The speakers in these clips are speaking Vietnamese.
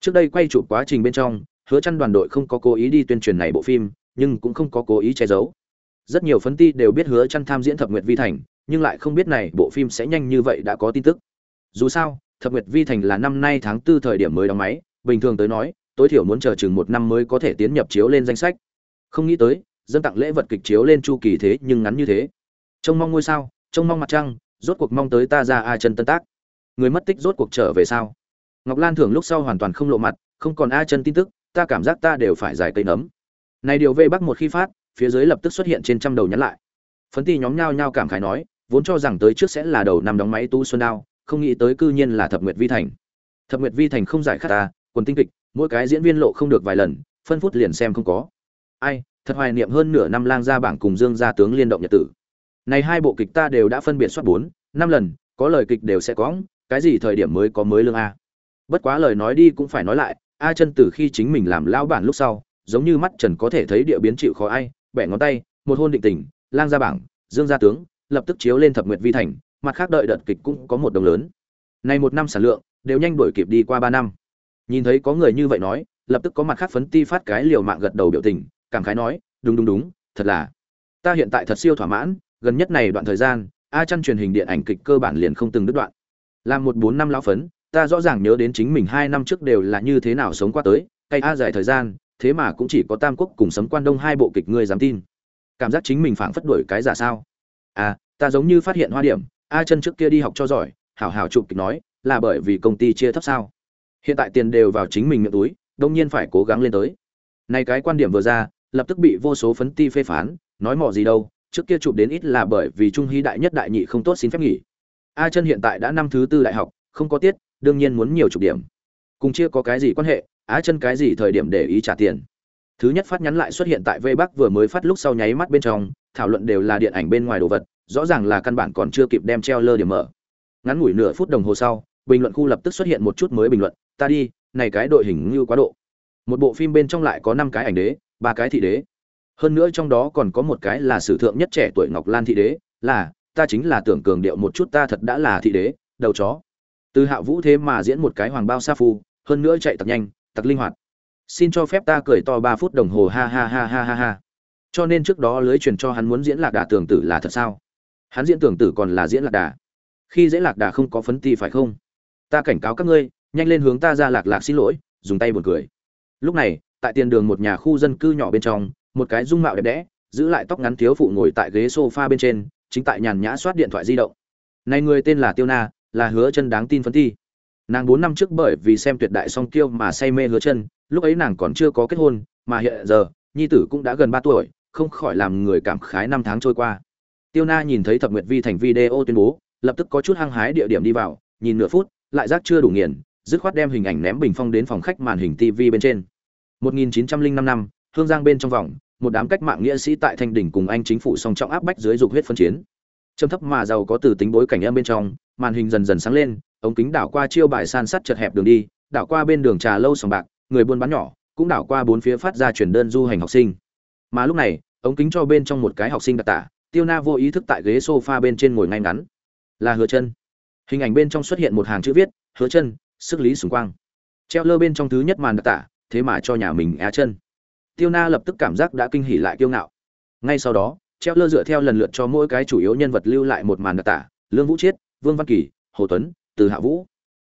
trước đây quay chụp quá trình bên trong, hứa chăn đoàn đội không có cố ý đi tuyên truyền này bộ phim, nhưng cũng không có cố ý che giấu. Rất nhiều phấn ti đều biết hứa chăn tham diễn thập nguyệt vi thành, nhưng lại không biết này bộ phim sẽ nhanh như vậy đã có tin tức. Dù sao, thập nguyệt vi thành là năm nay tháng tư thời điểm mới đóng máy, bình thường tới nói, tối thiểu muốn chờ chừng một năm mới có thể tiến nhập chiếu lên danh sách. Không nghĩ tới dân tặng lễ vật kịch chiếu lên chu kỳ thế nhưng ngắn như thế. Trông mong ngôi sao, trông mong mặt trăng, rốt cuộc mong tới ta ra a chân tân tác. Người mất tích rốt cuộc trở về sao? Ngọc lan thưởng lúc sau hoàn toàn không lộ mặt, không còn a chân tin tức, ta cảm giác ta đều phải giải cây nấm. Này điều về bắc một khi phát, phía dưới lập tức xuất hiện trên trăm đầu nhắn lại. Phấn ti nhóm nhao nhao cảm khái nói, vốn cho rằng tới trước sẽ là đầu năm đóng máy tu xuân đao, không nghĩ tới cư nhiên là thập nguyệt vi thành. Thập nguyệt vi thành không giải khát ta, quần tinh kịch, mỗi cái diễn viên lộ không được vài lần, phân phút liền xem không có. Ai, thật hoài niệm hơn nửa năm lang gia bảng cùng dương gia tướng liên động nhật tử. Này hai bộ kịch ta đều đã phân biệt soát bốn, năm lần, có lời kịch đều sẽ có, cái gì thời điểm mới có mới lương a? Bất quá lời nói đi cũng phải nói lại, a chân từ khi chính mình làm lão bản lúc sau, giống như mắt trần có thể thấy địa biến chịu khó ai, bẻ ngón tay, một hôn định tình, lang ra bảng, dương gia tướng, lập tức chiếu lên thập nguyệt vi thành, mặt khác đợi đợt kịch cũng có một đồng lớn. Này một năm sản lượng, đều nhanh đuổi kịp đi qua ba năm. Nhìn thấy có người như vậy nói, lập tức có mặt khác phấn ti phát cái liều mạng gật đầu biểu tình, cảm khái nói, đúng đúng đúng, thật là, ta hiện tại thật siêu thỏa mãn, gần nhất này đoạn thời gian, a chăn truyền hình điện ảnh kịch cơ bản liền không từng đứt đoạn. Làm một bốn năm lão phấn ta rõ ràng nhớ đến chính mình hai năm trước đều là như thế nào sống qua tới, cay a dài thời gian, thế mà cũng chỉ có tam quốc cùng sấm quan đông hai bộ kịch ngươi dám tin. Cảm giác chính mình phảng phất đuổi cái giả sao? À ta giống như phát hiện hoa điểm, a chân trước kia đi học cho giỏi, hảo hảo chụp kịch nói, là bởi vì công ty chia thấp sao. Hiện tại tiền đều vào chính mình miệng túi, đông nhiên phải cố gắng lên tới. Nay cái quan điểm vừa ra, lập tức bị vô số phấn ti phê phán, nói mò gì đâu, trước kia chụp đến ít là bởi vì trung hy đại nhất đại nhị không tốt xin phép nghỉ. A chân hiện tại đã năm thứ tư đại học, không có tiết đương nhiên muốn nhiều chục điểm. Cùng chia có cái gì quan hệ, á chân cái gì thời điểm để ý trả tiền. Thứ nhất phát nhắn lại xuất hiện tại vây bắc vừa mới phát lúc sau nháy mắt bên trong, thảo luận đều là điện ảnh bên ngoài đồ vật, rõ ràng là căn bản còn chưa kịp đem treo lơ điểm mở. Ngắn ngủi nửa phút đồng hồ sau, bình luận khu lập tức xuất hiện một chút mới bình luận, ta đi, này cái đội hình như quá độ. Một bộ phim bên trong lại có năm cái ảnh đế, ba cái thị đế. Hơn nữa trong đó còn có một cái là sử thượng nhất trẻ tuổi ngọc lan thị đế, là, ta chính là tưởng cường điệu một chút, ta thật đã là thị đế, đầu chó từ hạ vũ thế mà diễn một cái hoàng bao sa phu, hơn nữa chạy tặc nhanh tặc linh hoạt. Xin cho phép ta cười to ba phút đồng hồ, ha ha ha ha ha ha. Cho nên trước đó lưới truyền cho hắn muốn diễn lạc đà tưởng tử là thật sao? Hắn diễn tưởng tử còn là diễn lạc đà. Khi dễ lạc đà không có phấn ti phải không? Ta cảnh cáo các ngươi, nhanh lên hướng ta ra lạc lạc xin lỗi, dùng tay buồn cười. Lúc này, tại tiền đường một nhà khu dân cư nhỏ bên trong, một cái dung mạo đẹp đẽ, giữ lại tóc ngắn thiếu phụ ngồi tại ghế sofa bên trên, chính tại nhàn nhã soát điện thoại di động. Này người tên là tiêu na là hứa chân đáng tin phấn thi nàng bốn năm trước bởi vì xem tuyệt đại song kiêu mà say mê hứa chân, lúc ấy nàng còn chưa có kết hôn, mà hiện giờ, nhi tử cũng đã gần ba tuổi, không khỏi làm người cảm khái năm tháng trôi qua. Tiêu na nhìn thấy thập nguyệt vi thành video tuyên bố, lập tức có chút hăng hái địa điểm đi vào, nhìn nửa phút, lại giác chưa đủ nghiền, dứt khoát đem hình ảnh ném bình phong đến phòng khách màn hình tv bên trên. 1905 năm, hương giang bên trong vòng, một đám cách mạng nghĩa sĩ tại thanh đỉnh cùng anh chính phủ song trọng áp bách dưới dục huyết phân chiến. Trầm thấp mà giàu có từ tính bối cảnh em bên trong màn hình dần dần sáng lên, ống kính đảo qua chiêu bài san sắt chật hẹp đường đi, đảo qua bên đường trà lâu sòng bạc, người buôn bán nhỏ, cũng đảo qua bốn phía phát ra truyền đơn du hành học sinh. Mà lúc này, ống kính cho bên trong một cái học sinh đặc tả, tiêu na vô ý thức tại ghế sofa bên trên ngồi ngay ngắn. Là hứa chân. Hình ảnh bên trong xuất hiện một hàng chữ viết, hứa chân, sức lý sùng quang. Treo lơ bên trong thứ nhất màn đặc tả, thế mà cho nhà mình á chân. Tiêu na lập tức cảm giác đã kinh hỉ lại kiêu ngạo. Ngay sau đó, treo lơ dựa theo lần lượt cho mỗi cái chủ yếu nhân vật lưu lại một màn đặc tả, lương vũ chiết vương văn kỳ, hồ tuấn, từ hạ vũ.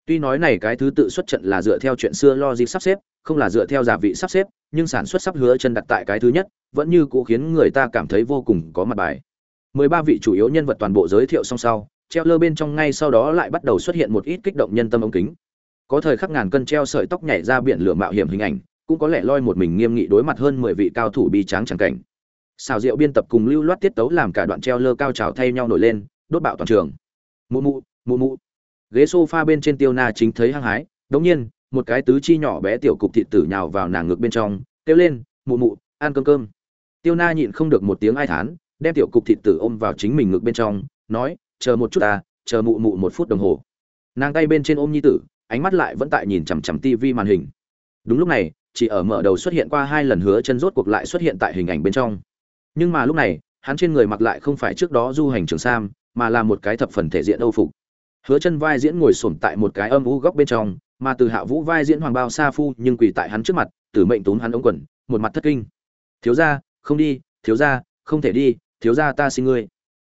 Tuy nói này cái thứ tự xuất trận là dựa theo chuyện xưa logic sắp xếp, không là dựa theo giả vị sắp xếp, nhưng sản xuất sắp hứa chân đặt tại cái thứ nhất, vẫn như cũ khiến người ta cảm thấy vô cùng có mặt bài. 13 vị chủ yếu nhân vật toàn bộ giới thiệu xong sau, treo lơ bên trong ngay sau đó lại bắt đầu xuất hiện một ít kích động nhân tâm ống kính. Có thời khắc ngàn cân treo sợi tóc nhảy ra biển lửa mạo hiểm hình ảnh, cũng có lẽ loi một mình nghiêm nghị đối mặt hơn 10 vị cao thủ bi tráng chẳng cảnh. Xào rượu biên tập cùng lưu loát tiết tấu làm cả đoạn treo lơ cao trào thay nhau nổi lên, đốt bạo toàn trường mụ mụ mụ mụ. Ghế sofa bên trên tiêu na chính thấy hăng hái, đống nhiên, một cái tứ chi nhỏ bé tiểu cục thịt tử nhào vào nàng ngực bên trong, kêu lên, mụ mụ, ăn cơm cơm. Tiêu na nhịn không được một tiếng ai thán, đem tiểu cục thịt tử ôm vào chính mình ngực bên trong, nói, chờ một chút ta, chờ mụ mụ một phút đồng hồ. Nàng tay bên trên ôm nhi tử, ánh mắt lại vẫn tại nhìn chằm chằm tivi màn hình. Đúng lúc này, chỉ ở mở đầu xuất hiện qua hai lần hứa chân rốt cuộc lại xuất hiện tại hình ảnh bên trong. Nhưng mà lúc này, hắn trên người mặc lại không phải trước đó du hành trường sam mà là một cái thập phần thể diện âu phục. Hứa chân vai diễn ngồi sồn tại một cái âm u góc bên trong, mà từ hạ vũ vai diễn hoàng bao sa phu nhưng quỳ tại hắn trước mặt tử mệnh tốn hắn ống quần, một mặt thất kinh. Thiếu gia, không đi, thiếu gia, không thể đi, thiếu gia ta xin ngươi.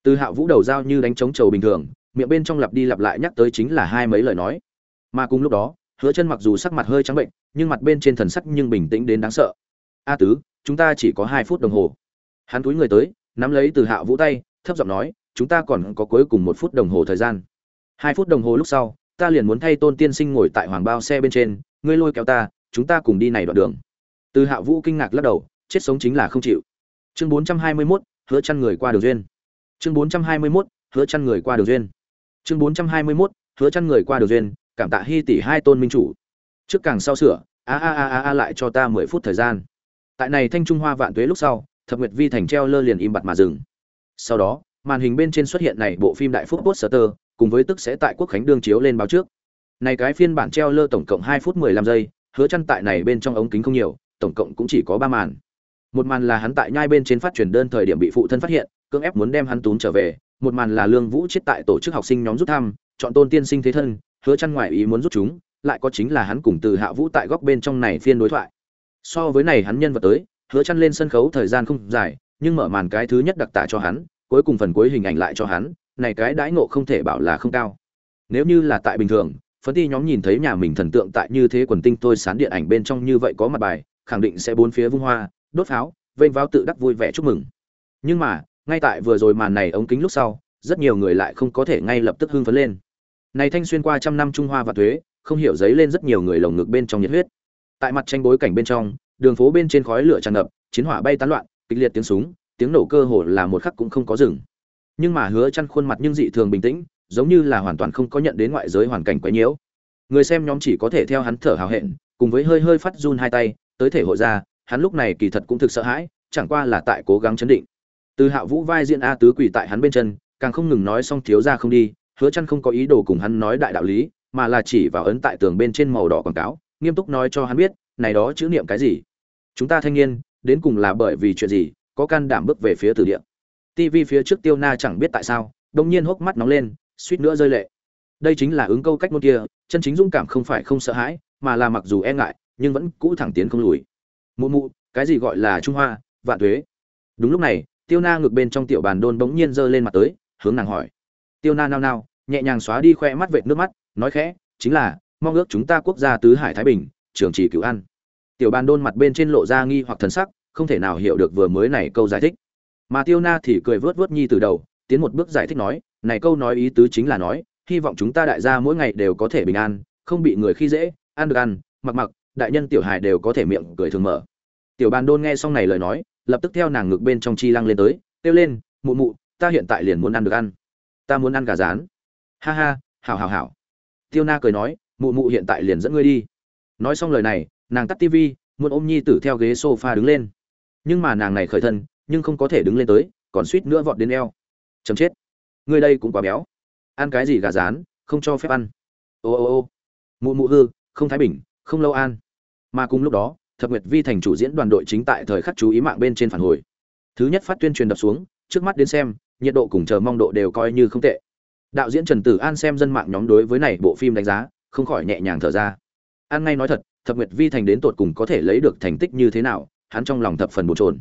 Từ hạ vũ đầu dao như đánh trống trầu bình thường, miệng bên trong lặp đi lặp lại nhắc tới chính là hai mấy lời nói. Mà cùng lúc đó, hứa chân mặc dù sắc mặt hơi trắng bệnh, nhưng mặt bên trên thần sắc nhưng bình tĩnh đến đáng sợ. A tứ, chúng ta chỉ có hai phút đồng hồ. Hắn túi người tới, nắm lấy từ hạ vũ tay, thấp giọng nói chúng ta còn có cuối cùng một phút đồng hồ thời gian. Hai phút đồng hồ lúc sau ta liền muốn thay tôn tiên sinh ngồi tại hoàng bao xe bên trên ngươi lôi kéo ta chúng ta cùng đi này đoạn đường. Từ hạ vũ kinh ngạc lắc đầu chết sống chính là không chịu. Chương bốn trăm hai mươi 421, hứa chăn người qua đường duyên. Chương bốn trăm hai mươi 421, hứa chăn người qua đường duyên. Chương bốn trăm hai mươi 421, hứa chăn người qua đường duyên cảm tạ hy tỷ hai tôn minh chủ. Trước càng sau sửa a a a a a lại cho ta mười phút thời gian. Tại này thanh trung hoa vạn tuế lúc sau thập nguyệt vi thành treo lơ liền im bặt mà dừng. Sau đó màn hình bên trên xuất hiện này bộ phim đại phúc poster, cùng với tức sẽ tại quốc khánh đương chiếu lên báo trước. Này cái phiên bản treo lơ tổng cộng hai phút mười lăm giây, hứa chăn tại này bên trong ống kính không nhiều, tổng cộng cũng chỉ có ba màn. Một màn là hắn tại nhai bên trên phát truyền đơn thời điểm bị phụ thân phát hiện, cưỡng ép muốn đem hắn tún trở về. Một màn là lương vũ chết tại tổ chức học sinh nhóm rút thăm, chọn tôn tiên sinh thế thân, hứa chăn ngoại ý muốn rút chúng, lại có chính là hắn cùng từ hạ vũ tại góc bên trong này phiên đối thoại. So với này hắn nhân vật tới, hứa chăn lên sân khấu thời gian không dài, nhưng mở màn cái thứ nhất đặc tả cho hắn cuối cùng phần cuối hình ảnh lại cho hắn, này cái đãi ngộ không thể bảo là không cao. Nếu như là tại bình thường, phấn ti nhóm nhìn thấy nhà mình thần tượng tại như thế quần tinh tôi sán điện ảnh bên trong như vậy có mặt bài, khẳng định sẽ bốn phía vung hoa, đốt pháo, vênh váo tự đắc vui vẻ chúc mừng. Nhưng mà, ngay tại vừa rồi màn này ống kính lúc sau, rất nhiều người lại không có thể ngay lập tức hưng phấn lên. Này thanh xuyên qua trăm năm trung hoa và thuế, không hiểu giấy lên rất nhiều người lồng ngực bên trong nhiệt huyết. Tại mặt tranh bối cảnh bên trong, đường phố bên trên khói lửa tràn ngập, chiến hỏa bay tán loạn, kịch liệt tiếng súng tiếng nổ cơ hồ là một khắc cũng không có dừng. Nhưng mà hứa chăn khuôn mặt nhưng dị thường bình tĩnh, giống như là hoàn toàn không có nhận đến ngoại giới hoàn cảnh quấy nhiễu. Người xem nhóm chỉ có thể theo hắn thở hào hẹn, cùng với hơi hơi phát run hai tay, tới thể hội ra, hắn lúc này kỳ thật cũng thực sợ hãi, chẳng qua là tại cố gắng chấn định. Từ hạ vũ vai diễn a tứ quỷ tại hắn bên chân, càng không ngừng nói xong thiếu ra không đi, hứa chăn không có ý đồ cùng hắn nói đại đạo lý, mà là chỉ vào ấn tại tường bên trên màu đỏ quảng cáo, nghiêm túc nói cho hắn biết, này đó chữ niệm cái gì? Chúng ta thanh niên, đến cùng là bởi vì chuyện gì? Có can đảm bước về phía từ địa TV phía trước Tiêu Na chẳng biết tại sao, đột nhiên hốc mắt nóng lên, suýt nữa rơi lệ. Đây chính là ứng câu cách ngôn kia, chân chính dũng cảm không phải không sợ hãi, mà là mặc dù e ngại, nhưng vẫn cũ thẳng tiến không lùi. Mụ mụ, cái gì gọi là Trung Hoa, vạn tuế? Đúng lúc này, Tiêu Na ngực bên trong tiểu bàn đôn bỗng nhiên giơ lên mặt tới, hướng nàng hỏi. Tiêu Na nao nao, nhẹ nhàng xóa đi khoe mắt vệt nước mắt, nói khẽ, chính là mong ước chúng ta quốc gia tứ hải thái bình, trường trì cứu ăn. Tiểu bàn đôn mặt bên trên lộ ra nghi hoặc thần sắc, không thể nào hiểu được vừa mới này câu giải thích. Mà tiêu na thì cười vớt vớt nhi từ đầu, tiến một bước giải thích nói, này câu nói ý tứ chính là nói, hy vọng chúng ta đại gia mỗi ngày đều có thể bình an, không bị người khi dễ, ăn được ăn, mặc mặc, đại nhân tiểu hài đều có thể miệng cười thường mở. Tiểu bàn đôn nghe xong này lời nói, lập tức theo nàng ngực bên trong chi lăng lên tới, kêu lên, mụ mụ, ta hiện tại liền muốn ăn được ăn. Ta muốn ăn gà rán. Ha ha, hảo hảo hảo. Tiêu na cười nói, mụ mụ hiện tại liền dẫn ngươi đi. Nói xong lời này, nàng tắt tivi muốn ôm nhi tử theo ghế sofa đứng lên nhưng mà nàng này khởi thân, nhưng không có thể đứng lên tới, còn suýt nữa vọt đến eo. Chấm chết. Người đây cũng quá béo. Ăn cái gì gà rán, không cho phép ăn. Ô ô ô. Mụ mụ hư, không thái bình, không lâu an. Mà cùng lúc đó, thập nguyệt vi thành chủ diễn đoàn đội chính tại thời khắc chú ý mạng bên trên phản hồi. Thứ nhất phát tuyên truyền đập xuống, trước mắt đến xem, nhiệt độ cùng chờ mong độ đều coi như không tệ. Đạo diễn trần tử an xem dân mạng nhóm đối với này bộ phim đánh giá, không khỏi nhẹ nhàng thở ra. An ngay nói thật, thập nguyệt vi thành đến tột cùng có thể lấy được thành tích như thế nào hắn trong lòng thập phần bồn trồn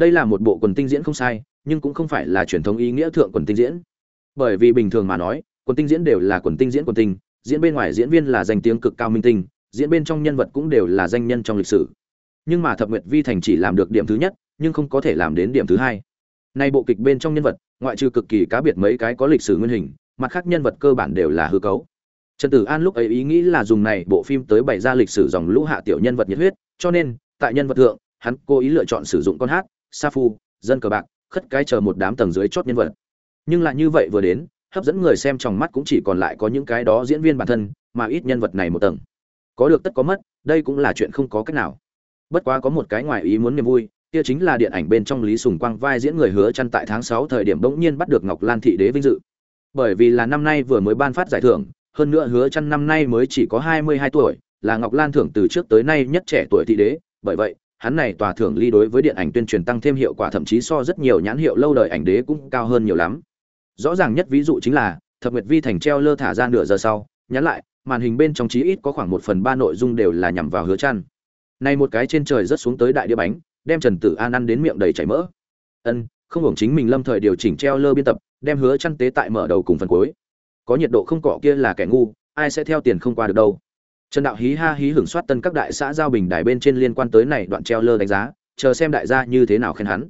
đây là một bộ quần tinh diễn không sai, nhưng cũng không phải là truyền thống ý nghĩa thượng quần tinh diễn. Bởi vì bình thường mà nói, quần tinh diễn đều là quần tinh diễn quần tinh, diễn bên ngoài diễn viên là danh tiếng cực cao minh tinh, diễn bên trong nhân vật cũng đều là danh nhân trong lịch sử. Nhưng mà thập nguyệt vi thành chỉ làm được điểm thứ nhất, nhưng không có thể làm đến điểm thứ hai. Nay bộ kịch bên trong nhân vật, ngoại trừ cực kỳ cá biệt mấy cái có lịch sử nguyên hình, mặt khác nhân vật cơ bản đều là hư cấu. Trần tử an lúc ấy ý nghĩ là dùng này bộ phim tới bày ra lịch sử dòng lũ hạ tiểu nhân vật nhiệt huyết, cho nên, tại nhân vật thượng hắn cố ý lựa chọn sử dụng con hát, sa phu, dân cờ bạc, khất cái chờ một đám tầng dưới chót nhân vật. Nhưng lại như vậy vừa đến, hấp dẫn người xem trong mắt cũng chỉ còn lại có những cái đó diễn viên bản thân, mà ít nhân vật này một tầng. Có được tất có mất, đây cũng là chuyện không có cách nào. Bất quá có một cái ngoài ý muốn niềm vui, kia chính là điện ảnh bên trong lý sùng quang vai diễn người hứa chăn tại tháng 6 thời điểm bỗng nhiên bắt được ngọc lan thị đế vinh dự. Bởi vì là năm nay vừa mới ban phát giải thưởng, hơn nữa hứa chăn năm nay mới chỉ có 22 tuổi, là ngọc lan thưởng từ trước tới nay nhất trẻ tuổi thị đế, bởi vậy hắn này tòa thưởng ly đối với điện ảnh tuyên truyền tăng thêm hiệu quả thậm chí so rất nhiều nhãn hiệu lâu đời ảnh đế cũng cao hơn nhiều lắm. Rõ ràng nhất ví dụ chính là Thập Nguyệt Vi thành treo lơ thả ra nửa giờ sau, nhắn lại, màn hình bên trong chí ít có khoảng một phần ba nội dung đều là nhằm vào hứa Chân. này một cái trên trời rất xuống tới đại đĩa bánh đem trần tử an ăn đến miệng đầy chảy mỡ ân không hưởng chính mình lâm thời điều chỉnh treo lơ biên tập đem hứa Chân tế tại mở đầu cùng phần cuối có nhiệt độ không cọ kia là kẻ ngu ai sẽ theo tiền không qua được đâu trần đạo hí ha hí hưởng soát tân các đại xã giao bình đài bên trên liên quan tới này đoạn treo lơ đánh giá, chờ xem đại gia như thế nào khen hắn.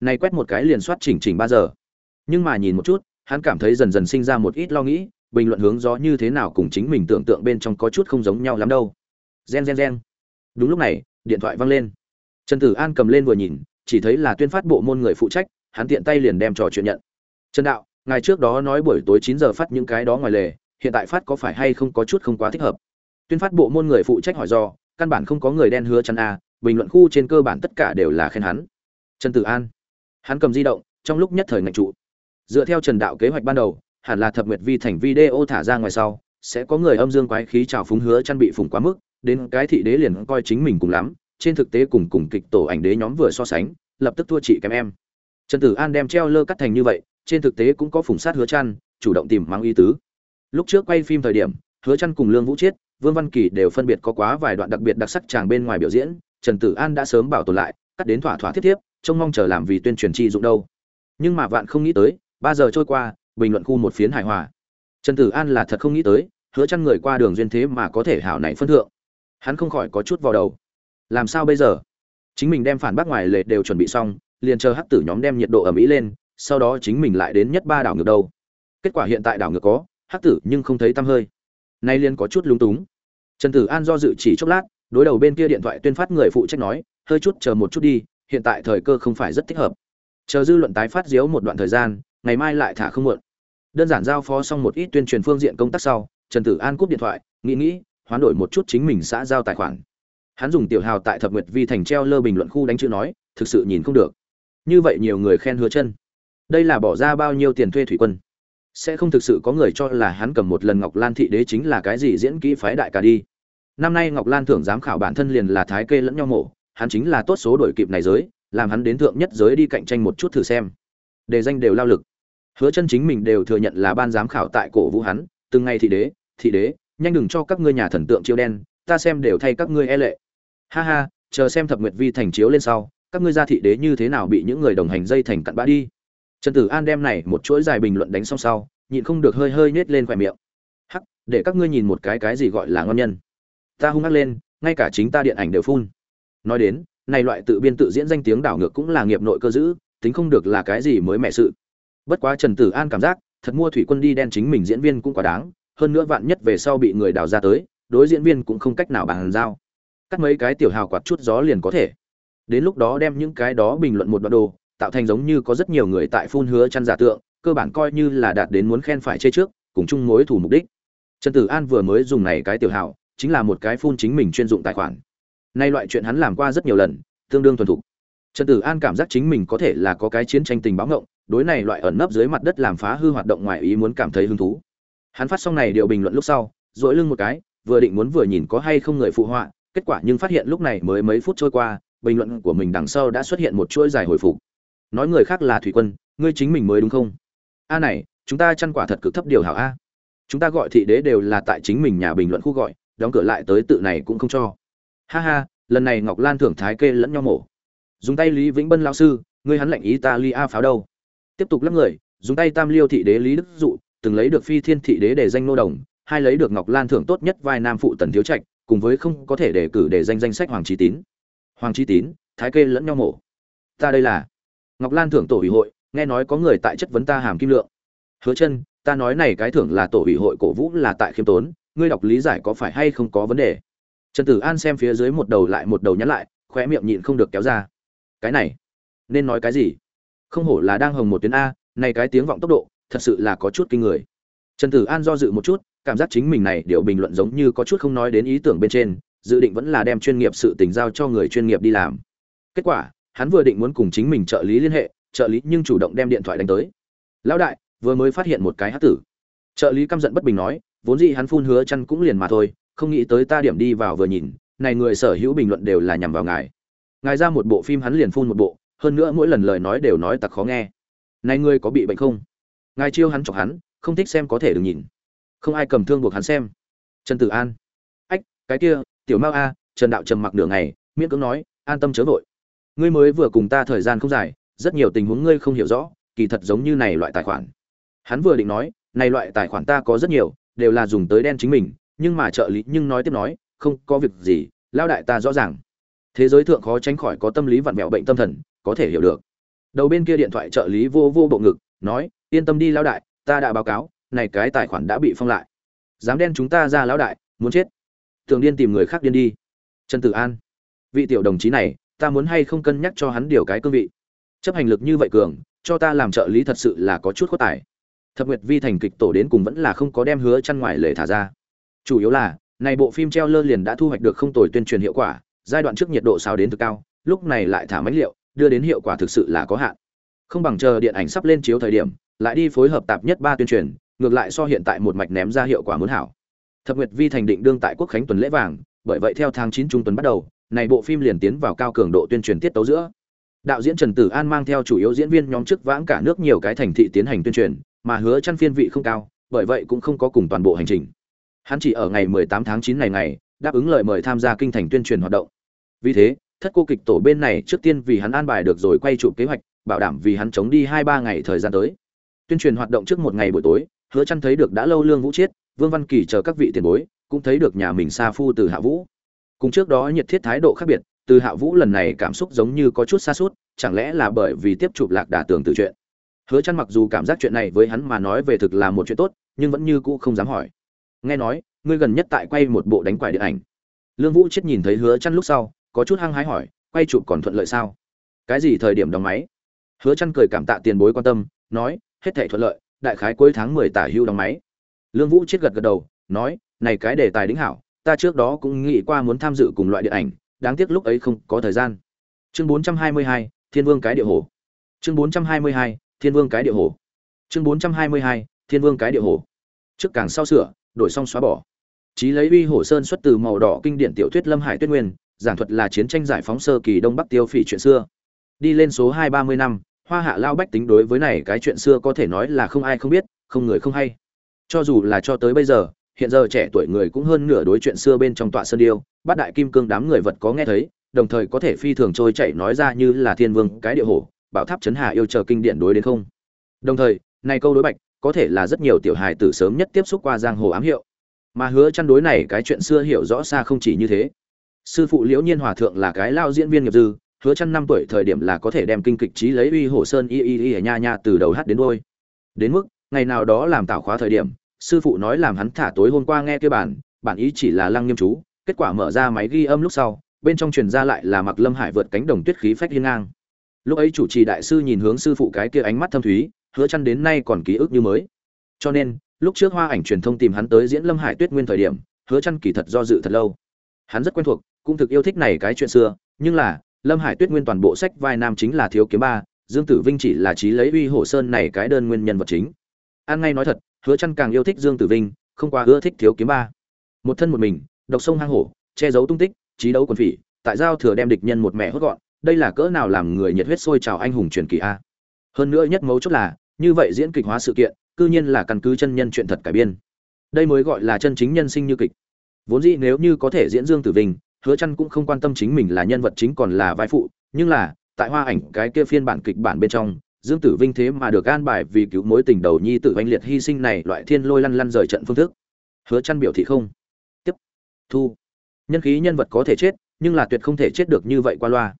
Này quét một cái liền soát chỉnh chỉnh ba giờ. Nhưng mà nhìn một chút, hắn cảm thấy dần dần sinh ra một ít lo nghĩ, bình luận hướng gió như thế nào cùng chính mình tưởng tượng bên trong có chút không giống nhau lắm đâu. Gen gen gen. Đúng lúc này, điện thoại vang lên. Trần tử an cầm lên vừa nhìn, chỉ thấy là tuyên phát bộ môn người phụ trách, hắn tiện tay liền đem trò chuyện nhận. Trần đạo ngày trước đó nói buổi tối chín giờ phát những cái đó ngoài lề, hiện tại phát có phải hay không có chút không quá thích hợp? Tuyên phát bộ môn người phụ trách hỏi do, căn bản không có người đen hứa chăn a, bình luận khu trên cơ bản tất cả đều là khen hắn. Trần tử an. Hắn cầm di động, trong lúc nhất thời ngạch trụ. Dựa theo trần đạo kế hoạch ban đầu, hẳn là thập nguyệt vi thành video thả ra ngoài sau, sẽ có người âm dương quái khí trào phúng hứa chăn bị phủng quá mức, đến cái thị đế liền coi chính mình cùng lắm, trên thực tế cùng cùng kịch tổ ảnh đế nhóm vừa so sánh, lập tức thua chị kém em. Trần tử an đem treo lơ cắt thành như vậy, trên thực tế cũng có phủng sát hứa chăn, chủ động tìm mang y tứ. Lúc trước quay phim thời điểm, hứa chăn cùng lương vũ chiết vương văn kỳ đều phân biệt có quá vài đoạn đặc biệt đặc sắc chàng bên ngoài biểu diễn trần tử an đã sớm bảo tồn lại cắt đến thỏa thỏa thiết tiếp, trông mong chờ làm vì tuyên truyền chi dụng đâu. Nhưng mà vạn không nghĩ tới ba giờ trôi qua bình luận khu một phiến hài hòa. Trần tử an là thật không nghĩ tới hứa chăn người qua đường duyên thế mà có thể hảo này phân thượng. Hắn không khỏi có chút vào đầu. Làm sao bây giờ? Chính mình đem phản bác ngoài lệ đều chuẩn bị xong liền chờ hắc tử nhóm đem nhiệt độ ở mỹ lên sau đó chính mình lại đến nhất ba đảo ngược đầu. kết quả hiện tại đảo ngược có hắc tử nhưng không thấy tăm hơi nay liên có chút lúng túng. Trần tử an do dự chỉ chốc lát, đối đầu bên kia điện thoại tuyên phát người phụ trách nói, hơi chút, chờ một chút đi, hiện tại thời cơ không phải rất thích hợp. Chờ dư luận tái phát diếu một đoạn thời gian, ngày mai lại thả không muộn. Đơn giản giao phó xong một ít tuyên truyền phương diện công tác sau, trần tử an cúp điện thoại, nghĩ nghĩ, hoán đổi một chút chính mình xã giao tài khoản. Hắn dùng tiểu hào tại thập nguyệt vi thành treo lơ bình luận khu đánh chữ nói, thực sự nhìn không được. Như vậy nhiều người khen hứa chân. Đây là bỏ ra bao nhiêu tiền thuê thủy quân? Sẽ không thực sự có người cho là hắn cầm một lần ngọc lan thị đế chính là cái gì diễn kỹ phái đại cả đi. Năm nay ngọc lan thưởng giám khảo bản thân liền là thái kê lẫn nhau mổ, hắn chính là tốt số đổi kịp này giới, làm hắn đến thượng nhất giới đi cạnh tranh một chút thử xem. Đề danh đều lao lực. Hứa chân chính mình đều thừa nhận là ban giám khảo tại cổ vũ hắn, từng ngày thị đế thị đế, nhanh đừng cho các ngươi nhà thần tượng chiếu đen, ta xem đều thay các ngươi e lệ. Ha ha, chờ xem thập nguyệt vi thành chiếu lên sau, các ngươi ra thị đế như thế nào bị những người đồng hành dây thành cặn bã đi trần tử an đem này một chuỗi dài bình luận đánh xong sau, nhịn không được hơi hơi nết lên khỏe miệng. Hắc, để các ngươi nhìn một cái cái gì gọi là ngon nhân. Ta hung hắc lên, ngay cả chính ta điện ảnh đều phun. Nói đến, này loại tự biên tự diễn danh tiếng đảo ngược cũng là nghiệp nội cơ dữ, tính không được là cái gì mới mẹ sự. Bất quá trần tử an cảm giác, thật mua thủy quân đi đen chính mình diễn viên cũng quá đáng, hơn nữa vạn nhất về sau bị người đào ra tới, đối diễn viên cũng không cách nào bàn giao. Cắt mấy cái tiểu hào quạt chút gió liền có thể. Đến lúc đó đem những cái đó bình luận một đoạn đồ tạo thành giống như có rất nhiều người tại phun hứa chăn giả tượng cơ bản coi như là đạt đến muốn khen phải chê trước cùng chung mối thủ mục đích. Trần tử an vừa mới dùng này cái tiểu hảo, chính là một cái phun chính mình chuyên dụng tài khoản. Nay loại chuyện hắn làm qua rất nhiều lần tương đương thuần thục. Trần tử an cảm giác chính mình có thể là có cái chiến tranh tình báo ngộng đối này loại ẩn nấp dưới mặt đất làm phá hư hoạt động ngoài ý muốn cảm thấy hứng thú. Hắn phát xong này điều bình luận lúc sau duỗi lưng một cái vừa định muốn vừa nhìn có hay không người phụ họa kết quả nhưng phát hiện lúc này mới mấy phút trôi qua bình luận của mình đằng sau đã xuất hiện một chuỗi dài hồi phục nói người khác là thủy quân, ngươi chính mình mới đúng không? A này, chúng ta chăn quả thật cực thấp điều hảo a. Chúng ta gọi thị đế đều là tại chính mình nhà bình luận khu gọi, đóng cửa lại tới tự này cũng không cho. Ha ha, lần này ngọc lan thưởng thái kê lẫn nhau mổ. Dùng tay lý vĩnh bân lao sư, ngươi hắn lệnh ý ta li a pháo đâu? Tiếp tục lắp người, dùng tay tam liêu thị đế lý đức dụ, từng lấy được phi thiên thị đế để danh nô đồng, hai lấy được ngọc lan thưởng tốt nhất vai nam phụ tần thiếu trạch, cùng với không có thể đề cử để danh danh sách hoàng trí tín. Hoàng trí tín, thái kê lẫn nhau mổ. Ta đây là ngọc lan thưởng tổ ủy hội, nghe nói có người tại chất vấn ta hàm kim lượng. Hứa chân, ta nói này cái thưởng là tổ ủy hội cổ vũ là tại khiêm tốn, ngươi đọc lý giải có phải hay không có vấn đề? Trần tử an xem phía dưới một đầu lại một đầu nhắn lại, khóe miệng nhịn không được kéo ra. Cái này, nên nói cái gì? Không hổ là đang hồng một tuyến a, này cái tiếng vọng tốc độ, thật sự là có chút kinh người. Trần tử an do dự một chút, cảm giác chính mình này điều bình luận giống như có chút không nói đến ý tưởng bên trên, dự định vẫn là đem chuyên nghiệp sự tình giao cho người chuyên nghiệp đi làm. Kết quả hắn vừa định muốn cùng chính mình trợ lý liên hệ, trợ lý nhưng chủ động đem điện thoại đánh tới. Lão đại, vừa mới phát hiện một cái hát tử. Trợ lý căm giận bất bình nói, vốn dĩ hắn phun hứa chăn cũng liền mà thôi, không nghĩ tới ta điểm đi vào vừa nhìn, này người sở hữu bình luận đều là nhằm vào ngài. Ngài ra một bộ phim hắn liền phun một bộ, hơn nữa mỗi lần lời nói đều nói tặc khó nghe. Này ngươi có bị bệnh không? Ngài chiêu hắn chọc hắn, không thích xem có thể đừng nhìn. Không ai cầm thương buộc hắn xem. Trần tử an. Ách, cái kia, tiểu mao a, trần đạo trầm mặc nửa ngày, miễn cưỡng nói, an tâm chớ vội ngươi mới vừa cùng ta thời gian không dài, rất nhiều tình huống ngươi không hiểu rõ, kỳ thật giống như này loại tài khoản. Hắn vừa định nói, này loại tài khoản ta có rất nhiều, đều là dùng tới đen chính mình, nhưng mà trợ lý nhưng nói tiếp nói, không có việc gì, lao đại ta rõ ràng. Thế giới thượng khó tránh khỏi có tâm lý vặn vẹo bệnh tâm thần, có thể hiểu được. Đầu bên kia điện thoại trợ lý vô vô bộ ngực, nói, yên tâm đi lao đại, ta đã báo cáo, này cái tài khoản đã bị phong lại. Dám đen chúng ta ra lão đại, muốn chết. Thường điên tìm người khác điên đi. Trần tử an. Vị tiểu đồng chí này ta muốn hay không cân nhắc cho hắn điều cái cương vị? Chấp hành lực như vậy cường, cho ta làm trợ lý thật sự là có chút khuất tài. Thập nguyệt vi thành kịch tổ đến cùng vẫn là không có đem hứa chăn ngoài lề thả ra. Chủ yếu là, này bộ phim treo lơ liền đã thu hoạch được không tồi tuyên truyền hiệu quả, giai đoạn trước nhiệt độ sao đến thực cao, lúc này lại thả máy liệu, đưa đến hiệu quả thực sự là có hạn. Không bằng chờ điện ảnh sắp lên chiếu thời điểm, lại đi phối hợp tạp nhất ba tuyên truyền, ngược lại so hiện tại một mạch ném ra hiệu quả muốn hảo. Thập nguyệt vi thành định đương tại quốc khánh tuần lễ vàng, bởi vậy theo tháng 9 trung tuần bắt đầu này bộ phim liền tiến vào cao cường độ tuyên truyền tiết tấu giữa. Đạo diễn trần tử an mang theo chủ yếu diễn viên nhóm chức vãng cả nước nhiều cái thành thị tiến hành tuyên truyền, mà hứa chăn phiên vị không cao, bởi vậy cũng không có cùng toàn bộ hành trình. Hắn chỉ ở ngày 18 tháng 9 này ngày, đáp ứng lời mời tham gia kinh thành tuyên truyền hoạt động. Vì thế, thất cô kịch tổ bên này trước tiên vì hắn an bài được rồi quay chụp kế hoạch, bảo đảm vì hắn chống đi hai ba ngày thời gian tới. Tuyên truyền hoạt động trước một ngày buổi tối, hứa chăn thấy được đã lâu lương vũ chiết, vương văn kỳ chờ các vị tiền bối, cũng thấy được nhà mình xa phu từ hạ vũ cùng trước đó nhiệt thiết thái độ khác biệt, từ hạ vũ lần này cảm xúc giống như có chút xa suốt, chẳng lẽ là bởi vì tiếp chụp lạc đà tường từ chuyện? Hứa chăn mặc dù cảm giác chuyện này với hắn mà nói về thực là một chuyện tốt, nhưng vẫn như cũ không dám hỏi. Nghe nói, ngươi gần nhất tại quay một bộ đánh quải điện ảnh. Lương vũ chết nhìn thấy hứa chăn lúc sau, có chút hăng hái hỏi, quay chụp còn thuận lợi sao? Cái gì thời điểm đóng máy? Hứa chăn cười cảm tạ tiền bối quan tâm, nói, hết thảy thuận lợi, đại khái cuối tháng 10 tả hưu đóng máy. Lương vũ chết gật gật đầu, nói, này cái đề tài đính hảo ta trước đó cũng nghĩ qua muốn tham dự cùng loại điện ảnh đáng tiếc lúc ấy không có thời gian. Chương 422, thiên vương cái địa hồ. Chương 422, thiên vương cái địa hồ. Chương 422, thiên vương cái địa hồ. Trước càng sau sửa đổi xong xóa bỏ. Trí lấy uy hổ sơn xuất từ màu đỏ kinh điển tiểu thuyết lâm hải tuyết nguyên giảng thuật là chiến tranh giải phóng sơ kỳ đông bắc tiêu phỉ chuyện xưa. Đi lên số hai ba mươi năm hoa hạ lao bách tính đối với này cái chuyện xưa có thể nói là không ai không biết không người không hay. Cho dù là cho tới bây giờ hiện giờ trẻ tuổi người cũng hơn nửa đối chuyện xưa bên trong tọa sơn điêu, bát đại kim cương đám người vật có nghe thấy, đồng thời có thể phi thường trôi chảy nói ra như là thiên vương cái địa hổ, bảo tháp chấn hà yêu chờ kinh điển đối đến không. Đồng thời, này câu đối bạch, có thể là rất nhiều tiểu hài tử sớm nhất tiếp xúc qua giang hồ ám hiệu. Mà hứa chăn đối này cái chuyện xưa hiểu rõ xa không chỉ như thế. Sư phụ liễu nhiên hòa thượng là cái lao diễn viên nghiệp dư, hứa chăn năm tuổi thời điểm là có thể đem kinh kịch trí lấy uy hồ sơn y y y nha nha từ đầu hát đến đuôi đến mức, ngày nào đó làm tạo khóa thời điểm sư phụ nói làm hắn thả tối hôm qua nghe kia bản bản ý chỉ là lăng nghiêm chú, kết quả mở ra máy ghi âm lúc sau, bên trong truyền ra lại là mặc lâm hải vượt cánh đồng tuyết khí phách hiên ngang. Lúc ấy chủ trì đại sư nhìn hướng sư phụ cái kia ánh mắt thâm thúy, hứa chăn đến nay còn ký ức như mới. Cho nên, lúc trước hoa ảnh truyền thông tìm hắn tới diễn lâm hải tuyết nguyên thời điểm, hứa chăn kỳ thật do dự thật lâu. Hắn rất quen thuộc, cũng thực yêu thích này cái chuyện xưa, nhưng là, lâm hải tuyết nguyên toàn bộ sách vai nam chính là thiếu kiếm ba, dương tử vinh chỉ là trí lấy uy hồ sơn này cái đơn nguyên nhân vật chính. An ngay nói thật hứa chăn càng yêu thích dương tử vinh, không qua ưa thích thiếu kiếm ba. Một thân một mình, độc sông hang hổ, che giấu tung tích, trí đấu quân phỉ, tại giao thừa đem địch nhân một mẹ hốt gọn, đây là cỡ nào làm người nhiệt huyết sôi trào anh hùng truyền kỳ a. Hơn nữa nhất mấu chốt là, như vậy diễn kịch hóa sự kiện, cư nhiên là căn cứ chân nhân chuyện thật cải biên. Đây mới gọi là chân chính nhân sinh như kịch. Vốn dĩ nếu như có thể diễn dương tử vinh, hứa chăn cũng không quan tâm chính mình là nhân vật chính còn là vai phụ, nhưng là, tại hoa ảnh cái kia phiên bản kịch bản bên trong dương tử vinh thế mà được an bài vì cứu mối tình đầu nhi tử anh liệt hy sinh này loại thiên lôi lăn lăn rời trận phương thức. Hứa chăn biểu thị không. Tiếp. Thu. Nhân khí nhân vật có thể chết, nhưng là tuyệt không thể chết được như vậy qua loa.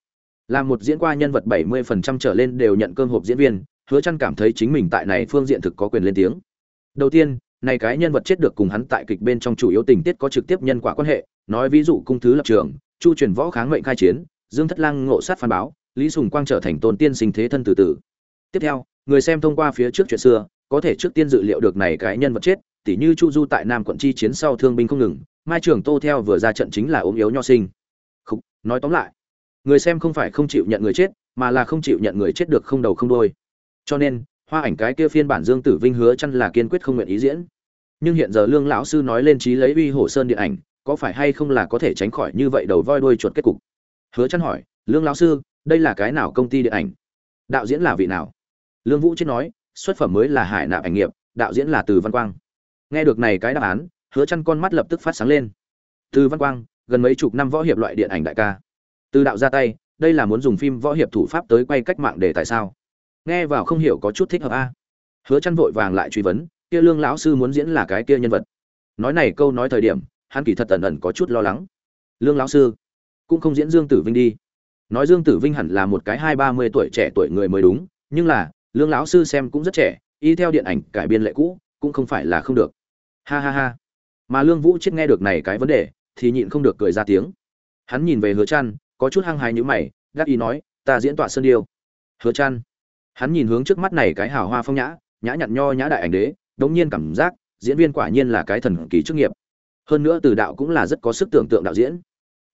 Làm một diễn qua nhân vật 70% trở lên đều nhận cơm hộp diễn viên, hứa chăn cảm thấy chính mình tại này phương diện thực có quyền lên tiếng. Đầu tiên, này cái nhân vật chết được cùng hắn tại kịch bên trong chủ yếu tình tiết có trực tiếp nhân quả quan hệ, nói ví dụ cung thứ lập trường, chu truyền võ kháng mệnh khai chiến, dương thất lang ngộ sát phản báo, lý sùng quang trở thành tôn tiên sinh thế thân từ tử tiếp theo người xem thông qua phía trước chuyện xưa có thể trước tiên dự liệu được này cái nhân vật chết tỉ như chu du tại nam quận chi chiến sau thương binh không ngừng mai trường tô theo vừa ra trận chính là ốm yếu nho sinh. Không, nói tóm lại người xem không phải không chịu nhận người chết mà là không chịu nhận người chết được không đầu không đôi cho nên hoa ảnh cái kia phiên bản dương tử vinh hứa chăn là kiên quyết không nguyện ý diễn. Nhưng hiện giờ lương lão sư nói lên trí lấy uy hổ sơn điện ảnh có phải hay không là có thể tránh khỏi như vậy đầu voi đuôi chuột kết cục? Hứa chăn hỏi lương lão sư đây là cái nào công ty điện ảnh? Đạo diễn là vị nào? Lương vũ chết nói, xuất phẩm mới là hải nạp ảnh nghiệp, đạo diễn là từ văn quang. Nghe được này cái đáp án, hứa chăn con mắt lập tức phát sáng lên. Từ văn quang, gần mấy chục năm võ hiệp loại điện ảnh đại ca. Từ đạo ra tay, đây là muốn dùng phim võ hiệp thủ pháp tới quay cách mạng để tại sao? Nghe vào không hiểu có chút thích hợp a. Hứa chăn vội vàng lại truy vấn, kia lương lão sư muốn diễn là cái kia nhân vật. Nói này câu nói thời điểm, hắn kỳ thật ẩn ẩn có chút lo lắng. Lương lão sư, cũng không diễn dương tử vinh đi. Nói dương tử vinh hẳn là một cái hai ba mươi tuổi trẻ tuổi người mới đúng, nhưng là lương lão sư xem cũng rất trẻ, y theo điện ảnh cải biên lệ cũ, cũng không phải là không được. Ha ha ha. Mà lương vũ chết nghe được này cái vấn đề, thì nhịn không được cười ra tiếng. Hắn nhìn về hứa trăn, có chút hăng hái như mày gác ý nói, ta diễn tọa sơn điêu. Hứa trăn. hắn nhìn hướng trước mắt này cái hào hoa phong nhã nhã nhặn nho nhã đại ảnh đế, đống nhiên cảm giác, diễn viên quả nhiên là cái thần kỳ chức nghiệp. Hơn nữa từ đạo cũng là rất có sức tưởng tượng đạo diễn.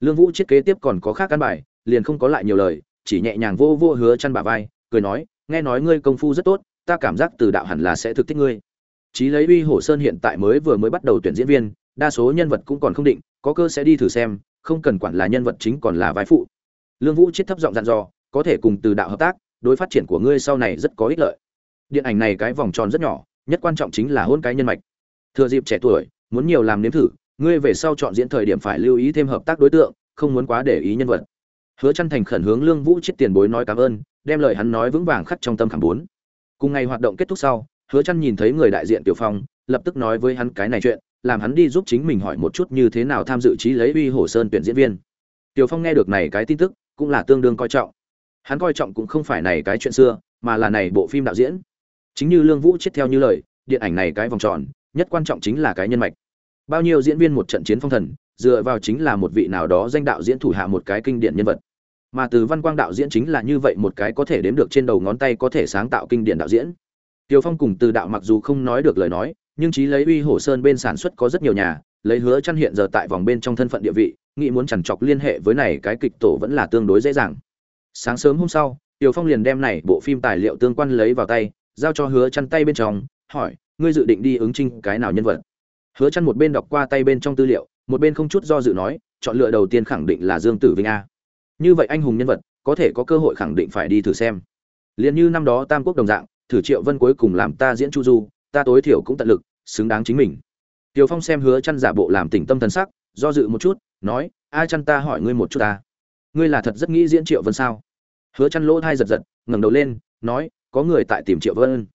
Lương vũ chiết kế tiếp còn có khác căn bài, liền không có lại nhiều lời, chỉ nhẹ nhàng vô vô hứa chăn bà vai, cười nói nghe nói ngươi công phu rất tốt, ta cảm giác từ đạo hẳn là sẽ thực thích ngươi. Chí lấy uy hổ sơn hiện tại mới vừa mới bắt đầu tuyển diễn viên, đa số nhân vật cũng còn không định, có cơ sẽ đi thử xem, không cần quản là nhân vật chính còn là vai phụ. Lương vũ chết thấp giọng dặn dò, có thể cùng từ đạo hợp tác, đối phát triển của ngươi sau này rất có ích lợi. Điện ảnh này cái vòng tròn rất nhỏ, nhất quan trọng chính là hôn cái nhân mạch. Thừa dịp trẻ tuổi, muốn nhiều làm nếm thử, ngươi về sau chọn diễn thời điểm phải lưu ý thêm hợp tác đối tượng, không muốn quá để ý nhân vật. Hứa chân thành khẩn hướng lương vũ chết tiền bối nói cảm ơn đem lời hắn nói vững vàng khắc trong tâm khảm bốn. Cùng ngày hoạt động kết thúc sau, hứa chân nhìn thấy người đại diện tiểu phong, lập tức nói với hắn cái này chuyện, làm hắn đi giúp chính mình hỏi một chút như thế nào tham dự trí lấy uy hồ sơn tuyển diễn viên. Tiểu phong nghe được này cái tin tức, cũng là tương đương coi trọng. Hắn coi trọng cũng không phải này cái chuyện xưa, mà là này bộ phim đạo diễn. Chính như lương vũ chết theo như lời, điện ảnh này cái vòng tròn, nhất quan trọng chính là cái nhân mạch. Bao nhiêu diễn viên một trận chiến phong thần, dựa vào chính là một vị nào đó danh đạo diễn thủ hạ một cái kinh điển nhân vật mà từ văn quang đạo diễn chính là như vậy một cái có thể đếm được trên đầu ngón tay có thể sáng tạo kinh điển đạo diễn tiều Phong cùng Từ Đạo mặc dù không nói được lời nói, nhưng trí lấy Uy Hổ Sơn bên sản xuất có rất nhiều nhà, lấy hứa chăn hiện giờ tại vòng bên trong thân phận địa vị, nghĩ muốn chằn chọc liên hệ với này cái kịch tổ vẫn là tương đối dễ dàng. Sáng sớm hôm sau, tiều Phong liền đem này bộ phim tài liệu tương quan lấy vào tay, giao cho hứa chăn tay bên trong, hỏi, ngươi dự định đi ứng trinh cái nào nhân vật? Hứa chăn một bên đọc qua tay bên trong tư liệu, một bên không chút do dự nói, chọn lựa đầu tiên khẳng định là Dương Tử Vinh a. Như vậy anh hùng nhân vật, có thể có cơ hội khẳng định phải đi thử xem. Liên như năm đó Tam Quốc đồng dạng, thử Triệu Vân cuối cùng làm ta diễn Chu Du, ta tối thiểu cũng tận lực, xứng đáng chính mình. tiều Phong xem Hứa chăn giả bộ làm tỉnh tâm thần sắc, do dự một chút, nói, "A chăn ta hỏi ngươi một chút ta, ngươi là thật rất nghĩ diễn Triệu Vân sao?" Hứa chăn lỗ thai giật giật, ngẩng đầu lên, nói, "Có người tại tìm Triệu Vân."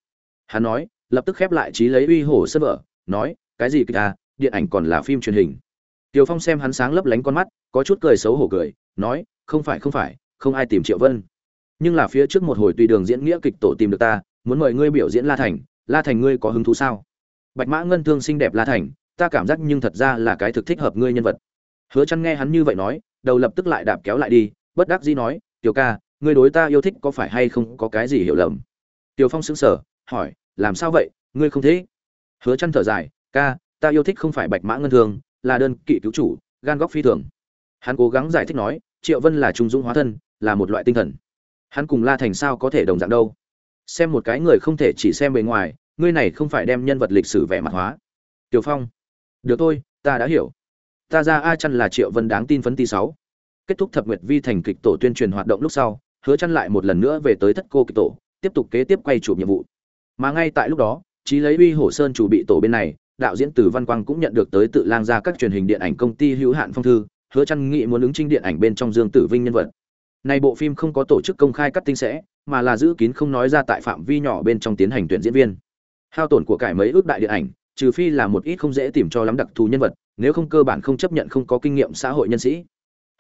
Hắn nói, lập tức khép lại trí lấy uy hổ sân vợ, nói, "Cái gì kìa, à, điện ảnh còn là phim truyền hình." tiều Phong xem hắn sáng lấp lánh con mắt, có chút cười xấu hổ cười, nói, "Không phải không phải, không ai tìm Triệu Vân." Nhưng là phía trước một hồi tùy đường diễn nghĩa kịch tổ tìm được ta, muốn mời ngươi biểu diễn La Thành, La Thành ngươi có hứng thú sao? Bạch Mã Ngân Thương xinh đẹp La Thành, ta cảm giác nhưng thật ra là cái thực thích hợp ngươi nhân vật. Hứa chăn nghe hắn như vậy nói, đầu lập tức lại đạp kéo lại đi, bất đắc dĩ nói, "Tiểu ca, ngươi đối ta yêu thích có phải hay không có cái gì hiểu lầm?" Tiểu Phong sững sờ, hỏi, "Làm sao vậy, ngươi không thế?" Hứa chăn thở dài, "Ca, ta yêu thích không phải Bạch Mã Ngân Thương, là đơn kỵ cứu chủ, gan góc phi thường." Hắn cố gắng giải thích nói, Triệu Vân là trung dũng hóa thân, là một loại tinh thần. Hắn cùng La Thành sao có thể đồng dạng đâu? xem một cái người không thể chỉ xem bề ngoài ngươi này không phải đem nhân vật lịch sử vẻ mặt hóa tiểu phong được thôi ta đã hiểu ta ra a chăn là triệu vân đáng tin phấn ti sáu kết thúc thập nguyệt vi thành kịch tổ tuyên truyền hoạt động lúc sau hứa chăn lại một lần nữa về tới thất cô kịch tổ tiếp tục kế tiếp quay chụp nhiệm vụ mà ngay tại lúc đó trí lấy uy hổ sơn chủ bị tổ bên này đạo diễn từ văn quang cũng nhận được tới tự lang ra các truyền hình điện ảnh công ty hữu hạn phong thư hứa chăn nghị muốn ứng trinh điện ảnh bên trong dương tử vinh nhân vật. Này bộ phim không có tổ chức công khai cắt tinh sẽ, mà là giữ kín không nói ra tại phạm vi nhỏ bên trong tiến hành tuyển diễn viên. Hao tổn của cải mấy ước đại điện ảnh, trừ phi là một ít không dễ tìm cho lắm đặc thù nhân vật, nếu không cơ bản không chấp nhận không có kinh nghiệm xã hội nhân sĩ.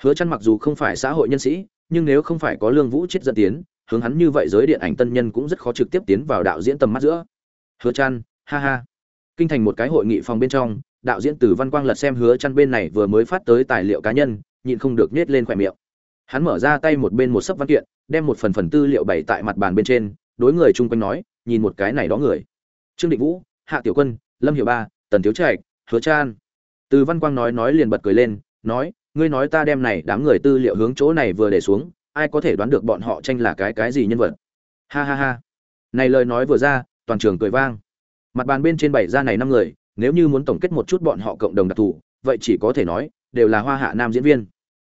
Hứa chăn mặc dù không phải xã hội nhân sĩ, nhưng nếu không phải có lương vũ chết dẫn tiến, hướng hắn như vậy giới điện ảnh tân nhân cũng rất khó trực tiếp tiến vào đạo diễn tầm mắt giữa. Hứa chăn, ha ha. Kinh thành một cái hội nghị phòng bên trong đạo diễn từ văn quang lật xem hứa chăn bên này vừa mới phát tới tài liệu cá nhân, nhịn không được nhếch lên khóe miệng. Hắn mở ra tay một bên một sấp văn kiện, đem một phần phần tư liệu bày tại mặt bàn bên trên, đối người chung quanh nói, nhìn một cái này đó người. Trương định vũ, hạ tiểu quân, lâm Hiểu ba, tần thiếu trạch, hứa chan. Từ văn quang nói nói liền bật cười lên, nói, ngươi nói ta đem này đám người tư liệu hướng chỗ này vừa để xuống, ai có thể đoán được bọn họ tranh là cái cái gì nhân vật? Ha ha ha. Này lời nói vừa ra, toàn trường cười vang. Mặt bàn bên trên bảy ra này năm người nếu như muốn tổng kết một chút bọn họ cộng đồng đặc thù, vậy chỉ có thể nói, đều là hoa hạ nam diễn viên.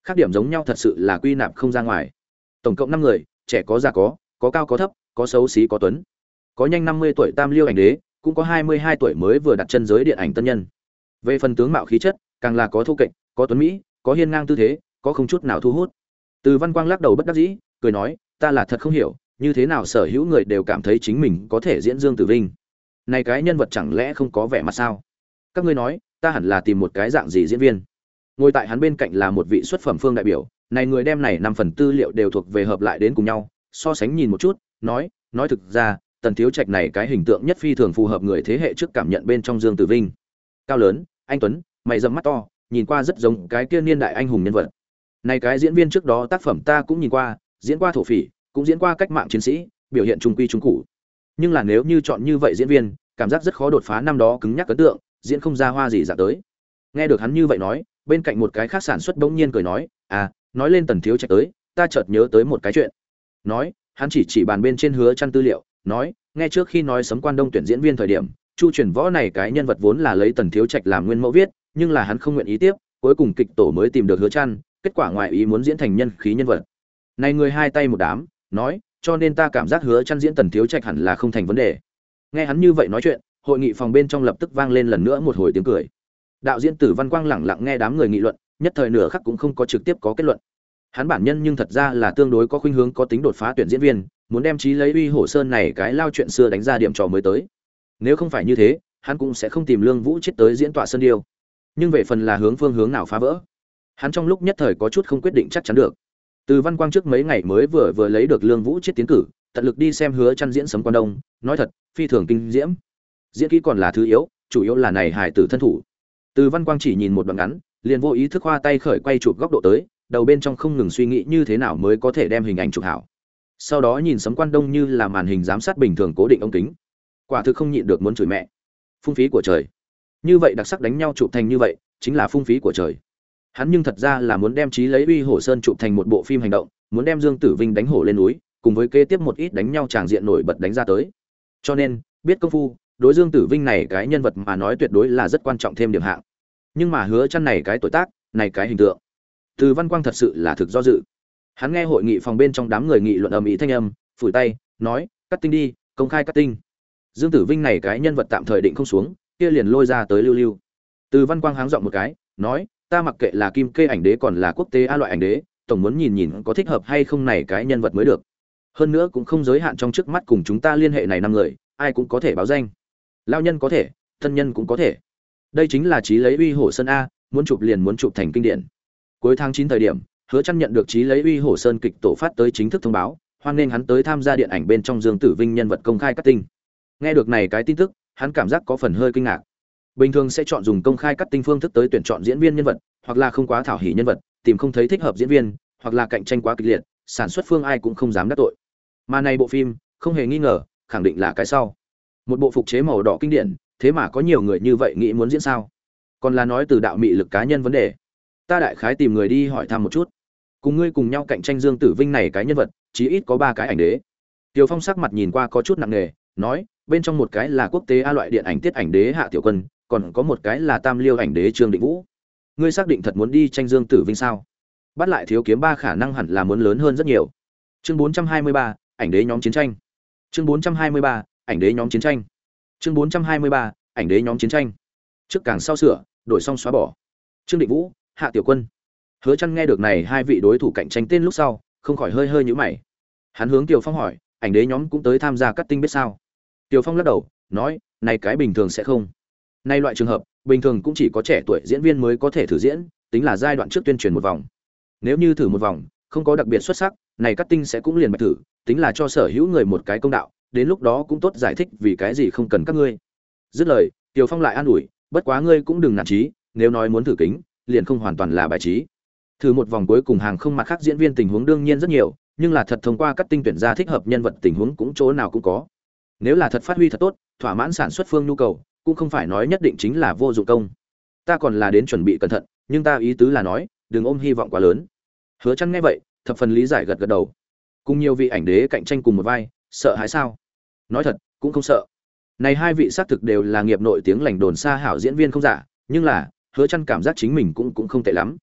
Khác điểm giống nhau thật sự là quy nạp không ra ngoài. Tổng cộng năm người, trẻ có già có có cao có thấp, có xấu xí có tuấn. Có nhanh năm mươi tuổi tam liêu ảnh đế, cũng có hai mươi hai tuổi mới vừa đặt chân giới điện ảnh tân nhân. Về phần tướng mạo khí chất, càng là có thu kệch, có tuấn mỹ, có hiên ngang tư thế, có không chút nào thu hút. Từ văn quang lắc đầu bất đắc dĩ, cười nói, ta là thật không hiểu, như thế nào sở hữu người đều cảm thấy chính mình có thể diễn dương tử vinh? Này cái nhân vật chẳng lẽ không có vẻ mặt sao? Các ngươi nói, ta hẳn là tìm một cái dạng gì diễn viên? Ngồi tại hắn bên cạnh là một vị xuất phẩm phương đại biểu, này người đem này năm phần tư liệu đều thuộc về hợp lại đến cùng nhau, so sánh nhìn một chút, nói nói thực ra, tần thiếu trạch này cái hình tượng nhất phi thường phù hợp người thế hệ trước cảm nhận bên trong dương tử vinh. Cao lớn, anh tuấn, mày dẫm mắt to, nhìn qua rất giống cái kia niên đại anh hùng nhân vật. Này cái diễn viên trước đó tác phẩm ta cũng nhìn qua, diễn qua thổ phỉ, cũng diễn qua cách mạng chiến sĩ, biểu hiện trung quy trung cụ. Nhưng là nếu như chọn như vậy diễn viên cảm giác rất khó đột phá năm đó cứng nhắc ấn tượng, diễn không ra hoa gì dạng tới. Nghe được hắn như vậy nói, bên cạnh một cái khác sản xuất bỗng nhiên cười nói à nói lên tần thiếu trạch tới, ta chợt nhớ tới một cái chuyện. Nói, hắn chỉ chỉ bàn bên trên hứa chăn tư liệu, nói, nghe trước khi nói sấm quan đông tuyển diễn viên thời điểm, chu truyền võ này cái nhân vật vốn là lấy tần thiếu trạch làm nguyên mẫu viết, nhưng là hắn không nguyện ý tiếp, cuối cùng kịch tổ mới tìm được hứa chăn, kết quả ngoài ý muốn diễn thành nhân khí nhân vật. Này người hai tay một đám, nói, cho nên ta cảm giác hứa chăn diễn tần thiếu trạch hẳn là không thành vấn đề nghe hắn như vậy nói chuyện, hội nghị phòng bên trong lập tức vang lên lần nữa một hồi tiếng cười. Đạo diễn tử văn quang lẳng lặng nghe đám người nghị luận, nhất thời nửa khắc cũng không có trực tiếp có kết luận. Hắn bản nhân nhưng thật ra là tương đối có khuynh hướng có tính đột phá tuyển diễn viên, muốn đem trí lấy uy hổ sơn này cái lao chuyện xưa đánh ra điểm trò mới tới. Nếu không phải như thế, hắn cũng sẽ không tìm lương vũ chết tới diễn tọa sơn điêu. Nhưng về phần là hướng phương hướng nào phá vỡ, hắn trong lúc nhất thời có chút không quyết định chắc chắn được. Từ văn quang trước mấy ngày mới vừa vừa lấy được lương vũ chết tiến cử tận lực đi xem hứa chăn diễn sấm quan đông, nói thật, phi thường kinh diễm. Diễn kỹ còn là thứ yếu, chủ yếu là này hài tử thân thủ. Từ văn quang chỉ nhìn một đoạn ngắn, liền vô ý thức hoa tay khởi quay chụp góc độ tới, đầu bên trong không ngừng suy nghĩ như thế nào mới có thể đem hình ảnh chụp hảo. Sau đó nhìn sấm quan đông như là màn hình giám sát bình thường cố định ống kính. Quả thực không nhịn được muốn chửi mẹ. Phung phí của trời. Như vậy đặc sắc đánh nhau chụp thành như vậy, chính là phung phí của trời. Hắn nhưng thật ra là muốn đem trí lấy uy hổ sơn chụp thành một bộ phim hành động, muốn đem dương tử vinh đánh hổ lên núi cùng với kế tiếp một ít đánh nhau tràng diện nổi bật đánh ra tới. Cho nên, biết công phu, đối dương tử vinh này cái nhân vật mà nói tuyệt đối là rất quan trọng thêm điểm hạng. Nhưng mà hứa chăn này cái tuổi tác, này cái hình tượng. Từ văn quang thật sự là thực do dự. Hắn nghe hội nghị phòng bên trong đám người nghị luận ầm ĩ thanh âm, phủi tay, nói, cắt tinh đi, công khai cắt tinh. Dương tử vinh này cái nhân vật tạm thời định không xuống, kia liền lôi ra tới lưu lưu. Từ văn quang háng dọn một cái, nói, ta mặc kệ là kim kê ảnh đế còn là quốc tế a loại ảnh đế, tổng muốn nhìn nhìn có thích hợp hay không này cái nhân vật mới được hơn nữa cũng không giới hạn trong trước mắt cùng chúng ta liên hệ này năm người, ai cũng có thể báo danh. Lao nhân có thể, thân nhân cũng có thể. Đây chính là trí lấy uy hổ sơn a, muốn chụp liền muốn chụp thành kinh điển. Cuối tháng chín thời điểm, hứa chăn nhận được trí lấy uy hổ sơn kịch tổ phát tới chính thức thông báo, hoan nghênh hắn tới tham gia điện ảnh bên trong dương tử vinh nhân vật công khai cắt tinh. Nghe được này cái tin tức, hắn cảm giác có phần hơi kinh ngạc. Bình thường sẽ chọn dùng công khai cắt tinh phương thức tới tuyển chọn diễn viên nhân vật, hoặc là không quá thảo hỉ nhân vật, tìm không thấy thích hợp diễn viên, hoặc là cạnh tranh quá kịch liệt, sản xuất phương ai cũng không dám đắc tội mà này bộ phim không hề nghi ngờ khẳng định là cái sau một bộ phục chế màu đỏ kinh điển thế mà có nhiều người như vậy nghĩ muốn diễn sao còn là nói từ đạo mị lực cá nhân vấn đề ta đại khái tìm người đi hỏi thăm một chút cùng ngươi cùng nhau cạnh tranh dương tử vinh này cái nhân vật chí ít có ba cái ảnh đế tiều Phong sắc mặt nhìn qua có chút nặng nề, nói, bên trong một cái là quốc tế a loại điện ảnh tiết ảnh đế Hạ Tiểu Quân, còn có một cái là Tam Liêu ảnh đế Trương Định Vũ. Ngươi xác định thật muốn đi tranh Dương Tử Vinh sao? Bắt lại thiếu kiếm ba khả năng hẳn là muốn lớn hơn rất nhiều. Chương 423, ảnh đế nhóm chiến tranh. Chương 423, ảnh đế nhóm chiến tranh. Chương 423, ảnh đế nhóm chiến tranh. Trước càng sau sửa, đổi xong xóa bỏ. Trương Định Vũ, Hạ Tiểu Quân. Hứa Chân nghe được này hai vị đối thủ cạnh tranh tên lúc sau, không khỏi hơi hơi nhíu mày. Hắn hướng Tiểu Phong hỏi, ảnh đế nhóm cũng tới tham gia cắt tinh biết sao Tiểu phong lắc đầu nói này cái bình thường sẽ không nay loại trường hợp bình thường cũng chỉ có trẻ tuổi diễn viên mới có thể thử diễn tính là giai đoạn trước tuyên truyền một vòng nếu như thử một vòng không có đặc biệt xuất sắc, này cắt tinh sẽ cũng liền bạch thử, tính là cho sở hữu người một cái công đạo, đến lúc đó cũng tốt giải thích vì cái gì không cần các ngươi. Dứt lời tiều phong lại an ủi, bất quá ngươi cũng đừng nản trí nếu nói muốn thử kính, liền không hoàn toàn là bài trí. Thử một vòng cuối cùng hàng không mặt khác diễn viên tình huống đương nhiên rất nhiều, nhưng là thật thông qua các tinh tuyển ra thích hợp nhân vật tình huống cũng chỗ nào cũng có. Nếu là thật phát huy thật tốt, thỏa mãn sản xuất phương nhu cầu, cũng không phải nói nhất định chính là vô dụng công. Ta còn là đến chuẩn bị cẩn thận, nhưng ta ý tứ là nói, đừng ôm hy vọng quá lớn hứa chăn nghe vậy, thập phần lý giải gật gật đầu. Cùng nhiều vị ảnh đế cạnh tranh cùng một vai, sợ hãi sao? Nói thật, cũng không sợ. Này hai vị xác thực đều là nghiệp nội tiếng lành đồn xa hảo diễn viên không giả, nhưng là, hứa chăn cảm giác chính mình cũng cũng không tệ lắm.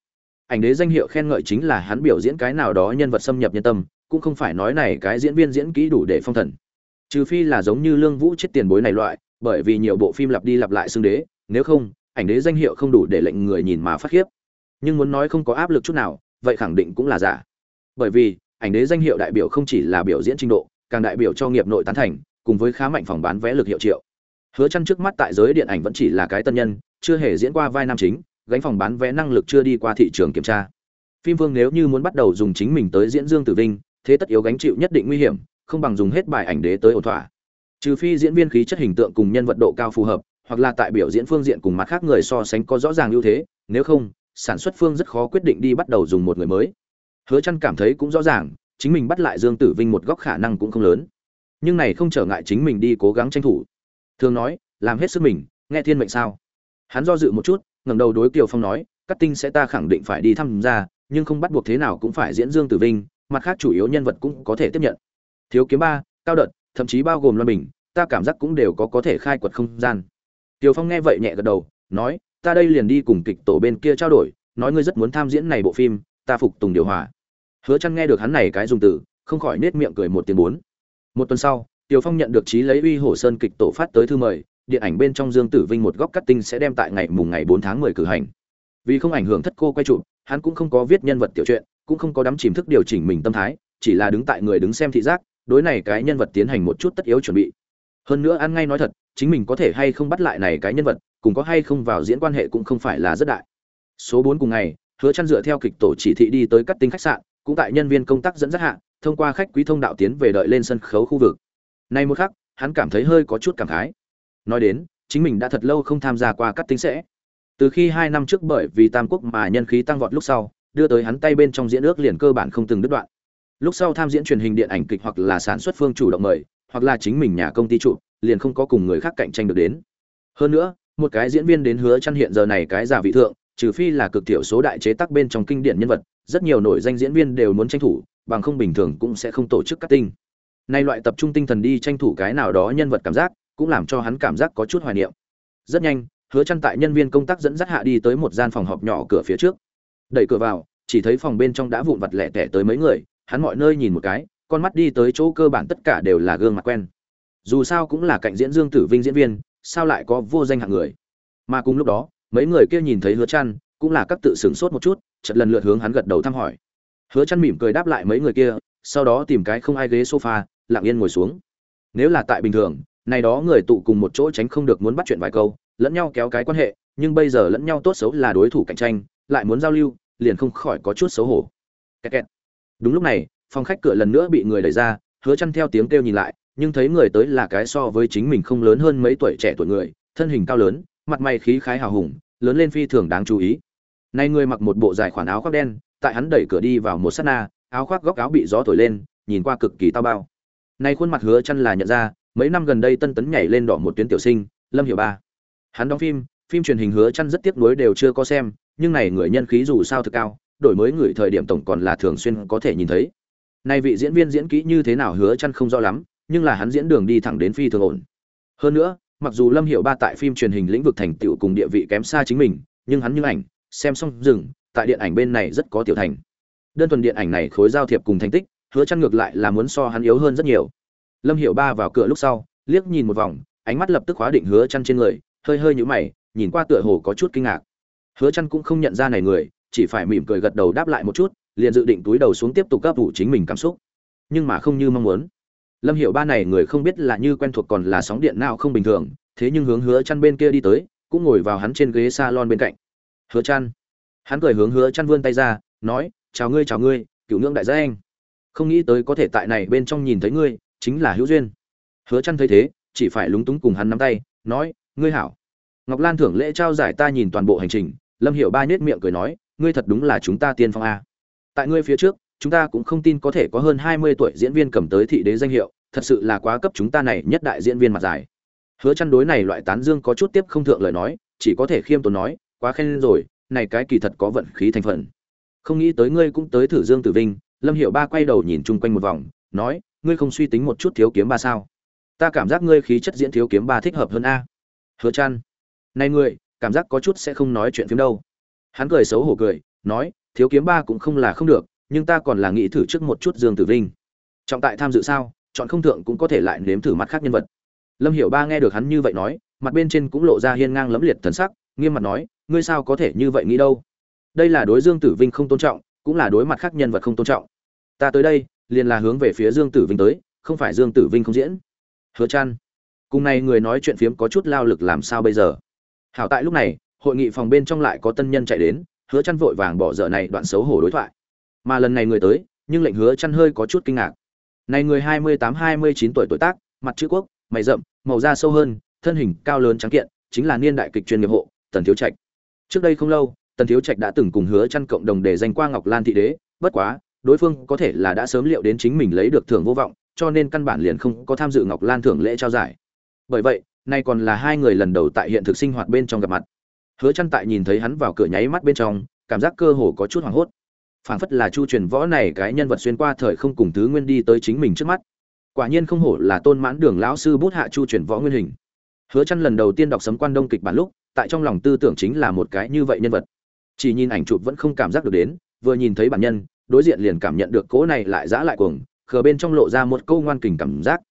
Ảnh đế danh hiệu khen ngợi chính là hắn biểu diễn cái nào đó nhân vật xâm nhập nhân tâm, cũng không phải nói này cái diễn viên diễn kỹ đủ để phong thần. Trừ phi là giống như lương vũ chết tiền bối này loại, bởi vì nhiều bộ phim lặp đi lặp lại xưng đế, nếu không, ảnh đế danh hiệu không đủ để lệnh người nhìn mà phát khiếp. Nhưng muốn nói không có áp lực chút nào vậy khẳng định cũng là giả. Bởi vì, ảnh đế danh hiệu đại biểu không chỉ là biểu diễn trình độ, càng đại biểu cho nghiệp nội tán thành, cùng với khá mạnh phòng bán vé lực hiệu triệu. Hứa chăn trước mắt tại giới điện ảnh vẫn chỉ là cái tân nhân, chưa hề diễn qua vai nam chính, gánh phòng bán vé năng lực chưa đi qua thị trường kiểm tra. Phim vương nếu như muốn bắt đầu dùng chính mình tới diễn dương tử vinh, thế tất yếu gánh chịu nhất định nguy hiểm, không bằng dùng hết bài ảnh đế tới ổn thỏa. Trừ phi diễn viên khí chất hình tượng cùng nhân vật độ cao phù hợp, hoặc là tại biểu diễn phương diện cùng mặt khác người so sánh có rõ ràng ưu thế, nếu không sản xuất phương rất khó quyết định đi bắt đầu dùng một người mới. Hứa chăn cảm thấy cũng rõ ràng chính mình bắt lại dương tử vinh một góc khả năng cũng không lớn. Nhưng này không trở ngại chính mình đi cố gắng tranh thủ. Thường nói làm hết sức mình nghe thiên mệnh sao? Hắn do dự một chút ngẩng đầu đối kiều phong nói cắt tinh sẽ ta khẳng định phải đi tham gia nhưng không bắt buộc thế nào cũng phải diễn dương tử vinh mặt khác chủ yếu nhân vật cũng có thể tiếp nhận. Thiếu kiếm ba cao đợt thậm chí bao gồm loan bình ta cảm giác cũng đều có có thể khai quật không gian. Tiêu Phong nghe vậy nhẹ gật đầu, nói, ta đây liền đi cùng kịch tổ bên kia trao đổi, nói ngươi rất muốn tham diễn này bộ phim, ta phục tùng điều hòa. Hứa chăn nghe được hắn này cái dùng từ, không khỏi nết miệng cười một tiếng bốn. Một tuần sau, tiểu Phong nhận được trí lấy uy hồ sơn kịch tổ phát tới thư mời, điện ảnh bên trong Dương Tử Vinh một góc cắt tinh sẽ đem tại ngày mùng ngày 4 tháng 10 cử hành. Vì không ảnh hưởng thất cô quay chụp, hắn cũng không có viết nhân vật tiểu truyện, cũng không có đắm chìm thức điều chỉnh mình tâm thái, chỉ là đứng tại người đứng xem thị giác, đối này cái nhân vật tiến hành một chút tất yếu chuẩn bị. Hơn nữa ăn ngay nói thật, chính mình có thể hay không bắt lại này cái nhân vật cùng có hay không vào diễn quan hệ cũng không phải là rất đại. Số bốn cùng ngày, hứa chăn dựa theo kịch tổ chỉ thị đi tới cắt tinh khách sạn, cũng tại nhân viên công tác dẫn dắt hạ, thông qua khách quý thông đạo tiến về đợi lên sân khấu khu vực. Nay một khắc, hắn cảm thấy hơi có chút cảm khái. Nói đến, chính mình đã thật lâu không tham gia qua cắt tinh sẽ. Từ khi hai năm trước bởi vì tam quốc mà nhân khí tăng vọt lúc sau, đưa tới hắn tay bên trong diễn ước liền cơ bản không từng đứt đoạn. Lúc sau tham diễn truyền hình điện ảnh kịch hoặc là sản xuất phương chủ động mời, hoặc là chính mình nhà công ty chủ liền không có cùng người khác cạnh tranh được đến. Hơn nữa một cái diễn viên đến hứa chăn hiện giờ này cái giả vị thượng, trừ phi là cực thiểu số đại chế tác bên trong kinh điển nhân vật, rất nhiều nổi danh diễn viên đều muốn tranh thủ, bằng không bình thường cũng sẽ không tổ chức cắt tinh nay loại tập trung tinh thần đi tranh thủ cái nào đó nhân vật cảm giác, cũng làm cho hắn cảm giác có chút hoài niệm. Rất nhanh, hứa chăn tại nhân viên công tác dẫn dắt hạ đi tới một gian phòng họp nhỏ cửa phía trước. Đẩy cửa vào, chỉ thấy phòng bên trong đã vụn vặt lẻ tẻ tới mấy người, hắn mọi nơi nhìn một cái, con mắt đi tới chỗ cơ bản tất cả đều là gương mặt quen. Dù sao cũng là cạnh diễn dương tử vinh diễn viên sao lại có vô danh hạng người? Mà cùng lúc đó, mấy người kia nhìn thấy hứa chăn cũng là các tự sửng sốt một chút, chợt lần lượt hướng hắn gật đầu thăm hỏi. Hứa chăn mỉm cười đáp lại mấy người kia, sau đó tìm cái không ai ghế sofa, lặng yên ngồi xuống. Nếu là tại bình thường, này đó người tụ cùng một chỗ tránh không được muốn bắt chuyện vài câu, lẫn nhau kéo cái quan hệ, nhưng bây giờ lẫn nhau tốt xấu là đối thủ cạnh tranh, lại muốn giao lưu, liền không khỏi có chút xấu hổ. Kẹt kẹt. đúng lúc này, phòng khách cửa lần nữa bị người đẩy ra, hứa chăn theo tiếng kêu nhìn lại nhưng thấy người tới là cái so với chính mình không lớn hơn mấy tuổi trẻ tuổi người, thân hình cao lớn, mặt mày khí khái hào hùng, lớn lên phi thường đáng chú ý. Nay người mặc một bộ dài khoản áo khoác đen, tại hắn đẩy cửa đi vào một sát na, áo khoác góc áo bị gió thổi lên, nhìn qua cực kỳ tao bao. Nay khuôn mặt hứa chăn là nhận ra, mấy năm gần đây tân tấn nhảy lên đỏ một tuyến tiểu sinh, lâm hiểu ba. Hắn đóng phim phim truyền hình hứa chăn rất tiếc nuối đều chưa có xem, nhưng này người nhân khí dù sao thực cao, đổi mới người thời điểm tổng còn là thường xuyên có thể nhìn thấy. Nay vị diễn viên diễn kỹ như thế nào hứa chăn không rõ lắm nhưng là hắn diễn đường đi thẳng đến phi thường ổn. Hơn nữa, mặc dù Lâm Hiểu Ba tại phim truyền hình lĩnh vực thành tựu cùng địa vị kém xa chính mình, nhưng hắn như ảnh, xem xong dừng, tại điện ảnh bên này rất có tiểu thành. Đơn thuần điện ảnh này khối giao thiệp cùng thành tích, hứa chăn ngược lại là muốn so hắn yếu hơn rất nhiều. Lâm Hiểu Ba vào cửa lúc sau, liếc nhìn một vòng, ánh mắt lập tức khóa định hứa chăn trên người, hơi hơi nhíu mày, nhìn qua tựa hồ có chút kinh ngạc. Hứa Chân cũng không nhận ra này người, chỉ phải mỉm cười gật đầu đáp lại một chút, liền dự định túi đầu xuống tiếp tục cấp vũ chính mình cảm xúc. Nhưng mà không như mong muốn lâm hiệu ba này người không biết là như quen thuộc còn là sóng điện nào không bình thường, thế nhưng hướng hứa chăn bên kia đi tới, cũng ngồi vào hắn trên ghế salon bên cạnh. Hứa chăn. Hắn cười hướng hứa chăn vươn tay ra, nói, chào ngươi chào ngươi, cựu ngưỡng đại gia anh. Không nghĩ tới có thể tại này bên trong nhìn thấy ngươi, chính là hữu duyên. Hứa chăn thấy thế, chỉ phải lúng túng cùng hắn nắm tay, nói, ngươi hảo. Ngọc lan thưởng lễ trao giải ta nhìn toàn bộ hành trình, lâm hiệu ba nhếch miệng cười nói, ngươi thật đúng là chúng ta tiên phong a. Tại ngươi phía trước chúng ta cũng không tin có thể có hơn 20 tuổi diễn viên cầm tới thị đế danh hiệu, thật sự là quá cấp chúng ta này nhất đại diễn viên mặt dài. Hứa chăn đối này loại tán dương có chút tiếp không thượng lời nói, chỉ có thể khiêm tốn nói, quá khen rồi, này cái kỳ thật có vận khí thành phần. Không nghĩ tới ngươi cũng tới thử Dương Tử Vinh, Lâm Hiểu Ba quay đầu nhìn chung quanh một vòng, nói, ngươi không suy tính một chút thiếu kiếm ba sao? Ta cảm giác ngươi khí chất diễn thiếu kiếm ba thích hợp hơn a. Hứa chăn, này ngươi, cảm giác có chút sẽ không nói chuyện phim đâu. Hắn cười xấu hổ cười, nói, thiếu kiếm ba cũng không là không được, nhưng ta còn là nghĩ thử trước một chút Dương Tử Vinh. Trọng tại tham dự sao, chọn không thượng cũng có thể lại nếm thử mắt khác nhân vật. Lâm Hiểu Ba nghe được hắn như vậy nói, mặt bên trên cũng lộ ra hiên ngang lẫm liệt thần sắc, nghiêm mặt nói ngươi sao có thể như vậy nghĩ đâu? Đây là đối dương tử vinh không tôn trọng cũng là đối mặt khác nhân vật không tôn trọng. Ta tới đây liền là hướng về phía dương tử vinh tới không phải dương tử vinh không diễn. Hứa Chân, cùng này người nói chuyện phiếm có chút lao lực làm sao bây giờ? Hảo tại lúc này hội nghị phòng bên trong lại có tân nhân chạy đến hứa Chân vội vàng bỏ dở này đoạn xấu hổ đối thoại mà lần này người tới, nhưng lệnh hứa chăn hơi có chút kinh ngạc. Này người 28-29 tuổi tuổi tác, mặt chữ quốc, mày rậm, màu da sâu hơn, thân hình cao lớn trắng kiện, chính là niên đại kịch chuyên nghiệp hộ, tần thiếu trạch. Trước đây không lâu, tần thiếu trạch đã từng cùng hứa chăn cộng đồng để danh qua ngọc lan thị đế, bất quá, đối phương có thể là đã sớm liệu đến chính mình lấy được thưởng vô vọng, cho nên căn bản liền không có tham dự ngọc lan thưởng lễ trao giải. Bởi vậy, nay còn là hai người lần đầu tại hiện thực sinh hoạt bên trong gặp mặt. Hứa chăn tại nhìn thấy hắn vào cửa nháy mắt bên trong, cảm giác cơ hồ có chút hoảng hốt phảng phất là chu truyền võ này cái nhân vật xuyên qua thời không cùng thứ nguyên đi tới chính mình trước mắt. Quả nhiên không hổ là tôn mãn đường lão sư bút hạ chu truyền võ nguyên hình. Hứa chăn lần đầu tiên đọc sấm quan đông kịch bản lúc, tại trong lòng tư tưởng chính là một cái như vậy nhân vật. Chỉ nhìn ảnh chụp vẫn không cảm giác được đến, vừa nhìn thấy bản nhân, đối diện liền cảm nhận được cố này lại dã lại cuồng, khờ bên trong lộ ra một câu ngoan kình cảm giác.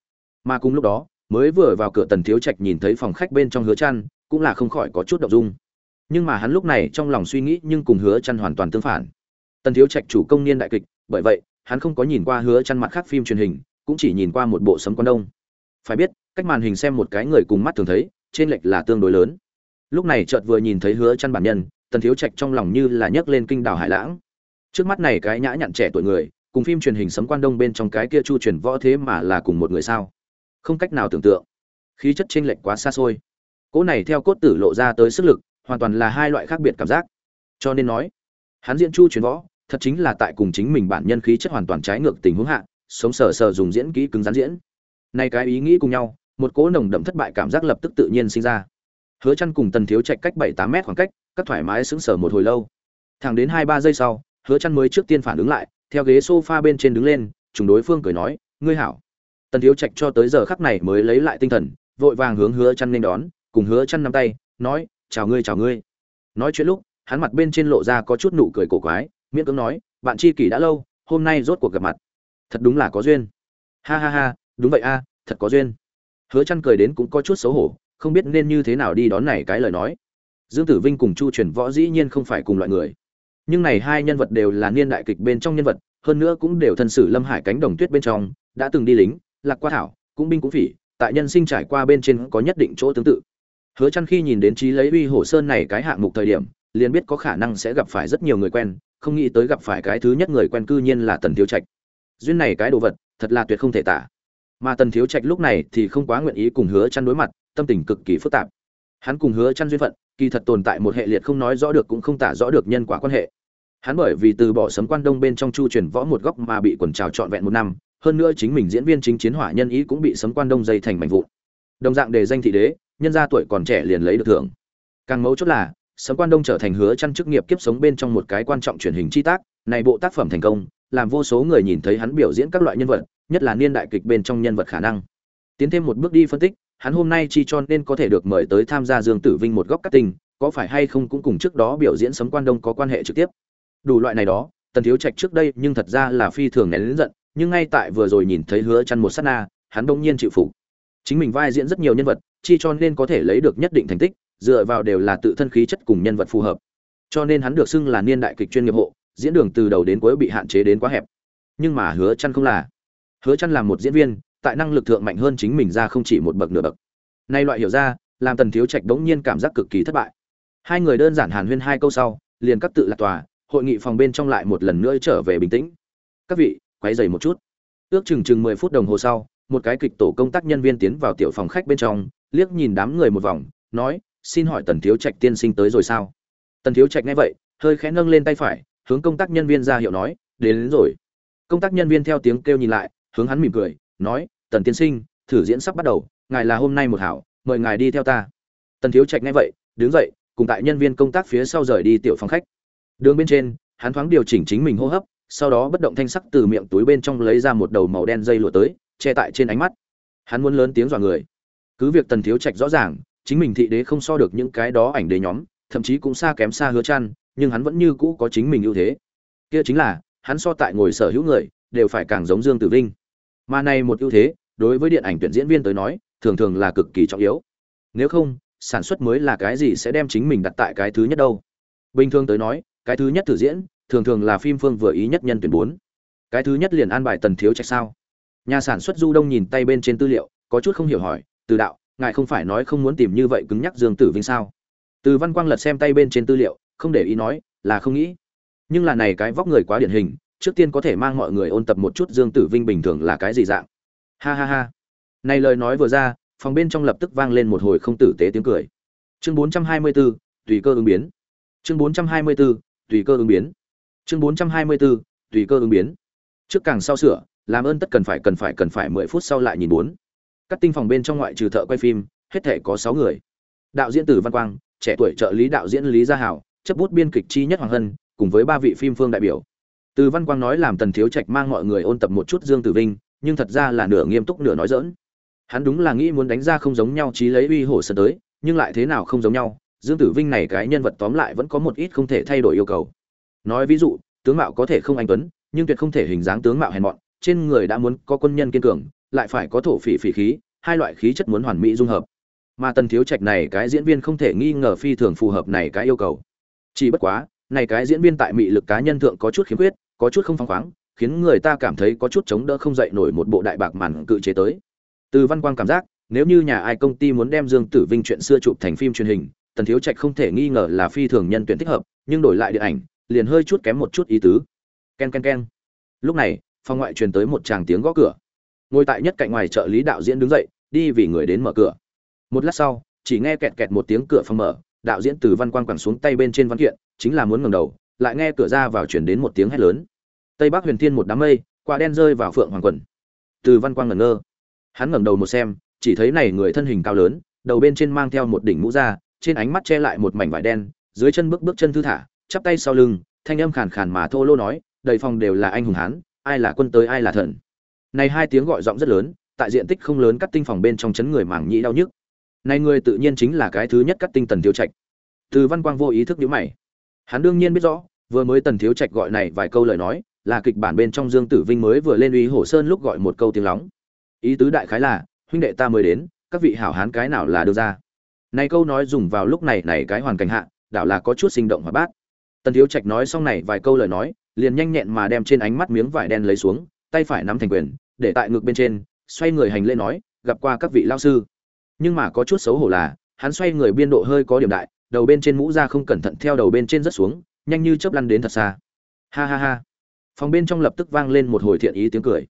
Mà cùng lúc đó, mới vừa vào cửa tần thiếu trạch nhìn thấy phòng khách bên trong hứa chăn cũng là không khỏi có chút động dung. Nhưng mà hắn lúc này trong lòng suy nghĩ nhưng cùng hứa chăn hoàn toàn tương phản tần thiếu trạch chủ công niên đại kịch, bởi vậy, hắn không có nhìn qua hứa chăn mặt khác phim truyền hình, cũng chỉ nhìn qua một bộ sấm quan đông. Phải biết, cách màn hình xem một cái người cùng mắt thường thấy, trên lệch là tương đối lớn. Lúc này chợt vừa nhìn thấy hứa chăn bản nhân, tần thiếu trạch trong lòng như là nhấc lên kinh đảo hải lãng. Trước mắt này cái nhã nhặn trẻ tuổi người, cùng phim truyền hình sấm quan đông bên trong cái kia chu truyền võ thế mà là cùng một người sao? Không cách nào tưởng tượng. Khí chất chênh lệch quá xa xôi. Cỗ này theo cốt tử lộ ra tới sức lực, hoàn toàn là hai loại khác biệt cảm giác. Cho nên nói, hắn diễn chu truyền võ thật chính là tại cùng chính mình bản nhân khí chất hoàn toàn trái ngược tình huống hạ, sống sờ sờ dùng diễn kỹ cứng rắn diễn. Nay cái ý nghĩ cùng nhau, một cỗ nồng đậm thất bại cảm giác lập tức tự nhiên sinh ra. Hứa chăn cùng tần thiếu trạch cách bảy tám mét khoảng cách cắt thoải mái sững sờ một hồi lâu. Thẳng đến hai ba giây sau, hứa chăn mới trước tiên phản ứng lại, theo ghế sofa bên trên đứng lên, trùng đối phương cười nói, ngươi hảo. Tần thiếu trạch cho tới giờ khắc này mới lấy lại tinh thần, vội vàng hướng hứa chăn nên đón, cùng hứa chăn nắm tay, nói, chào ngươi chào ngươi. Nói chuyện lúc, hắn mặt bên trên lộ ra có chút nụ cười cổ quái miễn cưỡng nói, bạn chi kỷ đã lâu, hôm nay rốt cuộc gặp mặt. Thật đúng là có duyên. Ha ha ha, đúng vậy a, thật có duyên. Hứa chăn cười đến cũng có chút xấu hổ, không biết nên như thế nào đi đón này cái lời nói. Dương tử vinh cùng chu truyền võ dĩ nhiên không phải cùng loại người. Nhưng này hai nhân vật đều là niên đại kịch bên trong nhân vật, hơn nữa cũng đều thân sử lâm hải cánh đồng tuyết bên trong, đã từng đi lính, lạc qua thảo, cũng binh cũng phỉ, tại nhân sinh trải qua bên trên có nhất định chỗ tương tự. Hứa chăn khi nhìn đến trí lấy uy hổ sơn này cái hạng mục thời điểm, liền biết có khả năng sẽ gặp phải rất nhiều người quen không nghĩ tới gặp phải cái thứ nhất người quen cư nhiên là tần thiếu trạch. Duyên này cái đồ vật, thật là tuyệt không thể tả. Mà tần thiếu trạch lúc này thì không quá nguyện ý cùng hứa chăn đối mặt, tâm tình cực kỳ phức tạp. Hắn cùng hứa chăn duyên phận, kỳ thật tồn tại một hệ liệt không nói rõ được cũng không tả rõ được nhân quả quan hệ. Hắn bởi vì từ bỏ sấm quan đông bên trong chu truyền võ một góc mà bị quần trào trọn vẹn một năm, hơn nữa chính mình diễn viên chính chiến hỏa nhân ý cũng bị sấm quan đông dây thành mảnh vụn. Đồng dạng đề danh thị đế, nhân gia tuổi còn trẻ liền lấy được thưởng. Càng mấu chốt là sấm quan đông trở thành hứa chăn chức nghiệp kiếp sống bên trong một cái quan trọng truyền hình chi tác này bộ tác phẩm thành công làm vô số người nhìn thấy hắn biểu diễn các loại nhân vật nhất là niên đại kịch bên trong nhân vật khả năng tiến thêm một bước đi phân tích hắn hôm nay chi cho nên có thể được mời tới tham gia Dương Tử Vinh một góc cắt tình, có phải hay không cũng cùng trước đó biểu diễn sấm quan đông có quan hệ trực tiếp. Đủ loại này đó, Tần Thiếu Trạch trước đây nhưng thật ra là phi thường nén lớn giận, nhưng ngay tại vừa rồi nhìn thấy Hứa chăn một sát na, hắn đông nhiên chịu phục. Chính mình vai diễn rất nhiều nhân vật, chi cho nên có thể lấy được nhất định thành tích, dựa vào đều là tự thân khí chất cùng nhân vật phù hợp. Cho nên hắn được xưng là niên đại kịch chuyên nghiệp hộ, diễn đường từ đầu đến cuối bị hạn chế đến quá hẹp. Nhưng mà Hứa chăn không là. Hứa chăn là một diễn viên, tại năng lực thượng mạnh hơn chính mình ra không chỉ một bậc nửa bậc nay loại hiểu ra làm tần thiếu trạch đống nhiên cảm giác cực kỳ thất bại hai người đơn giản hàn huyên hai câu sau liền cắt tự lạc tòa hội nghị phòng bên trong lại một lần nữa trở về bình tĩnh các vị quấy dày một chút ước chừng chừng mười phút đồng hồ sau một cái kịch tổ công tác nhân viên tiến vào tiểu phòng khách bên trong liếc nhìn đám người một vòng nói xin hỏi tần thiếu trạch tiên sinh tới rồi sao? Tần thiếu trạch nghe vậy hơi khẽ nâng lên tay phải hướng công tác nhân viên ra hiệu nói đến, đến rồi. Công tác nhân viên theo tiếng kêu nhìn lại hướng hắn mỉm cười nói tần tiên sinh thử diễn sắp bắt đầu ngài là hôm nay một hảo mời ngài đi theo ta. Tần thiếu trạch nghe vậy đứng dậy cùng tại nhân viên công tác phía sau rời đi tiểu phòng khách. Đường bên trên hắn thoáng điều chỉnh chính mình hô hấp sau đó bất động thanh sắc từ miệng túi bên trong lấy ra một đầu màu đen dây lụa tới che tại trên ánh mắt. Hắn muốn lớn tiếng dọa người. Cứ việc tần thiếu trạch rõ ràng chính mình thị đế không so được những cái đó ảnh đế nhóm, thậm chí cũng xa kém xa hứa chăn, nhưng hắn vẫn như cũ có chính mình ưu thế. Kia chính là, hắn so tại ngồi sở hữu người, đều phải càng giống dương tử vinh. Mà này một ưu thế, đối với điện ảnh tuyển diễn viên tới nói, thường thường là cực kỳ trọng yếu. Nếu không, sản xuất mới là cái gì sẽ đem chính mình đặt tại cái thứ nhất đâu. Bình thường tới nói, cái thứ nhất thử diễn, thường thường là phim phương vừa ý nhất nhân tuyển bốn. Cái thứ nhất liền an bài tần thiếu trạch sao? Nhà sản xuất du đông nhìn tay bên trên tư liệu, có chút không hiểu hỏi, từ đạo ngài không phải nói không muốn tìm như vậy cứng nhắc dương tử vinh sao? Từ văn quang lật xem tay bên trên tư liệu không để ý nói là không nghĩ. Nhưng là này cái vóc người quá điển hình trước tiên có thể mang mọi người ôn tập một chút dương tử vinh bình thường là cái gì dạng. Ha ha ha. Này lời nói vừa ra phòng bên trong lập tức vang lên một hồi không tử tế tiếng cười. Chương 424, tùy cơ ứng biến. Chương 424, tùy cơ ứng biến. Chương 424, tùy cơ ứng biến. Trước càng sau sửa làm ơn tất cần phải cần phải cần phải mười phút sau lại nhìn bốn các tinh phòng bên trong ngoại trừ thợ quay phim, hết thể có sáu người. Đạo diễn tử văn quang, trẻ tuổi trợ lý đạo diễn lý gia hảo, chấp bút biên kịch chi nhất hoàng hân, cùng với ba vị phim phương đại biểu. Từ văn quang nói làm tần thiếu trạch mang mọi người ôn tập một chút dương tử vinh, nhưng thật ra là nửa nghiêm túc nửa nói dỡn hắn đúng là nghĩ muốn đánh ra không giống nhau chí lấy uy hổ sơ tới, nhưng lại thế nào không giống nhau, dương tử vinh này cái nhân vật tóm lại vẫn có một ít không thể thay đổi yêu cầu. Nói ví dụ, tướng mạo có thể không anh tuấn, nhưng tuyệt không thể hình dáng tướng mạo hèn mọn, trên người đã muốn có quân nhân kiên cường lại phải có thổ phỉ phỉ khí, hai loại khí chất muốn hoàn mỹ dung hợp. Mà tần thiếu trạch này cái diễn viên không thể nghi ngờ phi thường phù hợp này cái yêu cầu. Chỉ bất quá, này cái diễn viên tại mị lực cá nhân thượng có chút khiếm khuyết, có chút không phăng khoáng, khiến người ta cảm thấy có chút chống đỡ không dậy nổi một bộ đại bạc màn cự chế tới. Từ văn quang cảm giác, nếu như nhà ai công ty muốn đem dương tử vinh chuyện xưa chụp thành phim truyền hình, tần thiếu trạch không thể nghi ngờ là phi thường nhân tuyển thích hợp, nhưng đổi lại điện ảnh, liền hơi chút kém một chút ý tứ. Ken ken ken. Lúc này, phòng ngoại truyền tới một tràng tiếng gõ cửa ngồi tại nhất cạnh ngoài trợ lý đạo diễn đứng dậy, đi vì người đến mở cửa. Một lát sau, chỉ nghe kẹt kẹt một tiếng cửa phòng mở, đạo diễn từ văn quang quẳng xuống tay bên trên văn kiện, chính là muốn ngẩng đầu, lại nghe cửa ra vào chuyển đến một tiếng hét lớn. Tây bắc huyền thiên một đám mây, quả đen rơi vào phượng hoàng quần. Từ văn quang ngẩn ngơ. Hắn ngẩng đầu một xem, chỉ thấy này người thân hình cao lớn, đầu bên trên mang theo một đỉnh mũ da, trên ánh mắt che lại một mảnh vải đen, dưới chân bước bước chân thư thả, chắp tay sau lưng, thanh âm khàn khàn mà thô lô nói, đầy phòng đều là anh hùng hán, ai là quân tới ai là thần? Này hai tiếng gọi giọng rất lớn, tại diện tích không lớn cắt tinh phòng bên trong chấn người mảng nhĩ đau nhức. Này người tự nhiên chính là cái thứ nhất cắt tinh tần thiếu trạch. Từ văn quang vô ý thức nhíu mày. Hắn đương nhiên biết rõ, vừa mới tần thiếu trạch gọi này vài câu lời nói, là kịch bản bên trong dương tử vinh mới vừa lên uy hổ sơn lúc gọi một câu tiếng lóng. Ý tứ đại khái là, huynh đệ ta mới đến, các vị hảo hán cái nào là đưa ra. Này câu nói dùng vào lúc này này cái hoàn cảnh hạ, đảo là có chút sinh động hoạt bát. Tần thiếu trạch nói xong này vài câu lời nói, liền nhanh nhẹn mà đem trên ánh mắt miếng vải đen lấy xuống, tay phải nắm thành quyền để tại ngực bên trên, xoay người hành lễ nói, gặp qua các vị lao sư. Nhưng mà có chút xấu hổ là, hắn xoay người biên độ hơi có điểm đại, đầu bên trên mũ ra không cẩn thận theo đầu bên trên rất xuống, nhanh như chớp lăn đến thật xa. Ha ha ha. Phòng bên trong lập tức vang lên một hồi thiện ý tiếng cười.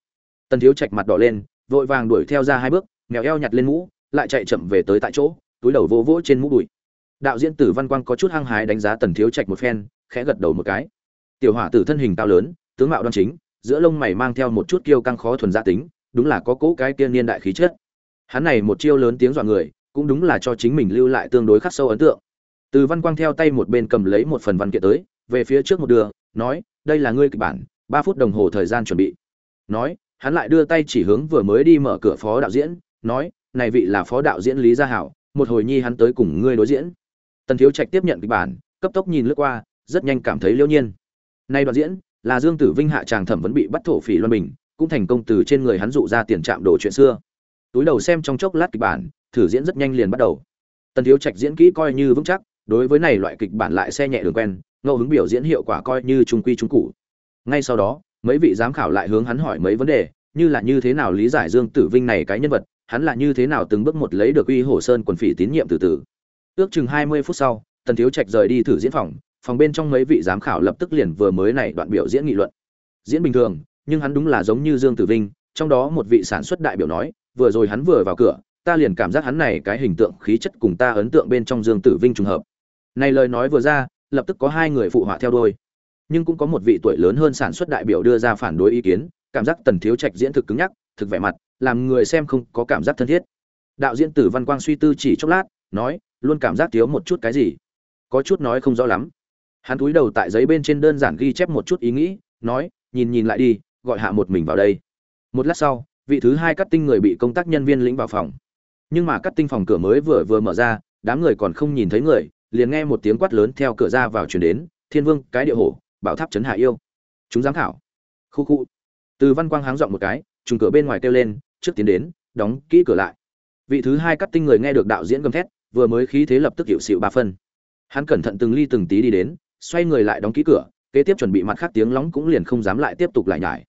Tần thiếu chạch mặt đỏ lên, vội vàng đuổi theo ra hai bước, mèo eo nhặt lên mũ, lại chạy chậm về tới tại chỗ, túi đầu vỗ vỗ trên mũ bụi. Đạo diễn tử văn quang có chút hăng hái đánh giá tần thiếu trạch một phen, khẽ gật đầu một cái. Tiểu hỏa tử thân hình cao lớn, tướng mạo đoan chính giữa lông mày mang theo một chút kiêu căng khó thuần gia tính, đúng là có cố cái tiên niên đại khí chất. Hắn này một chiêu lớn tiếng dọa người, cũng đúng là cho chính mình lưu lại tương đối khắc sâu ấn tượng. Từ văn quang theo tay một bên cầm lấy một phần văn kiện tới, về phía trước một đường, nói, đây là ngươi kịch bản, ba phút đồng hồ thời gian chuẩn bị. Nói, hắn lại đưa tay chỉ hướng vừa mới đi mở cửa phó đạo diễn, nói, này vị là phó đạo diễn lý gia hảo, một hồi nhi hắn tới cùng ngươi đối diễn. Tần thiếu trạch tiếp nhận kịch bản, cấp tốc nhìn lướt qua, rất nhanh cảm thấy liêu nhiên. Nay đoạn diễn là dương tử vinh hạ tràng thẩm vẫn bị bắt thổ phỉ loan bình, cũng thành công từ trên người hắn dụ ra tiền trạm đồ chuyện xưa. Túi đầu xem trong chốc lát kịch bản, thử diễn rất nhanh liền bắt đầu. Tần thiếu trạch diễn kỹ coi như vững chắc, đối với này loại kịch bản lại xe nhẹ đường quen, ngẫu hứng biểu diễn hiệu quả coi như trung quy trung cụ ngay sau đó, mấy vị giám khảo lại hướng hắn hỏi mấy vấn đề, như là như thế nào lý giải dương tử vinh này cái nhân vật, hắn là như thế nào từng bước một lấy được uy hổ sơn quần phỉ tín nhiệm từ từ. Ước chừng hai mươi phút sau, tần thiếu trạch rời đi thử diễn phòng phòng bên trong mấy vị giám khảo lập tức liền vừa mới này đoạn biểu diễn nghị luận. Diễn bình thường, nhưng hắn đúng là giống như dương tử vinh, trong đó một vị sản xuất đại biểu nói, vừa rồi hắn vừa vào cửa, ta liền cảm giác hắn này cái hình tượng khí chất cùng ta ấn tượng bên trong dương tử vinh trùng hợp. Này lời nói vừa ra, lập tức có hai người phụ họa theo đôi nhưng cũng có một vị tuổi lớn hơn sản xuất đại biểu đưa ra phản đối ý kiến, cảm giác tần thiếu trạch diễn thực cứng nhắc, thực vẻ mặt, làm người xem không có cảm giác thân thiết. Đạo diễn tử văn quang suy tư chỉ chốc lát, nói, luôn cảm giác thiếu một chút cái gì? Có chút nói không rõ lắm hắn cúi đầu tại giấy bên trên đơn giản ghi chép một chút ý nghĩ, nói, nhìn nhìn lại đi, gọi hạ một mình vào đây. Một lát sau, vị thứ hai cắt tinh người bị công tác nhân viên lĩnh vào phòng. Nhưng mà cắt tinh phòng cửa mới vừa vừa mở ra, đám người còn không nhìn thấy người, liền nghe một tiếng quát lớn theo cửa ra vào chuyển đến, thiên vương, cái địa hổ, bảo tháp trấn hạ yêu. Chúng giám khảo. Khu khu. Từ văn quang háng dọn một cái, trùng cửa bên ngoài kêu lên, trước tiến đến, đóng kỹ cửa lại. Vị thứ hai cắt tinh người nghe được đạo diễn gầm thét, vừa mới khí thế lập tức hiệu xịu ba phân. Hắn cẩn thận từng ly từng tí đi đến xoay người lại đóng ký cửa, kế tiếp chuẩn bị mặt khác tiếng lóng cũng liền không dám lại tiếp tục lại nhải.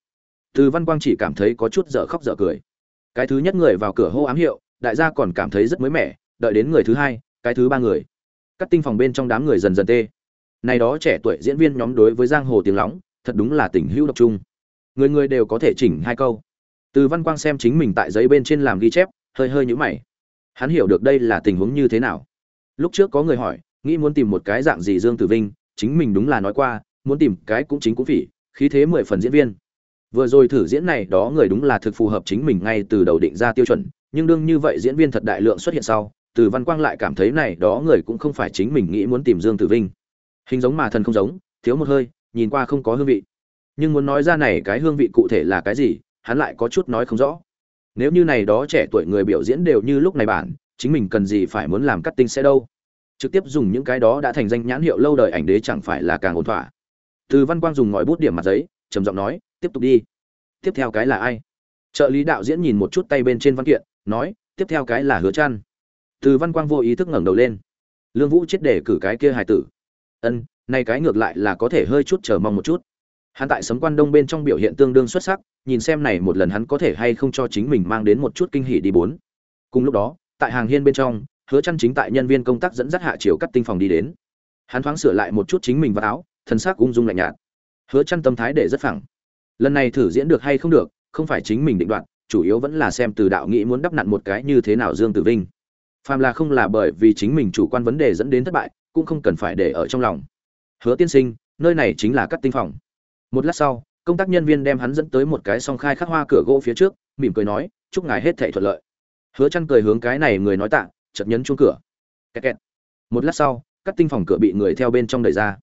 Từ văn quang chỉ cảm thấy có chút dở khóc dở cười. Cái thứ nhất người vào cửa hô ám hiệu, đại gia còn cảm thấy rất mới mẻ, đợi đến người thứ hai, cái thứ ba người. Cắt tinh phòng bên trong đám người dần dần tê. Này đó trẻ tuổi diễn viên nhóm đối với giang hồ tiếng lóng, thật đúng là tình hữu độc trung người người đều có thể chỉnh hai câu. Từ văn quang xem chính mình tại giấy bên trên làm ghi chép, hơi hơi nhũ mày. Hắn hiểu được đây là tình huống như thế nào. Lúc trước có người hỏi, nghĩ muốn tìm một cái dạng gì dương tử vinh chính mình đúng là nói qua, muốn tìm cái cũng chính cũng phỉ, khí thế mười phần diễn viên. Vừa rồi thử diễn này đó người đúng là thực phù hợp chính mình ngay từ đầu định ra tiêu chuẩn, nhưng đương như vậy diễn viên thật đại lượng xuất hiện sau, từ văn quang lại cảm thấy này đó người cũng không phải chính mình nghĩ muốn tìm dương tử vinh. Hình giống mà thần không giống, thiếu một hơi, nhìn qua không có hương vị. Nhưng muốn nói ra này cái hương vị cụ thể là cái gì, hắn lại có chút nói không rõ. Nếu như này đó trẻ tuổi người biểu diễn đều như lúc này bản, chính mình cần gì phải muốn làm cắt tinh sẽ đâu? Trực tiếp dùng những cái đó đã thành danh nhãn hiệu lâu đời ảnh đế chẳng phải là càng ổn thỏa. Từ văn quang dùng ngòi bút điểm mặt giấy, trầm giọng nói, tiếp tục đi. Tiếp theo cái là ai? Trợ lý đạo diễn nhìn một chút tay bên trên văn kiện, nói, tiếp theo cái là hứa trăn từ văn quang vô ý thức ngẩng đầu lên. Lương vũ chết để cử cái kia hài tử. Ân, nay cái ngược lại là có thể hơi chút chờ mong một chút. Hắn tại sấm quan đông bên trong biểu hiện tương đương xuất sắc, nhìn xem này một lần hắn có thể hay không cho chính mình mang đến một chút kinh hỉ đi bốn. Cùng lúc đó, tại hàng hiên bên trong hứa chăn chính tại nhân viên công tác dẫn dắt hạ chiều cắt tinh phòng đi đến. Hắn thoáng sửa lại một chút chính mình vào áo, thân xác ung dung lạnh nhạt. Hứa chăn tâm thái để rất phẳng. Lần này thử diễn được hay không được, không phải chính mình định đoạt, chủ yếu vẫn là xem từ đạo nghĩ muốn đắp nặn một cái như thế nào dương tử vinh. Phàm là không là bởi vì chính mình chủ quan vấn đề dẫn đến thất bại, cũng không cần phải để ở trong lòng. Hứa tiên sinh, nơi này chính là cắt tinh phòng. Một lát sau, công tác nhân viên đem hắn dẫn tới một cái song khai khắc hoa cửa gỗ phía trước, mỉm cười nói, chúc ngài hết thảy thuận lợi. Hứa chăn cười hướng cái này người nói tạ chợt nhấn chuông cửa. Kẹt kẹt. Một lát sau, cắt tinh phòng cửa bị người theo bên trong đẩy ra.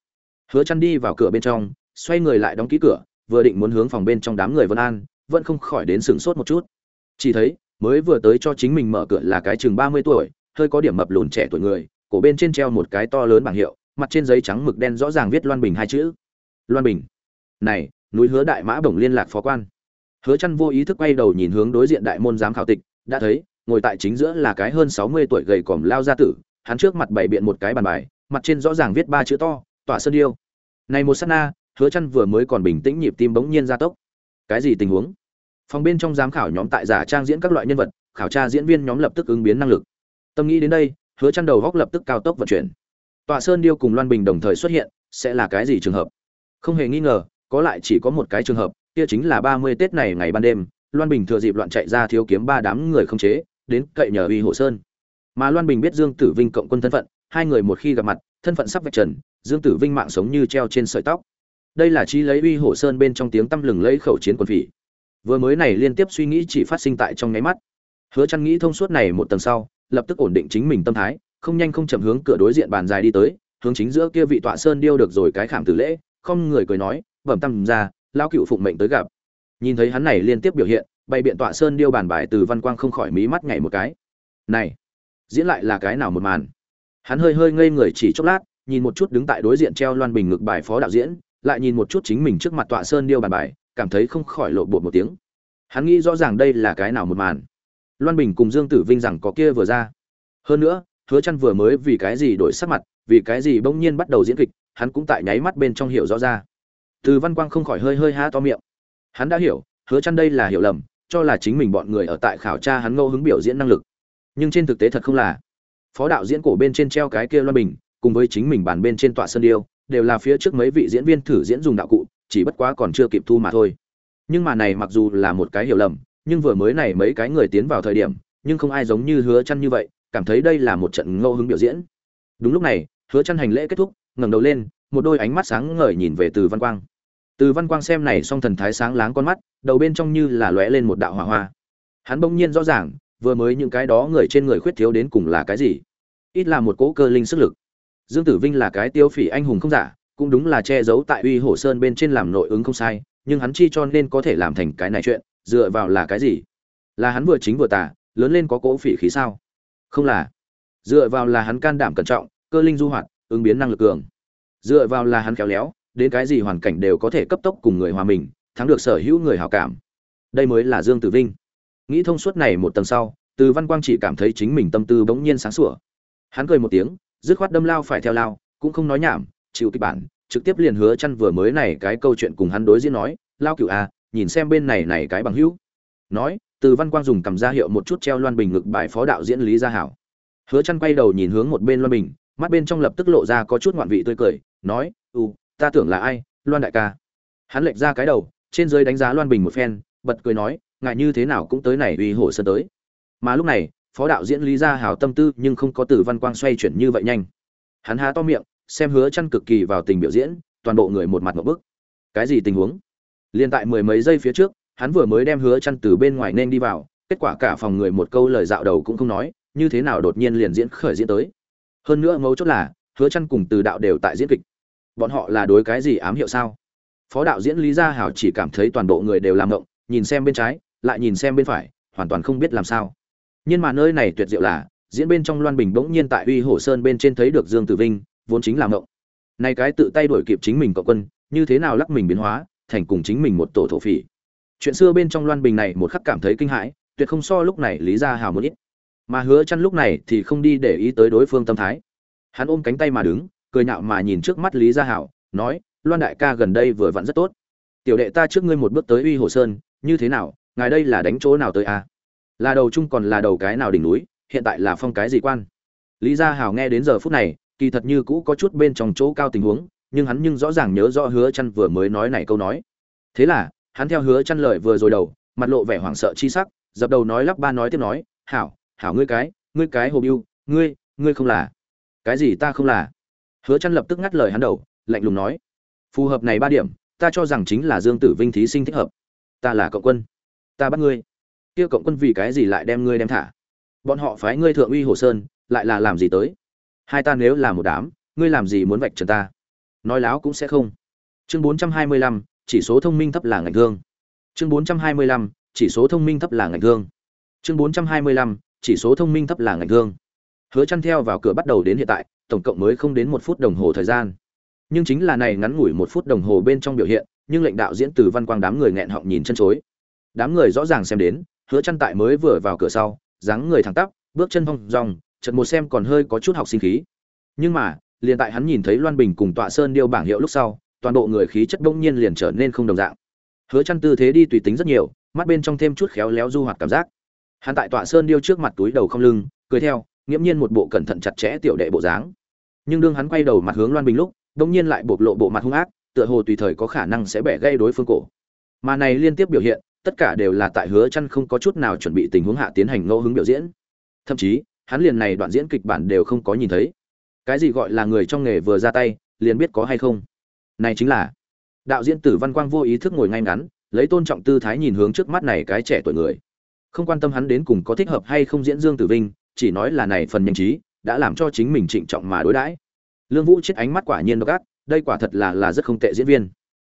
Hứa Chân đi vào cửa bên trong, xoay người lại đóng kỹ cửa, vừa định muốn hướng phòng bên trong đám người vân an, vẫn không khỏi đến sửng sốt một chút. Chỉ thấy, mới vừa tới cho chính mình mở cửa là cái chừng 30 tuổi, hơi có điểm mập lùn trẻ tuổi người, cổ bên trên treo một cái to lớn bảng hiệu, mặt trên giấy trắng mực đen rõ ràng viết loan bình hai chữ. Loan bình. Này, núi hứa đại mã bổng liên lạc phó quan. Hứa Chân vô ý thức quay đầu nhìn hướng đối diện đại môn giám khảo tịch, đã thấy ngồi tại chính giữa là cái hơn 60 tuổi gầy còm lao gia tử, hắn trước mặt bày biện một cái bàn bài, mặt trên rõ ràng viết ba chữ to, tỏa sơn điêu. Này một sát na, hứa Chân vừa mới còn bình tĩnh nhịp tim bỗng nhiên gia tốc. Cái gì tình huống? Phòng bên trong giám khảo nhóm tại giả trang diễn các loại nhân vật, khảo tra diễn viên nhóm lập tức ứng biến năng lực. Tâm nghĩ đến đây, hứa Chân đầu góc lập tức cao tốc vận chuyển. Tọa sơn điêu cùng loan bình đồng thời xuất hiện, sẽ là cái gì trường hợp? Không hề nghi ngờ, có lại chỉ có một cái trường hợp, kia chính là 30 tết này ngày ban đêm, loan bình thừa dịp loạn chạy ra thiếu kiếm ba đám người không chế đến cậy nhờ uy hộ sơn. Mà loan bình biết dương tử vinh cộng quân thân phận, hai người một khi gặp mặt, thân phận sắp vạch trần, dương tử vinh mạng sống như treo trên sợi tóc. Đây là chi lấy uy hộ sơn bên trong tiếng tăm lừng lấy khẩu chiến quân phỉ. Vừa mới này liên tiếp suy nghĩ chỉ phát sinh tại trong nháy mắt. Hứa chăn nghĩ thông suốt này một tầng sau, lập tức ổn định chính mình tâm thái, không nhanh không chậm hướng cửa đối diện bàn dài đi tới, hướng chính giữa kia vị tọa sơn điêu được rồi cái khảm tử lễ, không người cười nói, bẩm tâm ra lao cựu phụng mệnh tới gặp. Nhìn thấy hắn này liên tiếp biểu hiện bày biện tọa sơn điêu bàn bài từ văn quang không khỏi mí mắt nhảy một cái. Này, diễn lại là cái nào một màn? Hắn hơi hơi ngây người chỉ chốc lát, nhìn một chút đứng tại đối diện treo loan bình ngực bài phó đạo diễn, lại nhìn một chút chính mình trước mặt tọa sơn điêu bàn bài, cảm thấy không khỏi lộ bột một tiếng. Hắn nghĩ rõ ràng đây là cái nào một màn. Loan bình cùng dương tử vinh rằng có kia vừa ra. Hơn nữa, hứa chăn vừa mới vì cái gì đổi sắc mặt, vì cái gì bỗng nhiên bắt đầu diễn kịch, hắn cũng tại nháy mắt bên trong hiểu rõ ra. Từ văn quang không khỏi hơi hơi há to miệng. Hắn đã hiểu, hứa chăn đây là hiểu lầm cho là chính mình bọn người ở tại khảo tra hắn ngẫu hứng biểu diễn năng lực. Nhưng trên thực tế thật không là. Phó đạo diễn cổ bên trên treo cái kia loan bình, cùng với chính mình bàn bên trên tọa sơn điêu, đều là phía trước mấy vị diễn viên thử diễn dùng đạo cụ, chỉ bất quá còn chưa kịp thu mà thôi. Nhưng mà này mặc dù là một cái hiểu lầm, nhưng vừa mới này mấy cái người tiến vào thời điểm, nhưng không ai giống như hứa chăn như vậy, cảm thấy đây là một trận ngẫu hứng biểu diễn. Đúng lúc này, hứa chăn hành lễ kết thúc, ngẩng đầu lên, một đôi ánh mắt sáng ngời nhìn về từ văn quang từ văn quang xem này song thần thái sáng láng con mắt, đầu bên trong như là lóe lên một đạo hỏa hoa. Hắn bỗng nhiên rõ ràng, vừa mới những cái đó người trên người khuyết thiếu đến cùng là cái gì. Ít là một cỗ cơ linh sức lực. Dương tử vinh là cái tiêu phỉ anh hùng không giả, cũng đúng là che giấu tại uy hổ sơn bên trên làm nội ứng không sai, nhưng hắn chi cho nên có thể làm thành cái này chuyện, dựa vào là cái gì? Là hắn vừa chính vừa tả lớn lên có cỗ phỉ khí sao? Không là. Dựa vào là hắn can đảm cẩn trọng, cơ linh du hoạt, ứng biến năng lực cường. Dựa vào là hắn khéo léo đến cái gì hoàn cảnh đều có thể cấp tốc cùng người hòa mình, thắng được sở hữu người hào cảm. Đây mới là dương tử vinh. Nghĩ thông suốt này một tầng sau, từ văn quang chỉ cảm thấy chính mình tâm tư bỗng nhiên sáng sủa. Hắn cười một tiếng, dứt khoát đâm lao phải theo lao, cũng không nói nhảm, chịu kịch bản, trực tiếp liền hứa chăn vừa mới này cái câu chuyện cùng hắn đối diễn nói, lao cửu à nhìn xem bên này này cái bằng hữu. Nói, từ văn quang dùng cầm ra hiệu một chút treo loan bình ngực bài phó đạo diễn lý gia hảo. Hứa chăn quay đầu nhìn hướng một bên loan bình, mắt bên trong lập tức lộ ra có chút ngoạn vị tươi cười, nói u ta tưởng là ai, loan đại ca. Hắn lệch ra cái đầu, trên dưới đánh giá loan bình một phen, bật cười nói ngại như thế nào cũng tới này uy hổ sơn tới. Mà lúc này, phó đạo diễn lý gia hảo tâm tư nhưng không có từ văn quang xoay chuyển như vậy nhanh. Hắn há to miệng, xem hứa chăn cực kỳ vào tình biểu diễn, toàn bộ người một mặt một bức. Cái gì tình huống? Liên tại mười mấy giây phía trước, hắn vừa mới đem hứa chăn từ bên ngoài nên đi vào, kết quả cả phòng người một câu lời dạo đầu cũng không nói, như thế nào đột nhiên liền diễn khởi diễn tới. Hơn nữa mấu chốt là, hứa chăn cùng từ đạo đều tại diễn kịch bọn họ là đối cái gì ám hiệu sao? Phó đạo diễn lý gia hảo chỉ cảm thấy toàn bộ người đều làm động nhìn xem bên trái, lại nhìn xem bên phải, hoàn toàn không biết làm sao. Nhưng mà nơi này tuyệt diệu là, diễn bên trong loan bình bỗng nhiên tại uy hổ sơn bên trên thấy được dương tử vinh, vốn chính là động này cái tự tay đuổi kịp chính mình cậu quân, như thế nào lắc mình biến hóa, thành cùng chính mình một tổ thổ phỉ. Chuyện xưa bên trong loan bình này một khắc cảm thấy kinh hãi, tuyệt không so lúc này lý gia hào một ít. Mà hứa chăn lúc này thì không đi để ý tới đối phương tâm thái. Hắn ôm cánh tay mà đứng cười nhạo mà nhìn trước mắt lý gia hảo, nói, loan đại ca gần đây vừa vặn rất tốt. Tiểu đệ ta trước ngươi một bước tới uy hồ sơn, như thế nào, ngài đây là đánh chỗ nào tới à? là đầu chung còn là đầu cái nào đỉnh núi, hiện tại là phong cái gì quan? Lý gia hảo nghe đến giờ phút này, kỳ thật như cũ có chút bên trong chỗ cao tình huống, nhưng hắn nhưng rõ ràng nhớ rõ hứa chân vừa mới nói này câu nói. Thế là, hắn theo hứa chân lời vừa rồi đầu, mặt lộ vẻ hoảng sợ chi sắc, dập đầu nói lắp ba nói tiếp nói, hảo hảo ngươi cái ngươi cái hồ biêu, ngươi ngươi không là. Cái gì ta không là? Hứa chăn lập tức ngắt lời hắn đầu lạnh lùng nói phù hợp này ba điểm ta cho rằng chính là dương tử vinh thí sinh thích hợp. Ta là cộng quân ta bắt ngươi. Kia cộng quân vì cái gì lại đem ngươi đem thả? Bọn họ phái ngươi thượng uy hồ sơn lại là làm gì tới? Hai ta nếu là một đám ngươi làm gì muốn vạch trần ta? Nói láo cũng sẽ không. Chương 425, chỉ số thông minh thấp là ngành thương chương 425, chỉ số thông minh thấp là ngành thương chương 425, chỉ số thông minh thấp là ngành thương hứa chăn theo vào cửa bắt đầu đến hiện tại tổng cộng mới không đến một phút đồng hồ thời gian. Nhưng chính là này ngắn ngủi một phút đồng hồ bên trong biểu hiện, nhưng lệnh đạo diễn từ văn quang đám người nghẹn họng nhìn chân chối. Đám người rõ ràng xem đến, hứa chăn tại mới vừa vào cửa sau, dáng người thẳng tắp, bước chân phong rong chợt một xem còn hơi có chút học sinh khí. Nhưng mà, liền tại hắn nhìn thấy loan bình cùng tọa sơn điêu bảng hiệu lúc sau, toàn bộ người khí chất đông nhiên liền trở nên không đồng dạng. Hứa chăn tư thế đi tùy tính rất nhiều, mắt bên trong thêm chút khéo léo du hoạt cảm giác. Hắn tại tọa sơn điêu trước mặt túi đầu không lưng, cười theo nghiễm nhiên một bộ cẩn thận chặt chẽ tiểu đệ bộ dáng. Nhưng đương hắn quay đầu mặt hướng loan bình lúc, đông nhiên lại bộc lộ bộ mặt hung ác, tựa hồ tùy thời có khả năng sẽ bẻ gây đối phương cổ. Mà này liên tiếp biểu hiện, tất cả đều là tại hứa chăn không có chút nào chuẩn bị tình huống hạ tiến hành ngẫu hứng biểu diễn. Thậm chí, hắn liền này đoạn diễn kịch bản đều không có nhìn thấy. Cái gì gọi là người trong nghề vừa ra tay, liền biết có hay không? Này chính là, đạo diễn tử văn quang vô ý thức ngồi ngay ngắn, lấy tôn trọng tư thái nhìn hướng trước mắt này cái trẻ tuổi người. Không quan tâm hắn đến cùng có thích hợp hay không diễn dương tử vinh chỉ nói là này phần nhanh trí, đã làm cho chính mình trịnh trọng mà đối đãi. Lương vũ chết ánh mắt quả nhiên độc ác, đây quả thật là là rất không tệ diễn viên.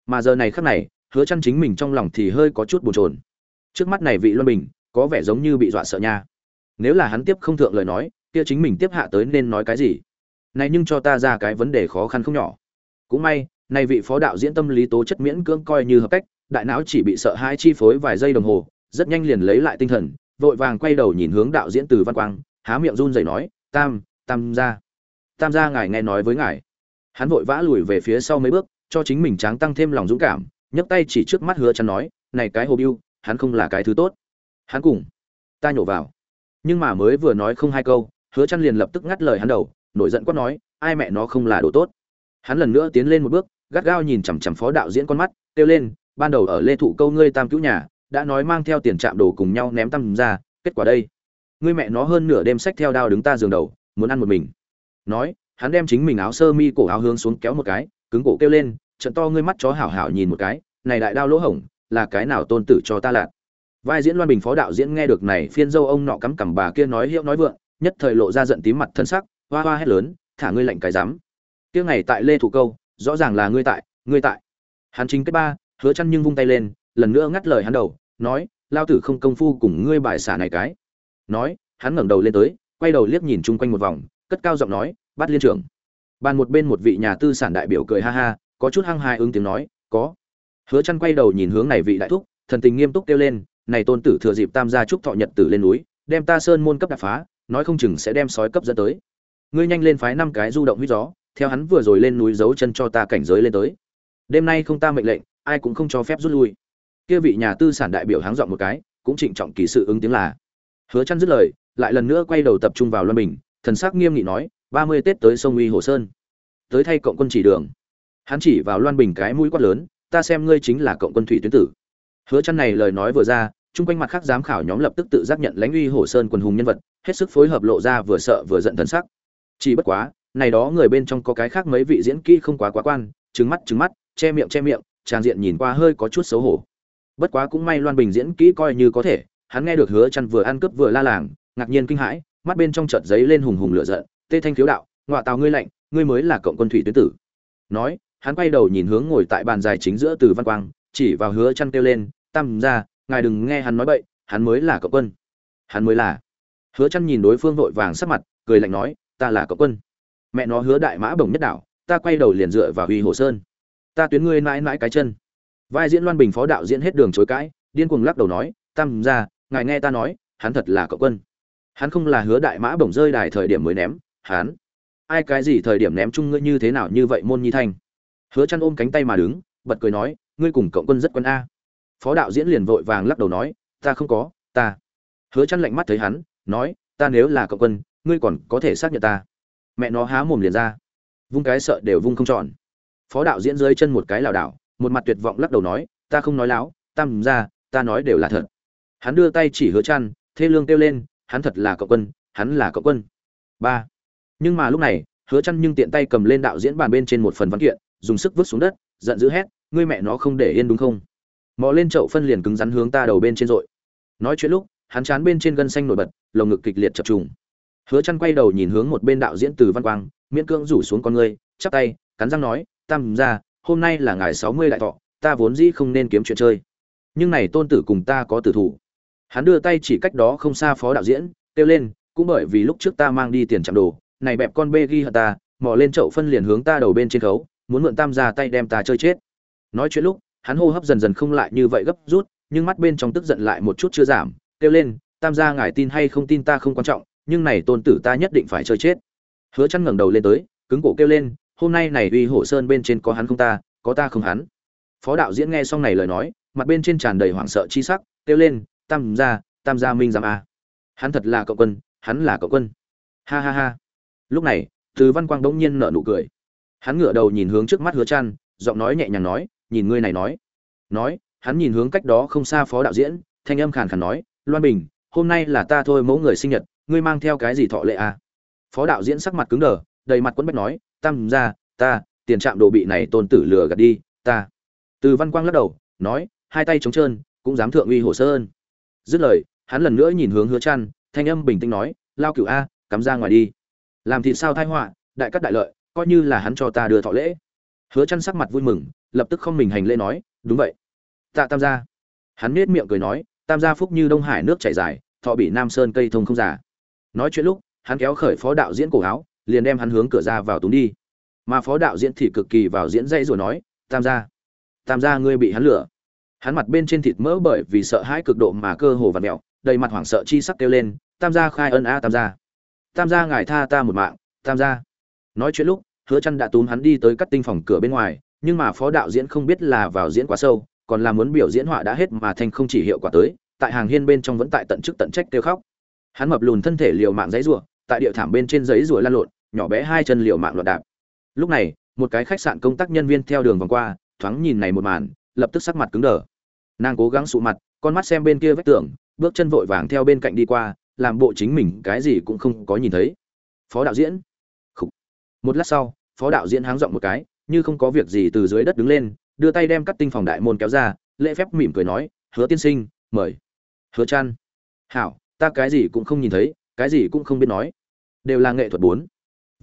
Mà giờ này khắc này, hứa chăn chính mình trong lòng thì hơi có chút buồn chồn. Trước mắt này vị luân bình, có vẻ giống như bị dọa sợ nha. Nếu là hắn tiếp không thượng lời nói, kia chính mình tiếp hạ tới nên nói cái gì? Này nhưng cho ta ra cái vấn đề khó khăn không nhỏ. Cũng may, này vị phó đạo diễn tâm lý tố chất miễn cưỡng coi như hợp cách, đại não chỉ bị sợ hãi chi phối vài giây đồng hồ, rất nhanh liền lấy lại tinh thần vội vàng quay đầu nhìn hướng đạo diễn từ văn quang, há miệng run rẩy nói, tam tam gia. Tam gia ngài nghe nói với ngài. Hắn vội vã lùi về phía sau mấy bước, cho chính mình tráng tăng thêm lòng dũng cảm, nhấc tay chỉ trước mắt hứa chắn nói, này cái hồ biêu, hắn không là cái thứ tốt. Hắn cùng ta nhổ vào. Nhưng mà mới vừa nói không hai câu, hứa chăn liền lập tức ngắt lời hắn đầu, nổi giận quát nói, ai mẹ nó không là đồ tốt. Hắn lần nữa tiến lên một bước, gắt gao nhìn chằm chằm phó đạo diễn con mắt, kêu lên, ban đầu ở lê thụ câu ngươi tam cứu nhà đã nói mang theo tiền trạm đồ cùng nhau ném tăm ra, kết quả đây. Ngươi mẹ nó hơn nửa đêm sách theo đao đứng ta giường đầu, muốn ăn một mình. Nói, hắn đem chính mình áo sơ mi cổ áo hướng xuống kéo một cái, cứng cổ kêu lên, trận to ngươi mắt chó hảo hảo nhìn một cái, này đại đao lỗ hổng, là cái nào tôn tử cho ta lạc. Vai diễn loan bình phó đạo diễn nghe được này, phiên dâu ông nọ cắm cằm bà kia nói hiệu nói vượng, nhất thời lộ ra giận tím mặt thân sắc, hoa hoa hét lớn, thả ngươi lạnh cái dám kia ngày tại lê thủ câu, rõ ràng là ngươi tại ngươi tại. Hắn chính kết ba, hứa chăn nhưng vung tay lên, lần nữa ngắt lời hắn đầu nói, lao tử không công phu cùng ngươi bài xả này cái. Nói, hắn ngẩng đầu lên tới, quay đầu liếc nhìn chung quanh một vòng, cất cao giọng nói bắt liên trưởng. Bàn một bên một vị nhà tư sản đại biểu cười ha ha, có chút hăng hai ứng tiếng nói, có. Hứa chăn quay đầu nhìn hướng này vị đại thúc, thần tình nghiêm túc kêu lên, này tôn tử thừa dịp tam gia trúc thọ nhật tử lên núi, đem ta sơn môn cấp đạp phá, nói không chừng sẽ đem sói cấp dẫn tới. Ngươi nhanh lên phái năm cái du động huyết gió, theo hắn vừa rồi lên núi giấu chân cho ta cảnh giới lên tới. Đêm nay không ta mệnh lệnh, ai cũng không cho phép rút lui kia vị nhà tư sản đại biểu háng dọn một cái, cũng trịnh trọng kỳ sự ứng tiếng là. Hứa chăn dứt lời, lại lần nữa quay đầu tập trung vào loan bình, thần sắc nghiêm nghị nói, ba mươi tết tới sông uy hồ sơn. Tới thay cộng quân chỉ đường. Hắn chỉ vào loan bình cái mũi quát lớn, ta xem ngươi chính là cộng quân thủy tuyến tử. Hứa chăn này lời nói vừa ra, chung quanh mặt khác giám khảo nhóm lập tức tự giác nhận lãnh uy hồ sơn quân hùng nhân vật, hết sức phối hợp lộ ra vừa sợ vừa giận thần sắc. Chỉ bất quá, này đó người bên trong có cái khác mấy vị diễn kỹ không quá quá quan, trừng mắt trừng mắt, che miệng che miệng trang diện nhìn qua hơi có chút xấu hổ bất quá cũng may loan bình diễn kỹ coi như có thể, hắn nghe được hứa chăn vừa ăn cướp vừa la làng, ngạc nhiên kinh hãi, mắt bên trong chợt giấy lên hùng hùng lửa giận, tê thanh thiếu đạo, ngọa tào ngươi lạnh, ngươi mới là cộng quân thủy tuyến tử. Nói, hắn quay đầu nhìn hướng ngồi tại bàn dài chính giữa từ văn quang, chỉ vào hứa chăn kêu lên, tam gia, ngài đừng nghe hắn nói bậy, hắn mới là cộng quân. Hắn mới là. Hứa chăn nhìn đối phương vội vàng sắc mặt, cười lạnh nói, ta là cộng quân. Mẹ nó hứa đại mã bổng nhất đảo, ta quay đầu liền dựa vào huy hồ sơn. Ta tuyến ngươi mãi mãi cái chân vai diễn loan bình phó đạo diễn hết đường chối cãi, điên cuồng lắc đầu nói, tam ra, ngài nghe ta nói, hắn thật là cậu quân. Hắn không là hứa đại mã bổng rơi đài thời điểm mới ném, hắn. Ai cái gì thời điểm ném chung ngươi như thế nào như vậy môn nhi thanh? Hứa chăn ôm cánh tay mà đứng, bật cười nói, ngươi cùng cộng quân rất quân a. Phó đạo diễn liền vội vàng lắc đầu nói, ta không có, ta. Hứa chăn lạnh mắt thấy hắn, nói, ta nếu là cộng quân, ngươi còn có thể xác nhận ta. Mẹ nó há mồm liền ra. Vung cái sợ đều vung không tròn phó đạo diễn dưới chân một cái lảo đảo một mặt tuyệt vọng lắc đầu nói, ta không nói láo, tam ra, ta nói đều là thật. Hắn đưa tay chỉ hứa chăn, thê lương kêu lên, hắn thật là cậu quân, hắn là cậu quân. Ba. Nhưng mà lúc này, hứa chăn nhưng tiện tay cầm lên đạo diễn bàn bên trên một phần văn kiện, dùng sức vứt xuống đất, giận dữ hét, ngươi mẹ nó không để yên đúng không? Mò lên chậu phân liền cứng rắn hướng ta đầu bên trên rồi nói chuyện lúc, hắn chán bên trên gân xanh nổi bật, lồng ngực kịch liệt chập trùng. Hứa chăn quay đầu nhìn hướng một bên đạo diễn từ văn quang, miễn cưỡng rủ xuống con ngươi, chắp tay, cắn răng nói, tam gia hôm nay là ngày 60 đại thọ, ta vốn dĩ không nên kiếm chuyện chơi. Nhưng này tôn tử cùng ta có tử thủ. Hắn đưa tay chỉ cách đó không xa phó đạo diễn, kêu lên, cũng bởi vì lúc trước ta mang đi tiền chạm đồ, này bẹp con bê ghi hận ta, mò lên chậu phân liền hướng ta đầu bên trên khấu, muốn mượn tam gia tay đem ta chơi chết. Nói chuyện lúc, hắn hô hấp dần dần không lại như vậy gấp rút, nhưng mắt bên trong tức giận lại một chút chưa giảm, kêu lên, tam gia ngài tin hay không tin ta không quan trọng, nhưng này tôn tử ta nhất định phải chơi chết. Hứa chăn ngẩng đầu lên tới, cứng cổ kêu lên hôm nay này uy hổ sơn bên trên có hắn không ta có ta không hắn. Phó đạo diễn nghe xong này lời nói mặt bên trên tràn đầy hoảng sợ chi sắc kêu lên tam gia tam gia minh giám a. Hắn thật là cậu quân hắn là cậu quân. Ha ha ha. Lúc này từ văn quang bỗng nhiên nở nụ cười. Hắn ngửa đầu nhìn hướng trước mắt hứa Trăn, giọng nói nhẹ nhàng nói nhìn ngươi này nói. Nói hắn nhìn hướng cách đó không xa phó đạo diễn thanh âm khàn khàn nói loan bình hôm nay là ta thôi mẫu người sinh nhật ngươi mang theo cái gì thọ lệ à phó đạo diễn sắc mặt cứng đờ đầy mặt quấn bách nói tam gia ta, tiền trạm đồ bị này tôn tử lừa gạt đi, ta. Từ văn quang lắc đầu, nói, hai tay trống trơn, cũng dám thượng uy hồ sơn dứt lời, hắn lần nữa nhìn hướng hứa trăn, thanh âm bình tĩnh nói, lao cửu a, cắm ra ngoài đi. Làm thì sao thai họa, đại cắt đại lợi, coi như là hắn cho ta đưa thọ lễ. Hứa trăn sắc mặt vui mừng, lập tức không mình hành lễ nói, đúng vậy. Tạ tam gia. Hắn nết miệng cười nói, tam gia phúc như đông hải nước chảy dài, thọ bị nam sơn cây thông không giả nói chuyện lúc, hắn kéo khởi phó đạo diễn cổ áo liền đem hắn hướng cửa ra vào túng đi. Mà phó đạo diễn thì cực kỳ vào diễn dây rồi nói, tam gia tam gia ngươi bị hắn lửa. Hắn mặt bên trên thịt mỡ bởi vì sợ hãi cực độ mà cơ hồ vặn mẹo đầy mặt hoảng sợ chi sắc kêu lên, tam gia khai ân a, tam gia. Tam gia ngài tha ta một mạng, tam gia. Nói chuyện lúc, hứa chăn đã túm hắn đi tới cắt tinh phòng cửa bên ngoài, nhưng mà phó đạo diễn không biết là vào diễn quá sâu, còn là muốn biểu diễn họa đã hết mà thành không chỉ hiệu quả tới, tại hàng hiên bên trong vẫn tại tận chức tận trách kêu khóc. Hắn mập lùn thân thể liều mạng giấy rủa tại địa thảm bên trên giấy rủa lan lộn nhỏ bé hai chân liều mạng loạn đạp. Lúc này, một cái khách sạn công tác nhân viên theo đường vòng qua, thoáng nhìn này một màn, lập tức sắc mặt cứng đờ. Nàng cố gắng sụ mặt, con mắt xem bên kia vách tường, bước chân vội vàng theo bên cạnh đi qua, làm bộ chính mình cái gì cũng không có nhìn thấy. Phó đạo diễn. Khủ. một lát sau, phó đạo diễn háng giọng một cái, như không có việc gì từ dưới đất đứng lên, đưa tay đem cắt tinh phòng đại môn kéo ra, lễ phép mỉm cười nói, hứa tiên sinh, mời. Hứa chăn hảo, ta cái gì cũng không nhìn thấy, cái gì cũng không biết nói. Đều là nghệ thuật bốn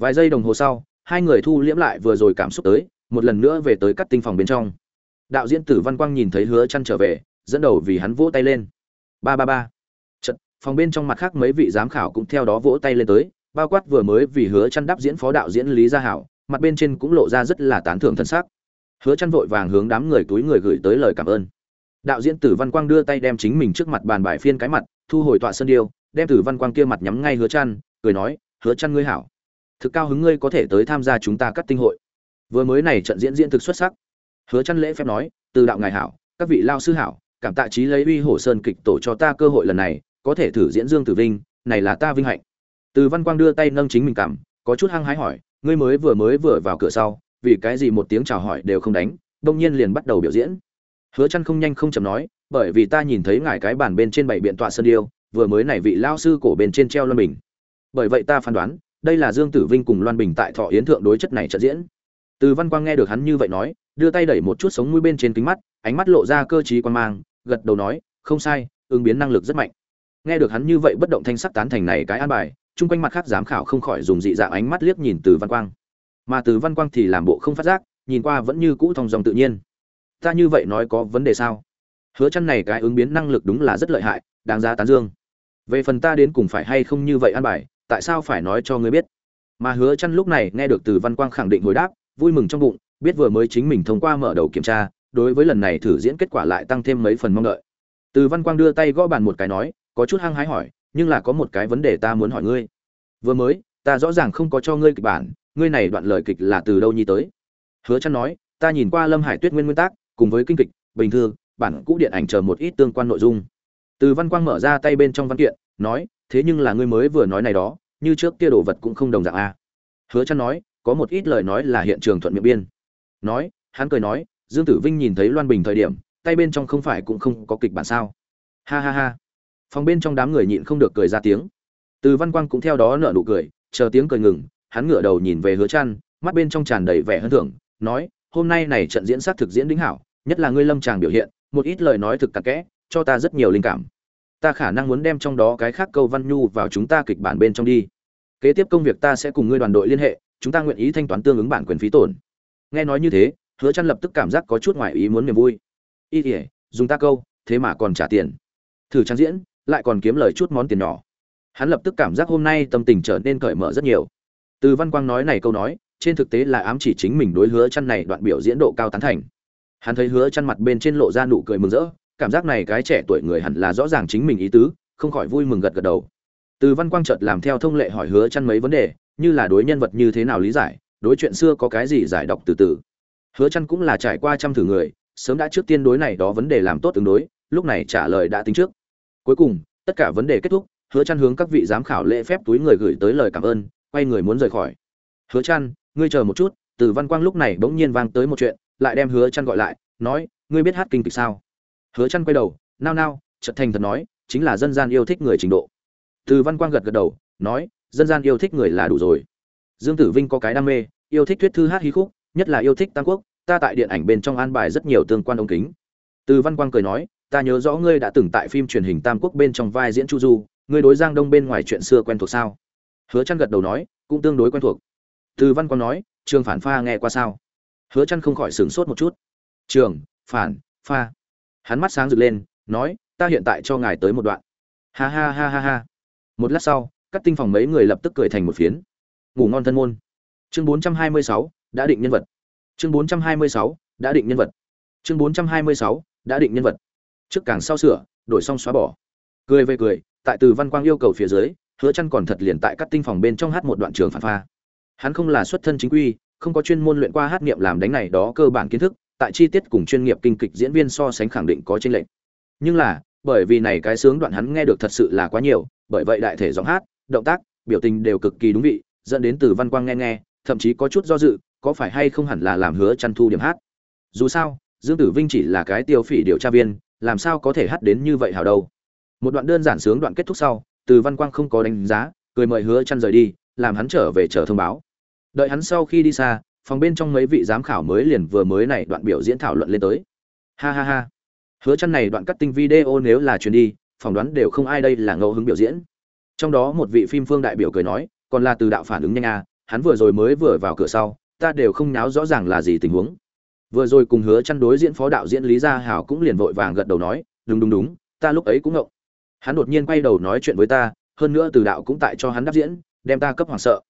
vài giây đồng hồ sau, hai người thu liễm lại vừa rồi cảm xúc tới, một lần nữa về tới cắt tinh phòng bên trong. Đạo diễn tử văn quang nhìn thấy hứa chăn trở về, dẫn đầu vì hắn vỗ tay lên. Ba ba ba. Trận phòng bên trong mặt khác mấy vị giám khảo cũng theo đó vỗ tay lên tới, bao quát vừa mới vì hứa chăn đáp diễn phó đạo diễn lý gia hảo, mặt bên trên cũng lộ ra rất là tán thưởng thân sắc. Hứa chăn vội vàng hướng đám người túi người gửi tới lời cảm ơn. Đạo diễn tử văn quang đưa tay đem chính mình trước mặt bàn bài phiên cái mặt, thu hồi tọa sơn điêu, đem tử văn quang kia mặt nhắm ngay hứa chăn, cười nói, hứa chăn ngươi hảo thực cao hứng ngươi có thể tới tham gia chúng ta cắt tinh hội. Vừa mới này trận diễn diễn thực xuất sắc. Hứa chăn lễ phép nói, từ đạo ngài hảo, các vị lao sư hảo, cảm tạ trí lấy uy hổ sơn kịch tổ cho ta cơ hội lần này, có thể thử diễn dương tử vinh, này là ta vinh hạnh. Từ văn quang đưa tay nâng chính mình cảm có chút hăng hái hỏi, ngươi mới vừa mới vừa vào cửa sau, vì cái gì một tiếng chào hỏi đều không đánh đông nhiên liền bắt đầu biểu diễn. Hứa chăn không nhanh không chậm nói, bởi vì ta nhìn thấy ngài cái bàn bên trên bảy biện tọa sơn điêu vừa mới này vị lao sư cổ bên trên treo lên mình. Bởi vậy ta phán đoán đây là dương tử vinh cùng loan bình tại thọ yến thượng đối chất này trận diễn. Từ văn quang nghe được hắn như vậy nói, đưa tay đẩy một chút sống mũi bên trên kính mắt, ánh mắt lộ ra cơ trí quan mang, gật đầu nói, không sai, ứng biến năng lực rất mạnh. Nghe được hắn như vậy bất động thanh sắc tán thành này cái an bài, chung quanh mặt khác giám khảo không khỏi dùng dị dạng ánh mắt liếc nhìn từ văn quang. Mà từ văn quang thì làm bộ không phát giác, nhìn qua vẫn như cũ thong dòng tự nhiên. Ta như vậy nói có vấn đề sao? Hứa chăn này cái ứng biến năng lực đúng là rất lợi hại, đáng giá tán dương. Về phần ta đến cùng phải hay không như vậy an bài tại sao phải nói cho ngươi biết? Mà hứa chăn lúc này nghe được từ văn quang khẳng định hồi đáp, vui mừng trong bụng, biết vừa mới chính mình thông qua mở đầu kiểm tra, đối với lần này thử diễn kết quả lại tăng thêm mấy phần mong đợi. Từ văn quang đưa tay gõ bàn một cái nói, có chút hăng hái hỏi, nhưng là có một cái vấn đề ta muốn hỏi ngươi. Vừa mới, ta rõ ràng không có cho ngươi kịch bản, ngươi này đoạn lời kịch là từ đâu nhi tới? Hứa chăn nói, ta nhìn qua lâm hải tuyết nguyên nguyên tác, cùng với kinh kịch, bình thường, bản cũ điện ảnh chờ một ít tương quan nội dung. Từ văn quang mở ra tay bên trong văn kiện, nói, thế nhưng là ngươi mới vừa nói này đó như trước kia đồ vật cũng không đồng dạng a. Hứa chăn nói, có một ít lời nói là hiện trường thuận miệng biên. Nói, hắn cười nói, dương tử vinh nhìn thấy loan bình thời điểm, tay bên trong không phải cũng không có kịch bản sao? Ha ha ha. Phòng bên trong đám người nhịn không được cười ra tiếng. Từ văn quang cũng theo đó nở nụ cười, chờ tiếng cười ngừng, hắn ngửa đầu nhìn về hứa chăn mắt bên trong tràn đầy vẻ hân thưởng, nói, hôm nay này trận diễn sát thực diễn đính hảo, nhất là ngươi lâm tràng biểu hiện, một ít lời nói thực tặc kẽ, cho ta rất nhiều linh cảm ta khả năng muốn đem trong đó cái khác câu văn nhu vào chúng ta kịch bản bên trong đi. Kế tiếp công việc ta sẽ cùng ngươi đoàn đội liên hệ, chúng ta nguyện ý thanh toán tương ứng bản quyền phí tổn. Nghe nói như thế, hứa chăn lập tức cảm giác có chút ngoài ý muốn niềm vui. Y ỉa dùng ta câu, thế mà còn trả tiền. Thử trang diễn lại còn kiếm lời chút món tiền nhỏ. Hắn lập tức cảm giác hôm nay tâm tình trở nên cởi mở rất nhiều. Từ văn quang nói này câu nói, trên thực tế là ám chỉ chính mình đối hứa chăn này đoạn biểu diễn độ cao tán thành. Hắn thấy hứa chăn mặt bên trên lộ ra nụ cười mừng rỡ cảm giác này cái trẻ tuổi người hẳn là rõ ràng chính mình ý tứ, không khỏi vui mừng gật gật đầu. Từ văn quang chợt làm theo thông lệ hỏi hứa chăn mấy vấn đề, như là đối nhân vật như thế nào lý giải, đối chuyện xưa có cái gì giải đọc từ từ. Hứa chăn cũng là trải qua trăm thử người, sớm đã trước tiên đối này đó vấn đề làm tốt ứng đối, lúc này trả lời đã tính trước. Cuối cùng, tất cả vấn đề kết thúc, hứa chăn hướng các vị giám khảo lễ phép túi người gửi tới lời cảm ơn, quay người muốn rời khỏi. Hứa chăn, ngươi chờ một chút, từ văn quang lúc này bỗng nhiên vang tới một chuyện, lại đem hứa chăn gọi lại, nói, ngươi biết hát kinh kịch sao? Hứa chăn quay đầu, nao nao, chợt thành thật nói, chính là dân gian yêu thích người trình độ. Từ văn quang gật gật đầu, nói, dân gian yêu thích người là đủ rồi. Dương tử vinh có cái đam mê, yêu thích thuyết thư hát hí khúc, nhất là yêu thích tam quốc, ta tại điện ảnh bên trong an bài rất nhiều tương quan ống kính. Từ văn quang cười nói, ta nhớ rõ ngươi đã từng tại phim truyền hình tam quốc bên trong vai diễn chu du, ngươi đối giang đông bên ngoài chuyện xưa quen thuộc sao? Hứa chăn gật đầu nói, cũng tương đối quen thuộc. Từ văn quang nói, trường phản pha nghe qua sao? Hứa chăn không khỏi sửng sốt một chút. Trường phản pha hắn mắt sáng rực lên nói ta hiện tại cho ngài tới một đoạn. Ha ha ha ha ha. Một lát sau các tinh phòng mấy người lập tức cười thành một phiến. Ngủ ngon thân môn. Chương 426, đã định nhân vật. Chương 426, đã định nhân vật. Chương 426, đã định nhân vật. Trước càng sau sửa đổi xong xóa bỏ. Cười về cười tại từ văn quang yêu cầu phía dưới hứa chăn còn thật liền tại các tinh phòng bên trong hát một đoạn trường phản pha. Hắn không là xuất thân chính quy không có chuyên môn luyện qua hát niệm làm đánh này đó cơ bản kiến thức tại chi tiết cùng chuyên nghiệp kinh kịch diễn viên so sánh khẳng định có chênh lệch. Nhưng là, bởi vì này cái sướng đoạn hắn nghe được thật sự là quá nhiều, bởi vậy đại thể giọng hát, động tác, biểu tình đều cực kỳ đúng vị, dẫn đến từ văn quang nghe nghe, thậm chí có chút do dự, có phải hay không hẳn là làm hứa chăn thu điểm hát. Dù sao, dương tử vinh chỉ là cái tiêu phỉ điều tra viên, làm sao có thể hát đến như vậy hảo đâu. Một đoạn đơn giản sướng đoạn kết thúc sau, từ văn quang không có đánh giá, cười mời hứa chăn rời đi, làm hắn trở về chờ thông báo. Đợi hắn sau khi đi xa phòng bên trong mấy vị giám khảo mới liền vừa mới này đoạn biểu diễn thảo luận lên tới. Ha ha ha. Hứa chăn này đoạn cắt tinh video nếu là truyền đi, phỏng đoán đều không ai đây là ngẫu hứng biểu diễn. Trong đó một vị phim phương đại biểu cười nói, còn là từ đạo phản ứng nhanh à hắn vừa rồi mới vừa vào cửa sau, ta đều không nháo rõ ràng là gì tình huống. Vừa rồi cùng hứa chăn đối diễn phó đạo diễn lý gia hảo cũng liền vội vàng gật đầu nói, đúng đúng đúng, ta lúc ấy cũng ngộng. Hắn đột nhiên quay đầu nói chuyện với ta, hơn nữa từ đạo cũng tại cho hắn đáp diễn, đem ta cấp hoàng sợ.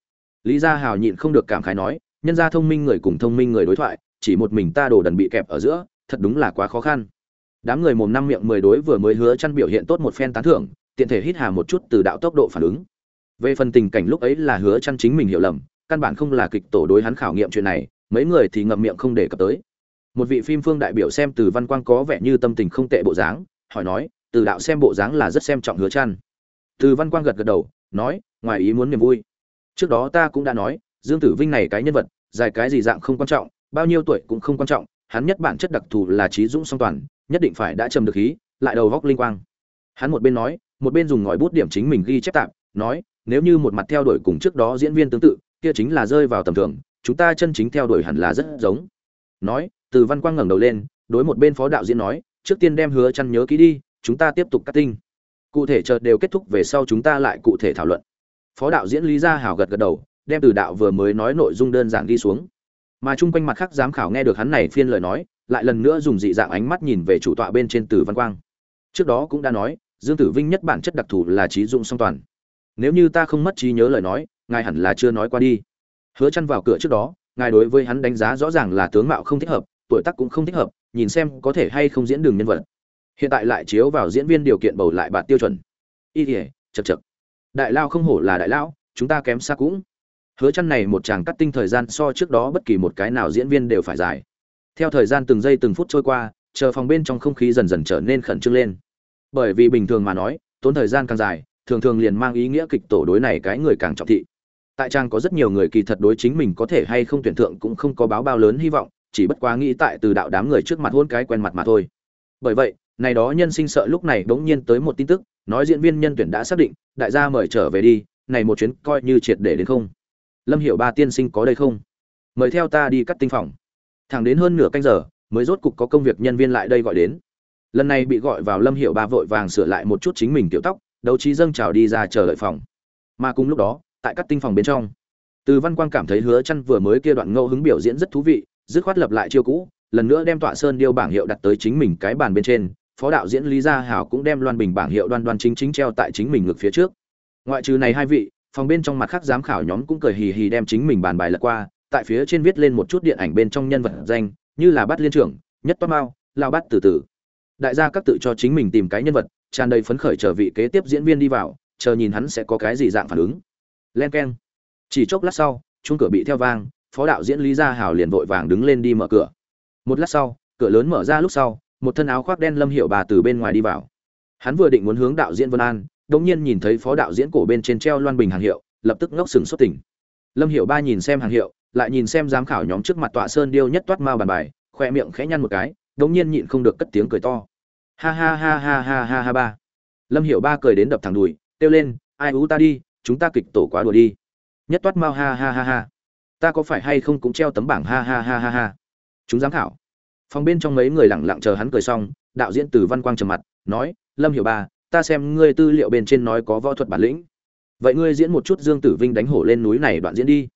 Lý gia hảo nhịn không được cảm khái nói nhân gia thông minh người cùng thông minh người đối thoại, chỉ một mình ta đồ đần bị kẹp ở giữa, thật đúng là quá khó khăn. Đám người mồm năm miệng mười đối vừa mới hứa chăn biểu hiện tốt một phen tán thưởng, tiện thể hít hà một chút từ đạo tốc độ phản ứng. Về phần tình cảnh lúc ấy là hứa chăn chính mình hiểu lầm, căn bản không là kịch tổ đối hắn khảo nghiệm chuyện này, mấy người thì ngậm miệng không để cập tới. Một vị phim phương đại biểu xem từ văn quang có vẻ như tâm tình không tệ bộ dáng, hỏi nói, từ đạo xem bộ dáng là rất xem trọng hứa chăn. Từ văn quang gật gật đầu, nói, ngoài ý muốn niềm vui. Trước đó ta cũng đã nói dương tử vinh này cái nhân vật, dài cái gì dạng không quan trọng, bao nhiêu tuổi cũng không quan trọng, hắn nhất bản chất đặc thù là trí dũng song toàn, nhất định phải đã trầm được khí, lại đầu góc linh quang. Hắn một bên nói, một bên dùng ngòi bút điểm chính mình ghi chép tạm nói, nếu như một mặt theo đuổi cùng trước đó diễn viên tương tự, kia chính là rơi vào tầm thường, chúng ta chân chính theo đuổi hẳn là rất giống. Nói, từ văn quang ngẩng đầu lên, đối một bên phó đạo diễn nói, trước tiên đem hứa chăn nhớ kỹ đi, chúng ta tiếp tục cắt tinh. Cụ thể chợt đều kết thúc về sau chúng ta lại cụ thể thảo luận. Phó đạo diễn lý gia hảo gật gật đầu đem từ đạo vừa mới nói nội dung đơn giản đi xuống. Mà chung quanh mặt khác giám khảo nghe được hắn này phiên lời nói, lại lần nữa dùng dị dạng ánh mắt nhìn về chủ tọa bên trên từ văn quang. Trước đó cũng đã nói, dương tử vinh nhất bản chất đặc thù là trí dụng song toàn. Nếu như ta không mất trí nhớ lời nói, ngài hẳn là chưa nói qua đi. Hứa chăn vào cửa trước đó, ngài đối với hắn đánh giá rõ ràng là tướng mạo không thích hợp, tuổi tác cũng không thích hợp, nhìn xem có thể hay không diễn đường nhân vật. Hiện tại lại chiếu vào diễn viên điều kiện bầu lại bạt tiêu chuẩn. Y thể chật chật đại lao không hổ là đại lão chúng ta kém xa cũng hứa chăn này một chàng cắt tinh thời gian so trước đó bất kỳ một cái nào diễn viên đều phải dài. Theo thời gian từng giây từng phút trôi qua, chờ phòng bên trong không khí dần dần trở nên khẩn trương lên. Bởi vì bình thường mà nói, tốn thời gian càng dài, thường thường liền mang ý nghĩa kịch tổ đối này cái người càng trọng thị. Tại trang có rất nhiều người kỳ thật đối chính mình có thể hay không tuyển thượng cũng không có báo bao lớn hy vọng, chỉ bất quá nghĩ tại từ đạo đám người trước mặt hôn cái quen mặt mà thôi. Bởi vậy, này đó nhân sinh sợ lúc này bỗng nhiên tới một tin tức, nói diễn viên nhân tuyển đã xác định, đại gia mời trở về đi, này một chuyến coi như triệt để đến không lâm hiểu ba tiên sinh có đây không? Mời theo ta đi cắt tinh phòng. Thẳng đến hơn nửa canh giờ, mới rốt cục có công việc nhân viên lại đây gọi đến. Lần này bị gọi vào lâm hiểu ba vội vàng sửa lại một chút chính mình tiểu tóc, đấu trí dâng trào đi ra chờ đợi phòng. Mà cùng lúc đó, tại các tinh phòng bên trong, từ văn quang cảm thấy hứa chăn vừa mới kia đoạn ngẫu hứng biểu diễn rất thú vị, dứt khoát lập lại chiêu cũ, lần nữa đem tọa sơn điêu bảng hiệu đặt tới chính mình cái bàn bên trên, phó đạo diễn lý gia hảo cũng đem loan bình bảng hiệu đoan đoan chính chính treo tại chính mình ngược phía trước. Ngoại trừ này hai vị phòng bên trong mặt khác giám khảo nhóm cũng cười hì hì đem chính mình bàn bài lật qua, tại phía trên viết lên một chút điện ảnh bên trong nhân vật danh, như là bắt liên trưởng, nhất toát mao, lao bắt từ từ đại gia các tự cho chính mình tìm cái nhân vật, tràn đầy phấn khởi chờ vị kế tiếp diễn viên đi vào, chờ nhìn hắn sẽ có cái gì dạng phản ứng. Len keng. Chỉ chốc lát sau chung cửa bị theo vang, phó đạo diễn lý gia hảo liền vội vàng đứng lên đi mở cửa. Một lát sau, cửa lớn mở ra lúc sau, một thân áo khoác đen lâm hiệu bà từ bên ngoài đi vào. Hắn vừa định muốn hướng đạo diễn vân an đống nhiên nhìn thấy phó đạo diễn cổ bên trên treo loan bình hàng hiệu lập tức ngốc sừng xuất tỉnh lâm hiệu ba nhìn xem hàng hiệu lại nhìn xem giám khảo nhóm trước mặt tọa sơn điêu nhất toát mao bàn bài khoe miệng khẽ nhăn một cái đống nhiên nhịn không được cất tiếng cười to ha ha ha ha ha ha ha ba lâm hiệu ba cười đến đập thẳng đùi kêu lên ai ú ta đi chúng ta kịch tổ quá đùa đi nhất toát mao ha ha ha ha ta có phải hay không cũng treo tấm bảng ha ha ha ha ha chúng giám khảo phòng bên trong mấy người lẳng lặng chờ hắn cười xong đạo diễn từ văn quang trầm mặt nói lâm hiểu ba ta xem ngươi tư liệu bên trên nói có võ thuật bản lĩnh. Vậy ngươi diễn một chút dương tử vinh đánh hổ lên núi này đoạn diễn đi.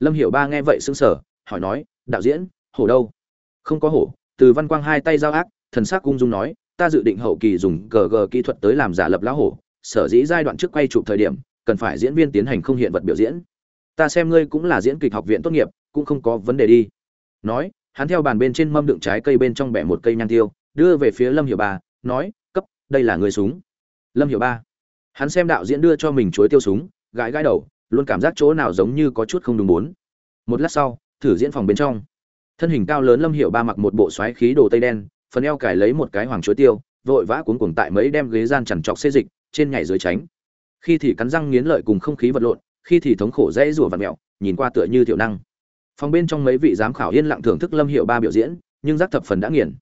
Lâm hiểu ba nghe vậy sững sờ, hỏi nói, đạo diễn, hổ đâu? Không có hổ, từ văn quang hai tay giao ác, thần sắc cung dung nói, ta dự định hậu kỳ dùng gg kỹ thuật tới làm giả lập lá hổ, sở dĩ giai đoạn trước quay chụp thời điểm, cần phải diễn viên tiến hành không hiện vật biểu diễn. Ta xem ngươi cũng là diễn kịch học viện tốt nghiệp, cũng không có vấn đề đi. Nói, hắn theo bàn bên trên mâm đựng trái cây bên trong bẻ một cây nhang tiêu, đưa về phía lâm hiểu ba, nói, cấp, đây là người súng lâm hiểu ba. Hắn xem đạo diễn đưa cho mình chuối tiêu súng, gãi gãi đầu, luôn cảm giác chỗ nào giống như có chút không đúng bốn. Một lát sau, thử diễn phòng bên trong. Thân hình cao lớn lâm hiểu ba mặc một bộ xoáy khí đồ tây đen, phần eo cài lấy một cái hoàng chuối tiêu, vội vã cuốn cuồng tại mấy đem ghế gian chằn trọc xê dịch, trên nhảy dưới tránh. Khi thì cắn răng nghiến lợi cùng không khí vật lộn, khi thì thống khổ dễ rủa vặt mẹo, nhìn qua tựa như thiểu năng. Phòng bên trong mấy vị giám khảo yên lặng thưởng thức lâm hiệu ba biểu diễn, nhưng giác thập phần đã nghiền.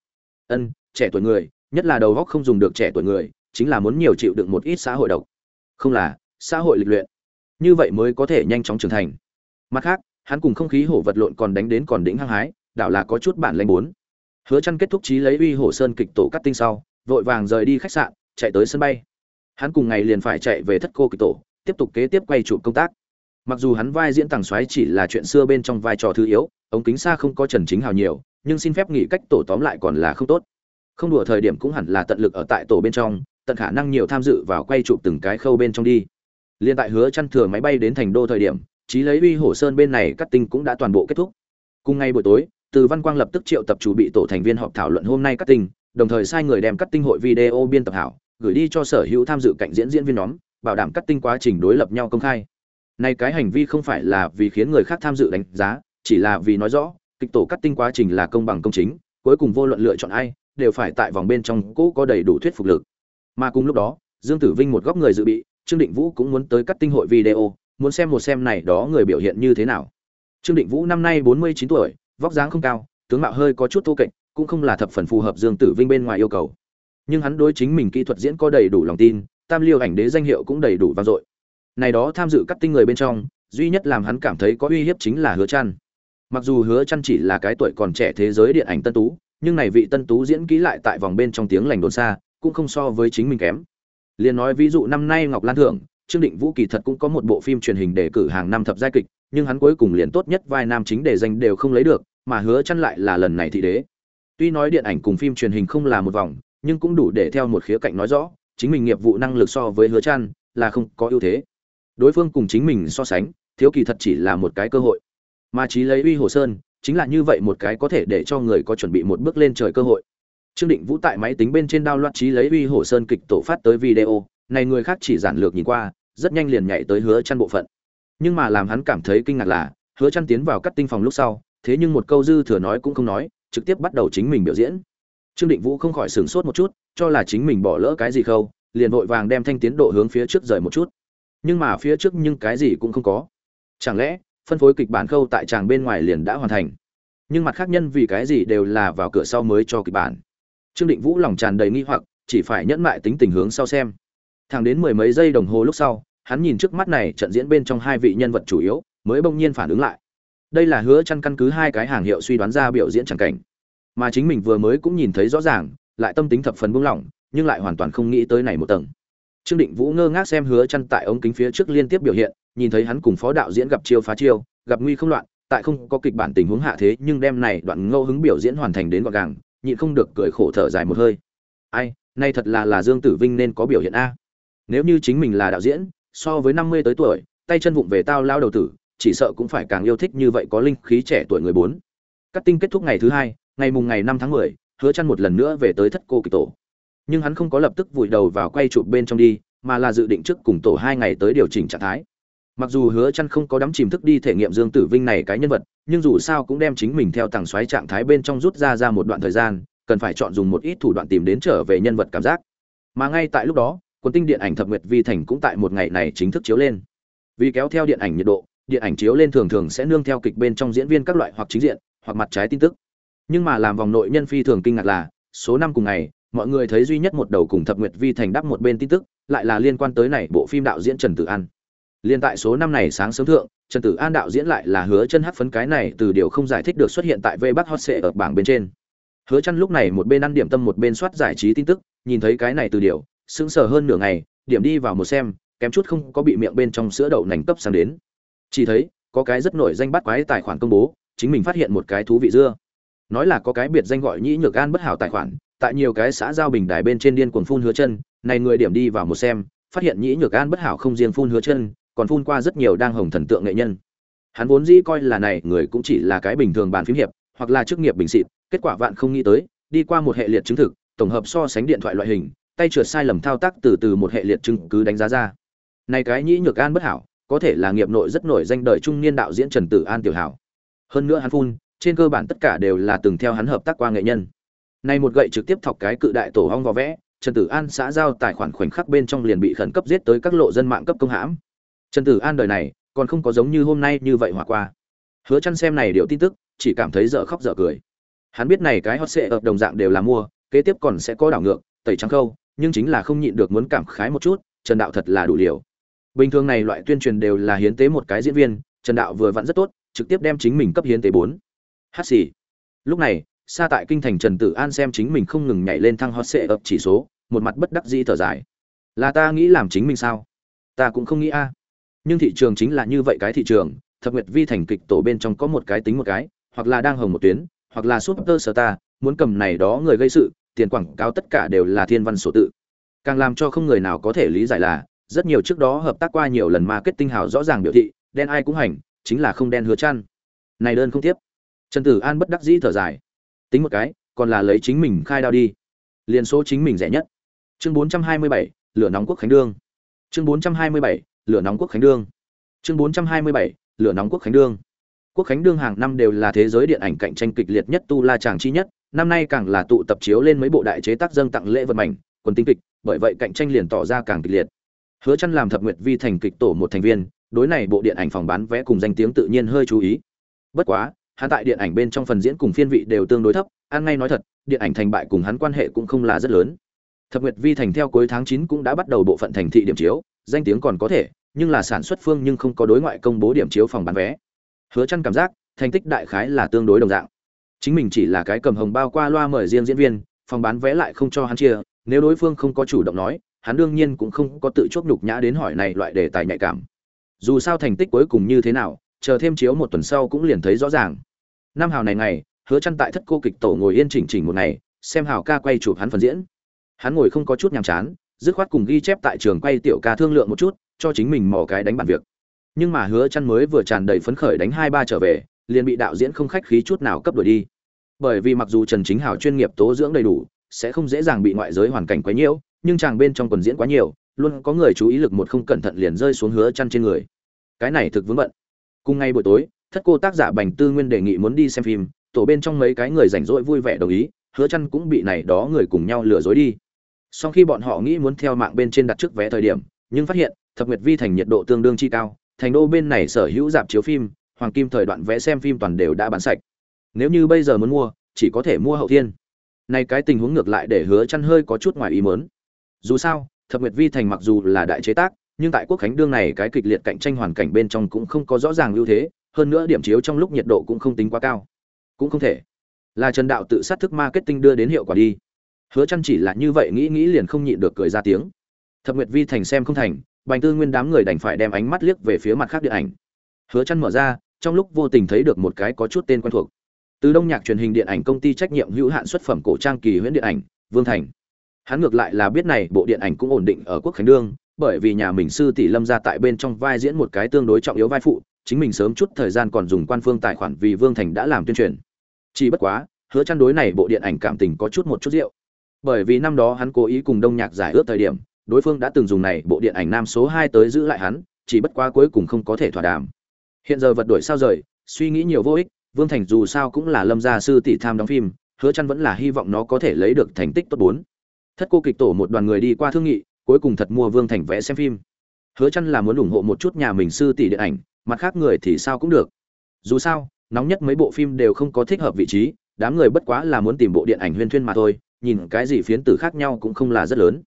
Ân, trẻ tuổi người, nhất là đầu góc không dùng được trẻ tuổi người chính là muốn nhiều chịu đựng một ít xã hội độc. Không là, xã hội lịch luyện. Như vậy mới có thể nhanh chóng trưởng thành. Mặt khác, hắn cùng không khí hổ vật lộn còn đánh đến còn đỉnh hăng hái, đảo là có chút bản lanh bốn. Hứa chăn kết thúc trí lấy uy hổ sơn kịch tổ cắt tinh sau, vội vàng rời đi khách sạn, chạy tới sân bay. Hắn cùng ngày liền phải chạy về thất cô kịch tổ, tiếp tục kế tiếp quay chụp công tác. Mặc dù hắn vai diễn tàng xoáy chỉ là chuyện xưa bên trong vai trò thứ yếu, ống kính xa không có trần chính hào nhiều, nhưng xin phép nghỉ cách tổ tóm lại còn là không tốt không đùa thời điểm cũng hẳn là tận lực ở tại tổ bên trong, tận khả năng nhiều tham dự vào quay chụp từng cái khâu bên trong đi. Liên tại hứa chăn thừa máy bay đến thành đô thời điểm, trí lấy uy hổ sơn bên này cắt tinh cũng đã toàn bộ kết thúc. Cùng ngày buổi tối, từ văn quang lập tức triệu tập chủ bị tổ thành viên họp thảo luận hôm nay cắt tinh, đồng thời sai người đem cắt tinh hội video biên tập hảo, gửi đi cho sở hữu tham dự cạnh diễn diễn viên nhóm, bảo đảm cắt tinh quá trình đối lập nhau công khai. Này cái hành vi không phải là vì khiến người khác tham dự đánh giá, chỉ là vì nói rõ, kịch tổ cắt tinh quá trình là công bằng công chính, cuối cùng vô luận lựa chọn ai đều phải tại vòng bên trong cũ có đầy đủ thuyết phục lực. Mà cùng lúc đó, dương tử vinh một góc người dự bị, trương định vũ cũng muốn tới cắt tinh hội video, muốn xem một xem này đó người biểu hiện như thế nào. Trương định vũ năm nay bốn mươi chín tuổi, vóc dáng không cao, tướng mạo hơi có chút thô kệch, cũng không là thập phần phù hợp dương tử vinh bên ngoài yêu cầu. Nhưng hắn đối chính mình kỹ thuật diễn có đầy đủ lòng tin, tam liêu ảnh đế danh hiệu cũng đầy đủ vang dội. Này đó tham dự cắt tinh người bên trong, duy nhất làm hắn cảm thấy có uy hiếp chính là hứa Chân. mặc dù hứa Chân chỉ là cái tuổi còn trẻ thế giới điện ảnh tân tú nhưng này vị tân tú diễn kỹ lại tại vòng bên trong tiếng lành đồn xa, cũng không so với chính mình kém. Liền nói ví dụ năm nay ngọc lan thượng trương định vũ kỳ thật cũng có một bộ phim truyền hình đề cử hàng năm thập giai kịch, nhưng hắn cuối cùng liền tốt nhất vai nam chính đề danh đều không lấy được, mà hứa chăn lại là lần này thị đế. Tuy nói điện ảnh cùng phim truyền hình không là một vòng, nhưng cũng đủ để theo một khía cạnh nói rõ, chính mình nghiệp vụ năng lực so với hứa chăn là không có ưu thế. Đối phương cùng chính mình so sánh, thiếu kỳ thật chỉ là một cái cơ hội. Mà trí lấy uy hồ sơn chính là như vậy một cái có thể để cho người có chuẩn bị một bước lên trời cơ hội. Trương định vũ tại máy tính bên trên đao loạt trí lấy uy hồ sơn kịch tổ phát tới video, này người khác chỉ giản lược nhìn qua, rất nhanh liền nhảy tới hứa chăn bộ phận. Nhưng mà làm hắn cảm thấy kinh ngạc là, hứa chăn tiến vào cắt tinh phòng lúc sau, thế nhưng một câu dư thừa nói cũng không nói, trực tiếp bắt đầu chính mình biểu diễn. Trương định vũ không khỏi sửng sốt một chút, cho là chính mình bỏ lỡ cái gì khâu, liền vội vàng đem thanh tiến độ hướng phía trước rời một chút. Nhưng mà phía trước nhưng cái gì cũng không có. Chẳng lẽ phân phối kịch bản khâu tại tràng bên ngoài liền đã hoàn thành. Nhưng mặt khác nhân vì cái gì đều là vào cửa sau mới cho kịch bản. Trương định vũ lòng tràn đầy nghi hoặc, chỉ phải nhẫn mại tính tình hướng sau xem. Thẳng đến mười mấy giây đồng hồ lúc sau, hắn nhìn trước mắt này trận diễn bên trong hai vị nhân vật chủ yếu, mới bỗng nhiên phản ứng lại. Đây là hứa chăn căn cứ hai cái hàng hiệu suy đoán ra biểu diễn chẳng cảnh. Mà chính mình vừa mới cũng nhìn thấy rõ ràng, lại tâm tính thập phần buông lỏng, nhưng lại hoàn toàn không nghĩ tới này một tầng trương định vũ ngơ ngác xem hứa chăn tại ống kính phía trước liên tiếp biểu hiện, nhìn thấy hắn cùng phó đạo diễn gặp chiêu phá chiêu, gặp nguy không loạn, tại không có kịch bản tình huống hạ thế, nhưng đem này đoạn ngô hứng biểu diễn hoàn thành đến gọn gàng, nhịn không được cười khổ thở dài một hơi. Ai, nay thật là là dương tử vinh nên có biểu hiện a. Nếu như chính mình là đạo diễn, so với năm mươi tới tuổi, tay chân vụng về tao lao đầu tử, chỉ sợ cũng phải càng yêu thích như vậy có linh khí trẻ tuổi người bốn. Cắt tinh kết thúc ngày thứ hai, ngày mùng ngày năm tháng mười, hứa chăn một lần nữa về tới thất cô kỳ tổ nhưng hắn không có lập tức vùi đầu vào quay chụp bên trong đi, mà là dự định trước cùng tổ hai ngày tới điều chỉnh trạng thái. Mặc dù hứa chăn không có đắm chìm thức đi thể nghiệm dương tử vinh này cái nhân vật, nhưng dù sao cũng đem chính mình theo tàng xoáy trạng thái bên trong rút ra ra một đoạn thời gian, cần phải chọn dùng một ít thủ đoạn tìm đến trở về nhân vật cảm giác. Mà ngay tại lúc đó quân tinh điện ảnh thập nguyệt vi thành cũng tại một ngày này chính thức chiếu lên. Vì kéo theo điện ảnh nhiệt độ, điện ảnh chiếu lên thường thường sẽ nương theo kịch bên trong diễn viên các loại hoặc chính diện, hoặc mặt trái tin tức. Nhưng mà làm vòng nội nhân phi thường kinh ngạc là, số năm cùng ngày mọi người thấy duy nhất một đầu cùng thập nguyệt vi thành đắp một bên tin tức, lại là liên quan tới này bộ phim đạo diễn trần tử an. Liên tại số năm này sáng sớm thượng, trần tử an đạo diễn lại là hứa chân hát phấn cái này từ điều không giải thích được xuất hiện tại vây bắc hot sệ ở bảng bên trên. Hứa chân lúc này một bên ăn điểm tâm một bên soát giải trí tin tức, nhìn thấy cái này từ điều, sững sờ hơn nửa ngày, điểm đi vào một xem, kém chút không có bị miệng bên trong sữa đậu nành cấp sang đến. Chỉ thấy, có cái rất nổi danh bắt quái tài khoản công bố, chính mình phát hiện một cái thú vị dưa. Nói là có cái biệt danh gọi nhĩ nhược an bất hảo tài khoản tại nhiều cái xã giao bình đài bên trên điên cuồng phun hứa chân, này người điểm đi vào một xem, phát hiện nhĩ nhược an bất hảo không riêng phun hứa chân, còn phun qua rất nhiều đang hồng thần tượng nghệ nhân. Hắn vốn dĩ coi là này người cũng chỉ là cái bình thường bàn phím hiệp, hoặc là chức nghiệp bình xịt kết quả vạn không nghĩ tới, đi qua một hệ liệt chứng thực, tổng hợp so sánh điện thoại loại hình, tay trượt sai lầm thao tác từ từ một hệ liệt chứng cứ đánh giá ra. Này cái nhĩ nhược an bất hảo, có thể là nghiệp nội rất nổi danh đời trung niên đạo diễn trần tử an tiểu hảo. Hơn nữa hắn phun, trên cơ bản tất cả đều là từng theo hắn hợp tác qua nghệ nhân này một gậy trực tiếp thọc cái cự đại tổ hong vào vẽ trần tử an xã giao tài khoản khoảnh khắc bên trong liền bị khẩn cấp giết tới các lộ dân mạng cấp công hãm. Trần tử an đời này còn không có giống như hôm nay như vậy hòa qua. Hứa chân xem này điều tin tức chỉ cảm thấy dở khóc dở cười. Hắn biết này cái hot sẽ ập đồng dạng đều là mua kế tiếp còn sẽ có đảo ngược tẩy trắng khâu nhưng chính là không nhịn được muốn cảm khái một chút trần đạo thật là đủ liều. Bình thường này loại tuyên truyền đều là hiến tế một cái diễn viên trần đạo vừa vặn rất tốt trực tiếp đem chính mình cấp hiến tế bốn. Hát gì, lúc này xa tại kinh thành trần tử an xem chính mình không ngừng nhảy lên thăng hot sệ ập chỉ số, một mặt bất đắc dĩ thở dài. Là ta nghĩ làm chính mình sao? Ta cũng không nghĩ a. Nhưng thị trường chính là như vậy cái thị trường, thập nguyệt vi thành kịch tổ bên trong có một cái tính một cái, hoặc là đang hồng một tuyến, hoặc là super ta muốn cầm này đó người gây sự, tiền quảng cáo tất cả đều là thiên văn sổ tự. Càng làm cho không người nào có thể lý giải là, rất nhiều trước đó hợp tác qua nhiều lần marketing hào rõ ràng biểu thị, đen ai cũng hành, chính là không đen hứa chăn. Này đơn không tiếp. Trần tử an bất đắc dĩ thở dài tính một cái còn là lấy chính mình khai đao đi. Liền số chính mình rẻ nhất. Chương 427, lửa nóng quốc khánh đương. Chương 427, lửa nóng quốc khánh đương. Chương 427, lửa nóng quốc khánh đương. Quốc khánh đương hàng năm đều là thế giới điện ảnh cạnh tranh kịch liệt nhất tu la tràng chi nhất. Năm nay càng là tụ tập chiếu lên mấy bộ đại chế tác dâng tặng lễ vật mảnh quần tinh kịch bởi vậy cạnh tranh liền tỏ ra càng kịch liệt. Hứa chăn làm thập nguyệt vi thành kịch tổ một thành viên đối này bộ điện ảnh phòng bán vé cùng danh tiếng tự nhiên hơi chú ý. Bất quá hắn tại điện ảnh bên trong phần diễn cùng phiên vị đều tương đối thấp, ăn ngay nói thật, điện ảnh thành bại cùng hắn quan hệ cũng không là rất lớn. Thập nguyệt vi thành theo cuối tháng 9 cũng đã bắt đầu bộ phận thành thị điểm chiếu, danh tiếng còn có thể, nhưng là sản xuất phương nhưng không có đối ngoại công bố điểm chiếu phòng bán vé. Hứa chăn cảm giác, thành tích đại khái là tương đối đồng dạng. Chính mình chỉ là cái cầm hồng bao qua loa mời riêng diễn viên, phòng bán vé lại không cho hắn chia, nếu đối phương không có chủ động nói, hắn đương nhiên cũng không có tự chuốc nhục nhã đến hỏi này loại đề tài nhạy cảm. Dù sao thành tích cuối cùng như thế nào, chờ thêm chiếu một tuần sau cũng liền thấy rõ ràng năm hào này ngày, hứa chăn tại thất cô kịch tổ ngồi yên chỉnh chỉnh một ngày, xem hào ca quay chụp hắn phần diễn. Hắn ngồi không có chút nhàm chán, dứt khoát cùng ghi chép tại trường quay tiểu ca thương lượng một chút, cho chính mình mò cái đánh bản việc. Nhưng mà hứa chăn mới vừa tràn đầy phấn khởi đánh hai ba trở về, liền bị đạo diễn không khách khí chút nào cấp đuổi đi. Bởi vì mặc dù trần chính hào chuyên nghiệp tố dưỡng đầy đủ, sẽ không dễ dàng bị ngoại giới hoàn cảnh quấy nhiễu, nhưng chàng bên trong quần diễn quá nhiều, luôn có người chú ý lực một không cẩn thận liền rơi xuống hứa chăn trên người. Cái này thực vướng bận. Cùng ngay buổi tối thất cô tác giả bành tư nguyên đề nghị muốn đi xem phim, tổ bên trong mấy cái người rảnh rỗi vui vẻ đồng ý, hứa chăn cũng bị này đó người cùng nhau lừa dối đi. Sau khi bọn họ nghĩ muốn theo mạng bên trên đặt trước vé thời điểm, nhưng phát hiện, thập nguyệt vi thành nhiệt độ tương đương chi cao, thành đô bên này sở hữu dạp chiếu phim, hoàng kim thời đoạn vé xem phim toàn đều đã bán sạch. Nếu như bây giờ muốn mua, chỉ có thể mua hậu thiên. Này cái tình huống ngược lại để hứa chăn hơi có chút ngoài ý muốn. Dù sao, thập nguyệt vi thành mặc dù là đại chế tác, nhưng tại quốc khánh đương này cái kịch liệt cạnh tranh hoàn cảnh bên trong cũng không có rõ ràng ưu thế hơn nữa điểm chiếu trong lúc nhiệt độ cũng không tính quá cao. Cũng không thể. Là trần đạo tự sát thức marketing đưa đến hiệu quả đi. Hứa chăn chỉ là như vậy nghĩ nghĩ liền không nhịn được cười ra tiếng. Thập nguyệt vi thành xem không thành, bành tư nguyên đám người đành phải đem ánh mắt liếc về phía mặt khác điện ảnh. Hứa chăn mở ra, trong lúc vô tình thấy được một cái có chút tên quen thuộc. Từ đông nhạc truyền hình điện ảnh công ty trách nhiệm hữu hạn xuất phẩm cổ trang kỳ huyễn điện ảnh, vương thành. Hắn ngược lại là biết này bộ điện ảnh cũng ổn định ở quốc khánh đương, bởi vì nhà mình sư tỷ lâm ra tại bên trong vai diễn một cái tương đối trọng yếu vai phụ chính mình sớm chút thời gian còn dùng quan phương tài khoản vì vương thành đã làm tuyên truyền. Chỉ bất quá, hứa chăn đối này bộ điện ảnh cảm tình có chút một chút rượu. Bởi vì năm đó hắn cố ý cùng đông nhạc giải ước thời điểm, đối phương đã từng dùng này bộ điện ảnh nam số 2 tới giữ lại hắn, chỉ bất quá cuối cùng không có thể thỏa đàm. Hiện giờ vật đuổi sao rời, suy nghĩ nhiều vô ích, vương thành dù sao cũng là lâm gia sư tỷ tham đóng phim, hứa chăn vẫn là hy vọng nó có thể lấy được thành tích tốt bốn. Thất cô kịch tổ một đoàn người đi qua thương nghị, cuối cùng thật mua vương thành vẽ xem phim. Hứa chăn là muốn ủng hộ một chút nhà mình sư tỷ điện ảnh mặt khác người thì sao cũng được. Dù sao, nóng nhất mấy bộ phim đều không có thích hợp vị trí, đám người bất quá là muốn tìm bộ điện ảnh huyên thuyên mà thôi, nhìn cái gì phiến tử khác nhau cũng không là rất lớn.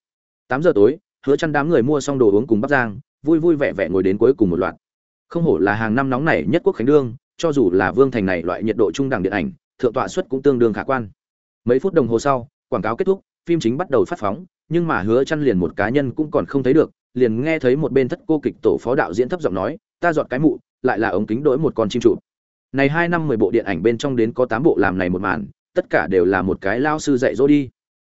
Tám giờ tối, hứa chăn đám người mua xong đồ uống cùng bắc giang vui vui vẻ vẻ ngồi đến cuối cùng một loạt. Không hổ là hàng năm nóng này nhất quốc khánh đương, cho dù là vương thành này loại nhiệt độ trung đẳng điện ảnh, thượng tọa suất cũng tương đương khả quan. Mấy phút đồng hồ sau, quảng cáo kết thúc, phim chính bắt đầu phát phóng, nhưng mà hứa chăn liền một cá nhân cũng còn không thấy được, liền nghe thấy một bên thất cô kịch tổ phó đạo diễn thấp giọng nói ta dọn cái mụ, lại là ống kính đổi một con chim trụ. Này hai năm mười bộ điện ảnh bên trong đến có tám bộ làm này một màn, tất cả đều là một cái lao sư dạy dỗ đi.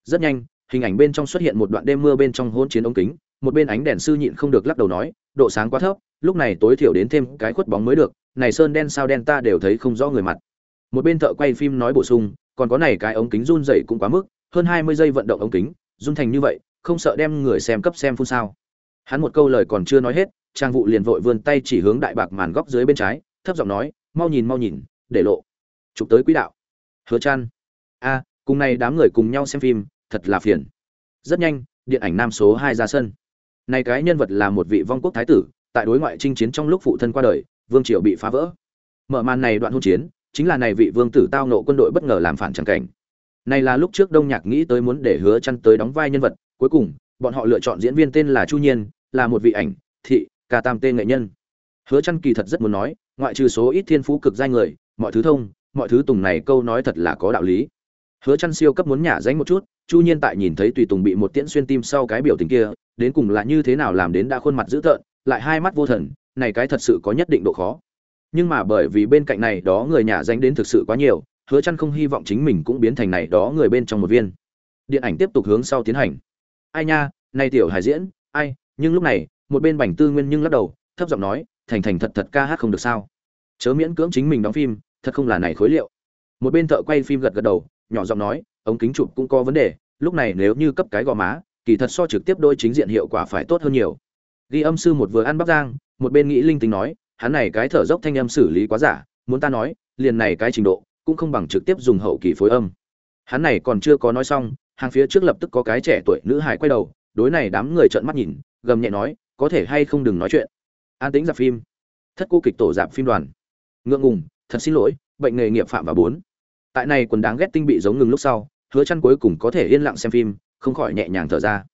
Rất nhanh, hình ảnh bên trong xuất hiện một đoạn đêm mưa bên trong hôn chiến ống kính, một bên ánh đèn sư nhịn không được lắc đầu nói, độ sáng quá thấp, lúc này tối thiểu đến thêm cái khuất bóng mới được, này sơn đen sao đen ta đều thấy không rõ người mặt. Một bên thợ quay phim nói bổ sung, còn có này cái ống kính run dậy cũng quá mức, hơn hai mươi giây vận động ống kính, run thành như vậy, không sợ đem người xem cấp xem phun sao. Hắn một câu lời còn chưa nói hết trang vụ liền vội vươn tay chỉ hướng đại bạc màn góc dưới bên trái, thấp giọng nói, mau nhìn mau nhìn, để lộ. Chụp tới quỹ đạo. Hứa chan. A, cùng này đám người cùng nhau xem phim, thật là phiền. Rất nhanh, điện ảnh nam số hai ra sân. Này cái nhân vật là một vị vong quốc thái tử, tại đối ngoại chinh chiến trong lúc phụ thân qua đời, vương triều bị phá vỡ. Mở màn này đoạn hôn chiến, chính là này vị vương tử tao nộ quân đội bất ngờ làm phản chẳng cảnh. Này là lúc trước đông nhạc nghĩ tới muốn để hứa chăn tới đóng vai nhân vật, cuối cùng, bọn họ lựa chọn diễn viên tên là chu nhiên, là một vị ảnh, thị ca tam tên nghệ nhân. Hứa chăn kỳ thật rất muốn nói, ngoại trừ số ít thiên phú cực giai người, mọi thứ thông, mọi thứ tùng này câu nói thật là có đạo lý. Hứa chăn siêu cấp muốn nhả danh một chút, chu nhiên tại nhìn thấy tùy tùng bị một tiễn xuyên tim sau cái biểu tình kia, đến cùng là như thế nào làm đến đã khuôn mặt dữ tợn, lại hai mắt vô thần, này cái thật sự có nhất định độ khó. Nhưng mà bởi vì bên cạnh này đó người nhà danh đến thực sự quá nhiều, hứa chăn không hy vọng chính mình cũng biến thành này đó người bên trong một viên. Điện ảnh tiếp tục hướng sau tiến hành. Ai nha, này tiểu hải diễn, ai, nhưng lúc này một bên bảnh tư nguyên nhưng lắc đầu, thấp giọng nói, thành thành thật thật ca hát không được sao? Chớ miễn cưỡng chính mình đóng phim, thật không là này khối liệu. Một bên thợ quay phim gật gật đầu, nhỏ giọng nói, ống kính chụp cũng có vấn đề, lúc này nếu như cấp cái gò má, kỳ thật so trực tiếp đôi chính diện hiệu quả phải tốt hơn nhiều. Ghi âm sư một vừa ăn bắp giang một bên nghĩ linh tính nói, hắn này cái thở dốc thanh âm xử lý quá giả, muốn ta nói, liền này cái trình độ, cũng không bằng trực tiếp dùng hậu kỳ phối âm. Hắn này còn chưa có nói xong, hàng phía trước lập tức có cái trẻ tuổi nữ hài quay đầu, đối này đám người trợn mắt nhìn, gầm nhẹ nói có thể hay không đừng nói chuyện. An tính dạp phim. Thất cô kịch tổ dạp phim đoàn. Ngượng ngùng, thật xin lỗi, bệnh nghề nghiệp phạm và bốn. Tại này quần đáng ghét tinh bị giống ngừng lúc sau, hứa chăn cuối cùng có thể yên lặng xem phim, không khỏi nhẹ nhàng thở ra.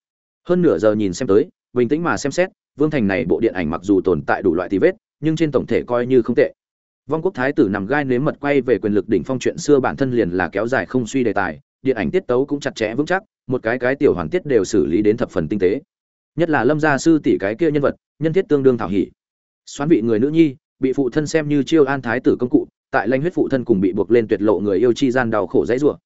Hơn nửa giờ nhìn xem tới, bình tĩnh mà xem xét, vương thành này bộ điện ảnh mặc dù tồn tại đủ loại tì vết, nhưng trên tổng thể coi như không tệ. Vong quốc thái tử nằm gai nếm mật quay về quyền lực đỉnh phong chuyện xưa bản thân liền là kéo dài không suy đề tài, điện ảnh tiết tấu cũng chặt chẽ vững chắc, một cái cái tiểu hoàn tiết đều xử lý đến thập phần tinh tế nhất là lâm gia sư tỷ cái kia nhân vật, nhân thiết tương đương thảo hỉ. Xoán vị người nữ nhi, bị phụ thân xem như chiêu an thái tử công cụ, tại lanh huyết phụ thân cùng bị buộc lên tuyệt lộ người yêu chi gian đau khổ dãy rủa.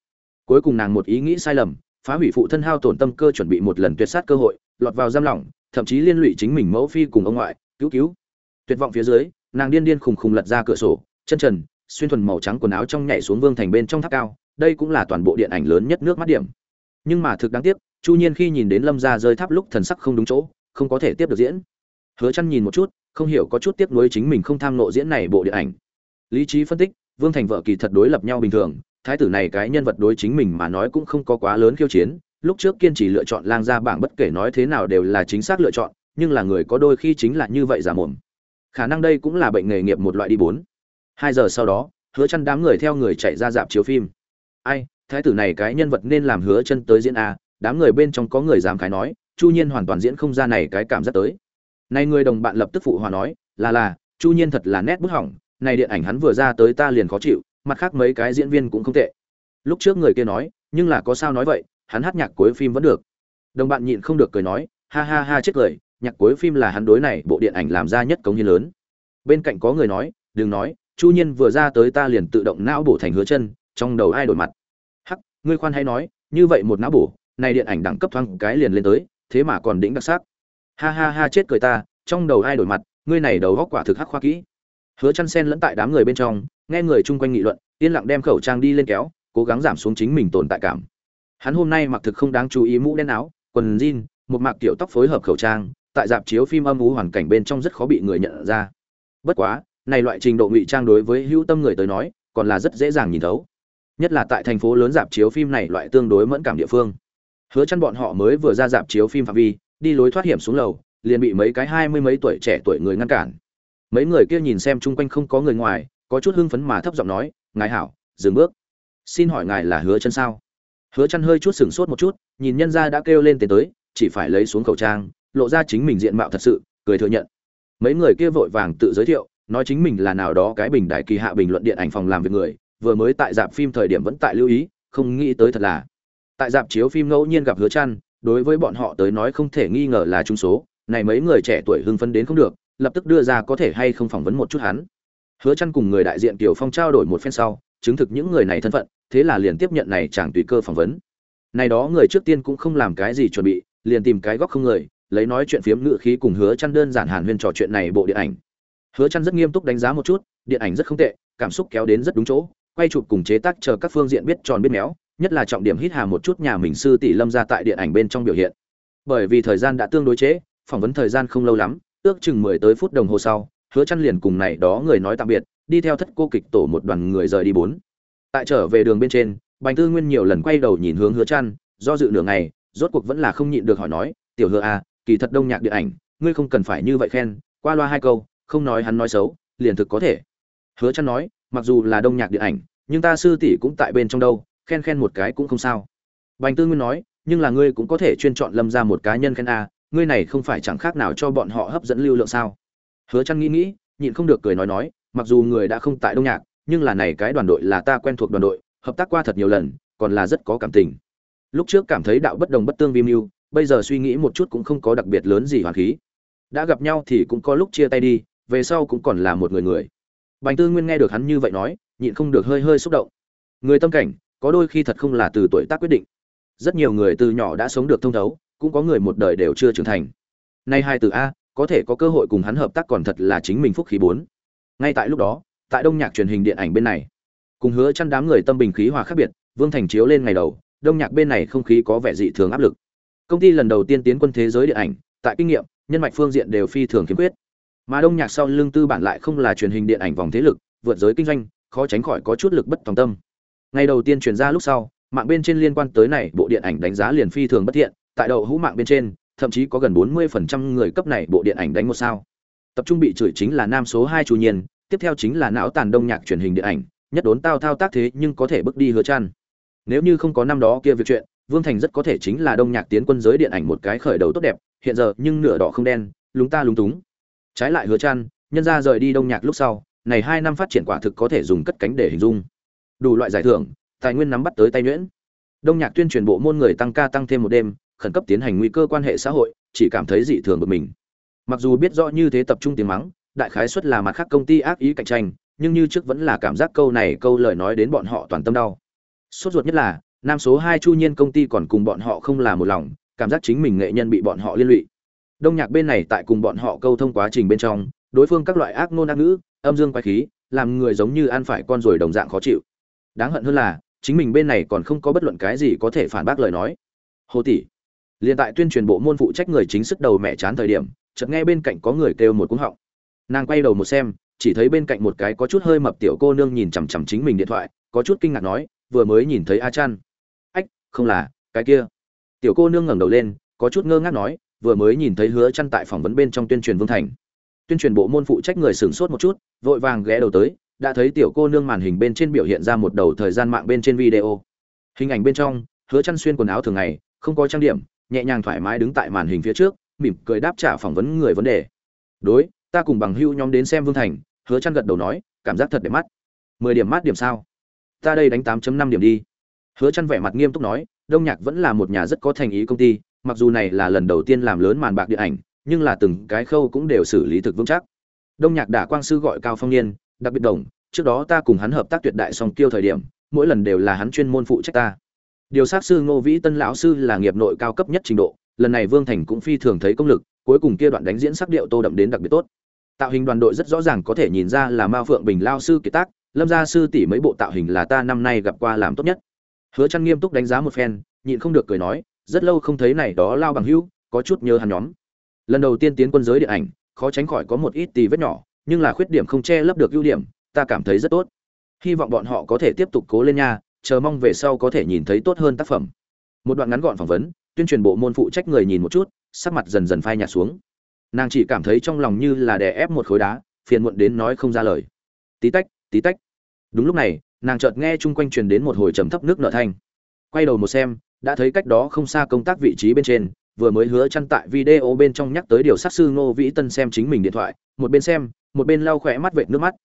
Cuối cùng nàng một ý nghĩ sai lầm, phá hủy phụ thân hao tổn tâm cơ chuẩn bị một lần tuyệt sát cơ hội, lọt vào giam lỏng, thậm chí liên lụy chính mình mẫu phi cùng ông ngoại, cứu cứu. Tuyệt vọng phía dưới, nàng điên điên khùng khùng lật ra cửa sổ, chân trần, xuyên thuần màu trắng quần áo trong nhảy xuống vương thành bên trong tháp cao, đây cũng là toàn bộ điện ảnh lớn nhất nước mắt điểm. Nhưng mà thực đáng tiếc chu nhiên khi nhìn đến lâm gia rơi tháp lúc thần sắc không đúng chỗ, không có thể tiếp được diễn. Hứa chăn nhìn một chút, không hiểu có chút tiếc nuối chính mình không tham nộ diễn này bộ điện ảnh. Lý trí phân tích, vương thành vợ kỳ thật đối lập nhau bình thường, thái tử này cái nhân vật đối chính mình mà nói cũng không có quá lớn khiêu chiến, lúc trước kiên trì lựa chọn lang gia bảng bất kể nói thế nào đều là chính xác lựa chọn, nhưng là người có đôi khi chính là như vậy giả mồm. Khả năng đây cũng là bệnh nghề nghiệp một loại đi bốn. Hai giờ sau đó, hứa chăn đám người theo người chạy ra dạp chiếu phim. Ai, thái tử này cái nhân vật nên làm hứa chân tới diễn a đám người bên trong có người dám khái nói, chu nhiên hoàn toàn diễn không ra này cái cảm giác tới. Này người đồng bạn lập tức phụ hòa nói, là là, chu nhiên thật là nét bút hỏng, này điện ảnh hắn vừa ra tới ta liền khó chịu, mặt khác mấy cái diễn viên cũng không tệ. Lúc trước người kia nói, nhưng là có sao nói vậy, hắn hát nhạc cuối phim vẫn được. Đồng bạn nhịn không được cười nói, ha ha ha chết cười, nhạc cuối phim là hắn đối này bộ điện ảnh làm ra nhất cống hiến lớn. Bên cạnh có người nói, đừng nói, chu nhiên vừa ra tới ta liền tự động não bổ thành hứa chân, trong đầu ai đổi mặt. Hắc, ngươi khoan hay nói, như vậy một não bổ này điện ảnh đẳng cấp thoáng cái liền lên tới, thế mà còn đỉnh đặc sắc. Ha ha ha, chết cười ta, trong đầu ai đổi mặt, ngươi này đầu góc quả thực hắc khoa kỹ. Hứa chăn sen lẫn tại đám người bên trong, nghe người chung quanh nghị luận, yên lặng đem khẩu trang đi lên kéo, cố gắng giảm xuống chính mình tồn tại cảm. Hắn hôm nay mặc thực không đáng chú ý mũ đen áo, quần jean, một mạc tiểu tóc phối hợp khẩu trang, tại dạp chiếu phim âm u hoàn cảnh bên trong rất khó bị người nhận ra. Bất quá, này loại trình độ ngụy trang đối với hữu tâm người tới nói, còn là rất dễ dàng nhìn thấu. Nhất là tại thành phố lớn dạp chiếu phim này loại tương đối mẫn cảm địa phương hứa chăn bọn họ mới vừa ra dạp chiếu phim phạm vi, đi lối thoát hiểm xuống lầu, liền bị mấy cái hai mươi mấy tuổi trẻ tuổi người ngăn cản. Mấy người kia nhìn xem chung quanh không có người ngoài, có chút hưng phấn mà thấp giọng nói, ngài hảo, dừng bước. Xin hỏi ngài là hứa chân sao? Hứa chân hơi chút sừng sốt một chút, nhìn nhân gia đã kêu lên tiền tới, chỉ phải lấy xuống khẩu trang, lộ ra chính mình diện mạo thật sự, cười thừa nhận. Mấy người kia vội vàng tự giới thiệu, nói chính mình là nào đó cái bình đại kỳ hạ bình luận điện ảnh phòng làm việc người, vừa mới tại dạp phim thời điểm vẫn tại lưu ý, không nghĩ tới thật là tại dạp chiếu phim ngẫu nhiên gặp hứa chăn, đối với bọn họ tới nói không thể nghi ngờ là trung số. Này mấy người trẻ tuổi hưng phấn đến không được, lập tức đưa ra có thể hay không phỏng vấn một chút hắn. Hứa chăn cùng người đại diện tiểu phong trao đổi một phen sau, chứng thực những người này thân phận, thế là liền tiếp nhận này chẳng tùy cơ phỏng vấn. Này đó người trước tiên cũng không làm cái gì chuẩn bị, liền tìm cái góc không người, lấy nói chuyện phiếm ngựa khí cùng hứa chăn đơn giản hàn huyên trò chuyện này bộ điện ảnh. Hứa chăn rất nghiêm túc đánh giá một chút, điện ảnh rất không tệ, cảm xúc kéo đến rất đúng chỗ, quay chụp cùng chế tác chờ các phương diện biết tròn biết méo nhất là trọng điểm hít hà một chút nhà mình sư tỷ lâm ra tại điện ảnh bên trong biểu hiện. Bởi vì thời gian đã tương đối chế, phỏng vấn thời gian không lâu lắm, ước chừng mười tới phút đồng hồ sau, hứa chăn liền cùng này đó người nói tạm biệt, đi theo thất cô kịch tổ một đoàn người rời đi bốn. Tại trở về đường bên trên, bành tư nguyên nhiều lần quay đầu nhìn hướng hứa chăn, do dự nửa ngày, rốt cuộc vẫn là không nhịn được hỏi nói, tiểu hứa à kỳ thật đông nhạc điện ảnh, ngươi không cần phải như vậy khen, qua loa hai câu, không nói hắn nói xấu, liền thực có thể. Hứa chăn nói, mặc dù là đông nhạc điện ảnh, nhưng ta sư tỷ cũng tại bên trong đâu khen khen một cái cũng không sao. Bành tư nguyên nói, nhưng là ngươi cũng có thể chuyên chọn lâm ra một cá nhân khen a, ngươi này không phải chẳng khác nào cho bọn họ hấp dẫn lưu lượng sao? Hứa trăn nghĩ nghĩ, nhịn không được cười nói nói, mặc dù người đã không tại đông nhạc, nhưng là này cái đoàn đội là ta quen thuộc đoàn đội, hợp tác qua thật nhiều lần, còn là rất có cảm tình. Lúc trước cảm thấy đạo bất đồng bất tương vi mưu, bây giờ suy nghĩ một chút cũng không có đặc biệt lớn gì hoàn khí. Đã gặp nhau thì cũng có lúc chia tay đi, về sau cũng còn là một người người. Bành tư nguyên nghe được hắn như vậy nói, nhịn không được hơi hơi xúc động. Người tâm cảnh có đôi khi thật không là từ tuổi tác quyết định. Rất nhiều người từ nhỏ đã sống được thông thấu, cũng có người một đời đều chưa trưởng thành. Nay hai từ a, có thể có cơ hội cùng hắn hợp tác còn thật là chính mình phúc khí bốn. Ngay tại lúc đó, tại đông nhạc truyền hình điện ảnh bên này, cùng hứa chăn đám người tâm bình khí hòa khác biệt, vương thành chiếu lên ngày đầu, đông nhạc bên này không khí có vẻ dị thường áp lực. Công ty lần đầu tiên tiến quân thế giới điện ảnh, tại kinh nghiệm, nhân mạch phương diện đều phi thường khiếm khuyết. Mà đông nhạc sau lưng tư bản lại không là truyền hình điện ảnh vòng thế lực, vượt giới kinh doanh, khó tránh khỏi có chút lực bất tòng tâm ngày đầu tiên truyền ra lúc sau, mạng bên trên liên quan tới này bộ điện ảnh đánh giá liền phi thường bất thiện, tại đầu hũ mạng bên trên, thậm chí có gần 40% người cấp này bộ điện ảnh đánh một sao. Tập trung bị chửi chính là nam số 2 chủ nhiên tiếp theo chính là não tàn đông nhạc truyền hình điện ảnh, nhất đốn tao thao tác thế nhưng có thể bước đi hứa chăn. Nếu như không có năm đó kia việc chuyện, vương thành rất có thể chính là đông nhạc tiến quân giới điện ảnh một cái khởi đầu tốt đẹp, hiện giờ nhưng nửa đỏ không đen, lúng ta lúng túng. Trái lại hứa chăn, nhân ra rời đi đông nhạc lúc sau, này hai năm phát triển quả thực có thể dùng cất cánh để hình dung đủ loại giải thưởng, tài nguyên nắm bắt tới tay nhuyễn. Đông nhạc tuyên truyền bộ môn người tăng ca tăng thêm một đêm, khẩn cấp tiến hành nguy cơ quan hệ xã hội, chỉ cảm thấy dị thường của mình. Mặc dù biết rõ như thế tập trung tiếng mắng, đại khái suất là mặt khác công ty ác ý cạnh tranh, nhưng như trước vẫn là cảm giác câu này câu lời nói đến bọn họ toàn tâm đau. Sốt ruột nhất là, nam số hai chu nhiên công ty còn cùng bọn họ không là một lòng, cảm giác chính mình nghệ nhân bị bọn họ liên lụy. Đông nhạc bên này tại cùng bọn họ câu thông quá trình bên trong, đối phương các loại ác ngôn ác ngữ, âm dương quái khí, làm người giống như ăn phải con rồi đồng dạng khó chịu đáng hận hơn là, chính mình bên này còn không có bất luận cái gì có thể phản bác lời nói. Hồ tỷ, liền tại tuyên truyền bộ môn phụ trách người chính sức đầu mẹ chán thời điểm, chợt nghe bên cạnh có người kêu một cúng họng. Nàng quay đầu một xem, chỉ thấy bên cạnh một cái có chút hơi mập tiểu cô nương nhìn chằm chằm chính mình điện thoại, có chút kinh ngạc nói, vừa mới nhìn thấy a chăn ách, không là, cái kia. Tiểu cô nương ngẩng đầu lên, có chút ngơ ngác nói, vừa mới nhìn thấy hứa chăn tại phỏng vấn bên trong tuyên truyền vương thành. Tuyên truyền bộ môn phụ trách người sửng sốt một chút, vội vàng ghé đầu tới đã thấy tiểu cô nương màn hình bên trên biểu hiện ra một đầu thời gian mạng bên trên video. Hình ảnh bên trong, hứa chăn xuyên quần áo thường ngày, không có trang điểm, nhẹ nhàng thoải mái đứng tại màn hình phía trước, mỉm cười đáp trả phỏng vấn người vấn đề. Đối, ta cùng bằng hữu nhóm đến xem vương thành, hứa chăn gật đầu nói, cảm giác thật đẹp mắt. 10 điểm mát điểm sao? Ta đây đánh 8.5 điểm đi. Hứa chăn vẻ mặt nghiêm túc nói, đông nhạc vẫn là một nhà rất có thành ý công ty, mặc dù này là lần đầu tiên làm lớn màn bạc điện ảnh, nhưng là từng cái khâu cũng đều xử lý thực vững chắc. Đông nhạc đả quang sư gọi cao phong niên, đặc biệt đồng trước đó ta cùng hắn hợp tác tuyệt đại song tiêu thời điểm, mỗi lần đều là hắn chuyên môn phụ trách ta. Điều sát sư ngô vĩ tân lão sư là nghiệp nội cao cấp nhất trình độ, lần này vương thành cũng phi thường thấy công lực, cuối cùng kia đoạn đánh diễn sắc điệu tô đậm đến đặc biệt tốt. Tạo hình đoàn đội rất rõ ràng có thể nhìn ra là mao phượng bình lao sư kiệt tác, lâm gia sư tỷ mấy bộ tạo hình là ta năm nay gặp qua làm tốt nhất. Hứa chăn nghiêm túc đánh giá một phen, nhịn không được cười nói, rất lâu không thấy này đó lao bằng hữu, có chút nhớ hắn nhóm. Lần đầu tiên tiến quân giới điện ảnh, khó tránh khỏi có một ít tì vết nhỏ, nhưng là khuyết điểm không che lấp được ưu điểm ta cảm thấy rất tốt. Hy vọng bọn họ có thể tiếp tục cố lên nha chờ mong về sau có thể nhìn thấy tốt hơn tác phẩm. Một đoạn ngắn gọn phỏng vấn tuyên truyền bộ môn phụ trách người nhìn một chút sắc mặt dần dần phai nhạt xuống. Nàng chỉ cảm thấy trong lòng như là đè ép một khối đá phiền muộn đến nói không ra lời. Tí tách tí tách. Đúng lúc này nàng chợt nghe chung quanh truyền đến một hồi trầm thấp nước nợ thanh. Quay đầu một xem đã thấy cách đó không xa công tác vị trí bên trên vừa mới hứa chăn tại video bên trong nhắc tới điều sát sư Ngô Vĩ Tân xem chính mình điện thoại, một bên xem, một bên lau khỏe mắt vệt nước mắt.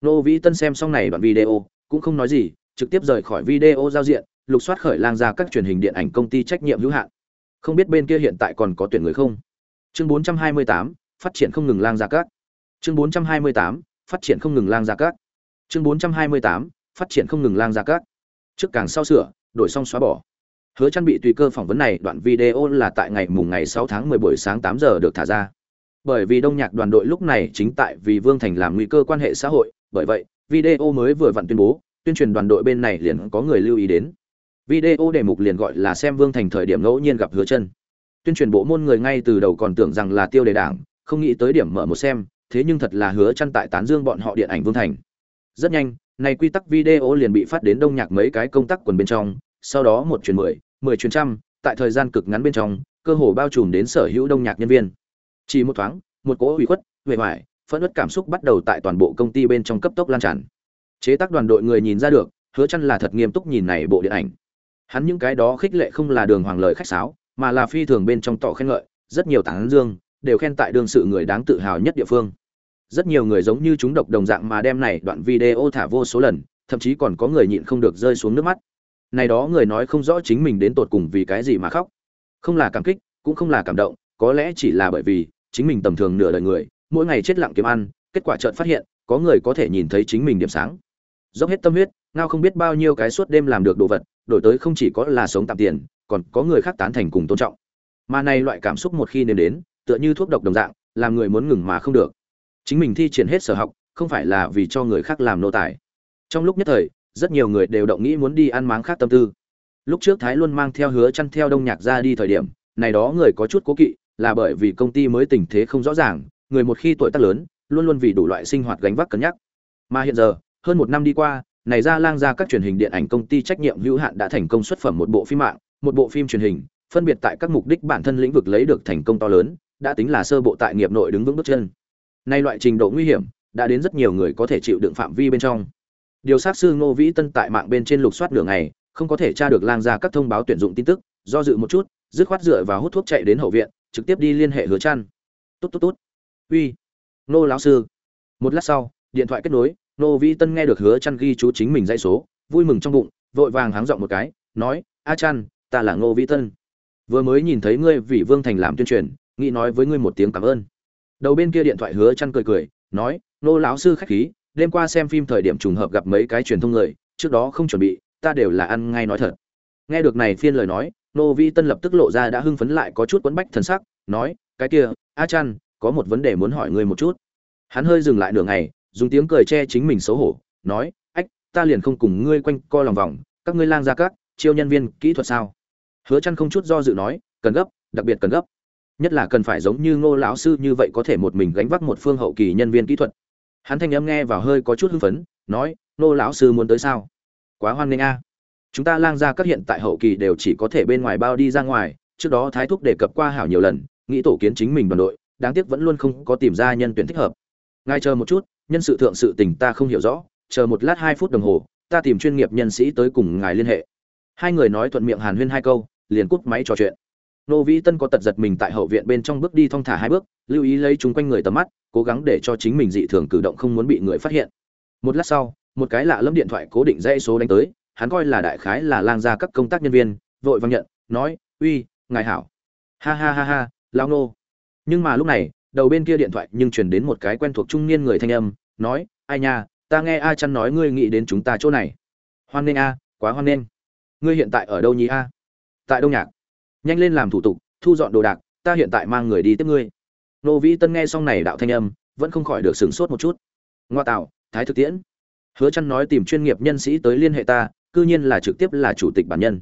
Nô Vĩ Tân xem xong này đoạn video, cũng không nói gì, trực tiếp rời khỏi video giao diện, lục soát khởi lang ra các truyền hình điện ảnh công ty trách nhiệm hữu hạn. Không biết bên kia hiện tại còn có tuyển người không? Chương 428, phát triển không ngừng lang ra các. Chương 428, phát triển không ngừng lang ra các. Chương 428, phát triển không ngừng lang ra các. Trước càng sau sửa, đổi xong xóa bỏ. Hứa chăn bị tùy cơ phỏng vấn này, đoạn video là tại ngày mùng ngày 6 tháng 10 buổi sáng 8 giờ được thả ra. Bởi vì Đông Nhạc đoàn đội lúc này chính tại vì Vương Thành làm nguy cơ quan hệ xã hội, bởi vậy, video mới vừa vặn tuyên bố, tuyên truyền đoàn đội bên này liền có người lưu ý đến. Video đề mục liền gọi là xem Vương Thành thời điểm ngẫu nhiên gặp Hứa Chân. Tuyên truyền bộ môn người ngay từ đầu còn tưởng rằng là tiêu đề đảng, không nghĩ tới điểm mở một xem, thế nhưng thật là Hứa Chân tại tán dương bọn họ điện ảnh Vương Thành. Rất nhanh, này quy tắc video liền bị phát đến Đông Nhạc mấy cái công tác quần bên trong, sau đó một truyền mười, mười truyền trăm tại thời gian cực ngắn bên trong cơ hồ bao trùm đến sở hữu đông nhạc nhân viên chỉ một thoáng, một cỗ ủy khuất huệ hoài phẫn nứt cảm xúc bắt đầu tại toàn bộ công ty bên trong cấp tốc lan tràn. Chế tác đoàn đội người nhìn ra được, hứa chăn là thật nghiêm túc nhìn này bộ điện ảnh. Hắn những cái đó khích lệ không là đường hoàng lời khách sáo, mà là phi thường bên trong tỏ khen ngợi, rất nhiều tán dương, đều khen tại đương sự người đáng tự hào nhất địa phương. Rất nhiều người giống như chúng độc đồng dạng mà đem này đoạn video thả vô số lần, thậm chí còn có người nhịn không được rơi xuống nước mắt. Này đó người nói không rõ chính mình đến tột cùng vì cái gì mà khóc. Không là cảm kích, cũng không là cảm động, có lẽ chỉ là bởi vì chính mình tầm thường nửa đời người, mỗi ngày chết lặng kiếm ăn, kết quả chợt phát hiện, có người có thể nhìn thấy chính mình điểm sáng. Dốc hết tâm huyết, ngao không biết bao nhiêu cái suốt đêm làm được đồ vật, đổi tới không chỉ có là sống tạm tiền, còn có người khác tán thành cùng tôn trọng. Mà này loại cảm xúc một khi nếm đến, tựa như thuốc độc đồng dạng, làm người muốn ngừng mà không được. Chính mình thi triển hết sở học, không phải là vì cho người khác làm nô tài. Trong lúc nhất thời, rất nhiều người đều động nghĩ muốn đi ăn máng khác tâm tư. Lúc trước thái luôn mang theo hứa chăn theo đông nhạc ra đi thời điểm, này đó người có chút cố kỵ là bởi vì công ty mới tình thế không rõ ràng, người một khi tuổi tác lớn, luôn luôn vì đủ loại sinh hoạt gánh vác cân nhắc. Mà hiện giờ, hơn một năm đi qua, này ra lang ra các truyền hình điện ảnh công ty trách nhiệm hữu hạn đã thành công xuất phẩm một bộ phim mạng, một bộ phim truyền hình, phân biệt tại các mục đích bản thân lĩnh vực lấy được thành công to lớn, đã tính là sơ bộ tại nghiệp nội đứng vững bước chân. Nay loại trình độ nguy hiểm, đã đến rất nhiều người có thể chịu đựng phạm vi bên trong. Điều sát sư ngô vĩ tân tại mạng bên trên lục soát nửa ngày, không có thể tra được lang ra các thông báo tuyển dụng tin tức, do dự một chút, dứt khoát dựa vào hút thuốc chạy đến hậu viện trực tiếp đi liên hệ hứa chăn. Tốt tốt tốt uy. Nô lão sư. Một lát sau, điện thoại kết nối, nô vĩ tân nghe được hứa chăn ghi chú chính mình dãy số, vui mừng trong bụng, vội vàng háng giọng một cái, nói, a chăn, ta là ngô vĩ tân. Vừa mới nhìn thấy ngươi vì vương thành làm tuyên truyền, nghĩ nói với ngươi một tiếng cảm ơn. Đầu bên kia điện thoại hứa chăn cười cười, nói, nô lão sư khách khí, đêm qua xem phim thời điểm trùng hợp gặp mấy cái truyền thông người, trước đó không chuẩn bị, ta đều là ăn ngay nói thật. Nghe được này phiên lời nói nô vi tân lập tức lộ ra đã hưng phấn lại có chút quấn bách thần sắc, nói, cái kia, a chăn có một vấn đề muốn hỏi ngươi một chút. Hắn hơi dừng lại nửa ngày, dùng tiếng cười che chính mình xấu hổ, nói, ách, ta liền không cùng ngươi quanh co lòng vòng, các ngươi lang ra các, chiêu nhân viên kỹ thuật sao? Hứa chăn không chút do dự nói, cần gấp, đặc biệt cần gấp. Nhất là cần phải giống như ngô lão sư như vậy có thể một mình gánh vác một phương hậu kỳ nhân viên kỹ thuật. Hắn thanh âm nghe vào hơi có chút hưng phấn, nói, ngô lão sư muốn tới sao? Quá hoan nghênh a chúng ta lang ra các hiện tại hậu kỳ đều chỉ có thể bên ngoài bao đi ra ngoài, trước đó thái thúc đề cập qua hảo nhiều lần, nghĩ tổ kiến chính mình đoàn đội, đáng tiếc vẫn luôn không có tìm ra nhân tuyển thích hợp. Ngài chờ một chút, nhân sự thượng sự tình ta không hiểu rõ, chờ một lát hai phút đồng hồ, ta tìm chuyên nghiệp nhân sĩ tới cùng ngài liên hệ. Hai người nói thuận miệng hàn huyên hai câu, liền cúp máy trò chuyện. Nô vĩ tân có tật giật mình tại hậu viện bên trong bước đi thong thả hai bước, lưu ý lấy chúng quanh người tầm mắt, cố gắng để cho chính mình dị thường cử động không muốn bị người phát hiện. Một lát sau, một cái lạ lẫm điện thoại cố định dãy số đánh tới hắn coi là đại khái là lang gia các công tác nhân viên, vội vàng nhận, nói, uy, ngài hảo. Ha ha ha ha lao nô. Nhưng mà lúc này, đầu bên kia điện thoại nhưng truyền đến một cái quen thuộc trung niên người thanh âm, nói, ai nha, ta nghe a chăn nói ngươi nghĩ đến chúng ta chỗ này. Hoan nghênh a, quá hoan nghênh. Ngươi hiện tại ở đâu nhỉ a? Tại đông nhạc. Nhanh lên làm thủ tục, thu dọn đồ đạc, ta hiện tại mang người đi tiếp ngươi. Nô vĩ tân nghe xong này đạo thanh âm, vẫn không khỏi được sửng sốt một chút. Ngoa tạo, thái thực tiễn. Hứa chăn nói tìm chuyên nghiệp nhân sĩ tới liên hệ ta cư nhiên là trực tiếp là chủ tịch bản nhân.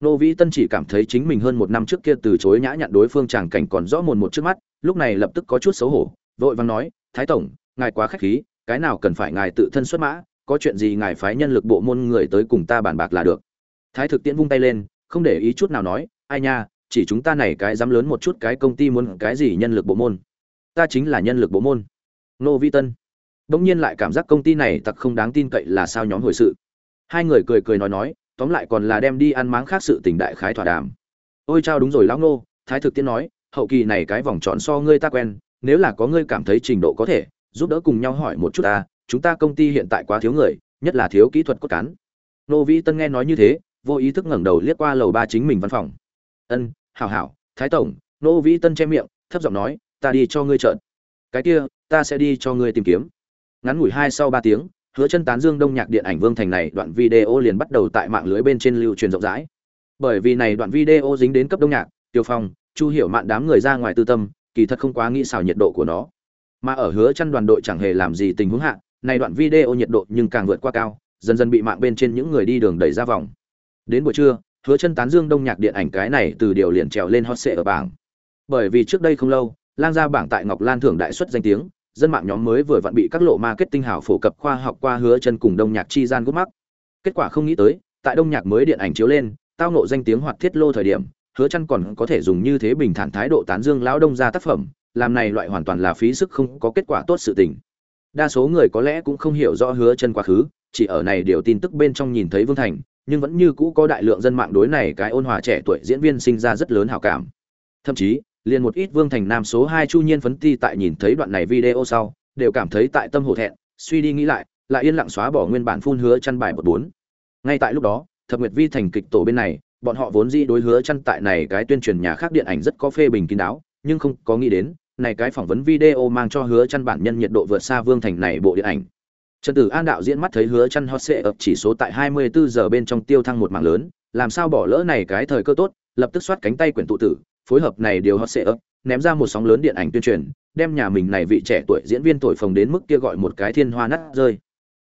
Nô vĩ tân chỉ cảm thấy chính mình hơn một năm trước kia từ chối nhã nhặn đối phương chàng cảnh còn rõ mồn một trước mắt, lúc này lập tức có chút xấu hổ, vội vàng nói, thái tổng, ngài quá khách khí, cái nào cần phải ngài tự thân xuất mã, có chuyện gì ngài phái nhân lực bộ môn người tới cùng ta bàn bạc là được. Thái thực tiễn vung tay lên, không để ý chút nào nói, ai nha, chỉ chúng ta này cái dám lớn một chút cái công ty muốn cái gì nhân lực bộ môn? Ta chính là nhân lực bộ môn. Nô vi tân. Bỗng nhiên lại cảm giác công ty này tặc không đáng tin cậy là sao nhóm hồi sự hai người cười cười nói nói, tóm lại còn là đem đi ăn máng khác sự tình đại khái thỏa đàm. Ôi chao đúng rồi lão nô thái thực tiễn nói, hậu kỳ này cái vòng tròn so ngươi ta quen, nếu là có ngươi cảm thấy trình độ có thể, giúp đỡ cùng nhau hỏi một chút ta, chúng ta công ty hiện tại quá thiếu người, nhất là thiếu kỹ thuật cốt cán. Nô vĩ tân nghe nói như thế, vô ý thức ngẩng đầu liếc qua lầu ba chính mình văn phòng. Ân, hảo hảo, thái tổng. Nô vĩ tân che miệng, thấp giọng nói, ta đi cho ngươi trợn cái kia, ta sẽ đi cho ngươi tìm kiếm. Ngắn ngủi hai sau ba tiếng hứa chân tán dương đông nhạc điện ảnh vương thành này đoạn video liền bắt đầu tại mạng lưới bên trên lưu truyền rộng rãi. Bởi vì này đoạn video dính đến cấp đông nhạc, tiêu phong, chu hiểu mạn đám người ra ngoài tư tâm, kỳ thật không quá nghĩ xào nhiệt độ của nó. Mà ở hứa chân đoàn đội chẳng hề làm gì tình huống hạ, này đoạn video nhiệt độ nhưng càng vượt qua cao, dần dần bị mạng bên trên những người đi đường đẩy ra vòng. Đến buổi trưa, hứa chân tán dương đông nhạc điện ảnh cái này từ điều liền trèo lên hot sệ ở bảng. Bởi vì trước đây không lâu, lang gia bảng tại ngọc lan thưởng đại xuất danh tiếng dân mạng nhóm mới vừa vặn bị các lộ marketing hảo phổ cập khoa học qua hứa chân cùng đông nhạc chi gian gút mắc. Kết quả không nghĩ tới, tại đông nhạc mới điện ảnh chiếu lên, tao ngộ danh tiếng hoạt thiết lô thời điểm, hứa chân còn có thể dùng như thế bình thản thái độ tán dương lão đông ra tác phẩm, làm này loại hoàn toàn là phí sức không có kết quả tốt sự tình. Đa số người có lẽ cũng không hiểu rõ hứa chân quá khứ, chỉ ở này điều tin tức bên trong nhìn thấy vương thành, nhưng vẫn như cũ có đại lượng dân mạng đối này cái ôn hòa trẻ tuổi diễn viên sinh ra rất lớn hảo cảm. Thậm chí liền một ít vương thành nam số hai chu nhiên phấn ti tại nhìn thấy đoạn này video sau đều cảm thấy tại tâm hổ thẹn suy đi nghĩ lại lại yên lặng xóa bỏ nguyên bản phun hứa chăn bài một bốn. Ngay tại lúc đó thập nguyệt vi thành kịch tổ bên này bọn họ vốn dĩ đối hứa chăn tại này cái tuyên truyền nhà khác điện ảnh rất có phê bình kín đáo nhưng không có nghĩ đến này cái phỏng vấn video mang cho hứa chăn bản nhân nhiệt độ vượt xa vương thành này bộ điện ảnh. Trần Tử An đạo diễn mắt thấy hứa chăn hot sẽ ập chỉ số tại 24 giờ bên trong tiêu thăng một mảng lớn, làm sao bỏ lỡ này cái thời cơ tốt, lập tức xoát cánh tay quyển tụ tử, phối hợp này điều hot sẽ ấp ném ra một sóng lớn điện ảnh tuyên truyền, đem nhà mình này vị trẻ tuổi diễn viên tuổi phồng đến mức kia gọi một cái thiên hoa nát rơi.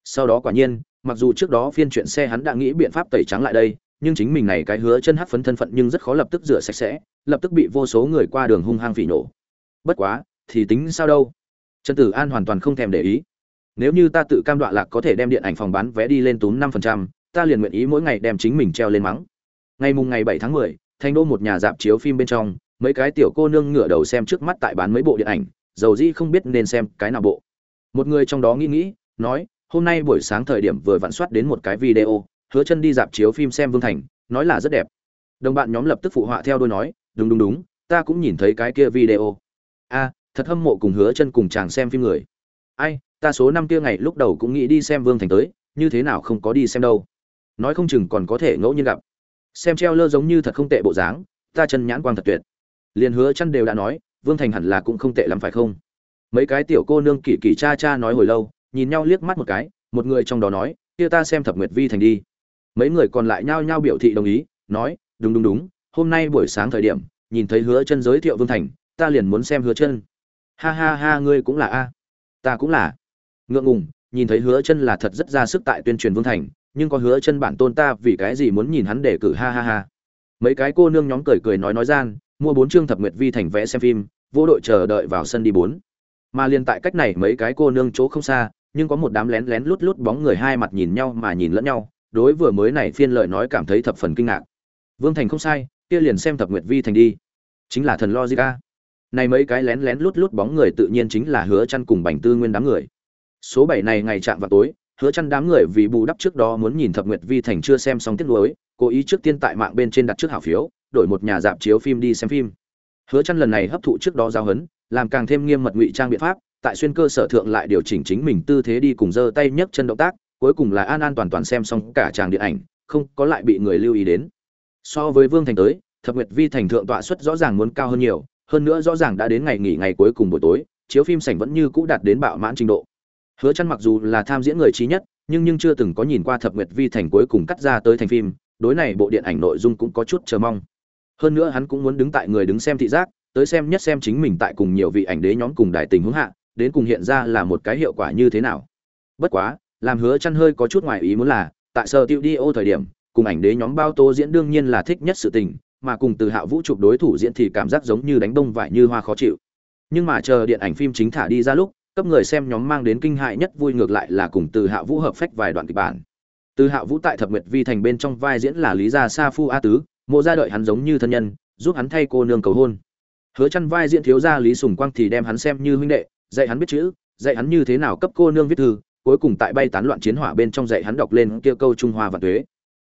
Sau đó quả nhiên, mặc dù trước đó phiên chuyện xe hắn đã nghĩ biện pháp tẩy trắng lại đây, nhưng chính mình này cái hứa chân hắc phấn thân phận nhưng rất khó lập tức rửa sạch sẽ, lập tức bị vô số người qua đường hung hăng phỉ nổ. Bất quá, thì tính sao đâu trần tử an hoàn toàn không thèm để ý nếu như ta tự cam đoạ lạc có thể đem điện ảnh phòng bán vé đi lên túm năm phần trăm ta liền nguyện ý mỗi ngày đem chính mình treo lên mắng ngày mùng ngày bảy tháng mười thành đô một nhà dạp chiếu phim bên trong, mấy cái tiểu cô nương ngửa đầu xem trước mắt tại bán mấy bộ điện ảnh, dầu dĩ không biết nên xem cái nào bộ. Một người trong đó nghĩ nghĩ, nói, hôm nay buổi sáng thời điểm vừa vặn soát đến một cái video, hứa chân đi dạp chiếu phim xem vương thành, nói là rất đẹp. Đồng bạn nhóm lập tức phụ họa theo đôi nói, đúng đúng đúng, ta cũng nhìn thấy cái kia video. A, thật hâm mộ cùng hứa chân cùng chàng xem phim người. Ai, ta số năm kia ngày lúc đầu cũng nghĩ đi xem vương thành tới, như thế nào không có đi xem đâu. Nói không chừng còn có thể ngẫu nhiên gặp xem treo lơ giống như thật không tệ bộ dáng, ta chân nhãn quang thật tuyệt. Liền hứa chân đều đã nói, vương thành hẳn là cũng không tệ lắm phải không? Mấy cái tiểu cô nương kỳ kỳ cha cha nói hồi lâu, nhìn nhau liếc mắt một cái, một người trong đó nói, kia ta xem thập nguyệt vi thành đi. Mấy người còn lại nhao nhao biểu thị đồng ý, nói, đúng đúng đúng, hôm nay buổi sáng thời điểm, nhìn thấy hứa chân giới thiệu vương thành, ta liền muốn xem hứa chân. Ha ha ha, ngươi cũng là a? Ta cũng là. Ngượng ngùng, nhìn thấy hứa chân là thật rất ra sức tại tuyên truyền vương thành nhưng có hứa chân bản tôn ta vì cái gì muốn nhìn hắn để cử, ha ha ha. Mấy cái cô nương nhóm cười cười nói nói gian, mua bốn chương thập nguyệt vi thành vẽ xem phim, vô đội chờ đợi vào sân đi bốn. Mà liền tại cách này mấy cái cô nương chỗ không xa, nhưng có một đám lén lén lút lút bóng người hai mặt nhìn nhau mà nhìn lẫn nhau, đối vừa mới này phiên lời nói cảm thấy thập phần kinh ngạc. Vương thành không sai, kia liền xem thập nguyệt vi thành đi. Chính là thần logica này mấy cái lén lén lút lút bóng người tự nhiên chính là hứa chăn cùng bành tư nguyên đám người. Số bảy này ngày chạm vào tối hứa chăn đám người vì bù đắp trước đó muốn nhìn thập nguyệt vi thành chưa xem xong tiết lối cố ý trước tiên tại mạng bên trên đặt trước hảo phiếu, đổi một nhà dạp chiếu phim đi xem phim. Hứa chăn lần này hấp thụ trước đó giao hấn, làm càng thêm nghiêm mật ngụy trang biện pháp, tại xuyên cơ sở thượng lại điều chỉnh chính mình tư thế đi cùng giơ tay nhấc chân động tác, cuối cùng là an an toàn toàn xem xong cả tràng điện ảnh, không có lại bị người lưu ý đến. So với vương thành tới, thập nguyệt vi thành thượng tọa suất rõ ràng muốn cao hơn nhiều, hơn nữa rõ ràng đã đến ngày nghỉ ngày cuối cùng buổi tối, chiếu phim sảnh vẫn như cũ đạt đến bạo mãn trình độ hứa chăn mặc dù là tham diễn người trí nhất, nhưng nhưng chưa từng có nhìn qua thập nguyệt vi thành cuối cùng cắt ra tới thành phim, đối này bộ điện ảnh nội dung cũng có chút chờ mong. Hơn nữa hắn cũng muốn đứng tại người đứng xem thị giác, tới xem nhất xem chính mình tại cùng nhiều vị ảnh đế nhóm cùng đại tình huống hạ, đến cùng hiện ra là một cái hiệu quả như thế nào. Bất quá, làm hứa chăn hơi có chút ngoài ý muốn là, tại sở tiêu đi ô thời điểm, cùng ảnh đế nhóm bao tô diễn đương nhiên là thích nhất sự tình, mà cùng từ hạ vũ chụp đối thủ diễn thì cảm giác giống như đánh bông vải như hoa khó chịu. Nhưng mà chờ điện ảnh phim chính thả đi ra lúc cấp người xem nhóm mang đến kinh hại nhất vui ngược lại là cùng từ hạ vũ hợp phách vài đoạn kịch bản. Từ hạ vũ tại thập nguyệt vi thành bên trong vai diễn là lý gia sa phu a tứ, mộ ra đợi hắn giống như thân nhân, giúp hắn thay cô nương cầu hôn. Hứa chăn vai diễn thiếu gia lý sùng quang thì đem hắn xem như huynh đệ, dạy hắn biết chữ, dạy hắn như thế nào cấp cô nương viết thư, cuối cùng tại bay tán loạn chiến hỏa bên trong dạy hắn đọc lên kia câu trung hoa và tuế.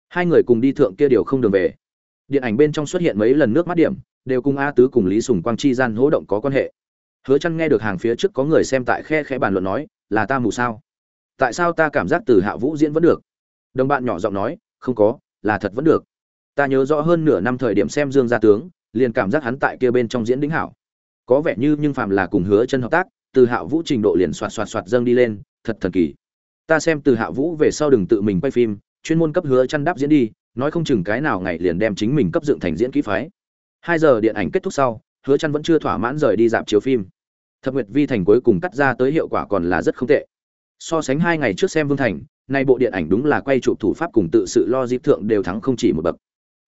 Hai người cùng đi thượng kia điều không đường về. Điện ảnh bên trong xuất hiện mấy lần nước mắt điểm, đều cùng a tứ cùng lý sùng quang chi gian hỗ động có quan hệ hứa chăn nghe được hàng phía trước có người xem tại khe khẽ bàn luận nói, là ta mù sao? Tại sao ta cảm giác từ hạ vũ diễn vẫn được? Đồng bạn nhỏ giọng nói, không có, là thật vẫn được. Ta nhớ rõ hơn nửa năm thời điểm xem dương gia tướng, liền cảm giác hắn tại kia bên trong diễn đính hảo. Có vẻ như nhưng phạm là cùng hứa chân hợp tác, từ hạ vũ trình độ liền xoạt xoạt xoạt dâng đi lên, thật thần kỳ. Ta xem từ hạ vũ về sau đừng tự mình quay phim, chuyên môn cấp hứa chăn đáp diễn đi, nói không chừng cái nào ngày liền đem chính mình cấp dựng thành diễn kỹ phái. Hai giờ điện ảnh kết thúc sau hứa chăn vẫn chưa thỏa mãn rời đi dạp chiếu phim. Thập nguyệt vi thành cuối cùng cắt ra tới hiệu quả còn là rất không tệ. So sánh hai ngày trước xem vương thành, nay bộ điện ảnh đúng là quay chụp thủ pháp cùng tự sự lo dịp thượng đều thắng không chỉ một bậc.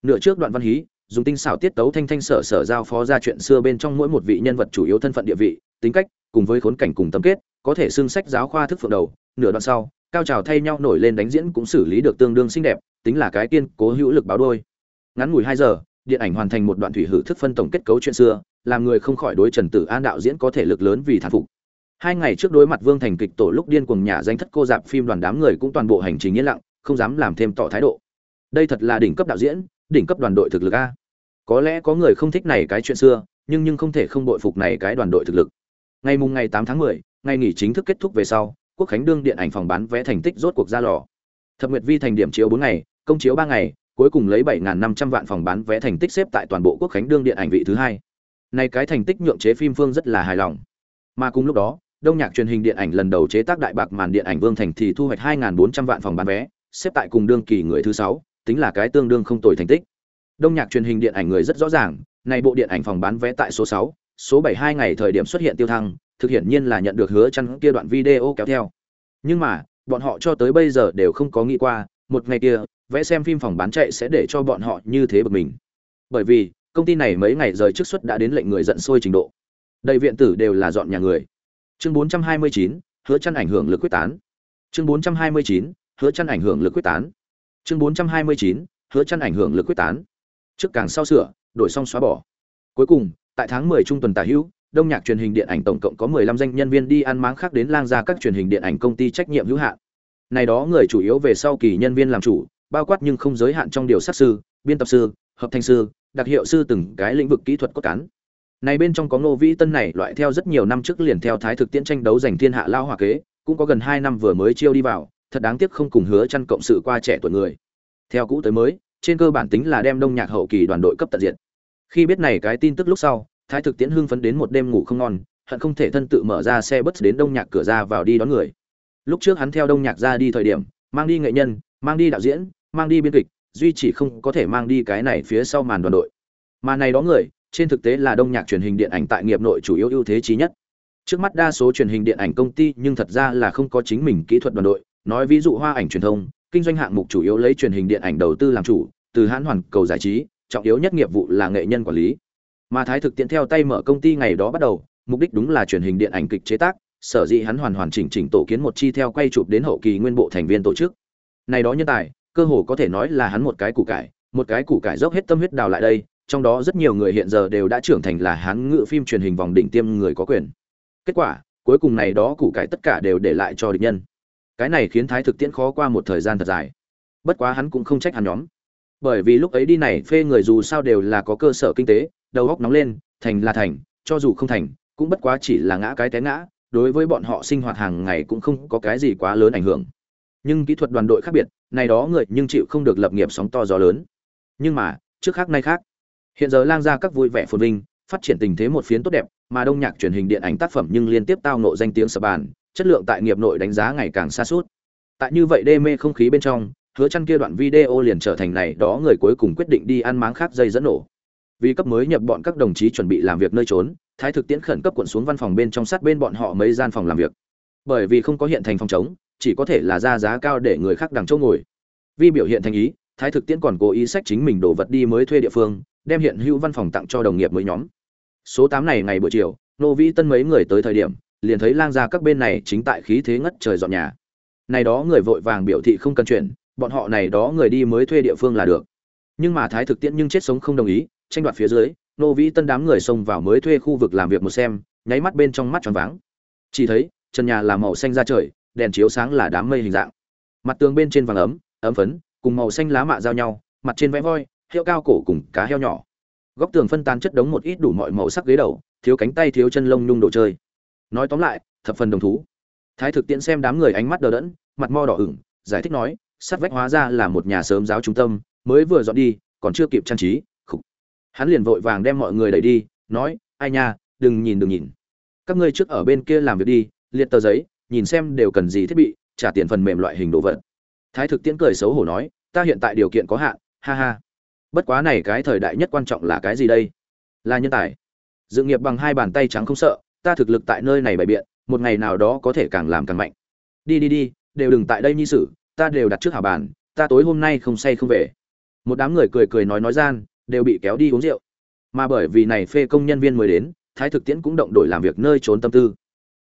Nửa trước đoạn văn hí, dùng tinh xảo tiết tấu thanh thanh sở sở giao phó ra chuyện xưa bên trong mỗi một vị nhân vật chủ yếu thân phận địa vị, tính cách, cùng với khốn cảnh cùng tâm kết, có thể xương sách giáo khoa thức phượng đầu. Nửa đoạn sau, cao trào thay nhau nổi lên đánh diễn cũng xử lý được tương đương xinh đẹp, tính là cái tiên cố hữu lực báo đôi. Ngắn ngủi hai giờ điện ảnh hoàn thành một đoạn thủy hử thức phân tổng kết cấu chuyện xưa, làm người không khỏi đối trần tử an đạo diễn có thể lực lớn vì thán phục. Hai ngày trước đối mặt vương thành kịch tổ lúc điên cuồng nhà danh thất cô dạp phim đoàn đám người cũng toàn bộ hành trình yên lặng, không dám làm thêm tỏ thái độ. Đây thật là đỉnh cấp đạo diễn, đỉnh cấp đoàn đội thực lực a. Có lẽ có người không thích này cái chuyện xưa, nhưng nhưng không thể không bội phục này cái đoàn đội thực lực. Ngày mùng ngày tám tháng mười, ngày nghỉ chính thức kết thúc về sau, quốc khánh đương điện ảnh phòng bán vé thành tích rốt cuộc ra lò. Thập nguyệt vi thành điểm chiếu bốn ngày, công chiếu ba ngày cuối cùng lấy bảy năm trăm vạn phòng bán vé thành tích xếp tại toàn bộ quốc khánh đương điện ảnh vị thứ hai. Nay cái thành tích nhượng chế phim phương rất là hài lòng. Mà cùng lúc đó, đông nhạc truyền hình điện ảnh lần đầu chế tác đại bạc màn điện ảnh vương thành thì thu hoạch hai bốn trăm vạn phòng bán vé, xếp tại cùng đương kỳ người thứ sáu, tính là cái tương đương không tồi thành tích. Đông nhạc truyền hình điện ảnh người rất rõ ràng, này bộ điện ảnh phòng bán vé tại số sáu, số bảy hai ngày thời điểm xuất hiện tiêu thăng, thực hiện nhiên là nhận được hứa chăn kia đoạn video kéo theo. Nhưng mà, bọn họ cho tới bây giờ đều không có nghĩ qua một ngày kia vẽ xem phim phòng bán chạy sẽ để cho bọn họ như thế bực mình. Bởi vì công ty này mấy ngày rời trước suất đã đến lệnh người giận sôi trình độ. Đầy viện tử đều là dọn nhà người. Chương 429, hứa chăn ảnh hưởng lực quyết tán. Chương 429, hứa chăn ảnh hưởng lực quyết tán. Chương 429, hứa chăn ảnh hưởng lực quyết tán. Trước càng sau sửa đổi xong xóa bỏ. Cuối cùng tại tháng 10 trung tuần tả hữu đông nhạc truyền hình điện ảnh tổng cộng có 15 danh nhân viên đi ăn máng khác đến lang ra các truyền hình điện ảnh công ty trách nhiệm hữu hạn này đó người chủ yếu về sau kỳ nhân viên làm chủ bao quát nhưng không giới hạn trong điều sát sư biên tập sư hợp thành sư đặc hiệu sư từng cái lĩnh vực kỹ thuật cốt cán này bên trong có Ngô Vĩ Tân này loại theo rất nhiều năm trước liền theo thái thực tiễn tranh đấu giành thiên hạ lao hòa kế, cũng có gần hai năm vừa mới chiêu đi vào, thật đáng tiếc không cùng hứa chăn cộng sự qua trẻ tuổi người. Theo cũ tới mới, trên cơ bản tính là đem đông nhạc hậu kỳ đoàn đội cấp tận diện. Khi biết này cái tin tức lúc sau, thái thực tiễn hưng phấn đến một đêm ngủ không ngon, hận không thể thân tự mở ra xe bus đến đông nhạc cửa ra vào đi đón người. Lúc trước hắn theo đông nhạc ra đi thời điểm, mang đi nghệ nhân, mang đi đạo diễn, mang đi biên kịch, duy chỉ không có thể mang đi cái này phía sau màn đoàn đội. Mà này đó người, trên thực tế là đông nhạc truyền hình điện ảnh tại nghiệp nội chủ yếu ưu thế trí nhất. Trước mắt đa số truyền hình điện ảnh công ty nhưng thật ra là không có chính mình kỹ thuật đoàn đội. Nói ví dụ hoa ảnh truyền thông kinh doanh hạng mục chủ yếu lấy truyền hình điện ảnh đầu tư làm chủ từ hãn hoàn cầu giải trí trọng yếu nhất nghiệp vụ là nghệ nhân quản lý. Mà thái thực tiễn theo tay mở công ty ngày đó bắt đầu mục đích đúng là truyền hình điện ảnh kịch chế tác sở dĩ hắn hoàn hoàn chỉnh chỉnh tổ kiến một chi theo quay chụp đến hậu kỳ nguyên bộ thành viên tổ chức. Này đó nhân tài, cơ hồ có thể nói là hắn một cái củ cải, một cái củ cải dốc hết tâm huyết đào lại đây, trong đó rất nhiều người hiện giờ đều đã trưởng thành là hán ngự phim truyền hình vòng đỉnh tiêm người có quyền. Kết quả, cuối cùng này đó củ cải tất cả đều để lại cho địch nhân. Cái này khiến thái thực tiễn khó qua một thời gian thật dài. Bất quá hắn cũng không trách hắn nhóm. Bởi vì lúc ấy đi này phê người dù sao đều là có cơ sở kinh tế, đầu óc nóng lên, thành là thành, cho dù không thành, cũng bất quá chỉ là ngã cái té ngã đối với bọn họ sinh hoạt hàng ngày cũng không có cái gì quá lớn ảnh hưởng nhưng kỹ thuật đoàn đội khác biệt này đó người nhưng chịu không được lập nghiệp sóng to gió lớn nhưng mà trước khác nay khác Hiện giờ lang gia các vui vẻ phồn vinh, phát triển tình thế một phiến tốt đẹp, mà đông nhạc truyền hình điện ảnh tác phẩm nhưng liên tiếp tao nộ danh tiếng sập bàn, chất lượng tại nghiệp nội đánh giá ngày càng xa suốt. Tại như vậy đê mê không khí bên trong, hứa chăn kia đoạn video liền trở thành này đó người cuối cùng quyết định đi ăn máng khác dây dẫn nổ. Vì cấp mới nhập bọn các đồng chí chuẩn bị làm việc nơi trốn, thái thực tiễn khẩn cấp quận xuống văn phòng bên trong sát bên bọn họ mấy gian phòng làm việc. Bởi vì không có hiện thành phòng chống, chỉ có thể là ra giá cao để người khác đằng chỗ ngồi. Vì biểu hiện thành ý, thái thực tiễn còn cố ý sách chính mình đổ vật đi mới thuê địa phương, đem hiện hữu văn phòng tặng cho đồng nghiệp mới nhóm số tám này ngày buổi chiều nô vĩ tân mấy người tới thời điểm liền thấy lang gia các bên này chính tại khí thế ngất trời dọn nhà này đó người vội vàng biểu thị không cần chuyển bọn họ này đó người đi mới thuê địa phương là được nhưng mà thái thực tiễn nhưng chết sống không đồng ý tranh đoạt phía dưới, nô vĩ tân đám người xông vào mới thuê khu vực làm việc một xem, nháy mắt bên trong mắt tròn váng. Chỉ thấy, trần nhà là màu xanh ra trời, đèn chiếu sáng là đám mây hình dạng. Mặt tường bên trên vàng ấm ấm phấn, cùng màu xanh lá mạ giao nhau, mặt trên vẽ voi heo cao cổ cùng cá heo nhỏ. Góc tường phân tán chất đống một ít đủ mọi màu sắc ghế đầu, thiếu cánh tay thiếu chân lông nhung đồ chơi. Nói tóm lại, thập phần đồng thú. Thái thực tiễn xem đám người ánh mắt đờ đẫn, mặt mo đỏ ửng, giải thích nói, sắt vách hóa ra là một nhà sớm giáo trung tâm, mới vừa dọn đi, còn chưa kịp trang trí hắn liền vội vàng đem mọi người đẩy đi, nói, ai nha, đừng nhìn đừng nhìn. Các ngươi trước ở bên kia làm việc đi, liệt tờ giấy, nhìn xem đều cần gì thiết bị, trả tiền phần mềm loại hình đồ vật. Thái thực tiễn cười xấu hổ nói, ta hiện tại điều kiện có hạn, ha ha. Bất quá này cái thời đại nhất quan trọng là cái gì đây? Là nhân tài. Dự nghiệp bằng hai bàn tay trắng không sợ, ta thực lực tại nơi này bày biện, một ngày nào đó có thể càng làm càng mạnh. Đi đi đi, đều đừng tại đây nhi sử ta đều đặt trước hảo bàn, ta tối hôm nay không say không về. Một đám người cười cười nói nói gian đều bị kéo đi uống rượu. Mà bởi vì này phê công nhân viên mới đến, thái thực tiễn cũng động đổi làm việc nơi trốn tâm tư.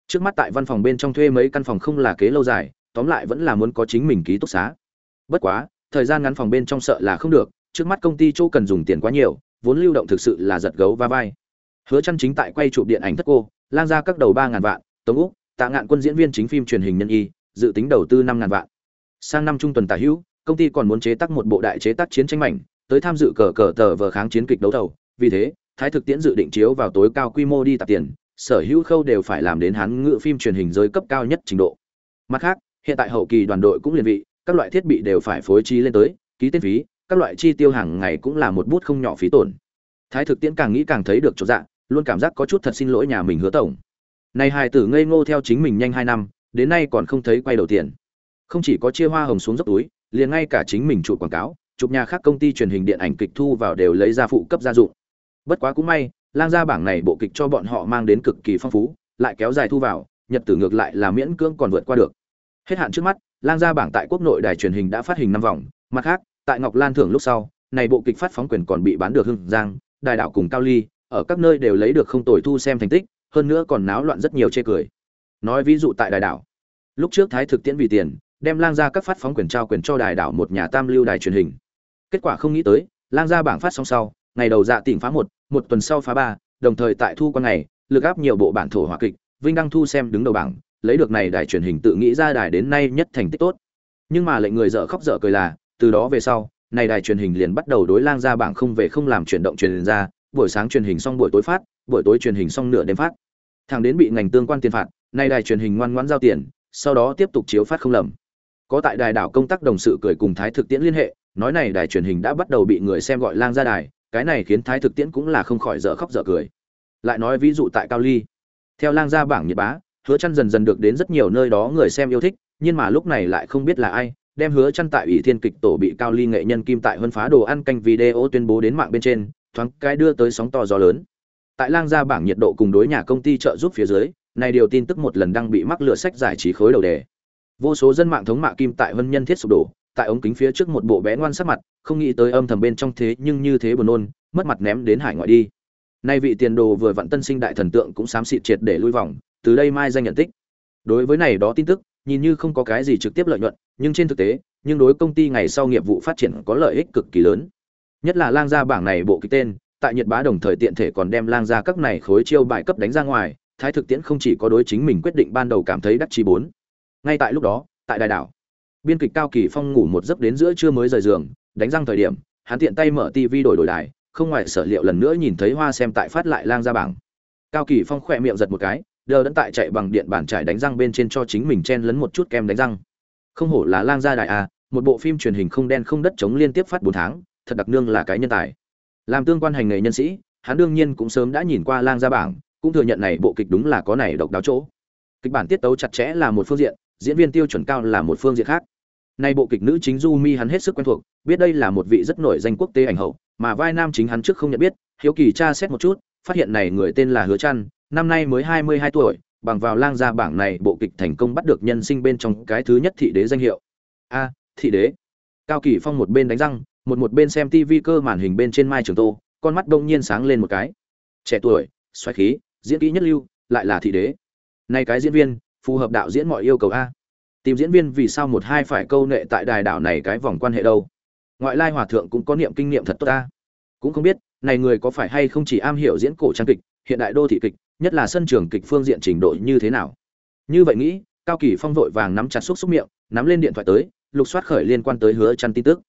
Trước mắt tại văn phòng bên trong thuê mấy căn phòng không là kế lâu dài, tóm lại vẫn là muốn có chính mình ký túc xá. Bất quá, thời gian ngắn phòng bên trong sợ là không được, trước mắt công ty chỗ cần dùng tiền quá nhiều, vốn lưu động thực sự là giật gấu va vai. Hứa chăn chính tại quay chụp điện ảnh thất cô, lang ra các đầu ba ngàn vạn, tống úc, tạ ngạn quân diễn viên chính phim truyền hình nhân y, dự tính đầu tư năm ngàn vạn. Sang năm trung tuần tả hữu, công ty còn muốn chế tác một bộ đại chế tác chiến tranh mảnh tới tham dự cờ cờ tờ vờ kháng chiến kịch đấu thầu. Vì thế, thái thực tiễn dự định chiếu vào tối cao quy mô đi tạp tiền, sở hữu khâu đều phải làm đến hán ngự phim truyền hình giới cấp cao nhất trình độ. Mặt khác, hiện tại hậu kỳ đoàn đội cũng liền vị, các loại thiết bị đều phải phối trí lên tới, ký tên phí, các loại chi tiêu hàng ngày cũng là một bút không nhỏ phí tổn. Thái thực tiễn càng nghĩ càng thấy được chỗ dạng luôn cảm giác có chút thật xin lỗi nhà mình hứa tổng. Này hài tử ngây ngô theo chính mình nhanh hai năm, đến nay còn không thấy quay đầu tiền. Không chỉ có chia hoa hồng xuống dốc túi, liền ngay cả chính mình trụ quảng cáo chụp nhà khác công ty truyền hình điện ảnh kịch thu vào đều lấy ra phụ cấp gia dụng. Bất quá cũng may lang gia bảng này bộ kịch cho bọn họ mang đến cực kỳ phong phú lại kéo dài thu vào nhật tử ngược lại là miễn cưỡng còn vượt qua được. Hết hạn trước mắt lang gia bảng tại quốc nội đài truyền hình đã phát hình năm vòng mặt khác tại Ngọc Lan thưởng lúc sau, này bộ kịch phát phóng quyền còn bị bán được hưng giang, đài đạo cùng cao ly, ở các nơi đều lấy được không tồi thu xem thành tích, hơn nữa còn náo loạn rất nhiều chê cười. Nói ví dụ tại đài đảo lúc trước thái thực tiễn vì tiền đem lang gia các phát phóng quyền trao quyền cho đài đảo một nhà tam lưu đài truyền hình kết quả không nghĩ tới, lang gia bảng phát song sau, ngày đầu dạ tỉnh phá một một tuần sau phá ba, đồng thời tại thu quan ngày, lực áp nhiều bộ bản thổ hòa kịch, vinh đăng thu xem đứng đầu bảng, lấy được này đài truyền hình tự nghĩ ra đài đến nay nhất thành tích tốt. Nhưng mà lệnh người dở khóc dở cười là, từ đó về sau, này đài truyền hình liền bắt đầu đối lang ra bảng không về không làm chuyển động truyền ra, buổi sáng truyền hình xong buổi tối phát, buổi tối truyền hình xong nửa đêm phát. Thằng đến bị ngành tương quan tiền phạt, nay đài truyền hình ngoan ngoãn giao tiền, sau đó tiếp tục chiếu phát không lầm. Có tại đài đảo công tác đồng sự cười cùng thái thực tiễn liên hệ nói này đài truyền hình đã bắt đầu bị người xem gọi lang ra đài, cái này khiến thái thực tiễn cũng là không khỏi dở khóc dở cười. Lại nói ví dụ tại cao ly, theo lang gia bảng nhiệt bá, hứa chăn dần dần được đến rất nhiều nơi đó người xem yêu thích, nhưng mà lúc này lại không biết là ai, đem hứa chăn tại ủy thiên kịch tổ bị cao ly nghệ nhân kim tại hơn phá đồ ăn canh video tuyên bố đến mạng bên trên, thoáng cái đưa tới sóng to gió lớn. Tại lang gia bảng nhiệt độ cùng đối nhà công ty trợ giúp phía dưới, này điều tin tức một lần đang bị mắc lửa sách giải trí khối đầu đề. Vô số dân mạng thống mạ kim tại vân nhân thiết sụp đổ tại ống kính phía trước một bộ bé ngoan sắc mặt, không nghĩ tới âm thầm bên trong thế nhưng như thế buồn nôn, mất mặt ném đến hải ngoại đi. Nay vị tiền đồ vừa vặn tân sinh đại thần tượng cũng xám xịt triệt để lui vòng, từ đây mai danh nhận tích. Đối với này đó tin tức, nhìn như không có cái gì trực tiếp lợi nhuận, nhưng trên thực tế, nhưng đối công ty ngày sau nghiệp vụ phát triển có lợi ích cực kỳ lớn. Nhất là lang gia bảng này bộ ký tên, tại nhật bá đồng thời tiện thể còn đem lang gia các này khối chiêu bài cấp đánh ra ngoài, thái thực tiễn không chỉ có đối chính mình quyết định ban đầu cảm thấy đắc chí bốn. Ngay tại lúc đó, tại đài đảo biên kịch cao kỳ phong ngủ một giấc đến giữa trưa mới rời giường, đánh răng thời điểm, hắn tiện tay mở tivi đổi đổi đài, không ngoài sở liệu lần nữa nhìn thấy hoa xem tại phát lại lang gia bảng. Cao kỳ phong khỏe miệng giật một cái, đờ đẫn tại chạy bằng điện bản trải đánh răng bên trên cho chính mình chen lấn một chút kem đánh răng. Không hổ là lang gia đại a à, một bộ phim truyền hình không đen không đất chống liên tiếp phát bốn tháng, thật đặc nương là cái nhân tài. Làm tương quan hành nghề nhân sĩ, hắn đương nhiên cũng sớm đã nhìn qua lang gia bảng, cũng thừa nhận này bộ kịch đúng là có này độc đáo chỗ. Kịch bản tiết tấu chặt chẽ là một phương diện, diễn viên tiêu chuẩn cao là một phương diện khác nay bộ kịch nữ chính du mi hắn hết sức quen thuộc, biết đây là một vị rất nổi danh quốc tế ảnh hậu, mà vai nam chính hắn trước không nhận biết, hiếu kỳ tra xét một chút, phát hiện này người tên là hứa trăn, năm nay mới hai mươi hai tuổi, bằng vào lang gia bảng này bộ kịch thành công bắt được nhân sinh bên trong cái thứ nhất thị đế danh hiệu. A, thị đế. Cao kỳ phong một bên đánh răng, một một bên xem TV cơ màn hình bên trên mai trường tô, con mắt đông nhiên sáng lên một cái. Trẻ tuổi, xoáy khí, diễn kỹ nhất lưu, lại là thị đế. Nay cái diễn viên, phù hợp đạo diễn mọi yêu cầu a tìm diễn viên vì sao một hai phải câu nệ tại đài đảo này cái vòng quan hệ đâu? Ngoại lai hòa thượng cũng có niệm kinh nghiệm thật tốt ta. Cũng không biết, này người có phải hay không chỉ am hiểu diễn cổ trang kịch, hiện đại đô thị kịch, nhất là sân trường kịch phương diện trình độ như thế nào? Như vậy nghĩ, cao kỳ phong vội vàng nắm chặt xúc xúc miệng, nắm lên điện thoại tới, lục soát khởi liên quan tới hứa chăn tin tức.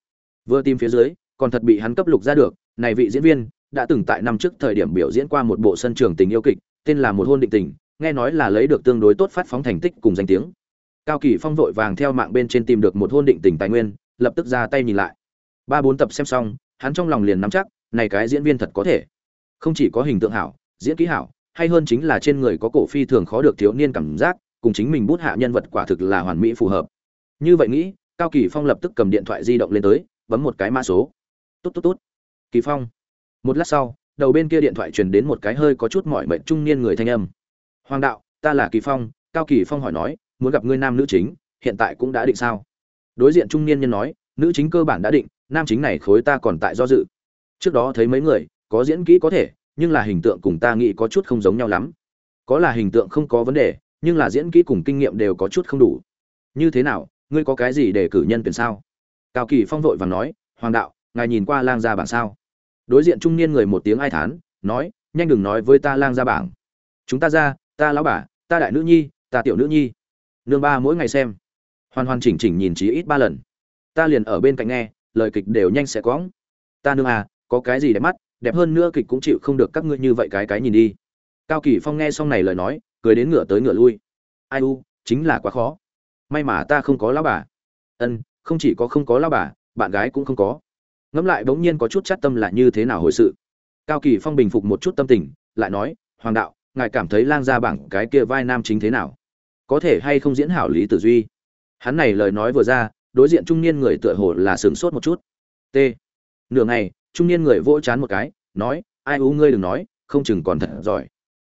Vừa tìm phía dưới, còn thật bị hắn cấp lục ra được, này vị diễn viên, đã từng tại năm trước thời điểm biểu diễn qua một bộ sân trường tình yêu kịch, tên là một hôn định tình, nghe nói là lấy được tương đối tốt phát phóng thành tích cùng danh tiếng cao kỳ phong vội vàng theo mạng bên trên tìm được một hôn định tình tài nguyên, lập tức ra tay nhìn lại. Ba bốn tập xem xong, hắn trong lòng liền nắm chắc, này cái diễn viên thật có thể. Không chỉ có hình tượng hảo, diễn kỹ hảo, hay hơn chính là trên người có cổ phi thường khó được thiếu niên cảm giác, cùng chính mình bút hạ nhân vật quả thực là hoàn mỹ phù hợp. Như vậy nghĩ, cao kỳ phong lập tức cầm điện thoại di động lên tới, bấm một cái mã số. Tốt tốt tốt kỳ phong. Một lát sau, đầu bên kia điện thoại truyền đến một cái hơi có chút mỏi mệt trung niên người thanh âm. Hoàng đạo, ta là kỳ phong, cao kỳ phong hỏi nói muốn gặp ngươi nam nữ chính, hiện tại cũng đã định sao? Đối diện trung niên nhân nói, nữ chính cơ bản đã định, nam chính này khối ta còn tại do dự. Trước đó thấy mấy người, có diễn kỹ có thể, nhưng là hình tượng cùng ta nghĩ có chút không giống nhau lắm. Có là hình tượng không có vấn đề, nhưng là diễn kỹ cùng kinh nghiệm đều có chút không đủ. Như thế nào, ngươi có cái gì để cử nhân tuyển sao? Cao kỳ phong vội vàng nói, hoàng đạo, ngài nhìn qua lang gia bảng sao? Đối diện trung niên người một tiếng ai thán, nói, nhanh đừng nói với ta lang gia bảng. Chúng ta ra, ta lão bà, ta đại nữ nhi, ta tiểu nữ nhi nương ba mỗi ngày xem. Hoàn hoàn chỉnh chỉnh nhìn chí ít ba lần. Ta liền ở bên cạnh nghe, lời kịch đều nhanh sẽ quõng. Ta nương à có cái gì đẹp mắt, đẹp hơn nữa kịch cũng chịu không được các ngươi như vậy cái cái nhìn đi. Cao kỳ phong nghe xong này lời nói, cười đến ngựa tới ngựa lui. Ai u, chính là quá khó. May mà ta không có lão bà. Ân, không chỉ có không có lão bà, bạn gái cũng không có. Ngẫm lại bỗng nhiên có chút chát tâm là như thế nào hồi sự. Cao kỳ phong bình phục một chút tâm tình, lại nói, hoàng đạo, ngài cảm thấy lang gia bảng cái kia vai nam chính thế nào? Có thể hay không diễn hảo lý tử duy? Hắn này lời nói vừa ra, đối diện trung niên người tựa hồ là sửng sốt một chút. T. Nửa ngày, trung niên người vỗ chán một cái, nói, ai ú ngươi đừng nói, không chừng còn thật giỏi.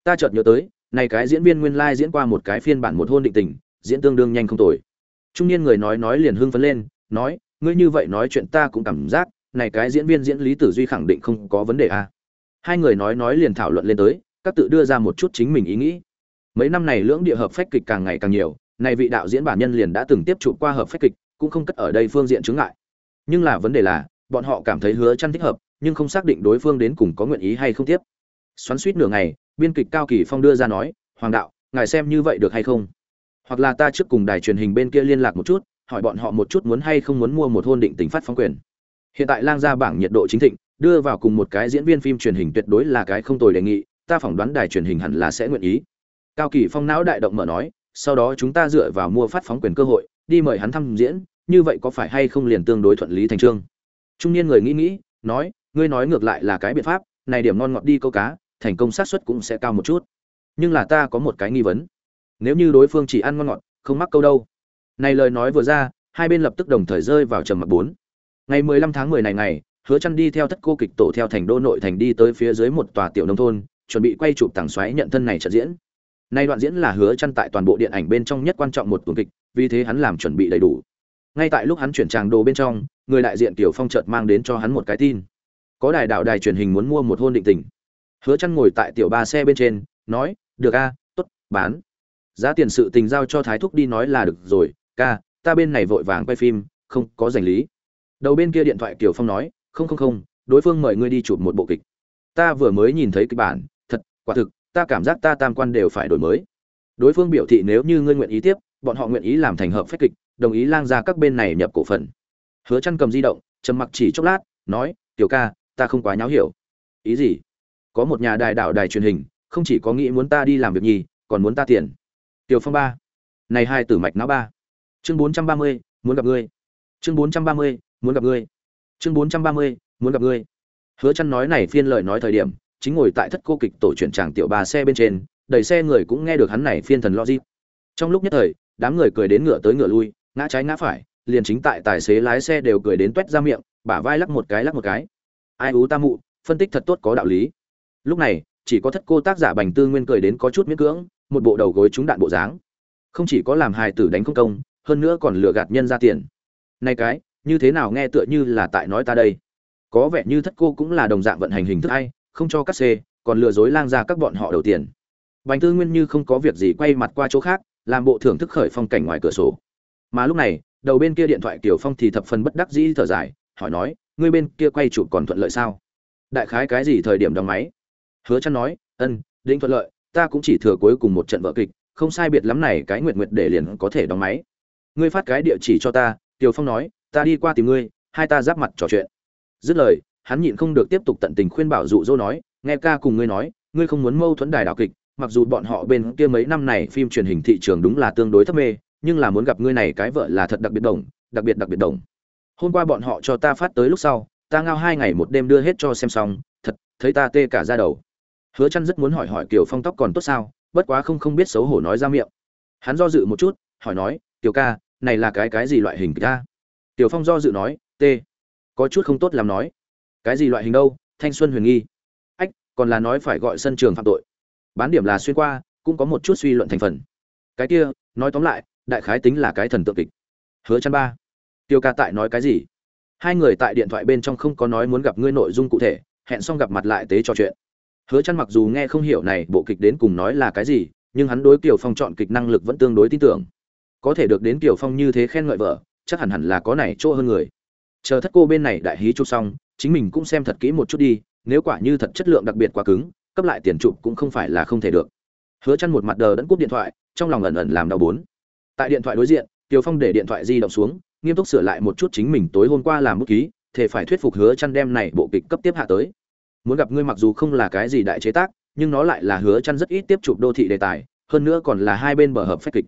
Ta chợt nhớ tới, này cái diễn viên nguyên lai diễn qua một cái phiên bản một hôn định tình, diễn tương đương nhanh không tồi. Trung niên người nói nói liền hưng phấn lên, nói, ngươi như vậy nói chuyện ta cũng cảm giác, này cái diễn viên diễn lý tử duy khẳng định không có vấn đề à. hai người nói nói liền thảo luận lên tới, các tự đưa ra một chút chính mình ý nghĩ mấy năm này lưỡng địa hợp phách kịch càng ngày càng nhiều này vị đạo diễn bản nhân liền đã từng tiếp chụp qua hợp phách kịch, cũng không cất ở đây phương diện chứng ngại. Nhưng là vấn đề là, bọn họ cảm thấy hứa chăn thích hợp, nhưng không xác định đối phương đến cùng có nguyện ý hay không tiếp. Xoắn suýt nửa ngày, biên kịch cao kỳ phong đưa ra nói, hoàng đạo, ngài xem như vậy được hay không? Hoặc là ta trước cùng đài truyền hình bên kia liên lạc một chút, hỏi bọn họ một chút muốn hay không muốn mua một hôn định tính phát phóng quyền. Hiện tại lang gia bảng nhiệt độ chính thịnh, đưa vào cùng một cái diễn viên phim truyền hình tuyệt đối là cái không tồi đề nghị, ta phỏng đoán đài truyền hình hẳn là sẽ nguyện ý cao kỳ phong não đại động mở nói, sau đó chúng ta dựa vào mua phát phóng quyền cơ hội, đi mời hắn thăm diễn, như vậy có phải hay không liền tương đối thuận lý thành trương? Trung niên người nghĩ nghĩ, nói, ngươi nói ngược lại là cái biện pháp, này điểm ngon ngọt đi câu cá, thành công xác suất cũng sẽ cao một chút. Nhưng là ta có một cái nghi vấn. Nếu như đối phương chỉ ăn ngon ngọt, không mắc câu đâu. Này lời nói vừa ra, hai bên lập tức đồng thời rơi vào trầm mặc bốn. Ngày 15 tháng 10 này ngày, hứa chăn đi theo thất cô kịch tổ theo thành đô nội thành đi tới phía dưới một tòa tiểu nông thôn, chuẩn bị quay chụp tảng xoáy nhận thân này trận diễn nay đoạn diễn là hứa chăn tại toàn bộ điện ảnh bên trong nhất quan trọng một tuần kịch, vì thế hắn làm chuẩn bị đầy đủ. Ngay tại lúc hắn chuyển tràng đồ bên trong, người đại diện tiểu phong chợt mang đến cho hắn một cái tin. Có đài đạo đài truyền hình muốn mua một hôn định tình. Hứa chân ngồi tại tiểu ba xe bên trên, nói, được a, tốt, bán. Giá tiền sự tình giao cho thái thúc đi nói là được rồi, ca, ta bên này vội vàng quay phim, không có giành lý. Đầu bên kia điện thoại kiều phong nói, không không không, đối phương mời ngươi đi chụp một bộ kịch. Ta vừa mới nhìn thấy kịch bản, thật, quả thực ta cảm giác ta tam quan đều phải đổi mới. Đối phương biểu thị nếu như ngươi nguyện ý tiếp bọn họ nguyện ý làm thành hợp phách kịch đồng ý lang ra các bên này nhập cổ phần. Hứa chăn cầm di động trầm mặc chỉ chốc lát nói tiểu ca ta không quá nháo hiểu. Ý gì? Có một nhà đài đảo đài truyền hình không chỉ có nghĩ muốn ta đi làm việc nhì còn muốn ta tiền. Tiểu phong ba. Này hai tử mạch não ba. Chương 430, muốn gặp ngươi. Chương 430, muốn gặp ngươi. Chương 430, muốn gặp ngươi. Hứa chăn nói này phiên lời nói thời điểm chính ngồi tại thất cô kịch tổ chuyển tràng tiểu ba xe bên trên đẩy xe người cũng nghe được hắn này phiên thần logic. Trong lúc nhất thời, đám người cười đến ngựa tới ngựa lui, ngã trái ngã phải, liền chính tại tài xế lái xe đều cười đến tuét ra miệng, bả vai lắc một cái lắc một cái. Ai ú ta mụ, phân tích thật tốt có đạo lý. Lúc này, chỉ có thất cô tác giả bành tư nguyên cười đến có chút miễn cưỡng, một bộ đầu gối trúng đạn bộ dáng. Không chỉ có làm hài tử đánh không công, hơn nữa còn lừa gạt nhân ra tiền. Này cái, như thế nào nghe tựa như là tại nói ta đây? Có vẻ như thất cô cũng là đồng dạng vận hành hình thức hay không cho cắt xê, còn lừa dối lang ra các bọn họ đầu tiền. Bành tư nguyên như không có việc gì quay mặt qua chỗ khác, làm bộ thưởng thức khởi phong cảnh ngoài cửa sổ. Mà lúc này, đầu bên kia điện thoại tiểu phong thì thập phần bất đắc dĩ thở dài, hỏi nói, ngươi bên kia quay chụp còn thuận lợi sao? Đại khái cái gì thời điểm đóng máy? Hứa chăn nói, ân, định thuận lợi, ta cũng chỉ thừa cuối cùng một trận vở kịch, không sai biệt lắm này cái nguyệt nguyệt để liền có thể đóng máy. Ngươi phát cái địa chỉ cho ta. Tiểu phong nói, ta đi qua tìm ngươi, hai ta giáp mặt trò chuyện. Dứt lời hắn nhịn không được tiếp tục tận tình khuyên bảo dụ dỗ nói, nghe ca cùng ngươi nói, ngươi không muốn mâu thuẫn đài đạo kịch, mặc dù bọn họ bên kia mấy năm này phim truyền hình thị trường đúng là tương đối thấp mê, nhưng là muốn gặp ngươi này cái vợ là thật đặc biệt đồng, đặc biệt đặc biệt đồng. Hôm qua bọn họ cho ta phát tới lúc sau, ta ngao hai ngày một đêm đưa hết cho xem xong, thật, thấy ta tê cả ra đầu. Hứa chăn rất muốn hỏi hỏi kiều phong tóc còn tốt sao, bất quá không không biết xấu hổ nói ra miệng. Hắn do dự một chút, hỏi nói tiểu ca, này là cái cái gì loại hình ca tiểu phong do dự nói t có chút không tốt làm nói cái gì loại hình đâu? Thanh xuân huyền nghi. Ách, còn là nói phải gọi sân trường phạm tội. Bán điểm là xuyên qua, cũng có một chút suy luận thành phần. Cái kia, nói tóm lại, đại khái tính là cái thần tượng kịch. Hứa chăn ba. Tiêu ca tại nói cái gì? Hai người tại điện thoại bên trong không có nói muốn gặp ngươi nội dung cụ thể, hẹn xong gặp mặt lại tế trò chuyện. Hứa chăn mặc dù nghe không hiểu này bộ kịch đến cùng nói là cái gì, nhưng hắn đối kiều phong chọn kịch năng lực vẫn tương đối tin tưởng. Có thể được đến kiều phong như thế khen ngợi vợ, chắc hẳn hẳn là có này chỗ hơn người. Chờ thất cô bên này đại hí chụp xong chính mình cũng xem thật kỹ một chút đi nếu quả như thật chất lượng đặc biệt quá cứng cấp lại tiền chụp cũng không phải là không thể được hứa chăn một mặt đờ đẫn cúp điện thoại trong lòng ẩn ẩn làm đau bốn tại điện thoại đối diện Tiêu Phong để điện thoại di động xuống, nghiêm túc sửa lại một chút chính mình tối hôm qua làm bút ký, thể phải thuyết phục Hứa chăn đem này bộ kịch cấp tiếp hạ tới. Muốn gặp ngươi mặc dù không là cái gì đại chế tác, nhưng nó lại là Hứa chăn rất ít tiếp chụp đô thị đề tài, hơn nữa còn là hai bên mở hợp phép kịch.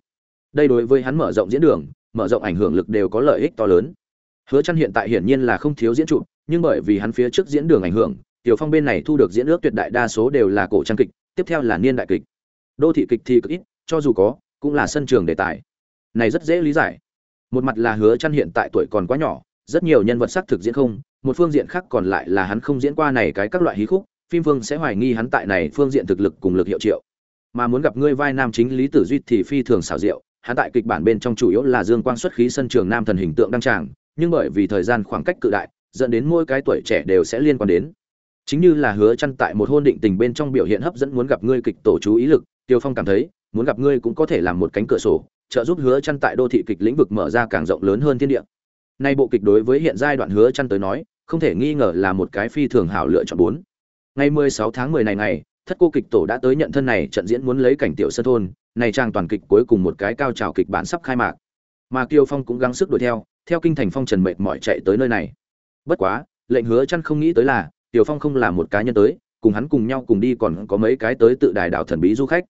Đây đối với hắn mở rộng diễn đường, mở rộng ảnh hưởng lực đều có lợi ích to lớn. Hứa chăn hiện tại hiển nhiên là không thiếu diễn chụp, nhưng bởi vì hắn phía trước diễn đường ảnh hưởng, Tiểu Phong bên này thu được diễn ước tuyệt đại đa số đều là cổ trang kịch, tiếp theo là niên đại kịch. Đô thị kịch thì cực ít, cho dù có, cũng là sân trường đề tài. Này rất dễ lý giải. Một mặt là hứa Chân hiện tại tuổi còn quá nhỏ rất nhiều nhân vật sắc thực diễn không một phương diện khác còn lại là hắn không diễn qua này cái các loại hí khúc phim vương sẽ hoài nghi hắn tại này phương diện thực lực cùng lực hiệu triệu. Mà muốn gặp ngươi vai nam chính lý tử duy thì phi thường xảo diệu hắn tại kịch bản bên trong chủ yếu là dương quang xuất khí sân trường nam thần hình tượng đăng tràng nhưng bởi vì thời gian khoảng cách cự đại dẫn đến mỗi cái tuổi trẻ đều sẽ liên quan đến. Chính như là hứa chăn tại một hôn định tình bên trong biểu hiện hấp dẫn muốn gặp ngươi kịch tổ chú ý lực, tiêu phong cảm thấy, muốn gặp ngươi cũng có thể làm một cánh cửa sổ, trợ giúp hứa chăn tại đô thị kịch lĩnh vực mở ra càng rộng lớn hơn thiên địa. Nay bộ kịch đối với hiện giai đoạn hứa chăn tới nói, không thể nghi ngờ là một cái phi thường hảo lựa chọn bốn. Ngày 16 tháng 10 này ngày, thất cô kịch tổ đã tới nhận thân này trận diễn muốn lấy cảnh tiểu sơn thôn, này trang toàn kịch cuối cùng một cái cao trào kịch bản sắp khai mạc. Mà tiêu phong cũng gắng sức đuổi theo theo kinh thành phong trần mệt mỏi chạy tới nơi này bất quá lệnh hứa chăn không nghĩ tới là Tiểu Phong không là một cá nhân tới, cùng hắn cùng nhau cùng đi còn có mấy cái tới tự đài đảo thần bí du khách.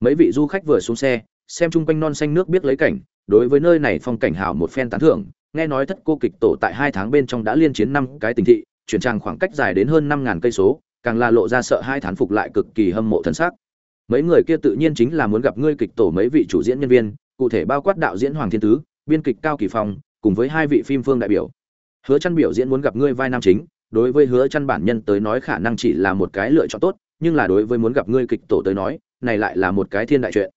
Mấy vị du khách vừa xuống xe, xem chung quanh non xanh nước biết lấy cảnh, đối với nơi này phong cảnh hảo một phen tán thưởng, nghe nói thất cô kịch tổ tại hai tháng bên trong đã liên chiến năm cái tình thị, chuyển trang khoảng cách dài đến hơn năm ngàn cây số, càng là lộ ra sợ hai thán phục lại cực kỳ hâm mộ thân xác. Mấy người kia tự nhiên chính là muốn gặp ngươi kịch tổ mấy vị chủ diễn nhân viên, cụ thể bao quát đạo diễn Hoàng Thiên Tứ, biên kịch Cao Kỳ Phong, cùng với hai vị phim phương đại biểu. Hứa Chân biểu diễn muốn gặp ngươi vai nam chính, đối với hứa chăn bản nhân tới nói khả năng chỉ là một cái lựa chọn tốt nhưng là đối với muốn gặp ngươi kịch tổ tới nói này lại là một cái thiên đại chuyện.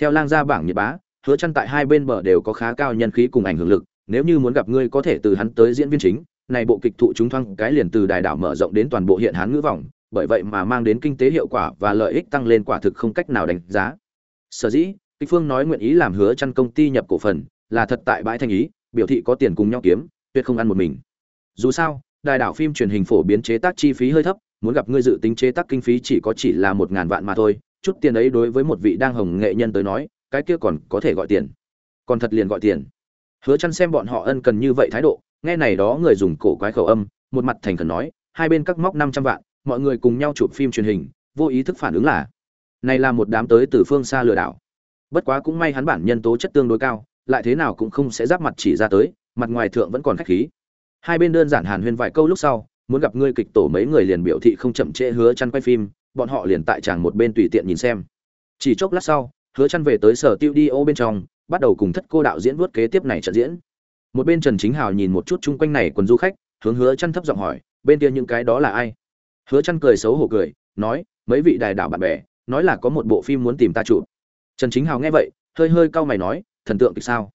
Theo lang gia bảng nhiệt bá hứa chăn tại hai bên bờ đều có khá cao nhân khí cùng ảnh hưởng lực nếu như muốn gặp ngươi có thể từ hắn tới diễn viên chính này bộ kịch thụ chúng thoang cái liền từ đài đảo mở rộng đến toàn bộ hiện hán ngữ vòng bởi vậy mà mang đến kinh tế hiệu quả và lợi ích tăng lên quả thực không cách nào đánh giá. Sở dĩ kịch phương nói nguyện ý làm hứa chăn công ty nhập cổ phần là thật tại bãi thanh ý biểu thị có tiền cùng nhau kiếm tuyệt không ăn một mình. Dù sao, đài đảo phim truyền hình phổ biến chế tác chi phí hơi thấp, muốn gặp ngươi dự tính chế tác kinh phí chỉ có chỉ là một ngàn vạn mà thôi, chút tiền ấy đối với một vị đang hồng nghệ nhân tới nói, cái kia còn có thể gọi tiền. Còn thật liền gọi tiền. Hứa chăn xem bọn họ ân cần như vậy thái độ, nghe này đó người dùng cổ quái khẩu âm, một mặt thành khẩn nói, hai bên các móc 500 vạn, mọi người cùng nhau chụp phim truyền hình, vô ý thức phản ứng là, này là một đám tới từ phương xa lừa đảo. Bất quá cũng may hắn bản nhân tố chất tương đối cao, lại thế nào cũng không sẽ giáp mặt chỉ ra tới mặt ngoài thượng vẫn còn khách khí. Hai bên đơn giản hàn huyên vài câu lúc sau, muốn gặp ngươi kịch tổ mấy người liền biểu thị không chậm trễ hứa chăn quay phim, bọn họ liền tại chàng một bên tùy tiện nhìn xem. Chỉ chốc lát sau, hứa chăn về tới sở tiêu đi ô bên trong, bắt đầu cùng thất cô đạo diễn vuốt kế tiếp này trận diễn. Một bên trần chính hào nhìn một chút chung quanh này quần du khách, hướng hứa chăn thấp giọng hỏi, bên kia những cái đó là ai? Hứa chăn cười xấu hổ cười, nói, mấy vị đài đạo bạn bè, nói là có một bộ phim muốn tìm ta chụp. Trần chính hào nghe vậy, hơi hơi cau mày nói, thần tượng thì sao?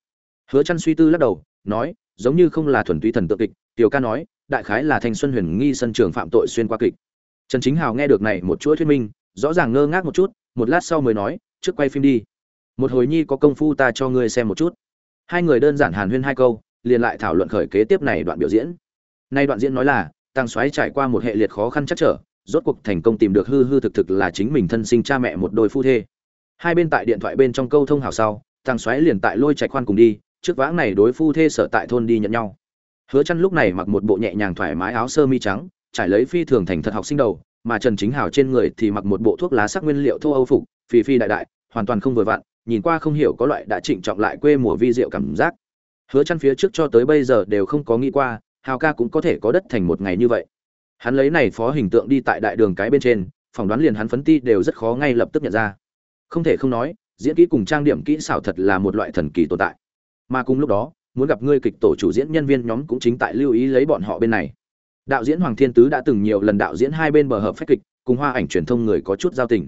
Hứa chăn suy tư lắc đầu nói, giống như không là thuần túy thần tượng kịch, tiểu ca nói, đại khái là thanh xuân huyền nghi sân trường phạm tội xuyên qua kịch. Trần chính hào nghe được này một chuỗi thuyết minh, rõ ràng ngơ ngác một chút, một lát sau mới nói, trước quay phim đi. Một hồi nhi có công phu ta cho ngươi xem một chút. Hai người đơn giản hàn huyên hai câu, liền lại thảo luận khởi kế tiếp này đoạn biểu diễn. Nay đoạn diễn nói là, tăng xoáy trải qua một hệ liệt khó khăn chắc trở, rốt cuộc thành công tìm được hư hư thực thực là chính mình thân sinh cha mẹ một đôi phu thê. Hai bên tại điện thoại bên trong câu thông hào sau, tăng xoáy liền tại lôi chạy khoan cùng đi trước vãng này đối phu thê sở tại thôn đi nhận nhau. Hứa chăn lúc này mặc một bộ nhẹ nhàng thoải mái áo sơ mi trắng, trải lấy phi thường thành thật học sinh đầu, mà trần chính hào trên người thì mặc một bộ thuốc lá sắc nguyên liệu thô âu phục phi phi đại đại, hoàn toàn không vừa vặn, nhìn qua không hiểu có loại đã trịnh trọng lại quê mùa vi diệu cảm giác. Hứa chăn phía trước cho tới bây giờ đều không có nghĩ qua, hào ca cũng có thể có đất thành một ngày như vậy. Hắn lấy này phó hình tượng đi tại đại đường cái bên trên, phỏng đoán liền hắn phấn ti đều rất khó ngay lập tức nhận ra. Không thể không nói, diễn kỹ cùng trang điểm kỹ xảo thật là một loại thần kỳ tồn tại mà cùng lúc đó muốn gặp ngươi kịch tổ chủ diễn nhân viên nhóm cũng chính tại lưu ý lấy bọn họ bên này. Đạo diễn hoàng thiên tứ đã từng nhiều lần đạo diễn hai bên bờ hợp phách kịch cùng hoa ảnh truyền thông người có chút giao tình.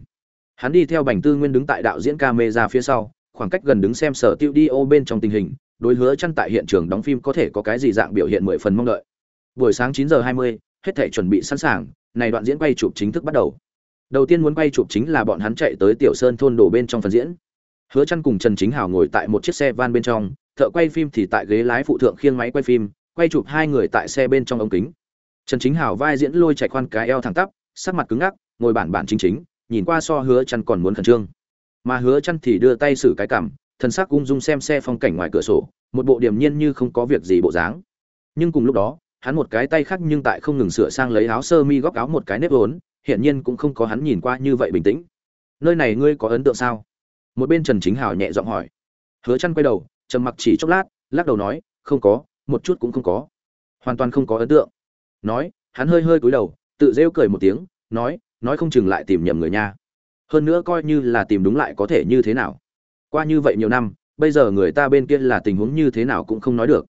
Hắn đi theo bành tư nguyên đứng tại đạo diễn camera phía sau khoảng cách gần đứng xem sở tiêu đi ô bên trong tình hình đối hứa chăn tại hiện trường đóng phim có thể có cái gì dạng biểu hiện mười phần mong đợi. Buổi sáng 9 giờ 20, hết thể chuẩn bị sẵn sàng này đoạn diễn quay chụp chính thức bắt đầu. Đầu tiên muốn quay chụp chính là bọn hắn chạy tới tiểu sơn thôn đổ bên trong phần diễn. Hứa chăn cùng trần chính hảo ngồi tại một chiếc xe van bên trong thợ quay phim thì tại ghế lái phụ thượng khiêng máy quay phim, quay chụp hai người tại xe bên trong ống kính. Trần chính hảo vai diễn lôi chạy khoan cái eo thẳng tắp, sắc mặt cứng ngắc, ngồi bản bản chính chính, nhìn qua so hứa chăn còn muốn khẩn trương. Mà hứa chăn thì đưa tay xử cái cằm thân sắc ung dung xem xe phong cảnh ngoài cửa sổ, một bộ điềm nhiên như không có việc gì bộ dáng. Nhưng cùng lúc đó, hắn một cái tay khác nhưng tại không ngừng sửa sang lấy áo sơ mi góc áo một cái nếp vốn hiện nhiên cũng không có hắn nhìn qua như vậy bình tĩnh. Nơi này ngươi có ấn tượng sao? Một bên trần chính hảo nhẹ giọng hỏi. Hứa chăn quay đầu trầm mặc chỉ chốc lát, lắc đầu nói, không có, một chút cũng không có. Hoàn toàn không có ấn tượng. Nói, hắn hơi hơi cúi đầu, tự rêu cười một tiếng, nói nói không chừng lại tìm nhầm người nha. Hơn nữa coi như là tìm đúng lại có thể như thế nào. Qua như vậy nhiều năm, bây giờ người ta bên kia là tình huống như thế nào cũng không nói được.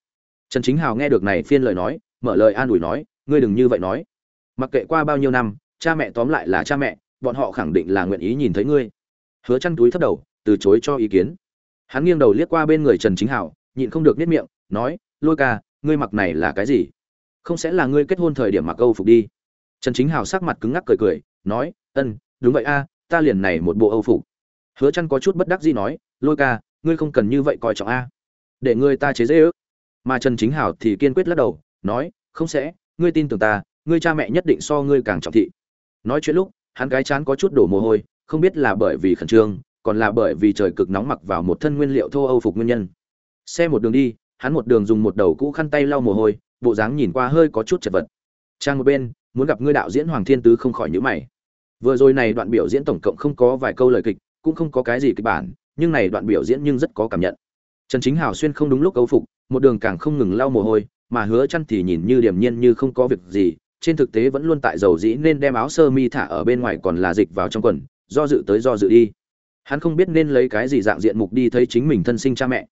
Trần chính hào nghe được này phiên lời nói, mở lời an ủi nói, ngươi đừng như vậy nói. Mặc kệ qua bao nhiêu năm, cha mẹ tóm lại là cha mẹ, bọn họ khẳng định là nguyện ý nhìn thấy ngươi. Hứa chăn túi thấp đầu, từ chối cho ý kiến hắn nghiêng đầu liếc qua bên người trần chính hảo, nhịn không được nếp miệng, nói, lôi ca, ngươi mặc này là cái gì? Không sẽ là ngươi kết hôn thời điểm mặc âu phục đi. Trần chính Hảo sắc mặt cứng ngắc cười cười, nói, ân, đúng vậy a, ta liền này một bộ âu phục. Hứa chăn có chút bất đắc dĩ nói, lôi ca, ngươi không cần như vậy coi trọng a. Để ngươi ta chế dễ ước. Mà trần chính Hảo thì kiên quyết lắc đầu, nói, không sẽ, ngươi tin tưởng ta, ngươi cha mẹ nhất định so ngươi càng trọng thị. Nói chuyện lúc, hắn cái chán có chút đổ mồ hôi, không biết là bởi vì khẩn trương còn là bởi vì trời cực nóng mặc vào một thân nguyên liệu thô âu phục nguyên nhân. Xe một đường đi, hắn một đường dùng một đầu cũ khăn tay lau mồ hôi, bộ dáng nhìn qua hơi có chút chật vật. Trang một bên, muốn gặp ngươi đạo diễn hoàng thiên tứ không khỏi nhữ mày. Vừa rồi này đoạn biểu diễn tổng cộng không có vài câu lời kịch, cũng không có cái gì kịch bản, nhưng này đoạn biểu diễn nhưng rất có cảm nhận. Trần chính hào xuyên không đúng lúc âu phục, một đường càng không ngừng lau mồ hôi, mà hứa chăn thì nhìn như điềm nhiên như không có việc gì, trên thực tế vẫn luôn tại dầu dĩ nên đem áo sơ mi thả ở bên ngoài còn là dịch vào trong quần, do dự tới do dự đi hắn không biết nên lấy cái gì dạng diện mục đi thấy chính mình thân sinh cha mẹ,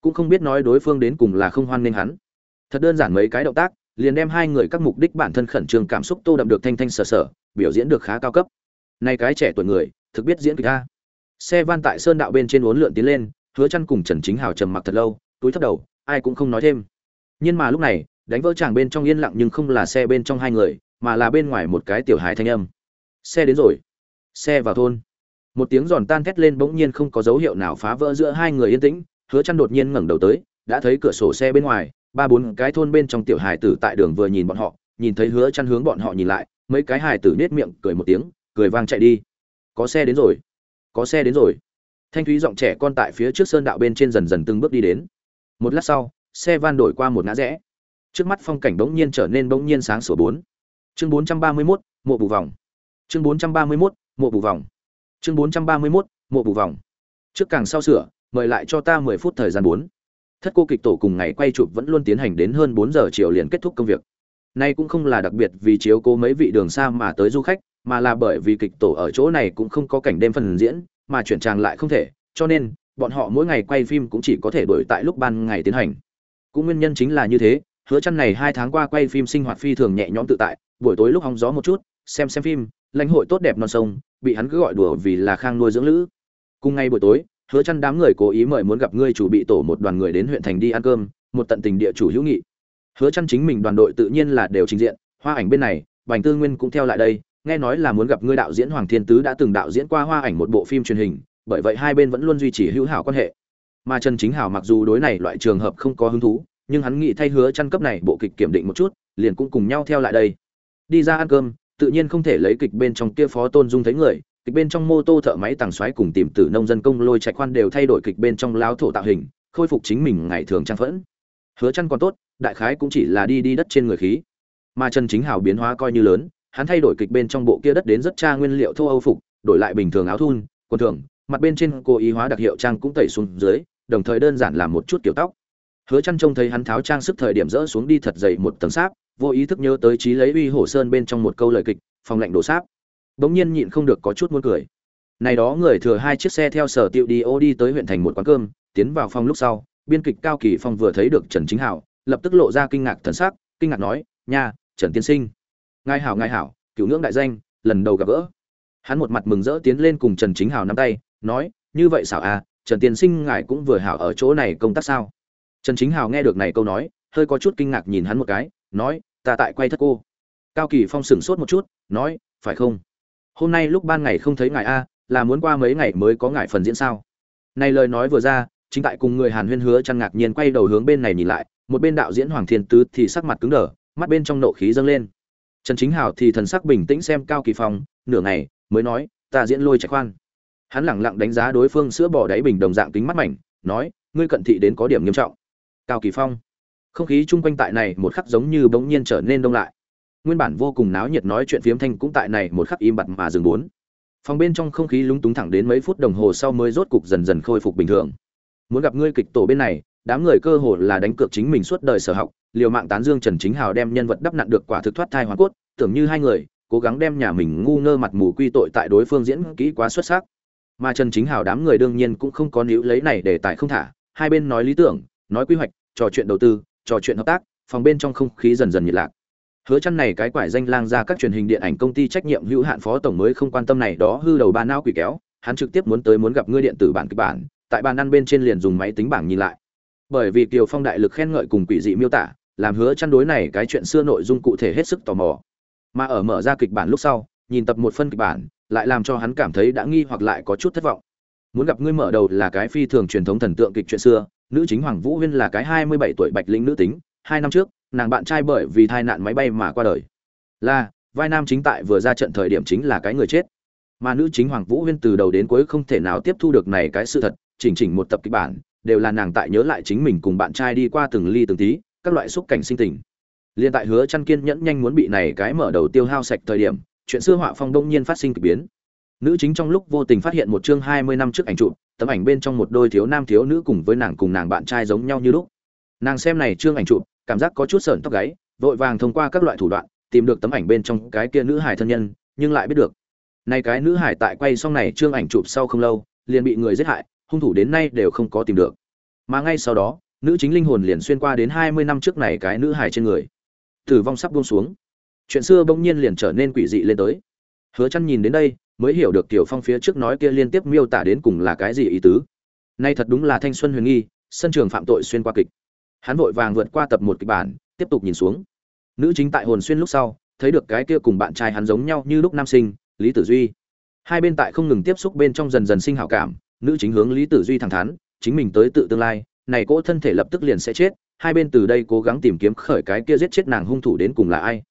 cũng không biết nói đối phương đến cùng là không hoan nghênh hắn. Thật đơn giản mấy cái động tác, liền đem hai người các mục đích bản thân khẩn trương cảm xúc tô đậm được thanh thanh sở sở biểu diễn được khá cao cấp. Nay cái trẻ tuổi người, thực biết diễn kịch a. Xe van tại sơn đạo bên trên uốn lượn tiến lên, hứa chăn cùng trần chính hào trầm mặc thật lâu, túi thấp đầu, ai cũng không nói thêm. Nhưng mà lúc này, đánh vỡ chàng bên trong yên lặng nhưng không là xe bên trong hai người, mà là bên ngoài một cái tiểu hài thanh âm. Xe đến rồi. Xe vào thôn một tiếng giòn tan thét lên bỗng nhiên không có dấu hiệu nào phá vỡ giữa hai người yên tĩnh hứa chăn đột nhiên ngẩng đầu tới đã thấy cửa sổ xe bên ngoài ba bốn cái thôn bên trong tiểu hài tử tại đường vừa nhìn bọn họ nhìn thấy hứa chăn hướng bọn họ nhìn lại mấy cái hài tử nết miệng cười một tiếng cười vang chạy đi. Có xe đến rồi có xe đến rồi. Thanh thúy giọng trẻ con tại phía trước sơn đạo bên trên dần dần từng bước đi đến. Một lát sau xe van đổi qua một ngã rẽ. Trước mắt phong cảnh bỗng nhiên trở nên bỗng nhiên sáng sủa bốn. Chương 431, mộ bù vòng. Chương 431, mộ bù vòng chương 431, mộ bù vòng. Trước càng sau sửa mời lại cho ta 10 phút thời gian bốn. Thất cô kịch tổ cùng ngày quay chụp vẫn luôn tiến hành đến hơn 4 giờ chiều liền kết thúc công việc. Nay cũng không là đặc biệt vì chiếu cố mấy vị đường xa mà tới du khách mà là bởi vì kịch tổ ở chỗ này cũng không có cảnh đêm phần diễn mà chuyển tràng lại không thể cho nên bọn họ mỗi ngày quay phim cũng chỉ có thể đổi tại lúc ban ngày tiến hành. Cũng nguyên nhân chính là như thế hứa chăn này hai tháng qua quay phim sinh hoạt phi thường nhẹ nhõm tự tại buổi tối lúc hóng gió một chút xem xem phim lãnh hội tốt đẹp non sông, bị hắn cứ gọi đùa vì là khang nuôi dưỡng lữ. Cùng ngày buổi tối, hứa chăn đám người cố ý mời muốn gặp ngươi chủ bị tổ một đoàn người đến huyện thành đi ăn cơm, một tận tình địa chủ hữu nghị. Hứa chăn chính mình đoàn đội tự nhiên là đều trình diện, hoa ảnh bên này, bành tư nguyên cũng theo lại đây, nghe nói là muốn gặp ngươi đạo diễn hoàng thiên tứ đã từng đạo diễn qua hoa ảnh một bộ phim truyền hình, bởi vậy hai bên vẫn luôn duy trì hữu hảo quan hệ. Mà trần chính hảo mặc dù đối này loại trường hợp không có hứng thú, nhưng hắn nghĩ thay hứa chăn cấp này bộ kịch kiểm định một chút, liền cũng cùng nhau theo lại đây. Đi ra ăn cơm tự nhiên không thể lấy kịch bên trong kia phó tôn dung thấy người, kịch bên trong mô tô thợ máy tàng xoáy cùng tìm tử nông dân công lôi chạy khoan đều thay đổi kịch bên trong lao thổ tạo hình, khôi phục chính mình ngày thường trang phẫn. Hứa chăn còn tốt, đại khái cũng chỉ là đi đi đất trên người khí. Mà trần chính hảo biến hóa coi như lớn, hắn thay đổi kịch bên trong bộ kia đất đến rất tra nguyên liệu thô âu phục, đổi lại bình thường áo thun, quần thường mặt bên trên cô ý hóa đặc hiệu trang cũng tẩy xuống dưới, đồng thời đơn giản làm một chút kiểu tóc. Hứa chăn trông thấy hắn tháo trang sức thời điểm rỡ xuống đi thật dày một tầng sáp vô ý thức nhớ tới trí lấy uy hổ sơn bên trong một câu lời kịch, phòng lạnh đổ sáp. Bỗng nhiên nhịn không được có chút muốn cười. Này đó người thừa hai chiếc xe theo sở tiệu đi ô đi tới huyện thành một quán cơm, tiến vào phòng lúc sau, biên kịch cao kỳ phong vừa thấy được trần chính hảo, lập tức lộ ra kinh ngạc thần sắc, kinh ngạc nói, nha, trần tiên sinh. Ngài hảo ngài hảo cửu ngưỡng đại danh, lần đầu gặp gỡ. Hắn một mặt mừng rỡ tiến lên cùng trần chính hảo nắm tay, nói, như vậy xảo à trần tiên sinh ngài cũng vừa hảo ở chỗ này công tác sao? Trần chính hảo nghe được này câu nói, hơi có chút kinh ngạc nhìn hắn một cái, nói ta tại quay thất cô. Cao kỳ phong sửng sốt một chút, nói, phải không? Hôm nay lúc ban ngày không thấy ngài a, là muốn qua mấy ngày mới có ngài phần diễn sao? Này lời nói vừa ra, chính tại cùng người hàn huyên hứa chăn ngạc nhiên quay đầu hướng bên này nhìn lại, một bên đạo diễn hoàng thiên tứ thì sắc mặt cứng đờ, mắt bên trong nộ khí dâng lên. Trần chính hào thì thần sắc bình tĩnh xem cao kỳ phong, nửa ngày, mới nói, ta diễn lôi chạy khoan. Hắn lẳng lặng đánh giá đối phương sữa bỏ đáy bình đồng dạng tính mắt mảnh, nói, ngươi cận thị đến có điểm nghiêm trọng. Cao kỳ phong không khí chung quanh tại này một khắc giống như bỗng nhiên trở nên đông lại. Nguyên bản vô cùng náo nhiệt nói chuyện phiếm thanh cũng tại này một khắc im bặt mà dừng bốn. Phòng bên trong không khí lúng túng thẳng đến mấy phút đồng hồ sau mới rốt cục dần dần khôi phục bình thường. Muốn gặp ngươi kịch tổ bên này, đám người cơ hồ là đánh cược chính mình suốt đời sở học, liều mạng tán dương trần chính hào đem nhân vật đắp nặn được quả thực thoát thai hoàn cốt, tưởng như hai người, cố gắng đem nhà mình ngu ngơ mặt mù quy tội tại đối phương diễn kỹ quá xuất sắc. Mà trần chính hào đám người đương nhiên cũng không có níu lấy này để tại không thả, hai bên nói lý tưởng, nói quy hoạch, trò chuyện đầu tư trò chuyện hợp tác, phòng bên trong không khí dần dần nhiệt lạc. Hứa chăn này cái quải danh lang ra các truyền hình điện ảnh công ty trách nhiệm hữu hạn phó tổng mới không quan tâm này đó hư đầu ba não quỷ kéo, hắn trực tiếp muốn tới muốn gặp ngươi điện tử bản kịch bản, tại bàn ăn bên trên liền dùng máy tính bảng nhìn lại. Bởi vì kiều phong đại lực khen ngợi cùng quỷ dị miêu tả, làm hứa chăn đối này cái chuyện xưa nội dung cụ thể hết sức tò mò. Mà ở mở ra kịch bản lúc sau, nhìn tập một phân kịch bản, lại làm cho hắn cảm thấy đã nghi hoặc lại có chút thất vọng. Muốn gặp ngươi mở đầu là cái phi thường truyền thống thần tượng kịch chuyện xưa nữ chính hoàng vũ huyên là cái hai mươi bảy tuổi bạch linh nữ tính, hai năm trước, nàng bạn trai bởi vì tai nạn máy bay mà qua đời. Là, vai nam chính tại vừa ra trận thời điểm chính là cái người chết. Mà nữ chính hoàng vũ huyên từ đầu đến cuối không thể nào tiếp thu được này cái sự thật, chỉnh chỉnh một tập kịch bản, đều là nàng tại nhớ lại chính mình cùng bạn trai đi qua từng ly từng tí, các loại xúc cảnh sinh tình. Liên tại hứa chăn kiên nhẫn nhanh muốn bị này cái mở đầu tiêu hao sạch thời điểm, chuyện xưa họa phong đông nhiên phát sinh kỳ biến. Nữ chính trong lúc vô tình phát hiện một chương 20 năm trước ảnh chụp tấm ảnh bên trong một đôi thiếu nam thiếu nữ cùng với nàng cùng nàng bạn trai giống nhau như lúc. Nàng xem này trương ảnh chụp, cảm giác có chút sởn tóc gáy, vội vàng thông qua các loại thủ đoạn, tìm được tấm ảnh bên trong cái kia nữ hải thân nhân, nhưng lại biết được. Này cái nữ hải tại quay xong này trương ảnh chụp sau không lâu, liền bị người giết hại, hung thủ đến nay đều không có tìm được. Mà ngay sau đó, nữ chính linh hồn liền xuyên qua đến 20 năm trước này cái nữ hải trên người. Tử vong sắp buông xuống. Chuyện xưa bỗng nhiên liền trở nên quỷ dị lên tới. Hứa chăn nhìn đến đây mới hiểu được tiểu phong phía trước nói kia liên tiếp miêu tả đến cùng là cái gì ý tứ. Nay thật đúng là thanh xuân huyền nghi, sân trường phạm tội xuyên qua kịch. Hắn vội vàng vượt qua tập một kịch bản, tiếp tục nhìn xuống. Nữ chính tại hồn xuyên lúc sau, thấy được cái kia cùng bạn trai hắn giống nhau như lúc nam sinh, lý tử duy. Hai bên tại không ngừng tiếp xúc bên trong dần dần sinh hảo cảm, nữ chính hướng lý tử duy thẳng thắn, chính mình tới tự tương lai, này cỗ thân thể lập tức liền sẽ chết, hai bên từ đây cố gắng tìm kiếm khởi cái kia giết chết nàng hung thủ đến cùng là ai.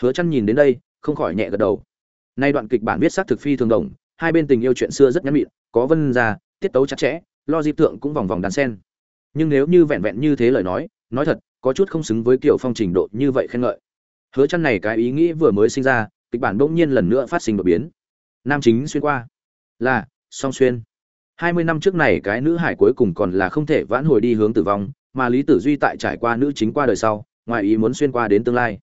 Hứa chăn nhìn đến đây, không khỏi nhẹ gật đầu nay đoạn kịch bản viết xác thực phi thường đồng, hai bên tình yêu chuyện xưa rất nhắn mịn, có vân ra, tiết tấu chặt chẽ, lo di tượng cũng vòng vòng đàn sen. Nhưng nếu như vẹn vẹn như thế lời nói nói thật, có chút không xứng với kiểu phong trình độ như vậy khen ngợi. Hứa chăn này cái ý nghĩ vừa mới sinh ra, kịch bản bỗng nhiên lần nữa phát sinh đột biến. Nam chính xuyên qua. Là, song xuyên. 20 năm trước này cái nữ hải cuối cùng còn là không thể vãn hồi đi hướng tử vong, mà lý tử duy tại trải qua nữ chính qua đời sau, ngoài ý muốn xuyên qua đến tương lai.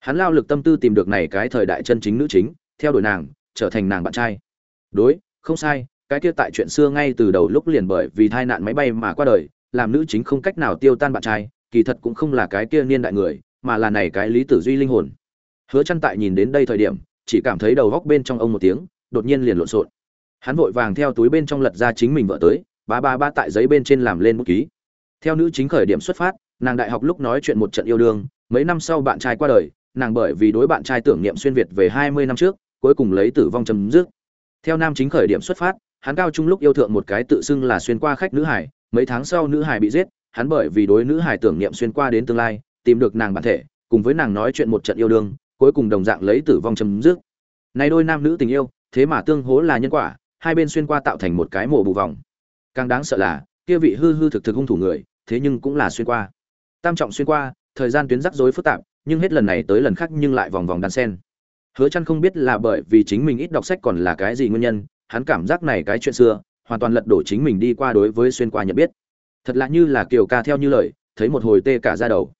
Hắn lao lực tâm tư tìm được này cái thời đại chân chính nữ chính theo đuổi nàng, trở thành nàng bạn trai. Đối, không sai, cái kia tại chuyện xưa ngay từ đầu lúc liền bởi vì tai nạn máy bay mà qua đời, làm nữ chính không cách nào tiêu tan bạn trai, kỳ thật cũng không là cái kia niên đại người, mà là này cái lý tử duy linh hồn. Hứa chăn tại nhìn đến đây thời điểm, chỉ cảm thấy đầu góc bên trong ông một tiếng, đột nhiên liền lộn xộn. Hắn vội vàng theo túi bên trong lật ra chính mình vợ tới, ba ba ba tại giấy bên trên làm lên bút ký. Theo nữ chính khởi điểm xuất phát, nàng đại học lúc nói chuyện một trận yêu đương, mấy năm sau bạn trai qua đời, nàng bởi vì đối bạn trai tưởng niệm xuyên việt về 20 năm trước cuối cùng lấy tử vong chấm dứt. Theo nam chính khởi điểm xuất phát, hắn cao trung lúc yêu thượng một cái tự xưng là xuyên qua khách nữ hải, mấy tháng sau nữ hải bị giết, hắn bởi vì đối nữ hải tưởng niệm xuyên qua đến tương lai, tìm được nàng bản thể, cùng với nàng nói chuyện một trận yêu đương, cuối cùng đồng dạng lấy tử vong chấm dứt. Nay đôi nam nữ tình yêu, thế mà tương hố là nhân quả, hai bên xuyên qua tạo thành một cái mổ bù vòng. Càng đáng sợ là, kia vị hư hư thực thực hung thủ người, thế nhưng cũng là xuyên qua. Tam trọng xuyên qua, thời gian tuyến rắc rối phức tạp, nhưng hết lần này tới lần khác nhưng lại vòng vòng đan sen hứa chăn không biết là bởi vì chính mình ít đọc sách còn là cái gì nguyên nhân, hắn cảm giác này cái chuyện xưa, hoàn toàn lật đổ chính mình đi qua đối với xuyên qua nhận biết. Thật lạ như là kiều ca theo như lời, thấy một hồi tê cả ra đầu.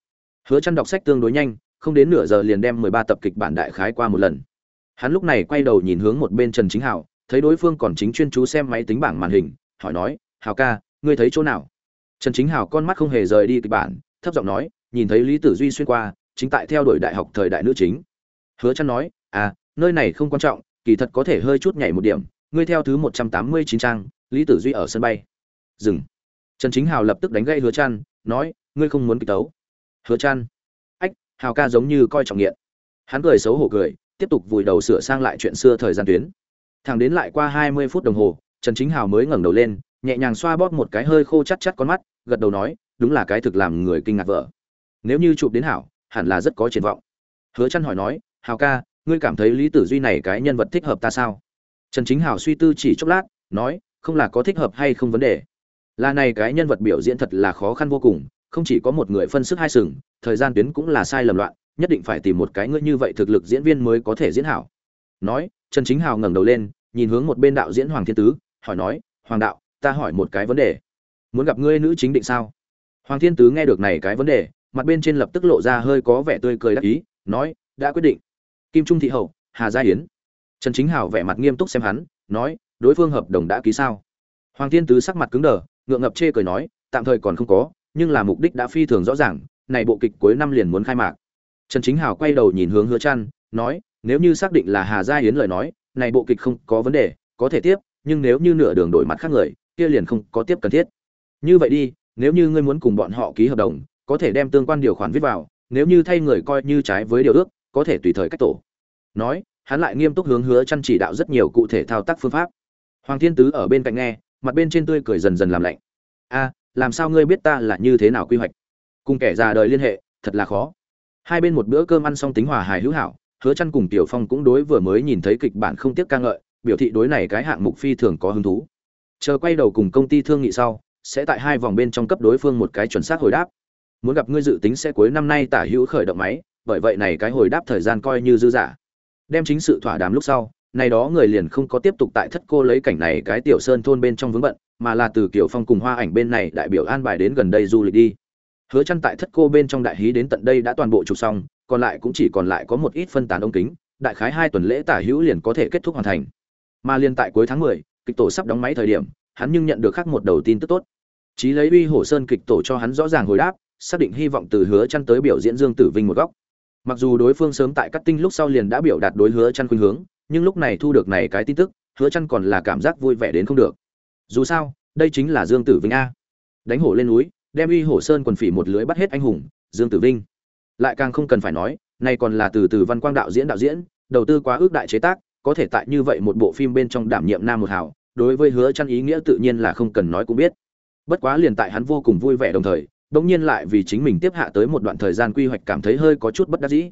Hứa chăn đọc sách tương đối nhanh, không đến nửa giờ liền đem 13 tập kịch bản đại khái qua một lần. Hắn lúc này quay đầu nhìn hướng một bên trần chính hảo, thấy đối phương còn chính chuyên chú xem máy tính bảng màn hình, hỏi nói, hảo ca, ngươi thấy chỗ nào? Trần chính hảo con mắt không hề rời đi kịch bản, thấp giọng nói, nhìn thấy lý tử duy xuyên qua, chính tại theo đuổi đại học thời đại nữ chính. Hứa chăn nói à nơi này không quan trọng kỳ thật có thể hơi chút nhảy một điểm. Ngươi theo thứ 189 trang lý tử duy ở sân bay. Dừng. Trần chính hào lập tức đánh gây hứa Trăn, nói ngươi không muốn kịch tấu. Hứa Trăn. ách hào ca giống như coi trọng nghiện. Hắn cười xấu hổ cười tiếp tục vùi đầu sửa sang lại chuyện xưa thời gian tuyến. Thẳng đến lại qua 20 phút đồng hồ trần chính hào mới ngẩng đầu lên nhẹ nhàng xoa bóp một cái hơi khô chắt chắt con mắt gật đầu nói đúng là cái thực làm người kinh ngạc vợ. Nếu như chụp đến hảo hẳn là rất có triển vọng. Hứa Trăn hỏi nói hào ca ngươi cảm thấy lý tử duy này cái nhân vật thích hợp ta sao? Trần chính hảo suy tư chỉ chốc lát, nói, không là có thích hợp hay không vấn đề. Là này cái nhân vật biểu diễn thật là khó khăn vô cùng, không chỉ có một người phân sức hai sừng, thời gian tuyến cũng là sai lầm loạn, nhất định phải tìm một cái ngươi như vậy thực lực diễn viên mới có thể diễn hảo. Nói, trần chính hào ngẩng đầu lên, nhìn hướng một bên đạo diễn hoàng thiên tứ, hỏi nói, hoàng đạo, ta hỏi một cái vấn đề. Muốn gặp ngươi nữ chính định sao? Hoàng thiên tứ nghe được này cái vấn đề, mặt bên trên lập tức lộ ra hơi có vẻ tươi cười đắc ý, nói, đã quyết định kim trung thị hậu, hà gia yến. Trần chính hảo vẻ mặt nghiêm túc xem hắn, nói, đối phương hợp đồng đã ký sao? Hoàng thiên tứ sắc mặt cứng đờ, ngượng ngập chê cười nói, tạm thời còn không có, nhưng là mục đích đã phi thường rõ ràng, này bộ kịch cuối năm liền muốn khai mạc. Trần chính hảo quay đầu nhìn hướng hứa trăn, nói, nếu như xác định là hà gia yến lời nói, này bộ kịch không có vấn đề, có thể tiếp, nhưng nếu như nửa đường đổi mặt khác người, kia liền không có tiếp cần thiết. Như vậy đi, nếu như ngươi muốn cùng bọn họ ký hợp đồng, có thể đem tương quan điều khoản viết vào, nếu như thay người coi như trái với điều ước có thể tùy thời cách tổ. Nói, hắn lại nghiêm túc hướng hứa chăn chỉ đạo rất nhiều cụ thể thao tác phương pháp. Hoàng thiên tứ ở bên cạnh nghe, mặt bên trên tươi cười dần dần làm lạnh. A, làm sao ngươi biết ta là như thế nào quy hoạch? Cùng kẻ già đời liên hệ, thật là khó. Hai bên một bữa cơm ăn xong tính hòa hài hữu hảo, hứa chăn cùng tiểu phong cũng đối vừa mới nhìn thấy kịch bản không tiếc ca ngợi, biểu thị đối này cái hạng mục phi thường có hứng thú. Chờ quay đầu cùng công ty thương nghị sau, sẽ tại hai vòng bên trong cấp đối phương một cái chuẩn xác hồi đáp. Muốn gặp ngươi dự tính sẽ cuối năm nay tả hữu khởi động máy bởi vậy này cái hồi đáp thời gian coi như dư giả đem chính sự thỏa đàm lúc sau này đó người liền không có tiếp tục tại thất cô lấy cảnh này cái tiểu sơn thôn bên trong vướng bận mà là từ kiểu phong cùng hoa ảnh bên này đại biểu an bài đến gần đây du lịch đi. Hứa chăn tại thất cô bên trong đại hí đến tận đây đã toàn bộ chụp xong còn lại cũng chỉ còn lại có một ít phân tán ống kính đại khái hai tuần lễ tả hữu liền có thể kết thúc hoàn thành. Mà liên tại cuối tháng 10, kịch tổ sắp đóng máy thời điểm hắn nhưng nhận được khác một đầu tin tức tốt. Chí lấy uy hổ sơn kịch tổ cho hắn rõ ràng hồi đáp xác định hy vọng từ hứa chăn tới biểu diễn dương tử vinh một góc mặc dù đối phương sớm tại cắt tinh lúc sau liền đã biểu đạt đối hứa chăn khuynh hướng, nhưng lúc này thu được này cái tin tức, hứa chăn còn là cảm giác vui vẻ đến không được. Dù sao, đây chính là dương tử vinh a. Đánh hổ lên núi, đem uy hổ sơn quần phỉ một lưới bắt hết anh hùng, dương tử vinh. Lại càng không cần phải nói này còn là từ từ văn quang đạo diễn đạo diễn, đầu tư quá ước đại chế tác, có thể tại như vậy một bộ phim bên trong đảm nhiệm nam một hảo đối với hứa chăn ý nghĩa tự nhiên là không cần nói cũng biết. Bất quá liền tại hắn vô cùng vui vẻ đồng thời bỗng nhiên lại vì chính mình tiếp hạ tới một đoạn thời gian quy hoạch cảm thấy hơi có chút bất đắc dĩ.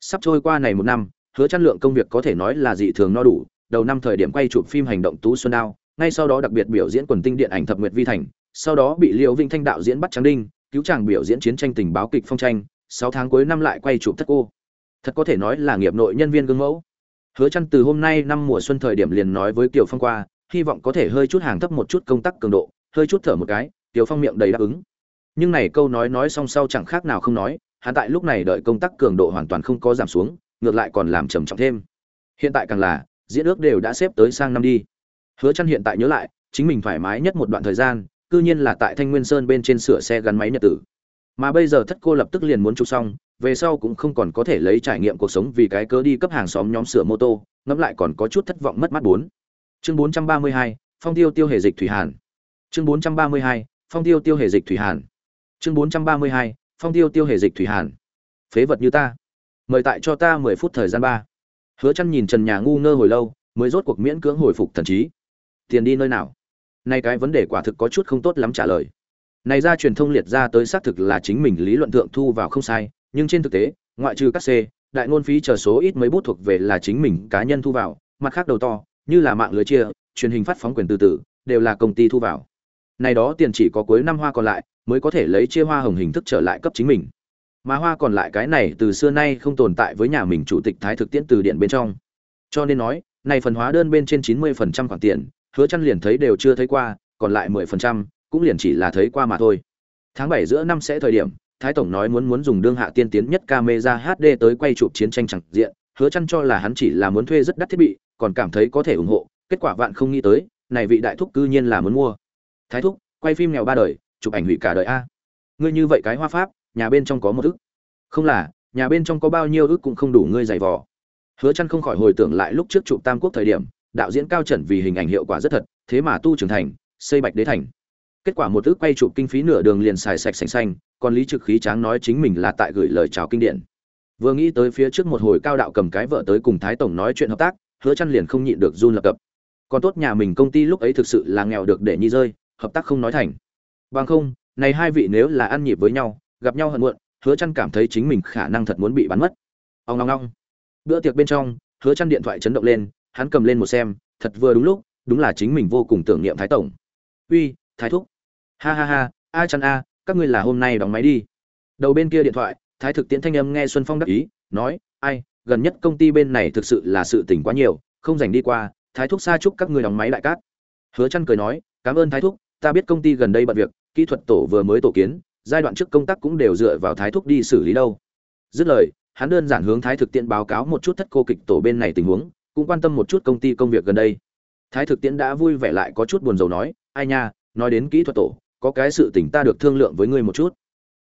Sắp trôi qua này một năm, hứa chất lượng công việc có thể nói là dị thường no đủ, đầu năm thời điểm quay chụp phim hành động tú xuân đao ngay sau đó đặc biệt biểu diễn quần tinh điện ảnh thập nguyệt vi thành, sau đó bị liễu vinh thanh đạo diễn bắt trắng đinh, cứu chàng biểu diễn chiến tranh tình báo kịch phong tranh, sáu tháng cuối năm lại quay chụp thất cô. Thật có thể nói là nghiệp nội nhân viên gương mẫu. Hứa Chân từ hôm nay năm mùa xuân thời điểm liền nói với kiều phong qua, hy vọng có thể hơi chút hàng thấp một chút công tác cường độ, hơi chút thở một cái, kiều phong miệng đầy đáp ứng nhưng này câu nói nói xong sau chẳng khác nào không nói hắn tại lúc này đợi công tác cường độ hoàn toàn không có giảm xuống ngược lại còn làm trầm trọng thêm. Hiện tại càng là diễn ước đều đã xếp tới sang năm đi. Hứa chăn hiện tại nhớ lại chính mình thoải mái nhất một đoạn thời gian cư nhiên là tại thanh nguyên sơn bên trên sửa xe gắn máy nhật tử. Mà bây giờ thất cô lập tức liền muốn chụp xong về sau cũng không còn có thể lấy trải nghiệm cuộc sống vì cái cớ đi cấp hàng xóm nhóm sửa mô tô ngẫm lại còn có chút thất vọng mất mát bốn. Chương 432, phong tiêu tiêu hệ dịch thủy hàn. Chương 432, phong tiêu tiêu hệ dịch thủy hàn chương 432, phong tiêu tiêu hề dịch thủy hàn. Phế vật như ta. Mời tại cho ta mười phút thời gian ba. Hứa chăn nhìn trần nhà ngu ngơ hồi lâu mới rốt cuộc miễn cưỡng hồi phục thần trí. Tiền đi nơi nào? Nay cái vấn đề quả thực có chút không tốt lắm trả lời. Này ra truyền thông liệt ra tới xác thực là chính mình lý luận thượng thu vào không sai nhưng trên thực tế ngoại trừ các c đại ngôn phí chờ số ít mấy bút thuộc về là chính mình cá nhân thu vào mặt khác đầu to như là mạng lưới chia truyền hình phát phóng quyền từ từ đều là công ty thu vào. Này đó tiền chỉ có cuối năm hoa còn lại mới có thể lấy chia hoa hồng hình thức trở lại cấp chính mình. Mà hoa còn lại cái này từ xưa nay không tồn tại với nhà mình chủ tịch thái thực tiễn từ điện bên trong. Cho nên nói, này phần hóa đơn bên trên chín mươi phần trăm khoản tiền, hứa chăn liền thấy đều chưa thấy qua, còn lại mười phần trăm cũng liền chỉ là thấy qua mà thôi. Tháng bảy giữa năm sẽ thời điểm, thái tổng nói muốn muốn dùng đương hạ tiên tiến nhất camera hd tới quay chụp chiến tranh chẳng diện, hứa chăn cho là hắn chỉ là muốn thuê rất đắt thiết bị, còn cảm thấy có thể ủng hộ, kết quả vạn không nghĩ tới, này vị đại thúc cư nhiên là muốn mua. Thái thúc, quay phim nghèo ba đời chụp ảnh hủy cả đời a. Ngươi như vậy cái hoa pháp, nhà bên trong có một ức không là, nhà bên trong có bao nhiêu ức cũng không đủ ngươi giày vò. Hứa chăn không khỏi hồi tưởng lại lúc trước chụp tam quốc thời điểm, đạo diễn cao trần vì hình ảnh hiệu quả rất thật, thế mà tu trưởng thành, xây bạch đế thành. Kết quả một ức quay chụp kinh phí nửa đường liền xài sạch sành xanh, còn lý trực khí tráng nói chính mình là tại gửi lời chào kinh điển. Vừa nghĩ tới phía trước một hồi cao đạo cầm cái vợ tới cùng thái tổng nói chuyện hợp tác, hứa chăn liền không nhịn được run lập cập. Còn tốt nhà mình công ty lúc ấy thực sự là nghèo được để nhi rơi, hợp tác không nói thành bằng không, này hai vị nếu là ăn nhịp với nhau, gặp nhau hận muộn, hứa chăn cảm thấy chính mình khả năng thật muốn bị bắn mất. Ông ngong ngong. Bữa tiệc bên trong, hứa chăn điện thoại chấn động lên, hắn cầm lên một xem, thật vừa đúng lúc, đúng là chính mình vô cùng tưởng niệm thái tổng. Uy, thái thúc. Ha ha ha, a chăn a, các ngươi là hôm nay đóng máy đi. Đầu bên kia điện thoại, thái thực tiễn thanh âm nghe xuân phong đắc ý, nói, ai, gần nhất công ty bên này thực sự là sự tình quá nhiều, không dành đi qua, thái thúc xa chúc các ngươi đóng máy đại cát. Hứa chăn cười nói, cảm ơn thái thúc, ta biết công ty gần đây bận việc kỹ thuật tổ vừa mới tổ kiến, giai đoạn trước công tác cũng đều dựa vào thái thúc đi xử lý đâu. Dứt lời, hắn đơn giản hướng thái thực tiễn báo cáo một chút thất cô kịch tổ bên này tình huống, cũng quan tâm một chút công ty công việc gần đây. Thái thực tiễn đã vui vẻ lại có chút buồn rầu nói, ai nha, nói đến kỹ thuật tổ, có cái sự tình ta được thương lượng với ngươi một chút.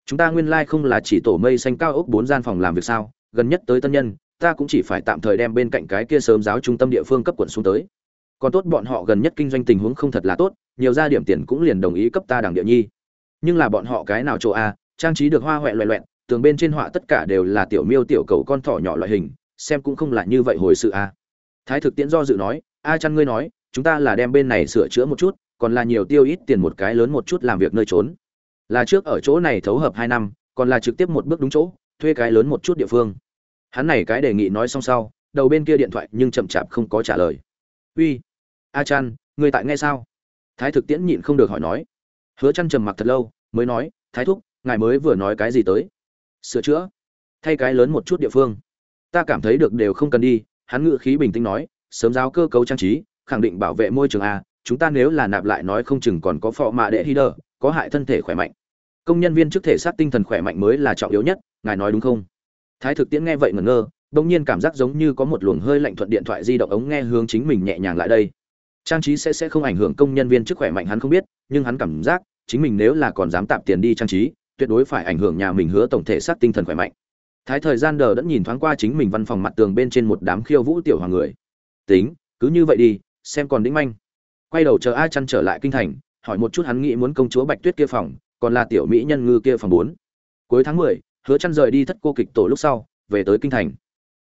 Chúng ta nguyên lai like không là chỉ tổ mây xanh cao ốc bốn gian phòng làm việc sao, gần nhất tới tân nhân, ta cũng chỉ phải tạm thời đem bên cạnh cái kia sớm giáo trung tâm địa phương cấp quận xuống tới còn tốt bọn họ gần nhất kinh doanh tình huống không thật là tốt, nhiều ra điểm tiền cũng liền đồng ý cấp ta đảng địa nhi. Nhưng là bọn họ cái nào chỗ a, trang trí được hoa huệ loẹ loẹn, tường bên trên họa tất cả đều là tiểu miêu tiểu cầu con thỏ nhỏ loại hình, xem cũng không là như vậy hồi sự a. Thái thực tiễn do dự nói, a chăn ngươi nói, chúng ta là đem bên này sửa chữa một chút, còn là nhiều tiêu ít tiền một cái lớn một chút làm việc nơi trốn. Là trước ở chỗ này thấu hợp hai năm, còn là trực tiếp một bước đúng chỗ, thuê cái lớn một chút địa phương. Hắn này cái đề nghị nói xong sau, đầu bên kia điện thoại nhưng chậm chạp không có trả lời. Uy a chan, người tại nghe sao? Thái thực tiễn nhịn không được hỏi nói. Hứa chăn trầm mặc thật lâu, mới nói, thái thúc, ngài mới vừa nói cái gì tới? Sửa chữa. Thay cái lớn một chút địa phương. Ta cảm thấy được đều không cần đi. Hắn ngự khí bình tĩnh nói, sớm giáo cơ cấu trang trí, khẳng định bảo vệ môi trường a, chúng ta nếu là nạp lại nói không chừng còn có phò mạ đệ hi đờ, có hại thân thể khỏe mạnh. Công nhân viên chức thể xác tinh thần khỏe mạnh mới là trọng yếu nhất, ngài nói đúng không? Thái thực tiễn nghe vậy ngẩn ngơ, bỗng nhiên cảm giác giống như có một luồng hơi lạnh thuận điện thoại di động ống nghe hướng chính mình nhẹ nhàng lại đây trang trí sẽ sẽ không ảnh hưởng công nhân viên chức khỏe mạnh hắn không biết, nhưng hắn cảm giác, chính mình nếu là còn dám tạp tiền đi trang trí, tuyệt đối phải ảnh hưởng nhà mình hứa tổng thể sát tinh thần khỏe mạnh. Thái thời gian đờ đã nhìn thoáng qua chính mình văn phòng mặt tường bên trên một đám khiêu vũ tiểu hoàng người. Tính, cứ như vậy đi, xem còn đĩnh manh. Quay đầu chờ ai chăn trở lại kinh thành, hỏi một chút hắn nghĩ muốn công chúa bạch tuyết kia phòng, còn là tiểu mỹ nhân ngư kia phòng bốn. Cuối tháng mười, hứa chăn rời đi thất cô kịch tổ lúc sau, về tới kinh thành.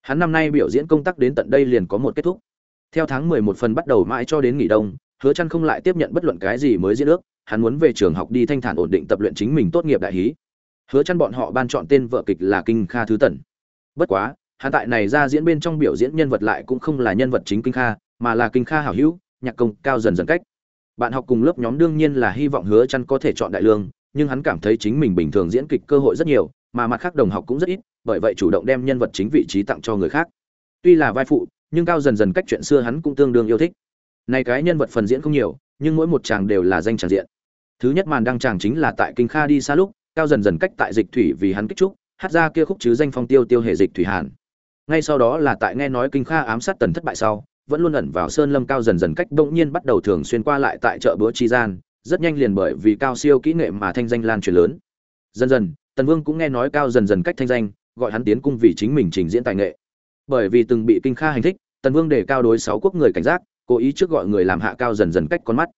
Hắn năm nay biểu diễn công tác đến tận đây liền có một kết thúc theo tháng mười một phần bắt đầu mãi cho đến nghỉ đông, hứa Chân không lại tiếp nhận bất luận cái gì mới diễn ước, hắn muốn về trường học đi thanh thản ổn định tập luyện chính mình tốt nghiệp đại hí. Hứa Chân bọn họ ban chọn tên vợ kịch là kinh kha thứ tần. Bất quá, hắn tại này ra diễn bên trong biểu diễn nhân vật lại cũng không là nhân vật chính kinh kha, mà là kinh kha hảo hữu, nhạc công, cao dần dần cách. Bạn học cùng lớp nhóm đương nhiên là hy vọng hứa Chân có thể chọn đại lương, nhưng hắn cảm thấy chính mình bình thường diễn kịch cơ hội rất nhiều, mà mặt khác đồng học cũng rất ít, bởi vậy chủ động đem nhân vật chính vị trí tặng cho người khác. Tuy là vai phụ nhưng cao dần dần cách chuyện xưa hắn cũng tương đương yêu thích. Này cái nhân vật phần diễn không nhiều, nhưng mỗi một chàng đều là danh tràng diện. Thứ nhất màn đăng tràng chính là tại kinh kha đi xa lúc, cao dần dần cách tại dịch thủy vì hắn kích trúc, hát ra kia khúc chứ danh phong tiêu tiêu hệ dịch thủy hàn. Ngay sau đó là tại nghe nói kinh kha ám sát tần thất bại sau, vẫn luôn ẩn vào sơn lâm cao dần dần cách bỗng nhiên bắt đầu thường xuyên qua lại tại chợ bữa chi gian, rất nhanh liền bởi vì cao siêu kỹ nghệ mà thanh danh lan truyền lớn. Dần dần, tần vương cũng nghe nói cao dần dần cách thanh danh, gọi hắn tiến cung vì chính mình trình diễn tài nghệ. Bởi vì từng bị kinh kha hành thích tần vương đề cao đối sáu quốc người cảnh giác cố ý trước gọi người làm hạ cao dần dần cách con mắt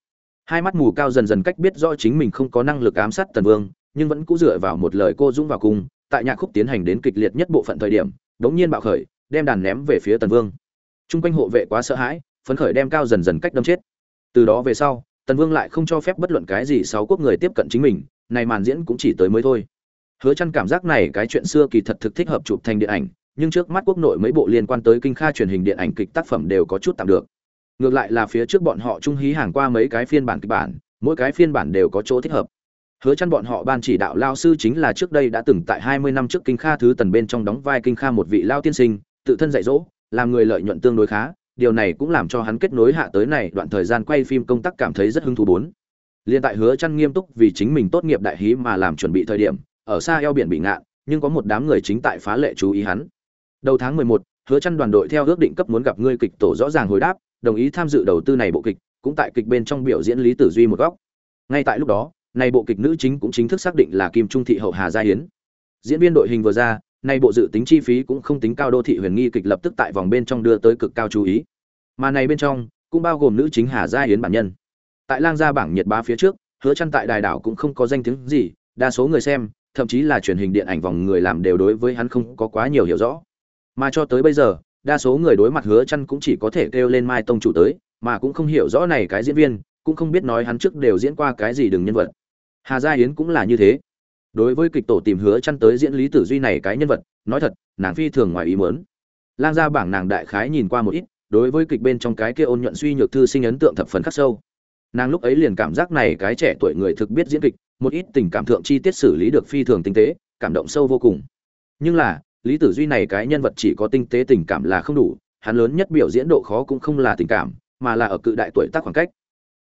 hai mắt mù cao dần dần cách biết rõ chính mình không có năng lực ám sát tần vương nhưng vẫn cũ dựa vào một lời cô dũng vào cung tại nhạc khúc tiến hành đến kịch liệt nhất bộ phận thời điểm đống nhiên bạo khởi đem đàn ném về phía tần vương Trung quanh hộ vệ quá sợ hãi, phấn khởi đem cao dần dần cách đâm chết. Từ đó về sau, Tần Vương lại không cho phép bất luận cái gì sáu quốc người tiếp cận chính mình, này màn diễn cũng chỉ tới mới thôi. Hứa Chân cảm giác này cái chuyện xưa kỳ thật thực thích hợp chụp thành điện ảnh, nhưng trước mắt quốc nội mấy bộ liên quan tới kinh kha truyền hình điện ảnh kịch tác phẩm đều có chút tạm được. Ngược lại là phía trước bọn họ trung hí hàng qua mấy cái phiên bản kịch bản, mỗi cái phiên bản đều có chỗ thích hợp. Hứa chăn bọn họ ban chỉ đạo lao sư chính là trước đây đã từng tại 20 năm trước kinh kha thứ tần bên trong đóng vai kinh kha một vị lao tiên sinh, tự thân dạy dỗ, làm người lợi nhuận tương đối khá, điều này cũng làm cho hắn kết nối hạ tới này đoạn thời gian quay phim công tác cảm thấy rất hứng thú bốn. Liên tại Hứa chăn nghiêm túc vì chính mình tốt nghiệp đại hí mà làm chuẩn bị thời điểm, ở xa eo biển bị ngạn, nhưng có một đám người chính tại phá lệ chú ý hắn. Đầu tháng 11, Hứa Chân đoàn đội theo ước định cấp muốn gặp ngươi kịch tổ rõ ràng hồi đáp, đồng ý tham dự đầu tư này bộ kịch, cũng tại kịch bên trong biểu diễn Lý Tử Duy một góc. Ngay tại lúc đó, này bộ kịch nữ chính cũng chính thức xác định là Kim Trung thị hậu Hà Gia Hiến. Diễn viên đội hình vừa ra, Nay bộ dự tính chi phí cũng không tính cao đô thị huyền nghi kịch lập tức tại vòng bên trong đưa tới cực cao chú ý. Mà này bên trong cũng bao gồm nữ chính Hà Gia Yến bản nhân. Tại lang gia bảng nhiệt bá phía trước, hứa chăn tại đài đảo cũng không có danh tiếng gì, đa số người xem, thậm chí là truyền hình điện ảnh vòng người làm đều đối với hắn không có quá nhiều hiểu rõ. Mà cho tới bây giờ, đa số người đối mặt hứa chăn cũng chỉ có thể kêu lên Mai Tông chủ tới, mà cũng không hiểu rõ này cái diễn viên, cũng không biết nói hắn trước đều diễn qua cái gì đừng nhân vật. Hà Gia Yến cũng là như thế. Đối với kịch tổ tìm hứa chăn tới diễn lý tử duy này cái nhân vật nói thật nàng phi thường ngoài ý muốn. Lang gia bảng nàng đại khái nhìn qua một ít đối với kịch bên trong cái kia ôn nhuận suy nhược thư sinh ấn tượng thập phần khắc sâu. Nàng lúc ấy liền cảm giác này cái trẻ tuổi người thực biết diễn kịch một ít tình cảm thượng chi tiết xử lý được phi thường tinh tế cảm động sâu vô cùng. Nhưng là lý tử duy này cái nhân vật chỉ có tinh tế tình cảm là không đủ hắn lớn nhất biểu diễn độ khó cũng không là tình cảm mà là ở cự đại tuổi tác khoảng cách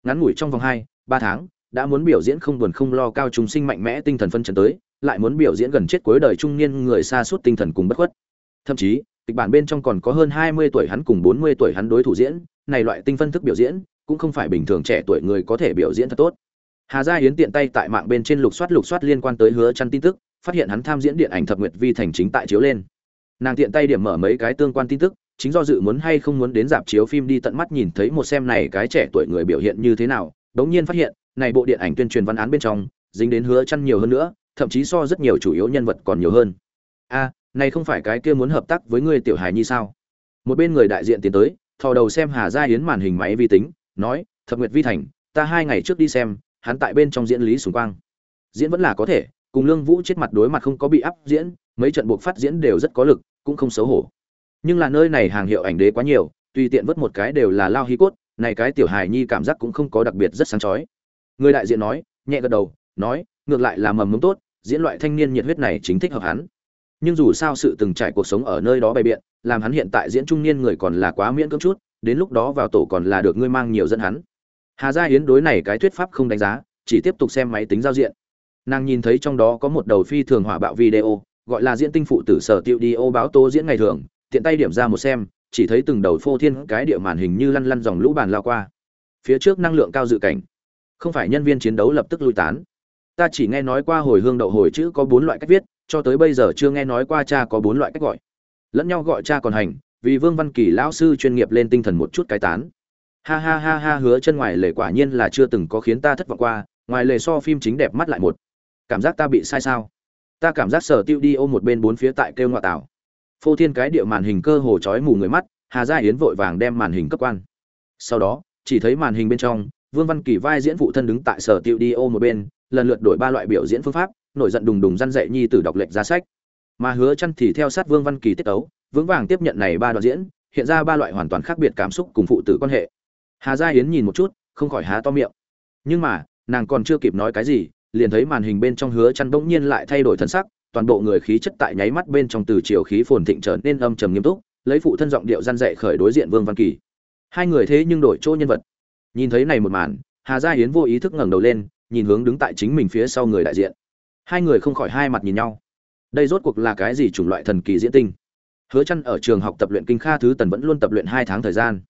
ngắn ngủi trong vòng hai ba tháng đã muốn biểu diễn không buồn không lo cao trung sinh mạnh mẽ tinh thần phân chấn tới, lại muốn biểu diễn gần chết cuối đời trung niên người xa suốt tinh thần cùng bất khuất. Thậm chí, kịch bản bên trong còn có hơn 20 tuổi hắn cùng 40 tuổi hắn đối thủ diễn, này loại tinh phân thức biểu diễn, cũng không phải bình thường trẻ tuổi người có thể biểu diễn thật tốt. Hà Gia Hiến tiện tay tại mạng bên trên lục soát lục soát liên quan tới hứa chăn tin tức, phát hiện hắn tham diễn điện ảnh thập nguyệt vi thành chính tại chiếu lên. Nàng tiện tay điểm mở mấy cái tương quan tin tức, chính do dự muốn hay không muốn đến dạp chiếu phim đi tận mắt nhìn thấy một xem này cái trẻ tuổi người biểu hiện như thế nào, đống nhiên phát hiện, này bộ điện ảnh tuyên truyền văn án bên trong dính đến hứa chăn nhiều hơn nữa thậm chí so rất nhiều chủ yếu nhân vật còn nhiều hơn. A này không phải cái kia muốn hợp tác với ngươi tiểu hài nhi sao? Một bên người đại diện tiến tới thò đầu xem hà gia hiến màn hình máy vi tính nói thập nguyệt vi thành ta hai ngày trước đi xem hắn tại bên trong diễn lý sùng quang. Diễn vẫn là có thể cùng lương vũ chết mặt đối mặt không có bị áp diễn, mấy trận buộc phát diễn đều rất có lực, cũng không xấu hổ. Nhưng là nơi này hàng hiệu ảnh đế quá nhiều, tùy tiện vớt một cái đều là lao hi cốt, này cái tiểu hài nhi cảm giác cũng không có đặc biệt rất sáng chói. Người đại diện nói, nhẹ gật đầu, nói, ngược lại là mầm mống tốt, diễn loại thanh niên nhiệt huyết này chính thích hợp hắn. Nhưng dù sao sự từng trải cuộc sống ở nơi đó bày biện, làm hắn hiện tại diễn trung niên người còn là quá miễn cưỡng chút, đến lúc đó vào tổ còn là được ngươi mang nhiều dẫn hắn. Hà gia hiến đối này cái thuyết pháp không đánh giá, chỉ tiếp tục xem máy tính giao diện nàng nhìn thấy trong đó có một đầu phi thường hỏa bạo video, gọi là diễn tinh phụ tử sở tiêu đi ô báo tố diễn ngày thường, tiện tay điểm ra một xem, chỉ thấy từng đầu phô thiên cái địa màn hình như lăn lăn dòng lũ bàn lao qua. Phía trước năng lượng cao dự cảnh. Không phải nhân viên chiến đấu lập tức lui tán. Ta chỉ nghe nói qua hồi hương đậu hồi chữ có bốn loại cách viết, cho tới bây giờ chưa nghe nói qua cha có bốn loại cách gọi. Lẫn nhau gọi cha còn hành, vì vương văn kỳ lão sư chuyên nghiệp lên tinh thần một chút cái tán. Ha ha ha ha, hứa chân ngoài lề quả nhiên là chưa từng có khiến ta thất vọng qua, ngoài lề so phim chính đẹp mắt lại một cảm giác ta bị sai sao? Ta cảm giác sở tiêu đi ô một bên bốn phía tại kêu ngoại tảo. Phô thiên cái địa màn hình cơ hồ chói mù người mắt, hà gia yến vội vàng đem màn hình cấp quan. Sau đó, chỉ thấy màn hình bên trong, vương văn kỳ vai diễn phụ thân đứng tại sở tiêu đi ô một bên, lần lượt đổi ba loại biểu diễn phương pháp, nổi giận đùng đùng răn dạy nhi tử đọc lệnh ra sách. Mà hứa chăn thì theo sát vương văn kỳ tiết ấu vững vàng tiếp nhận này ba đoạn diễn, hiện ra ba loại hoàn toàn khác biệt cảm xúc cùng phụ tử quan hệ. Hà gia yến nhìn một chút, không khỏi há to miệng. Nhưng mà, nàng còn chưa kịp nói cái gì liền thấy màn hình bên trong hứa chăn bỗng nhiên lại thay đổi thân sắc toàn bộ người khí chất tại nháy mắt bên trong từ chiều khí phồn thịnh trở nên âm trầm nghiêm túc lấy phụ thân giọng điệu gian dạy khởi đối diện vương văn kỳ. Hai người thế nhưng đổi chỗ nhân vật. Nhìn thấy này một màn hà gia yến vô ý thức ngẩng đầu lên nhìn hướng đứng tại chính mình phía sau người đại diện. Hai người không khỏi hai mặt nhìn nhau. Đây rốt cuộc là cái gì chủng loại thần kỳ diễn tinh? Hứa chân ở trường học tập luyện kinh kha thứ tần vẫn luôn tập luyện hai tháng thời gian.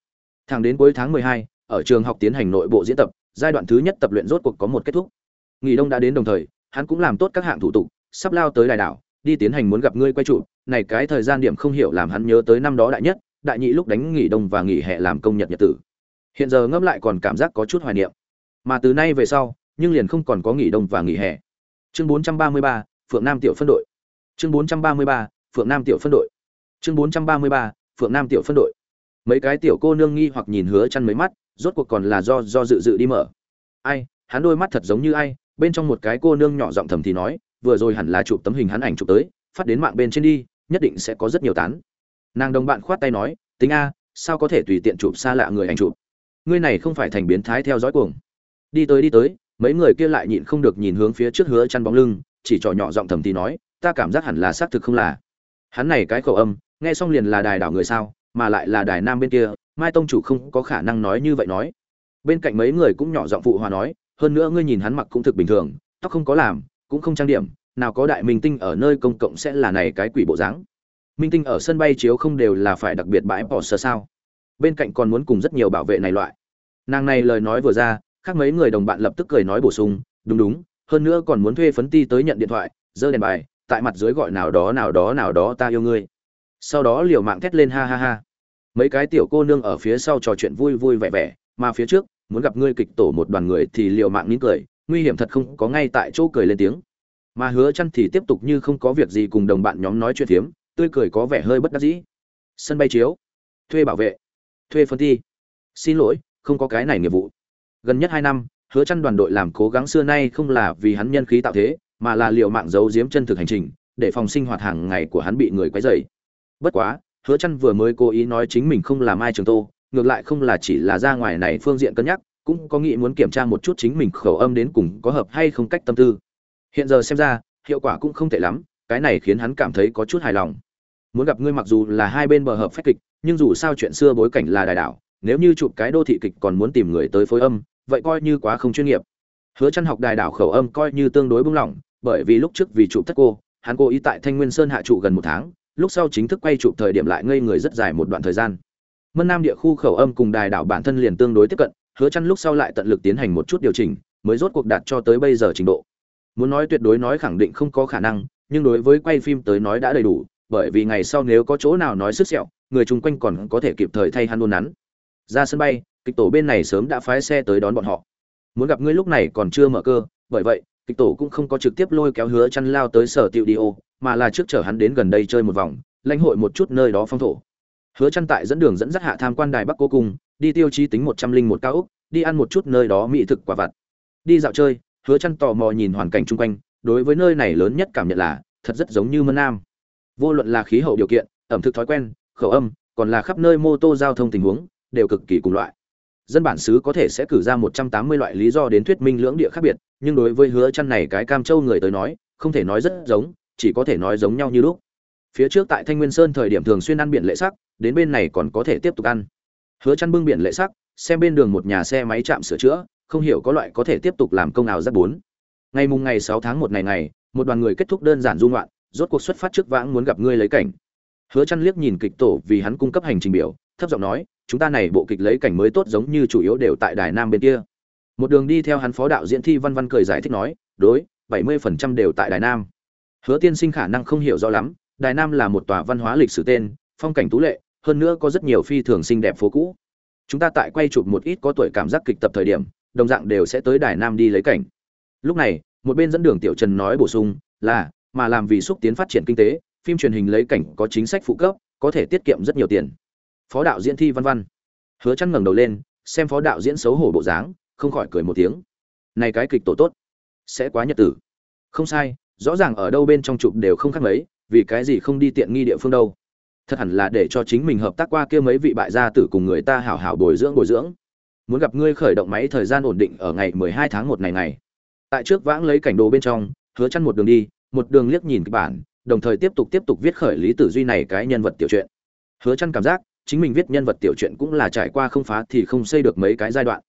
Thẳng đến cuối tháng 12, ở trường học tiến hành nội bộ diễn tập giai đoạn thứ nhất tập luyện rốt cuộc có một kết thúc nghỉ đông đã đến đồng thời hắn cũng làm tốt các hạng thủ tục sắp lao tới đại đảo đi tiến hành muốn gặp ngươi quay trụ. Này cái thời gian điểm không hiểu làm hắn nhớ tới năm đó đại nhất đại nhị lúc đánh nghỉ đông và nghỉ hè làm công nhật nhật tử. Hiện giờ ngẫm lại còn cảm giác có chút hoài niệm. Mà từ nay về sau nhưng liền không còn có nghỉ đông và nghỉ hè. Chương 433, phượng nam tiểu phân đội. Chương 433, phượng nam tiểu phân đội. Chương 433, phượng nam tiểu phân đội. Mấy cái tiểu cô nương nghi hoặc nhìn hứa chăn mấy mắt rốt cuộc còn là do do dự dự đi mở. Ai hắn đôi mắt thật giống như ai bên trong một cái cô nương nhỏ giọng thầm thì nói, vừa rồi hẳn là chụp tấm hình hắn ảnh chụp tới, phát đến mạng bên trên đi, nhất định sẽ có rất nhiều tán. Nàng đồng bạn khoát tay nói, tính a, sao có thể tùy tiện chụp xa lạ người ảnh chụp? Ngươi này không phải thành biến thái theo dõi cuồng. Đi tới đi tới. Mấy người kia lại nhịn không được nhìn hướng phía trước hứa chăn bóng lưng, chỉ trò nhỏ giọng thầm thì nói, ta cảm giác hẳn là xác thực không là. Hắn này cái khẩu âm, nghe xong liền là đài đảo người sao, mà lại là đài nam bên kia, mai tông chủ không có khả năng nói như vậy nói. Bên cạnh mấy người cũng nhỏ giọng phụ hòa nói hơn nữa ngươi nhìn hắn mặc cũng thực bình thường, tóc không có làm, cũng không trang điểm, nào có đại minh tinh ở nơi công cộng sẽ là này cái quỷ bộ dáng. Minh tinh ở sân bay chiếu không đều là phải đặc biệt bãi bỏ sơ sao. Bên cạnh còn muốn cùng rất nhiều bảo vệ này loại. Nàng này lời nói vừa ra, khác mấy người đồng bạn lập tức cười nói bổ sung, đúng đúng, hơn nữa còn muốn thuê phấn ti tới nhận điện thoại, giơ đèn bài, tại mặt dưới gọi nào đó nào đó nào đó ta yêu ngươi. Sau đó liều mạng thét lên ha ha ha. Mấy cái tiểu cô nương ở phía sau trò chuyện vui vui vẻ vẻ, mà phía trước muốn gặp ngươi kịch tổ một đoàn người thì liều mạng nín cười, nguy hiểm thật không có ngay tại chỗ cười lên tiếng. Mà hứa chăn thì tiếp tục như không có việc gì cùng đồng bạn nhóm nói chuyện phiếm, tươi cười có vẻ hơi bất đắc dĩ. Sân bay chiếu. Thuê bảo vệ. Thuê phân thi. Xin lỗi, không có cái này nghiệp vụ. Gần nhất hai năm, hứa chăn đoàn đội làm cố gắng xưa nay không là vì hắn nhân khí tạo thế, mà là liều mạng giấu giếm chân thực hành trình, để phòng sinh hoạt hàng ngày của hắn bị người quấy rầy. Bất quá, hứa chăn vừa mới cố ý nói chính mình không làm ai trường tô ngược lại không là chỉ là ra ngoài này phương diện cân nhắc, cũng có nghĩ muốn kiểm tra một chút chính mình khẩu âm đến cùng có hợp hay không cách tâm tư. Hiện giờ xem ra, hiệu quả cũng không tệ lắm, cái này khiến hắn cảm thấy có chút hài lòng. Muốn gặp ngươi mặc dù là hai bên bờ hợp phách kịch, nhưng dù sao chuyện xưa bối cảnh là đài đảo nếu như chụp cái đô thị kịch còn muốn tìm người tới phối âm, vậy coi như quá không chuyên nghiệp. Hứa chăn học đài đảo khẩu âm coi như tương đối bung lỏng, bởi vì lúc trước vì chụp thất cô, hắn cố ý tại thanh nguyên sơn hạ trụ gần một tháng, lúc sau chính thức quay chụp thời điểm lại ngây người rất dài một đoạn thời gian mân nam địa khu khẩu âm cùng đài đảo bản thân liền tương đối tiếp cận, hứa chăn lúc sau lại tận lực tiến hành một chút điều chỉnh, mới rốt cuộc đạt cho tới bây giờ trình độ. Muốn nói tuyệt đối nói khẳng định không có khả năng, nhưng đối với quay phim tới nói đã đầy đủ, bởi vì ngày sau nếu có chỗ nào nói sức sẹo, người chung quanh còn có thể kịp thời thay hắn đôn nắn. Ra sân bay, kịch tổ bên này sớm đã phái xe tới đón bọn họ. Muốn gặp ngươi lúc này còn chưa mở cơ, bởi vậy, kịch tổ cũng không có trực tiếp lôi kéo hứa chăn lao tới sở tiệu đi mà là trước chở hắn đến gần đây chơi một vòng, lãnh hội một chút nơi đó phong thổ hứa chăn tại dẫn đường dẫn dắt hạ tham quan đài bắc cố cung, đi tiêu chí tính một trăm linh một cao ốc, đi ăn một chút nơi đó mỹ thực quả vặt. Đi dạo chơi, hứa chăn tò mò nhìn hoàn cảnh chung quanh, đối với nơi này lớn nhất cảm nhận là, thật rất giống như mân nam vô luận là khí hậu điều kiện, ẩm thực thói quen, khẩu âm, còn là khắp nơi mô tô giao thông tình huống, đều cực kỳ cùng loại. Dân bản xứ có thể sẽ cử ra một trăm tám mươi loại lý do đến thuyết minh lưỡng địa khác biệt, nhưng đối với hứa chăn này cái cam châu người tới nói, không thể nói rất giống, chỉ có thể nói giống nhau như lúc phía trước tại thanh nguyên sơn thời điểm thường xuyên ăn biển lệ sắc, đến bên này còn có thể tiếp tục ăn. Hứa chăn bưng biển lệ sắc, xem bên đường một nhà xe máy chạm sửa chữa, không hiểu có loại có thể tiếp tục làm công nào rất bốn. Ngày mùng ngày 6 tháng một ngày ngày, một đoàn người kết thúc đơn giản du ngoạn, rốt cuộc xuất phát trước vãng muốn gặp ngươi lấy cảnh. Hứa chăn liếc nhìn kịch tổ vì hắn cung cấp hành trình biểu, thấp giọng nói, chúng ta này bộ kịch lấy cảnh mới tốt giống như chủ yếu đều tại đài nam bên kia. Một đường đi theo hắn phó đạo diễn thi văn văn cười giải thích nói, đối 70% đều tại đài nam. Hứa tiên sinh khả năng không hiểu rõ lắm đài nam là một tòa văn hóa lịch sử tên, phong cảnh tú lệ, hơn nữa có rất nhiều phi thường xinh đẹp phố cũ. Chúng ta tại quay chụp một ít có tuổi cảm giác kịch tập thời điểm, đồng dạng đều sẽ tới đài nam đi lấy cảnh. Lúc này, một bên dẫn đường tiểu trần nói bổ sung là, mà làm vì xúc tiến phát triển kinh tế, phim truyền hình lấy cảnh có chính sách phụ cấp, có thể tiết kiệm rất nhiều tiền. Phó đạo diễn thi văn văn hứa chắn ngẩng đầu lên, xem phó đạo diễn xấu hổ bộ dáng, không khỏi cười một tiếng. Này cái kịch tổ tốt, sẽ quá nhật tử. Không sai, rõ ràng ở đâu bên trong chụp đều không khác mấy vì cái gì không đi tiện nghi địa phương đâu. Thật hẳn là để cho chính mình hợp tác qua kia mấy vị bại gia tử cùng người ta hảo hảo bồi dưỡng bồi dưỡng. Muốn gặp ngươi khởi động máy thời gian ổn định ở ngày 12 tháng 1 ngày này. Tại trước vãng lấy cảnh đồ bên trong, hứa chăn một đường đi, một đường liếc nhìn cái bản, đồng thời tiếp tục tiếp tục viết khởi lý tử duy này cái nhân vật tiểu truyện. Hứa chăn cảm giác, chính mình viết nhân vật tiểu truyện cũng là trải qua không phá thì không xây được mấy cái giai đoạn.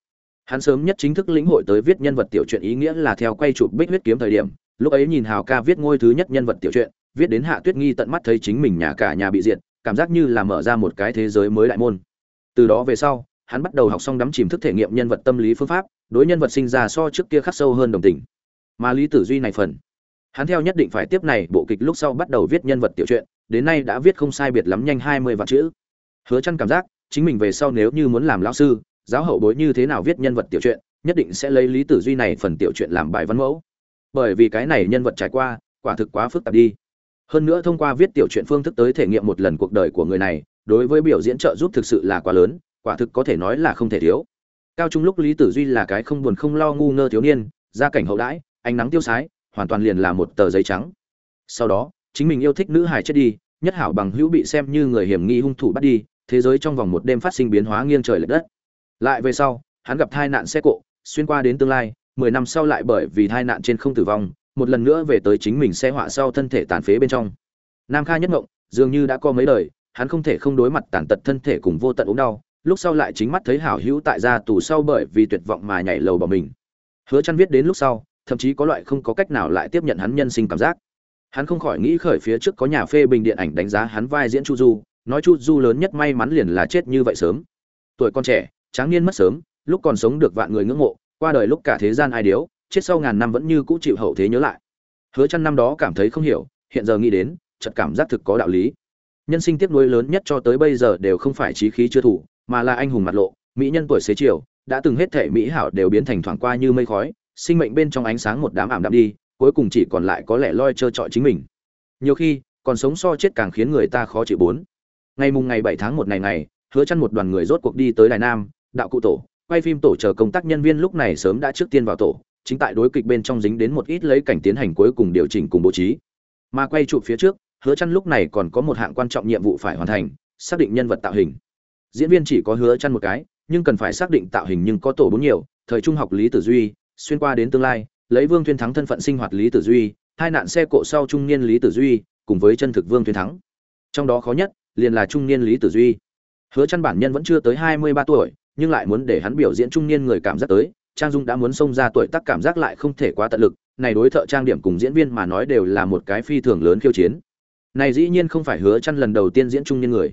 Hắn sớm nhất chính thức lĩnh hội tới viết nhân vật tiểu truyện ý nghĩa là theo quay chụp bích huyết kiếm thời điểm, lúc ấy nhìn hào ca viết ngôi thứ nhất nhân vật tiểu truyện viết đến hạ tuyết nghi tận mắt thấy chính mình nhà cả nhà bị diệt, cảm giác như là mở ra một cái thế giới mới đại môn. Từ đó về sau, hắn bắt đầu học xong đắm chìm thức thể nghiệm nhân vật tâm lý phương pháp, đối nhân vật sinh ra so trước kia khắc sâu hơn đồng tình. Mà lý tử duy này phần, hắn theo nhất định phải tiếp này bộ kịch lúc sau bắt đầu viết nhân vật tiểu truyện, đến nay đã viết không sai biệt lắm nhanh hai mươi vạn chữ. Hứa chăn cảm giác, chính mình về sau nếu như muốn làm lão sư, giáo hậu bối như thế nào viết nhân vật tiểu truyện, nhất định sẽ lấy lý tử duy này phần tiểu truyện làm bài văn mẫu. Bởi vì cái này nhân vật trải qua, quả thực quá phức tạp đi hơn nữa thông qua viết tiểu truyện phương thức tới thể nghiệm một lần cuộc đời của người này, đối với biểu diễn trợ giúp thực sự là quá lớn, quả thực có thể nói là không thể thiếu. Cao trung lúc lý tử duy là cái không buồn không lo ngu ngơ thiếu niên, gia cảnh hậu đãi, ánh nắng tiêu sái, hoàn toàn liền là một tờ giấy trắng. Sau đó, chính mình yêu thích nữ hài chết đi, nhất hảo bằng hữu bị xem như người hiểm nghi hung thủ bắt đi, thế giới trong vòng một đêm phát sinh biến hóa nghiêng trời lệch đất. Lại về sau, hắn gặp tai nạn xe cộ, xuyên qua đến tương lai, mười năm sau lại bởi vì tai nạn trên không tử vong một lần nữa về tới chính mình xe họa sau thân thể tàn phế bên trong. Nam kha nhất ngộng, dường như đã có mấy đời, hắn không thể không đối mặt tàn tật thân thể cùng vô tận ốm đau, lúc sau lại chính mắt thấy hảo hữu tại gia tù sau bởi vì tuyệt vọng mà nhảy lầu bỏ mình. Hứa chăn viết đến lúc sau, thậm chí có loại không có cách nào lại tiếp nhận hắn nhân sinh cảm giác. Hắn không khỏi nghĩ khởi phía trước có nhà phê bình điện ảnh đánh giá hắn vai diễn chu du, nói chu du lớn nhất may mắn liền là chết như vậy sớm. Tuổi con trẻ, tráng niên mất sớm, lúc còn sống được vạn người ngưỡng mộ, qua đời lúc cả thế gian ai điếu chết sau ngàn năm vẫn như cũ chịu hậu thế nhớ lại. Hứa chăn năm đó cảm thấy không hiểu, hiện giờ nghĩ đến, chợt cảm giác thực có đạo lý. Nhân sinh tiếc nuối lớn nhất cho tới bây giờ đều không phải trí khí chưa thủ, mà là anh hùng mặt lộ, mỹ nhân tuổi xế chiều, đã từng hết thể mỹ hảo đều biến thành thoảng qua như mây khói, sinh mệnh bên trong ánh sáng một đám ảm đạm đi, cuối cùng chỉ còn lại có lẽ loi trơ trọi chính mình. Nhiều khi, còn sống so chết càng khiến người ta khó chịu bốn. Ngày mùng ngày 7 tháng 1 ngày ngày, hứa chăn một đoàn người rốt cuộc đi tới đài nam, đạo cụ tổ, quay phim tổ chờ công tác nhân viên lúc này sớm đã trước tiên vào tổ chính tại đối kịch bên trong dính đến một ít lấy cảnh tiến hành cuối cùng điều chỉnh cùng bố trí. Mà quay chụp phía trước, hứa chăn lúc này còn có một hạng quan trọng nhiệm vụ phải hoàn thành, xác định nhân vật tạo hình. Diễn viên chỉ có hứa chăn một cái, nhưng cần phải xác định tạo hình nhưng có tổ bốn nhiều, thời trung học lý tử duy, xuyên qua đến tương lai, lấy vương tuyên thắng thân phận sinh hoạt lý tử duy, hai nạn xe cộ sau trung niên lý tử duy, cùng với chân thực vương tuyên thắng. Trong đó khó nhất, liền là trung niên lý tử duy. Hứa chăn bản nhân vẫn chưa tới 23 tuổi, nhưng lại muốn để hắn biểu diễn trung niên người cảm giác tới trang dung đã muốn xông ra tuổi tác cảm giác lại không thể quá tận lực, này đối thợ trang điểm cùng diễn viên mà nói đều là một cái phi thường lớn khiêu chiến. Này dĩ nhiên không phải hứa chăn lần đầu tiên diễn trung niên người.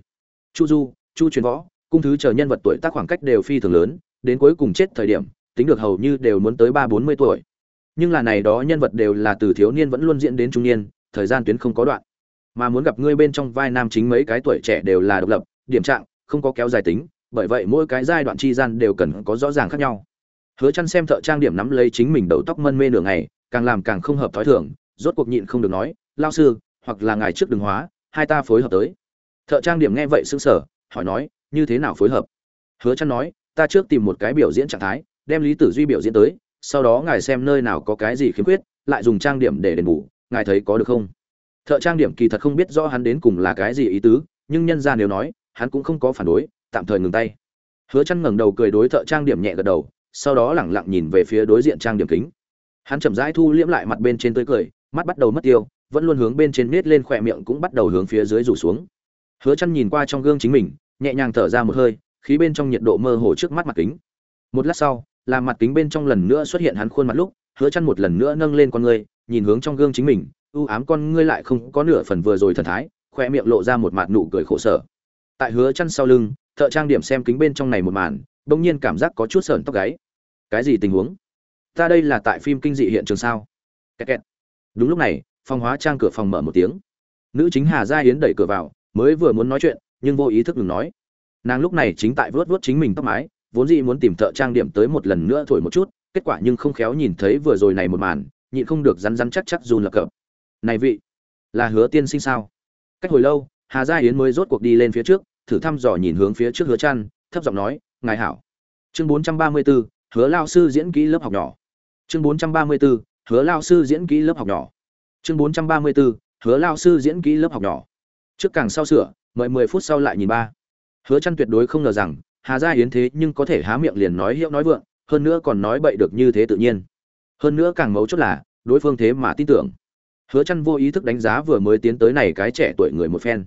Chu du, chu truyền võ, cung thứ chờ nhân vật tuổi tác khoảng cách đều phi thường lớn, đến cuối cùng chết thời điểm, tính được hầu như đều muốn tới ba bốn mươi tuổi. Nhưng là này đó nhân vật đều là từ thiếu niên vẫn luôn diễn đến trung niên, thời gian tuyến không có đoạn. Mà muốn gặp ngươi bên trong vai nam chính mấy cái tuổi trẻ đều là độc lập, điểm trạng, không có kéo dài tính, bởi vậy mỗi cái giai đoạn chi gian đều cần có rõ ràng khác nhau hứa chăn xem thợ trang điểm nắm lấy chính mình đầu tóc mân mê nửa ngày, càng làm càng không hợp thói thường, rốt cuộc nhịn không được nói, lao sư, hoặc là ngài trước đường hóa, hai ta phối hợp tới. Thợ trang điểm nghe vậy sững sờ, hỏi nói, như thế nào phối hợp? Hứa chăn nói, ta trước tìm một cái biểu diễn trạng thái, đem lý tử duy biểu diễn tới, sau đó ngài xem nơi nào có cái gì khiếm khuyết, lại dùng trang điểm để đền bù, ngài thấy có được không? Thợ trang điểm kỳ thật không biết rõ hắn đến cùng là cái gì ý tứ, nhưng nhân ra nếu nói, hắn cũng không có phản đối, tạm thời ngừng tay. Hứa chăn ngẩng đầu cười đối thợ trang điểm nhẹ gật đầu sau đó lẳng lặng nhìn về phía đối diện trang điểm kính. Hắn chậm rãi thu liễm lại mặt bên trên tươi cười, mắt bắt đầu mất tiêu, vẫn luôn hướng bên trên nết lên khỏe miệng cũng bắt đầu hướng phía dưới rủ xuống. Hứa chăn nhìn qua trong gương chính mình, nhẹ nhàng thở ra một hơi, khí bên trong nhiệt độ mơ hồ trước mắt mặt kính. Một lát sau làm mặt kính bên trong lần nữa xuất hiện hắn khuôn mặt lúc, hứa chăn một lần nữa nâng lên con ngươi, nhìn hướng trong gương chính mình, u ám con ngươi lại không có nửa phần vừa rồi thần thái khoe miệng lộ ra một mặt nụ cười khổ sở. Tại hứa chăn sau lưng, thợ trang điểm xem kính bên trong này một màn, bỗng nhiên cảm giác có chút sởn tóc gáy cái gì tình huống? Ta đây là tại phim kinh dị hiện trường sao? Kẹt kẹt. đúng lúc này phòng hóa trang cửa phòng mở một tiếng. Nữ chính hà gia yến đẩy cửa vào mới vừa muốn nói chuyện nhưng vô ý thức ngừng nói. Nàng lúc này chính tại vớt vớt chính mình tóc mái vốn dĩ muốn tìm thợ trang điểm tới một lần nữa thổi một chút kết quả nhưng không khéo nhìn thấy vừa rồi này một màn nhịn không được rắn rắn chắc chắc run lập cập. Này vị là hứa tiên sinh sao? Cách hồi lâu hà gia yến mới rốt cuộc đi lên phía trước thử thăm dò nhìn hướng phía trước hứa trăn, thấp giọng nói ngài hảo. Chương 434, hứa lao sư diễn kỹ lớp học nhỏ. Chương 434, hứa lao sư diễn kỹ lớp học nhỏ. Chương 434, hứa lao sư diễn kỹ lớp học nhỏ. Trước càng sau sửa mời 10 phút sau lại nhìn ba. Hứa chăn tuyệt đối không ngờ rằng hà gia yến thế nhưng có thể há miệng liền nói hiệu nói vượng hơn nữa còn nói bậy được như thế tự nhiên. Hơn nữa càng mấu chốt là đối phương thế mà tin tưởng. Hứa chăn vô ý thức đánh giá vừa mới tiến tới này cái trẻ tuổi người một phen.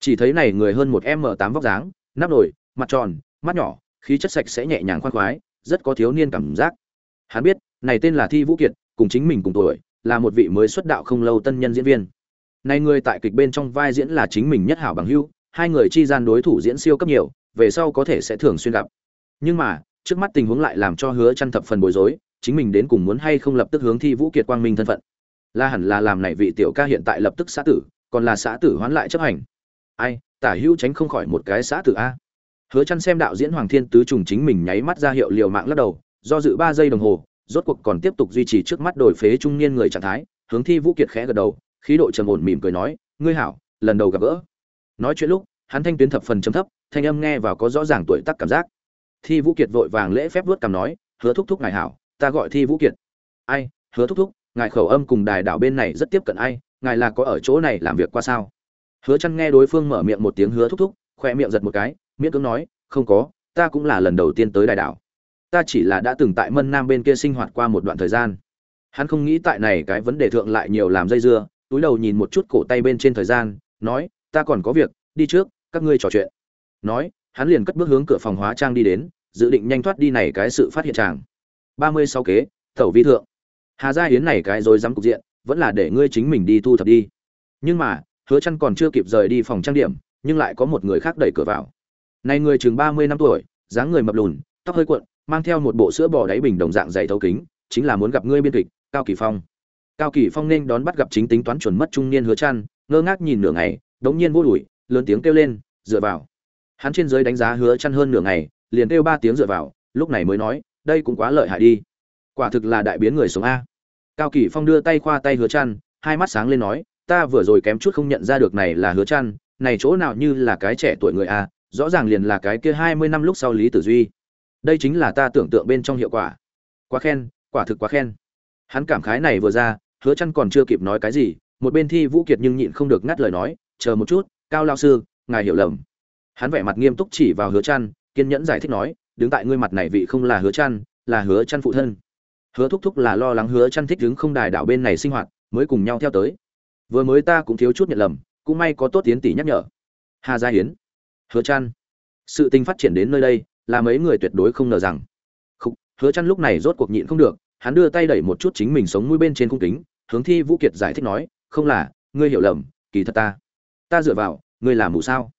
Chỉ thấy này người hơn một m tám vóc dáng nắp nổi mặt tròn mắt nhỏ khí chất sạch sẽ nhẹ nhàng khoan khoái rất có thiếu niên cảm giác. Hắn biết, này tên là thi vũ kiệt, cùng chính mình cùng tuổi, là một vị mới xuất đạo không lâu tân nhân diễn viên. Này người tại kịch bên trong vai diễn là chính mình nhất hảo bằng hữu, hai người chi gian đối thủ diễn siêu cấp nhiều, về sau có thể sẽ thường xuyên gặp. Nhưng mà, trước mắt tình huống lại làm cho hứa chăn thập phần bối rối, chính mình đến cùng muốn hay không lập tức hướng thi vũ kiệt quang minh thân phận. La hẳn là làm này vị tiểu ca hiện tại lập tức xã tử, còn là xã tử hoán lại chấp hành. Ai, tả hữu tránh không khỏi một cái xã tử a hứa chăn xem đạo diễn hoàng thiên tứ trùng chính mình nháy mắt ra hiệu liều mạng lắc đầu, do dự 3 giây đồng hồ, rốt cuộc còn tiếp tục duy trì trước mắt đổi phế trung niên người trạng thái, hướng thi vũ kiệt khẽ gật đầu, khí độ trầm ổn mỉm cười nói, ngươi hảo, lần đầu gặp gỡ. Nói chuyện lúc, hắn thanh tuyến thập phần trầm thấp, thanh âm nghe vào có rõ ràng tuổi tác cảm giác. Thi vũ kiệt vội vàng lễ phép vuốt cằm nói, hứa thúc thúc ngài hảo, ta gọi thi vũ kiệt. Ai, hứa thúc thúc, ngài khẩu âm cùng đài đảo bên này rất tiếp cận ai, ngài là có ở chỗ này làm việc qua sao? Hứa chăn nghe đối phương mở miệng một tiếng hứa thúc thúc, khoe miệng giật một cái miễn cưỡng nói, không có, ta cũng là lần đầu tiên tới đài đảo. Ta chỉ là đã từng tại mân nam bên kia sinh hoạt qua một đoạn thời gian. Hắn không nghĩ tại này cái vấn đề thượng lại nhiều làm dây dưa, túi đầu nhìn một chút cổ tay bên trên thời gian, nói, ta còn có việc, đi trước, các ngươi trò chuyện. Nói, hắn liền cất bước hướng cửa phòng hóa trang đi đến, dự định nhanh thoát đi này cái sự phát hiện chàng ba mươi sáu kế thẩu vi thượng. Hà gia hiến này cái rồi dám cục diện, vẫn là để ngươi chính mình đi thu thập đi. Nhưng mà, hứa chăn còn chưa kịp rời đi phòng trang điểm, nhưng lại có một người khác đẩy cửa vào này người chừng ba mươi năm tuổi dáng người mập lùn tóc hơi cuộn mang theo một bộ sữa bò đáy bình đồng dạng dày thấu kính chính là muốn gặp ngươi biên kịch cao kỳ phong. Cao kỳ phong nên đón bắt gặp chính tính toán chuẩn mất trung niên hứa Chân, ngơ ngác nhìn nửa ngày đống nhiên vô đuổi lớn tiếng kêu lên dựa vào. Hắn trên dưới đánh giá hứa Chân hơn nửa ngày liền kêu ba tiếng dựa vào lúc này mới nói đây cũng quá lợi hại đi. Quả thực là đại biến người sống a. Cao kỳ phong đưa tay khoa tay hứa Chân, hai mắt sáng lên nói ta vừa rồi kém chút không nhận ra được này là hứa Chân, này chỗ nào như là cái trẻ tuổi người a rõ ràng liền là cái kia 20 năm lúc sau lý tử duy. Đây chính là ta tưởng tượng bên trong hiệu quả. Quá khen, quả thực quá khen. Hắn cảm khái này vừa ra, hứa chăn còn chưa kịp nói cái gì, một bên thi vũ kiệt nhưng nhịn không được ngắt lời nói, chờ một chút, cao lao sư, ngài hiểu lầm. Hắn vẻ mặt nghiêm túc chỉ vào hứa chăn, kiên nhẫn giải thích nói, đứng tại ngươi mặt này vị không là hứa chăn, là hứa chăn phụ thân. Hứa thúc thúc là lo lắng hứa chăn thích đứng không đài đạo bên này sinh hoạt, mới cùng nhau theo tới. Vừa mới ta cũng thiếu chút nhận lầm, cũng may có tốt tiến tỷ nhắc nhở. Hà gia hiến hứa chăn sự tình phát triển đến nơi đây là mấy người tuyệt đối không ngờ rằng. Khúc, hứa chăn lúc này rốt cuộc nhịn không được hắn đưa tay đẩy một chút chính mình sống mũi bên trên cung kính hướng thi vũ kiệt giải thích nói không là ngươi hiểu lầm kỳ thật ta ta dựa vào ngươi làm mù sao?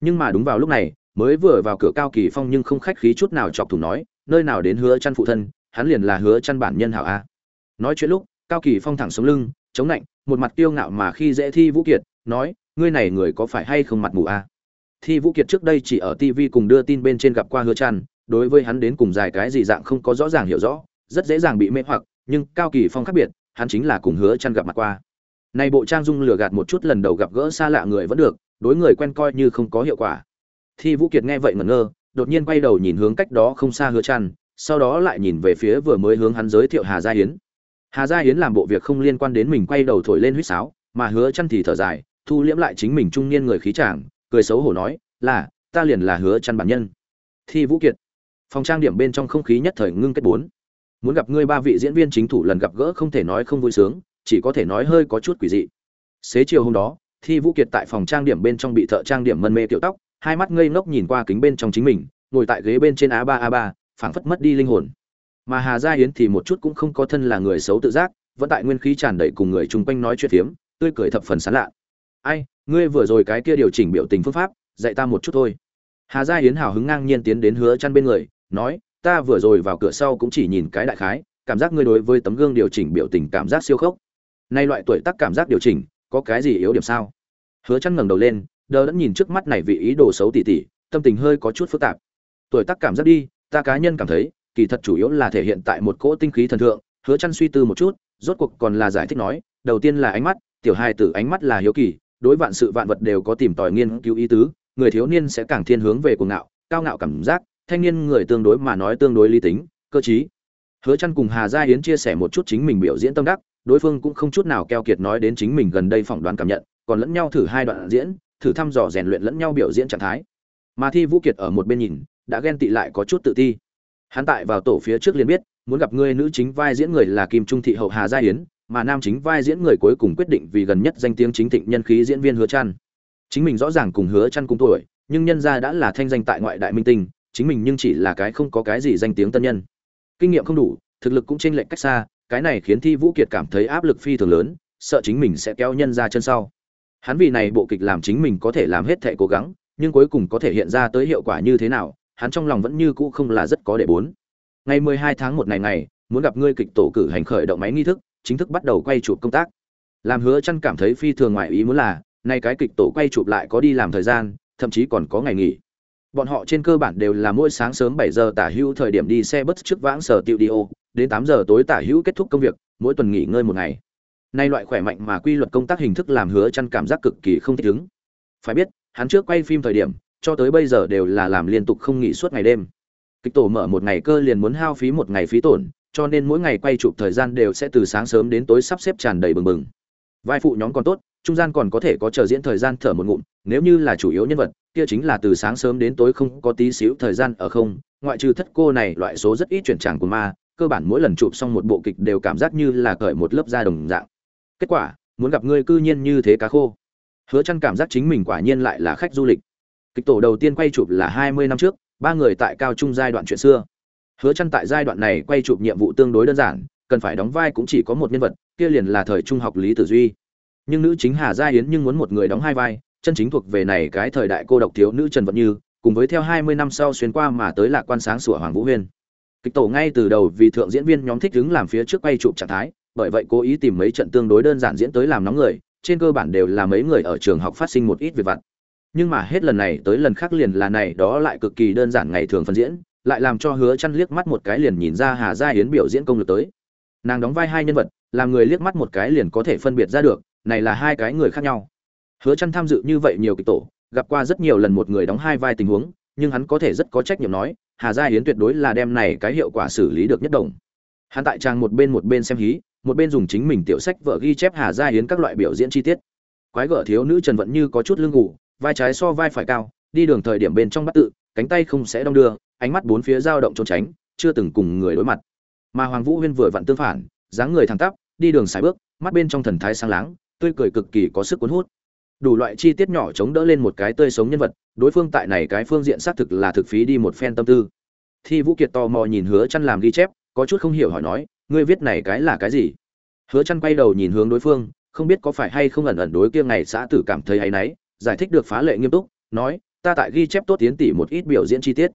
Nhưng mà đúng vào lúc này mới vừa vào cửa cao kỳ phong nhưng không khách khí chút nào chọc thủ nói nơi nào đến hứa chăn phụ thân hắn liền là hứa chăn bản nhân hảo a. Nói chuyện lúc cao kỳ phong thẳng sống lưng chống lạnh một mặt tiêu ngạo mà khi dễ thi vũ kiệt nói ngươi này người có phải hay không mặt mù a? Thi vũ kiệt trước đây chỉ ở tv cùng đưa tin bên trên gặp qua hứa trăn, đối với hắn đến cùng dài cái gì dạng không có rõ ràng hiểu rõ, rất dễ dàng bị mê hoặc, nhưng cao kỳ phong khác biệt, hắn chính là cùng hứa trăn gặp mặt qua. Này bộ trang dung lừa gạt một chút lần đầu gặp gỡ xa lạ người vẫn được, đối người quen coi như không có hiệu quả. Thi vũ kiệt nghe vậy ngẩn ngơ, đột nhiên quay đầu nhìn hướng cách đó không xa hứa trăn, sau đó lại nhìn về phía vừa mới hướng hắn giới thiệu hà gia hiến. Hà gia hiến làm bộ việc không liên quan đến mình quay đầu thổi lên huýt sáo, mà hứa chăn thì thở dài, thu liễm lại chính mình trung niên người khí chàng cười xấu hổ nói, là, ta liền là hứa chăn bản nhân. Thi vũ kiệt, phòng trang điểm bên trong không khí nhất thời ngưng kết bốn. Muốn gặp ngươi ba vị diễn viên chính thủ lần gặp gỡ không thể nói không vui sướng, chỉ có thể nói hơi có chút quỷ dị. Xế chiều hôm đó, thi vũ kiệt tại phòng trang điểm bên trong bị thợ trang điểm mân mê tiểu tóc, hai mắt ngây ngốc nhìn qua kính bên trong chính mình, ngồi tại ghế bên trên a ba a ba, phảng phất mất đi linh hồn. Mà hà gia yến thì một chút cũng không có thân là người xấu tự giác, vẫn tại nguyên khí tràn đầy cùng người chung quanh nói chuyện phiếm, tươi cười thập phần sán lạ. Ai ngươi vừa rồi cái kia điều chỉnh biểu tình phương pháp, dạy ta một chút thôi. Hà gia yến hào hứng ngang nhiên tiến đến hứa chăn bên người, nói, ta vừa rồi vào cửa sau cũng chỉ nhìn cái đại khái, cảm giác ngươi đối với tấm gương điều chỉnh biểu tình cảm giác siêu khốc. Nay loại tuổi tác cảm giác điều chỉnh, có cái gì yếu điểm sao? Hứa chăn ngẩng đầu lên, đờ đẫn nhìn trước mắt này vị ý đồ xấu tỉ tỉ, tâm tình hơi có chút phức tạp. Tuổi tác cảm giác đi, ta cá nhân cảm thấy, kỳ thật chủ yếu là thể hiện tại một cỗ tinh khí thần thượng. Hứa chăn suy tư một chút, rốt cuộc còn là giải thích nói, đầu tiên là ánh mắt, tiểu hài tử ánh mắt là hiếu kỳ đối vạn sự vạn vật đều có tìm tòi nghiên cứu ý tứ, người thiếu niên sẽ càng thiên hướng về cuồng ngạo, cao ngạo cảm giác, thanh niên người tương đối mà nói tương đối lý tính, cơ trí hứa chăn cùng hà gia Yến chia sẻ một chút chính mình biểu diễn tâm đắc, đối phương cũng không chút nào keo kiệt nói đến chính mình gần đây phỏng đoán cảm nhận, còn lẫn nhau thử hai đoạn diễn, thử thăm dò rèn luyện lẫn nhau biểu diễn trạng thái mà thi vũ kiệt ở một bên nhìn, đã ghen tị lại có chút tự ti hắn tại vào tổ phía trước liền biết, muốn gặp ngươi nữ chính vai diễn người là kim trung thị hậu hà gia Yến mà nam chính vai diễn người cuối cùng quyết định vì gần nhất danh tiếng chính thịnh nhân khí diễn viên hứa chăn. Chính mình rõ ràng cùng hứa chăn cùng tuổi, nhưng nhân gia đã là thanh danh tại ngoại đại minh tinh, chính mình nhưng chỉ là cái không có cái gì danh tiếng tân nhân. Kinh nghiệm không đủ, thực lực cũng chênh lệch cách xa, cái này khiến thi vũ kiệt cảm thấy áp lực phi thường lớn, sợ chính mình sẽ kéo nhân ra chân sau. Hắn vì này bộ kịch làm chính mình có thể làm hết thệ cố gắng, nhưng cuối cùng có thể hiện ra tới hiệu quả như thế nào, hắn trong lòng vẫn như cũ không là rất có để bốn. Ngày 12 tháng 1 ngày ngày, muốn gặp ngươi kịch tổ cử hành khởi động máy nghi thức chính thức bắt đầu quay chụp công tác. Làm hứa chăn cảm thấy phi thường ngoại ý muốn là, nay cái kịch tổ quay chụp lại có đi làm thời gian, thậm chí còn có ngày nghỉ. Bọn họ trên cơ bản đều là mỗi sáng sớm 7 giờ tả hữu thời điểm đi xe bus trước vãng sở studio, đến 8 giờ tối tả hữu kết thúc công việc, mỗi tuần nghỉ ngơi một ngày. Nay loại khỏe mạnh mà quy luật công tác hình thức làm hứa chăn cảm giác cực kỳ không thích ứng. Phải biết, hắn trước quay phim thời điểm, cho tới bây giờ đều là làm liên tục không nghỉ suốt ngày đêm. Kịch tổ mở một ngày cơ liền muốn hao phí một ngày phí tổn cho nên mỗi ngày quay chụp thời gian đều sẽ từ sáng sớm đến tối sắp xếp tràn đầy bừng bừng. Vai phụ nhóm còn tốt, trung gian còn có thể có chờ diễn thời gian thở một ngụm, nếu như là chủ yếu nhân vật, kia chính là từ sáng sớm đến tối không có tí xíu thời gian ở không, ngoại trừ thất cô này loại số rất ít chuyển tràng của ma, cơ bản mỗi lần chụp xong một bộ kịch đều cảm giác như là cởi một lớp da đồng dạng. Kết quả, muốn gặp ngươi cư nhiên như thế cá khô. Hứa chăn cảm giác chính mình quả nhiên lại là khách du lịch. Kịch tổ đầu tiên quay chụp là 20 năm trước, ba người tại cao trung giai đoạn chuyện xưa hứa chăn tại giai đoạn này quay chụp nhiệm vụ tương đối đơn giản, cần phải đóng vai cũng chỉ có một nhân vật, kia liền là thời trung học lý tử duy. Nhưng nữ chính hà gia yến nhưng muốn một người đóng hai vai, chân chính thuộc về này cái thời đại cô độc thiếu nữ trần vận như, cùng với theo 20 năm sau xuyên qua mà tới lạc quan sáng sủa hoàng vũ huyên. Kịch tổ ngay từ đầu vì thượng diễn viên nhóm thích đứng làm phía trước quay chụp trạng thái, bởi vậy cố ý tìm mấy trận tương đối đơn giản diễn tới làm nóng người, trên cơ bản đều là mấy người ở trường học phát sinh một ít việc vặt. Nhưng mà hết lần này tới lần khác liền là này, đó lại cực kỳ đơn giản ngày thường phân diễn lại làm cho hứa chăn liếc mắt một cái liền nhìn ra hà gia yến biểu diễn công lực tới. Nàng đóng vai hai nhân vật, làm người liếc mắt một cái liền có thể phân biệt ra được, này là hai cái người khác nhau. Hứa chăn tham dự như vậy nhiều kịch tổ, gặp qua rất nhiều lần một người đóng hai vai tình huống, nhưng hắn có thể rất có trách nhiệm nói, hà gia yến tuyệt đối là đem này cái hiệu quả xử lý được nhất đồng. Hắn tại trang một bên một bên xem hí, một bên dùng chính mình tiểu sách vợ ghi chép hà gia yến các loại biểu diễn chi tiết. Quái gở thiếu nữ trần vận như có chút lưng ngủ vai trái so vai phải cao, đi đường thời điểm bên trong bắt tự, cánh tay không sẽ đong đưa ánh mắt bốn phía dao động trốn tránh, chưa từng cùng người đối mặt. Mà hoàng vũ huyên vừa vặn tương phản, dáng người thẳng tắp, đi đường sải bước, mắt bên trong thần thái sáng láng, tươi cười cực kỳ có sức cuốn hút. Đủ loại chi tiết nhỏ chống đỡ lên một cái tươi sống nhân vật, đối phương tại này cái phương diện xác thực là thực phí đi một phen tâm tư. Thi vũ kiệt tò mò nhìn hứa chăn làm ghi chép, có chút không hiểu hỏi nói, ngươi viết này cái là cái gì? Hứa chăn quay đầu nhìn hướng đối phương, không biết có phải hay không ẩn ẩn đối kia ngày xã tử cảm thấy hay nấy giải thích được phá lệ nghiêm túc, nói, ta tại ghi chép tốt tiến tỉ một ít biểu diễn chi tiết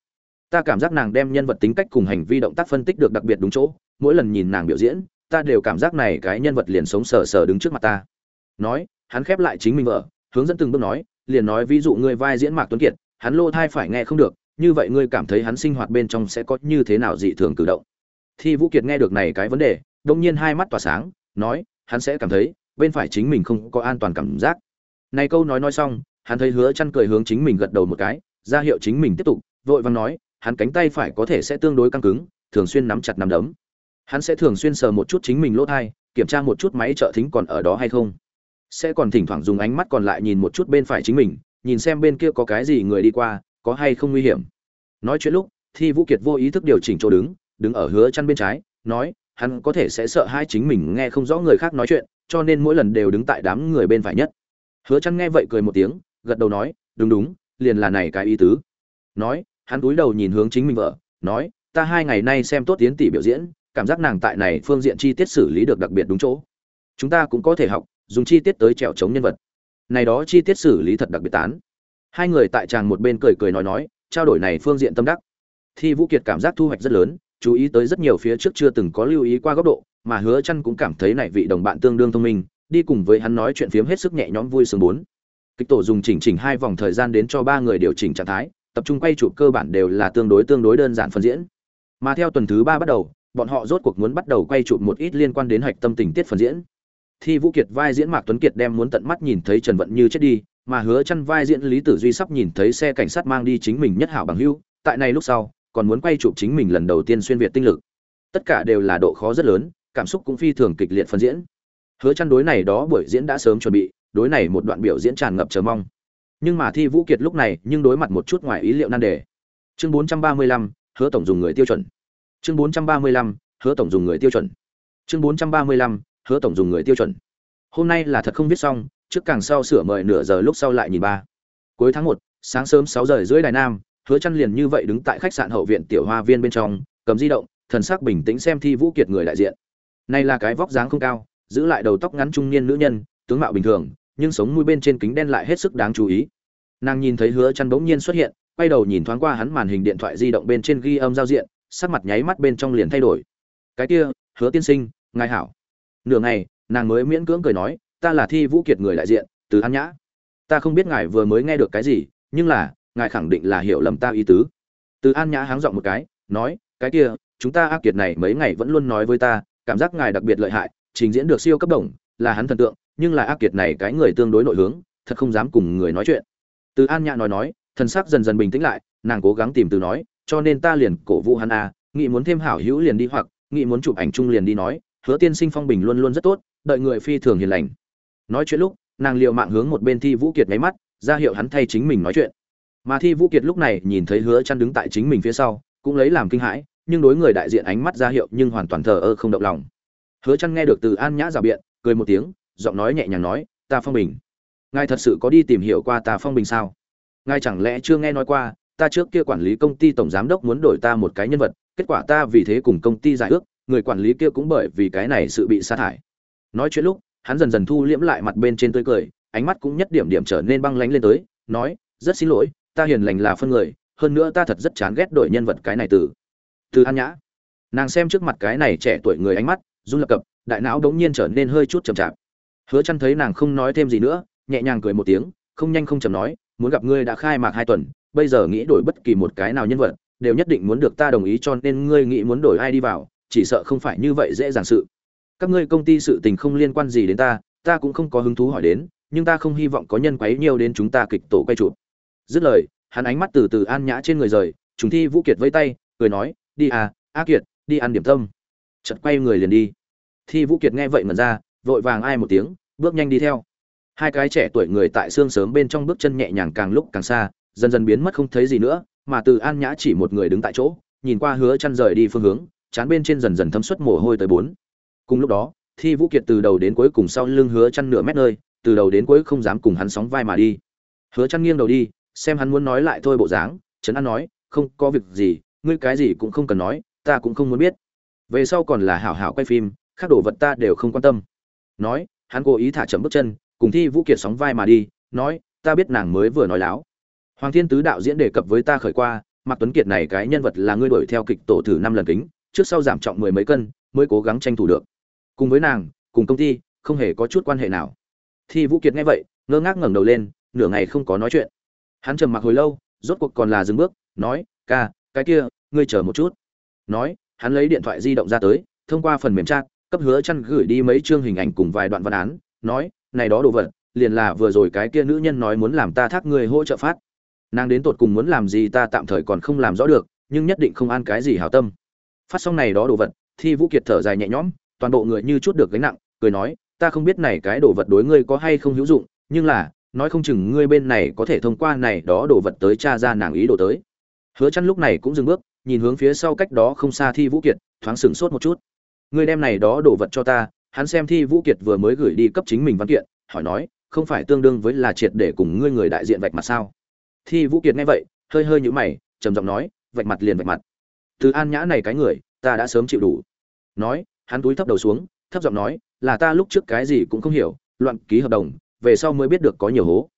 ta cảm giác nàng đem nhân vật tính cách cùng hành vi động tác phân tích được đặc biệt đúng chỗ, mỗi lần nhìn nàng biểu diễn, ta đều cảm giác này cái nhân vật liền sống sờ sờ đứng trước mặt ta. Nói, hắn khép lại chính mình vợ, hướng dẫn từng bước nói, liền nói ví dụ ngươi vai diễn mạc tuấn kiệt, hắn lô thai phải nghe không được, như vậy ngươi cảm thấy hắn sinh hoạt bên trong sẽ có như thế nào dị thường cử động? Thi vũ kiệt nghe được này cái vấn đề, đông nhiên hai mắt tỏa sáng, nói, hắn sẽ cảm thấy, bên phải chính mình không có an toàn cảm giác. Này câu nói nói xong, hắn thấy hứa chăn cười hướng chính mình gật đầu một cái, ra hiệu chính mình tiếp tục, vội vàng nói hắn cánh tay phải có thể sẽ tương đối căng cứng thường xuyên nắm chặt nắm đấm. Hắn sẽ thường xuyên sờ một chút chính mình lỗ tai, kiểm tra một chút máy trợ thính còn ở đó hay không. Sẽ còn thỉnh thoảng dùng ánh mắt còn lại nhìn một chút bên phải chính mình nhìn xem bên kia có cái gì người đi qua có hay không nguy hiểm. Nói chuyện lúc thi vũ kiệt vô ý thức điều chỉnh chỗ đứng đứng ở hứa chăn bên trái nói hắn có thể sẽ sợ hai chính mình nghe không rõ người khác nói chuyện cho nên mỗi lần đều đứng tại đám người bên phải nhất. Hứa chăn nghe vậy cười một tiếng gật đầu nói đúng đúng liền là này cái ý tứ. Nói hắn cúi đầu nhìn hướng chính mình vợ, nói, ta hai ngày nay xem tốt tiến tỷ biểu diễn, cảm giác nàng tại này phương diện chi tiết xử lý được đặc biệt đúng chỗ. Chúng ta cũng có thể học, dùng chi tiết tới trèo chống nhân vật. Này đó chi tiết xử lý thật đặc biệt tán. Hai người tại tràng một bên cười cười nói nói, trao đổi này phương diện tâm đắc. Thi vũ kiệt cảm giác thu hoạch rất lớn, chú ý tới rất nhiều phía trước chưa từng có lưu ý qua góc độ, mà hứa chăn cũng cảm thấy này vị đồng bạn tương đương thông minh, đi cùng với hắn nói chuyện phiếm hết sức nhẹ nhõm vui sướng bốn. Kịch tổ dùng chỉnh chỉnh hai vòng thời gian đến cho ba người điều chỉnh trạng thái tập trung quay chụp cơ bản đều là tương đối tương đối đơn giản phân diễn. Mà theo tuần thứ ba bắt đầu, bọn họ rốt cuộc muốn bắt đầu quay chụp một ít liên quan đến hạch tâm tình tiết phần diễn. Thi vũ kiệt vai diễn mạc tuấn kiệt đem muốn tận mắt nhìn thấy trần vận như chết đi, mà hứa chăn vai diễn lý tử duy sắp nhìn thấy xe cảnh sát mang đi chính mình nhất hảo bằng hữu, tại này lúc sau, còn muốn quay chụp chính mình lần đầu tiên xuyên việt tinh lực. Tất cả đều là độ khó rất lớn, cảm xúc cũng phi thường kịch liệt phân diễn. Hứa chăn đối này đó buổi diễn đã sớm chuẩn bị, đối này một đoạn biểu diễn tràn ngập chờ mong nhưng mà thi vũ kiệt lúc này nhưng đối mặt một chút ngoài ý liệu nan đề. Chương 435, hứa tổng dùng người tiêu chuẩn. Chương 435, hứa tổng dùng người tiêu chuẩn. Chương 435, hứa tổng dùng người tiêu chuẩn. Hôm nay là thật không viết xong trước càng sau sửa mời nửa giờ lúc sau lại nhìn ba. Cuối tháng một sáng sớm sáu giờ rưỡi đài nam hứa chăn liền như vậy đứng tại khách sạn hậu viện tiểu hoa viên bên trong cầm di động thần sắc bình tĩnh xem thi vũ kiệt người đại diện. Này là cái vóc dáng không cao giữ lại đầu tóc ngắn trung niên nữ nhân tướng mạo bình thường nhưng sống mũi bên trên kính đen lại hết sức đáng chú ý nàng nhìn thấy hứa chăn bỗng nhiên xuất hiện, quay đầu nhìn thoáng qua hắn màn hình điện thoại di động bên trên ghi âm giao diện, sắc mặt nháy mắt bên trong liền thay đổi. Cái kia, hứa tiên sinh, ngài hảo. Nửa ngày, nàng mới miễn cưỡng cười nói, ta là thi vũ kiệt người đại diện, từ an nhã. Ta không biết ngài vừa mới nghe được cái gì, nhưng là, ngài khẳng định là hiểu lầm ta ý tứ. Từ an nhã háng giọng một cái, nói, cái kia, chúng ta ác kiệt này mấy ngày vẫn luôn nói với ta, cảm giác ngài đặc biệt lợi hại, trình diễn được siêu cấp đồng, là hắn thần tượng, nhưng là ác kiệt này cái người tương đối nội hướng, thật không dám cùng người nói chuyện từ an nhã nói nói, thần sắc dần dần bình tĩnh lại, nàng cố gắng tìm từ nói, cho nên ta liền cổ vũ hắn à nghị muốn thêm hảo hữu liền đi hoặc nghị muốn chụp ảnh chung liền đi nói, hứa tiên sinh phong bình luôn luôn rất tốt, đợi người phi thường hiền lành. Nói chuyện lúc, nàng liệu mạng hướng một bên thi vũ kiệt nháy mắt, ra hiệu hắn thay chính mình nói chuyện. Mà thi vũ kiệt lúc này nhìn thấy hứa chăn đứng tại chính mình phía sau, cũng lấy làm kinh hãi, nhưng đối người đại diện ánh mắt ra hiệu nhưng hoàn toàn thờ ơ không động lòng. Hứa chăn nghe được từ an nhã giả biện, cười một tiếng, giọng nói nhẹ nhàng nói, ta phong bình ngài thật sự có đi tìm hiểu qua ta phong bình sao? Ngài chẳng lẽ chưa nghe nói qua, ta trước kia quản lý công ty tổng giám đốc muốn đổi ta một cái nhân vật, kết quả ta vì thế cùng công ty giải ước, người quản lý kia cũng bởi vì cái này sự bị sa thải. Nói chuyện lúc, hắn dần dần thu liễm lại mặt bên trên tươi cười, ánh mắt cũng nhất điểm điểm trở nên băng lánh lên tới, nói, rất xin lỗi, ta hiền lành là phân người, hơn nữa ta thật rất chán ghét đổi nhân vật cái này từ. Từ an nhã. Nàng xem trước mặt cái này trẻ tuổi người ánh mắt, run lập cập, đại não đống nhiên trở nên hơi chút chậm chạp. Hứa chăn thấy nàng không nói thêm gì nữa nhẹ nhàng cười một tiếng, không nhanh không chậm nói, muốn gặp ngươi đã khai mạc hai tuần, bây giờ nghĩ đổi bất kỳ một cái nào nhân vật, đều nhất định muốn được ta đồng ý cho nên ngươi nghĩ muốn đổi ai đi vào, chỉ sợ không phải như vậy dễ dàng sự. Các ngươi công ty sự tình không liên quan gì đến ta ta cũng không có hứng thú hỏi đến, nhưng ta không hy vọng có nhân quấy nhiều đến chúng ta kịch tổ quay chụp. Dứt lời, hắn ánh mắt từ từ an nhã trên người rời chúng thi vũ kiệt vây tay, cười nói, đi à a kiệt, đi ăn điểm tâm. Chợt quay người liền đi. Thi vũ kiệt nghe vậy mà ra, vội vàng ai một tiếng, bước nhanh đi theo hai cái trẻ tuổi người tại xương sớm bên trong bước chân nhẹ nhàng càng lúc càng xa, dần dần biến mất không thấy gì nữa, mà từ an nhã chỉ một người đứng tại chỗ, nhìn qua hứa chăn rời đi phương hướng, chán bên trên dần dần thấm suất mồ hôi tới bốn. Cùng lúc đó, thi vũ kiệt từ đầu đến cuối cùng sau lưng hứa chăn nửa mét nơi, từ đầu đến cuối không dám cùng hắn sóng vai mà đi. Hứa chăn nghiêng đầu đi, xem hắn muốn nói lại thôi bộ dáng, trấn an nói, không, có việc gì, ngươi cái gì cũng không cần nói, ta cũng không muốn biết. Về sau còn là hảo hảo quay phim, khác đồ vật ta đều không quan tâm. Nói, hắn cố ý thả chậm bước chân cùng thi vũ kiệt sóng vai mà đi, nói, ta biết nàng mới vừa nói láo. Hoàng thiên tứ đạo diễn đề cập với ta khởi qua, mạc tuấn kiệt này cái nhân vật là ngươi đuổi theo kịch tổ thử năm lần kính, trước sau giảm trọng mười mấy cân, mới cố gắng tranh thủ được. Cùng với nàng, cùng công ty, không hề có chút quan hệ nào. Thi vũ kiệt nghe vậy, ngơ ngác ngẩng đầu lên, nửa ngày không có nói chuyện. Hắn trầm mặc hồi lâu, rốt cuộc còn là dừng bước, nói, ca, cái kia, ngươi chờ một chút. Nói, hắn lấy điện thoại di động ra tới, thông qua phần mềm chat, cấp hứa chăn gửi đi mấy chương hình ảnh cùng vài đoạn văn án, nói này đó đồ vật, liền là vừa rồi cái kia nữ nhân nói muốn làm ta thác người hỗ trợ phát. Nàng đến tột cùng muốn làm gì ta tạm thời còn không làm rõ được, nhưng nhất định không an cái gì hảo tâm. Phát xong này đó đồ vật, thi vũ kiệt thở dài nhẹ nhõm, toàn bộ người như chút được gánh nặng, cười nói, ta không biết này cái đồ vật đối ngươi có hay không hữu dụng, nhưng là, nói không chừng ngươi bên này có thể thông qua này đó đồ vật tới tra ra nàng ý đồ tới. Hứa chăn lúc này cũng dừng bước, nhìn hướng phía sau cách đó không xa thi vũ kiệt, thoáng sừng sốt một chút. Ngươi đem này đó đồ vật cho ta hắn xem thi vũ kiệt vừa mới gửi đi cấp chính mình văn kiện, hỏi nói, không phải tương đương với là triệt để cùng ngươi người đại diện vạch mặt sao? Thi vũ kiệt nghe vậy, hơi hơi nhũ mày, trầm giọng nói, vạch mặt liền vạch mặt. Từ an nhã này cái người, ta đã sớm chịu đủ. Nói, hắn túi thấp đầu xuống, thấp giọng nói, là ta lúc trước cái gì cũng không hiểu, loạn ký hợp đồng, về sau mới biết được có nhiều hố.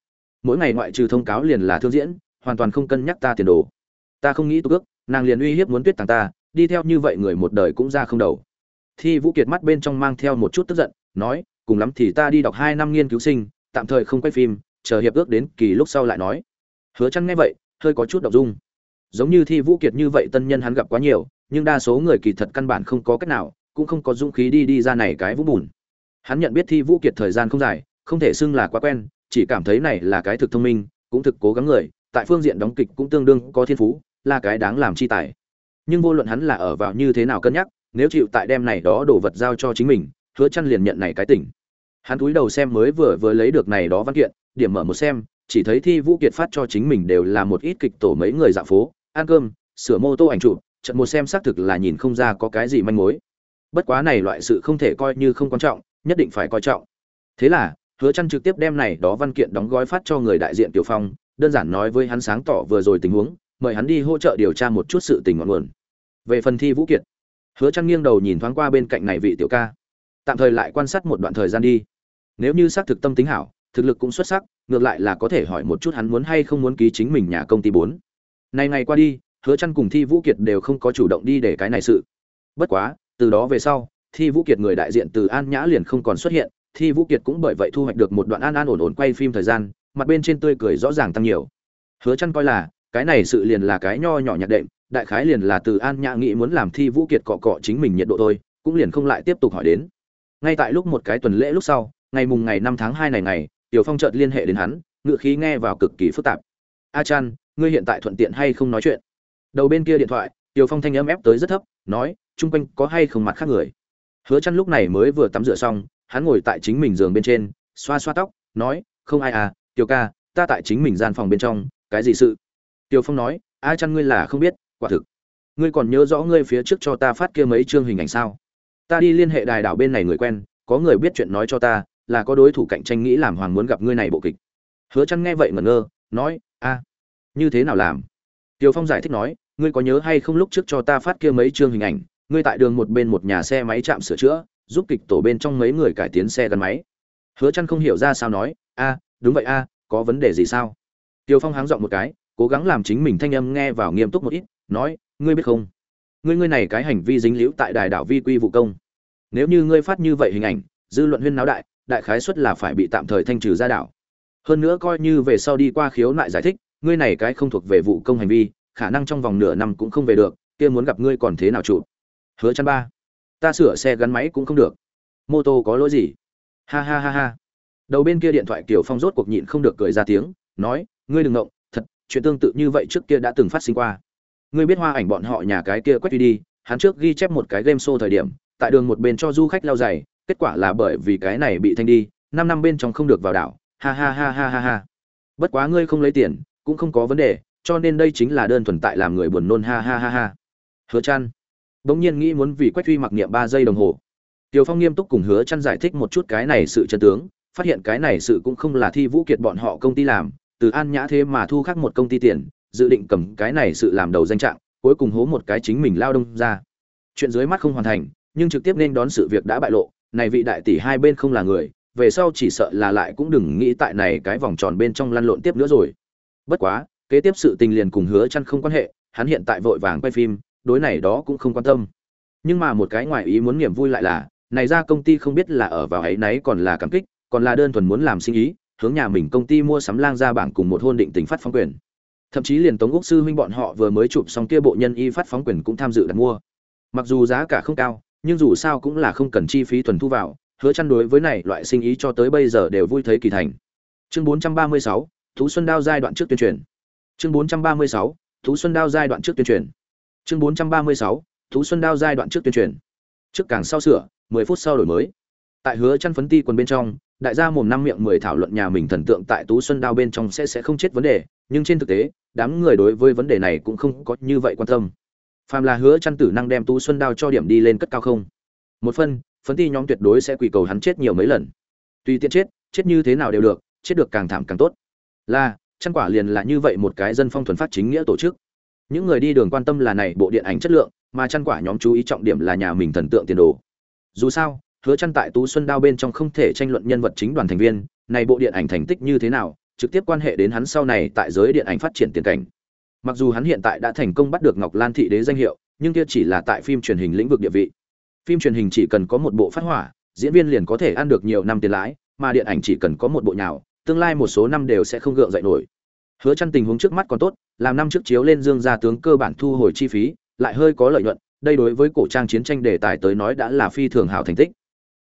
Mỗi ngày ngoại trừ thông cáo liền là thương diễn, hoàn toàn không cân nhắc ta tiền đồ. Ta không nghĩ tôi ước, nàng liền uy hiếp muốn tuyết tàng ta, đi theo như vậy người một đời cũng ra không đầu thi vũ kiệt mắt bên trong mang theo một chút tức giận, nói, cùng lắm thì ta đi đọc hai năm nghiên cứu sinh, tạm thời không quay phim, chờ hiệp ước đến kỳ lúc sau lại nói. Hứa Chân nghe vậy, hơi có chút động dung. Giống như thi vũ kiệt như vậy tân nhân hắn gặp quá nhiều, nhưng đa số người kỳ thật căn bản không có cách nào, cũng không có dũng khí đi đi ra này cái vũ bùn. Hắn nhận biết thi vũ kiệt thời gian không dài, không thể xưng là quá quen, chỉ cảm thấy này là cái thực thông minh, cũng thực cố gắng người, tại phương diện đóng kịch cũng tương đương có thiên phú, là cái đáng làm chi tài. Nhưng vô luận hắn là ở vào như thế nào cân nhắc nếu chịu tại đem này đó đồ vật giao cho chính mình, hứa chăn liền nhận này cái tỉnh. Hắn cúi đầu xem mới vừa vừa lấy được này đó văn kiện, điểm mở một xem, chỉ thấy thi vũ kiệt phát cho chính mình đều là một ít kịch tổ mấy người dạo phố, ăn cơm, sửa mô tô ảnh chụp trận một xem xác thực là nhìn không ra có cái gì manh mối. Bất quá này loại sự không thể coi như không quan trọng, nhất định phải coi trọng. Thế là, hứa chăn trực tiếp đem này đó văn kiện đóng gói phát cho người đại diện tiểu phong, đơn giản nói với hắn sáng tỏ vừa rồi tình huống, mời hắn đi hỗ trợ điều tra một chút sự tình ngọn nguồn. Về phần thi vũ kiệt hứa chăn nghiêng đầu nhìn thoáng qua bên cạnh này vị tiểu ca. Tạm thời lại quan sát một đoạn thời gian đi. Nếu như xác thực tâm tính hảo, thực lực cũng xuất sắc, ngược lại là có thể hỏi một chút hắn muốn hay không muốn ký chính mình nhà công ty bốn. Này ngày qua đi, hứa chăn cùng thi vũ kiệt đều không có chủ động đi để cái này sự. Bất quá, từ đó về sau, thi vũ kiệt người đại diện từ an nhã liền không còn xuất hiện, thi vũ kiệt cũng bởi vậy thu hoạch được một đoạn an an ổn ổn quay phim thời gian, mặt bên trên tươi cười rõ ràng tăng nhiều. Hứa chăn coi là, cái này sự liền là cái nho nhỏ nhặt đệm đại khái liền là từ an nhã nghĩ muốn làm thi vũ kiệt cọ cọ chính mình nhiệt độ thôi, cũng liền không lại tiếp tục hỏi đến. Ngay tại lúc một cái tuần lễ lúc sau, ngày mùng ngày năm tháng hai này ngày, tiểu phong chợt liên hệ đến hắn ngựa khí nghe vào cực kỳ phức tạp. A chan, ngươi hiện tại thuận tiện hay không nói chuyện? Đầu bên kia điện thoại, tiểu phong thanh âm ép tới rất thấp, nói chung quanh có hay không mặt khác người? Hứa chăn lúc này mới vừa tắm rửa xong, hắn ngồi tại chính mình giường bên trên, xoa xoa tóc, nói, không ai à tiểu ca, ta tại chính mình gian phòng bên trong, cái gì sự? Tiểu phong nói, a chăn ngươi là không biết quả thực. Ngươi còn nhớ rõ ngươi phía trước cho ta phát kia mấy chương hình ảnh sao? Ta đi liên hệ đài đảo bên này người quen có người biết chuyện nói cho ta là có đối thủ cạnh tranh nghĩ làm hoàng muốn gặp ngươi này bộ kịch. Hứa chăn nghe vậy ngẩn ngơ nói a như thế nào làm? Tiêu Phong giải thích nói, ngươi có nhớ hay không lúc trước cho ta phát kia mấy chương hình ảnh, ngươi tại đường một bên một nhà xe máy chạm sửa chữa, giúp kịch tổ bên trong mấy người cải tiến xe gắn máy. Hứa chăn không hiểu ra sao nói, "A, đúng vậy a, có vấn đề gì sao?" Tiêu Phong háng dọn một cái, cố gắng làm chính mình thanh âm nghe vào nghiêm túc một ít, nói, "Ngươi biết không, ngươi ngươi này cái hành vi dính liễu tại đài đảo vi quy vụ công. Nếu như ngươi phát như vậy hình ảnh, dư luận huyên náo đại, đại khái suất là phải bị tạm thời thanh trừ ra đảo. Hơn nữa coi như về sau đi qua khiếu nại giải thích, ngươi này cái không thuộc về vụ công hành vi khả năng trong vòng nửa năm cũng không về được kia muốn gặp ngươi còn thế nào chủ hứa chăn ba ta sửa xe gắn máy cũng không được. Mô tô có lỗi gì? Ha ha ha ha. Đầu bên kia điện thoại kiều phong rốt cuộc nhịn không được cười ra tiếng nói ngươi đừng ngộng thật chuyện tương tự như vậy trước kia đã từng phát sinh qua ngươi biết hoa ảnh bọn họ nhà cái kia quét đi hắn trước ghi chép một cái game show thời điểm tại đường một bên cho du khách lao dày kết quả là bởi vì cái này bị thanh đi năm năm bên trong không được vào đảo. Ha ha ha ha ha ha. Bất quá ngươi không lấy tiền cũng không có vấn đề cho nên đây chính là đơn thuần tại làm người buồn nôn. Ha ha ha ha. Hứa Chân, bỗng nhiên nghĩ muốn vì quách thuy mặc niệm ba giây đồng hồ. Tiêu Phong nghiêm túc cùng Hứa Chân giải thích một chút cái này sự chân tướng, phát hiện cái này sự cũng không là Thi Vũ Kiệt bọn họ công ty làm, từ An Nhã thế mà thu khác một công ty tiền, dự định cầm cái này sự làm đầu danh trạng, cuối cùng hố một cái chính mình lao đông ra. Chuyện dưới mắt không hoàn thành, nhưng trực tiếp nên đón sự việc đã bại lộ, này vị đại tỷ hai bên không là người, về sau chỉ sợ là lại cũng đừng nghĩ tại này cái vòng tròn bên trong lăn lộn tiếp nữa rồi. Bất quá kế tiếp sự tình liền cùng hứa chăn không quan hệ hắn hiện tại vội vàng quay phim đối này đó cũng không quan tâm. Nhưng mà một cái ngoài ý muốn niềm vui lại là này ra công ty không biết là ở vào ấy nấy còn là cảm kích còn là đơn thuần muốn làm sinh ý hướng nhà mình công ty mua sắm lang ra bảng cùng một hôn định tính phát phóng quyền thậm chí liền tống úc sư huynh bọn họ vừa mới chụp xong kia bộ nhân y phát phóng quyền cũng tham dự đặt mua. Mặc dù giá cả không cao nhưng dù sao cũng là không cần chi phí thuần thu vào hứa chăn đối với này loại sinh ý cho tới bây giờ đều vui thấy kỳ thành. Chương 436, thú xuân đao giai đoạn trước tuyên truyền. Chương 436, thú xuân đao giai đoạn trước tuyên truyền. Chương 436, thú xuân đao giai đoạn trước tuyên truyền. Trước càng sau sửa 10 phút sau đổi mới. Tại hứa chăn phấn ti quần bên trong đại gia mồm năm miệng mười thảo luận nhà mình thần tượng tại tú xuân đao bên trong sẽ sẽ không chết vấn đề nhưng trên thực tế, đám người đối với vấn đề này cũng không có như vậy quan tâm. Phàm là hứa chăn tử năng đem tú xuân đao cho điểm đi lên cất cao không? Một phân, phấn ti nhóm tuyệt đối sẽ quỳ cầu hắn chết nhiều mấy lần. Tùy tiện chết chết như thế nào đều được, chết được càng thảm càng tốt. Là, chăn quả liền là như vậy một cái dân phong thuần phát chính nghĩa tổ chức. Những người đi đường quan tâm là này bộ điện ảnh chất lượng, mà chăn quả nhóm chú ý trọng điểm là nhà mình thần tượng tiền đồ. Dù sao, hứa chăn tại tú xuân đao bên trong không thể tranh luận nhân vật chính đoàn thành viên, này bộ điện ảnh thành tích như thế nào trực tiếp quan hệ đến hắn sau này tại giới điện ảnh phát triển tiền cảnh. Mặc dù hắn hiện tại đã thành công bắt được ngọc lan thị đế danh hiệu, nhưng kia chỉ là tại phim truyền hình lĩnh vực địa vị. Phim truyền hình chỉ cần có một bộ phát hỏa, diễn viên liền có thể ăn được nhiều năm tiền lãi, mà điện ảnh chỉ cần có một bộ nhào, tương lai một số năm đều sẽ không gượng dậy nổi. Hứa Chân tình huống trước mắt còn tốt, làm năm trước chiếu lên dương gia tướng cơ bản thu hồi chi phí, lại hơi có lợi nhuận, đây đối với cổ trang chiến tranh đề tài tới nói đã là phi thường hảo thành tích.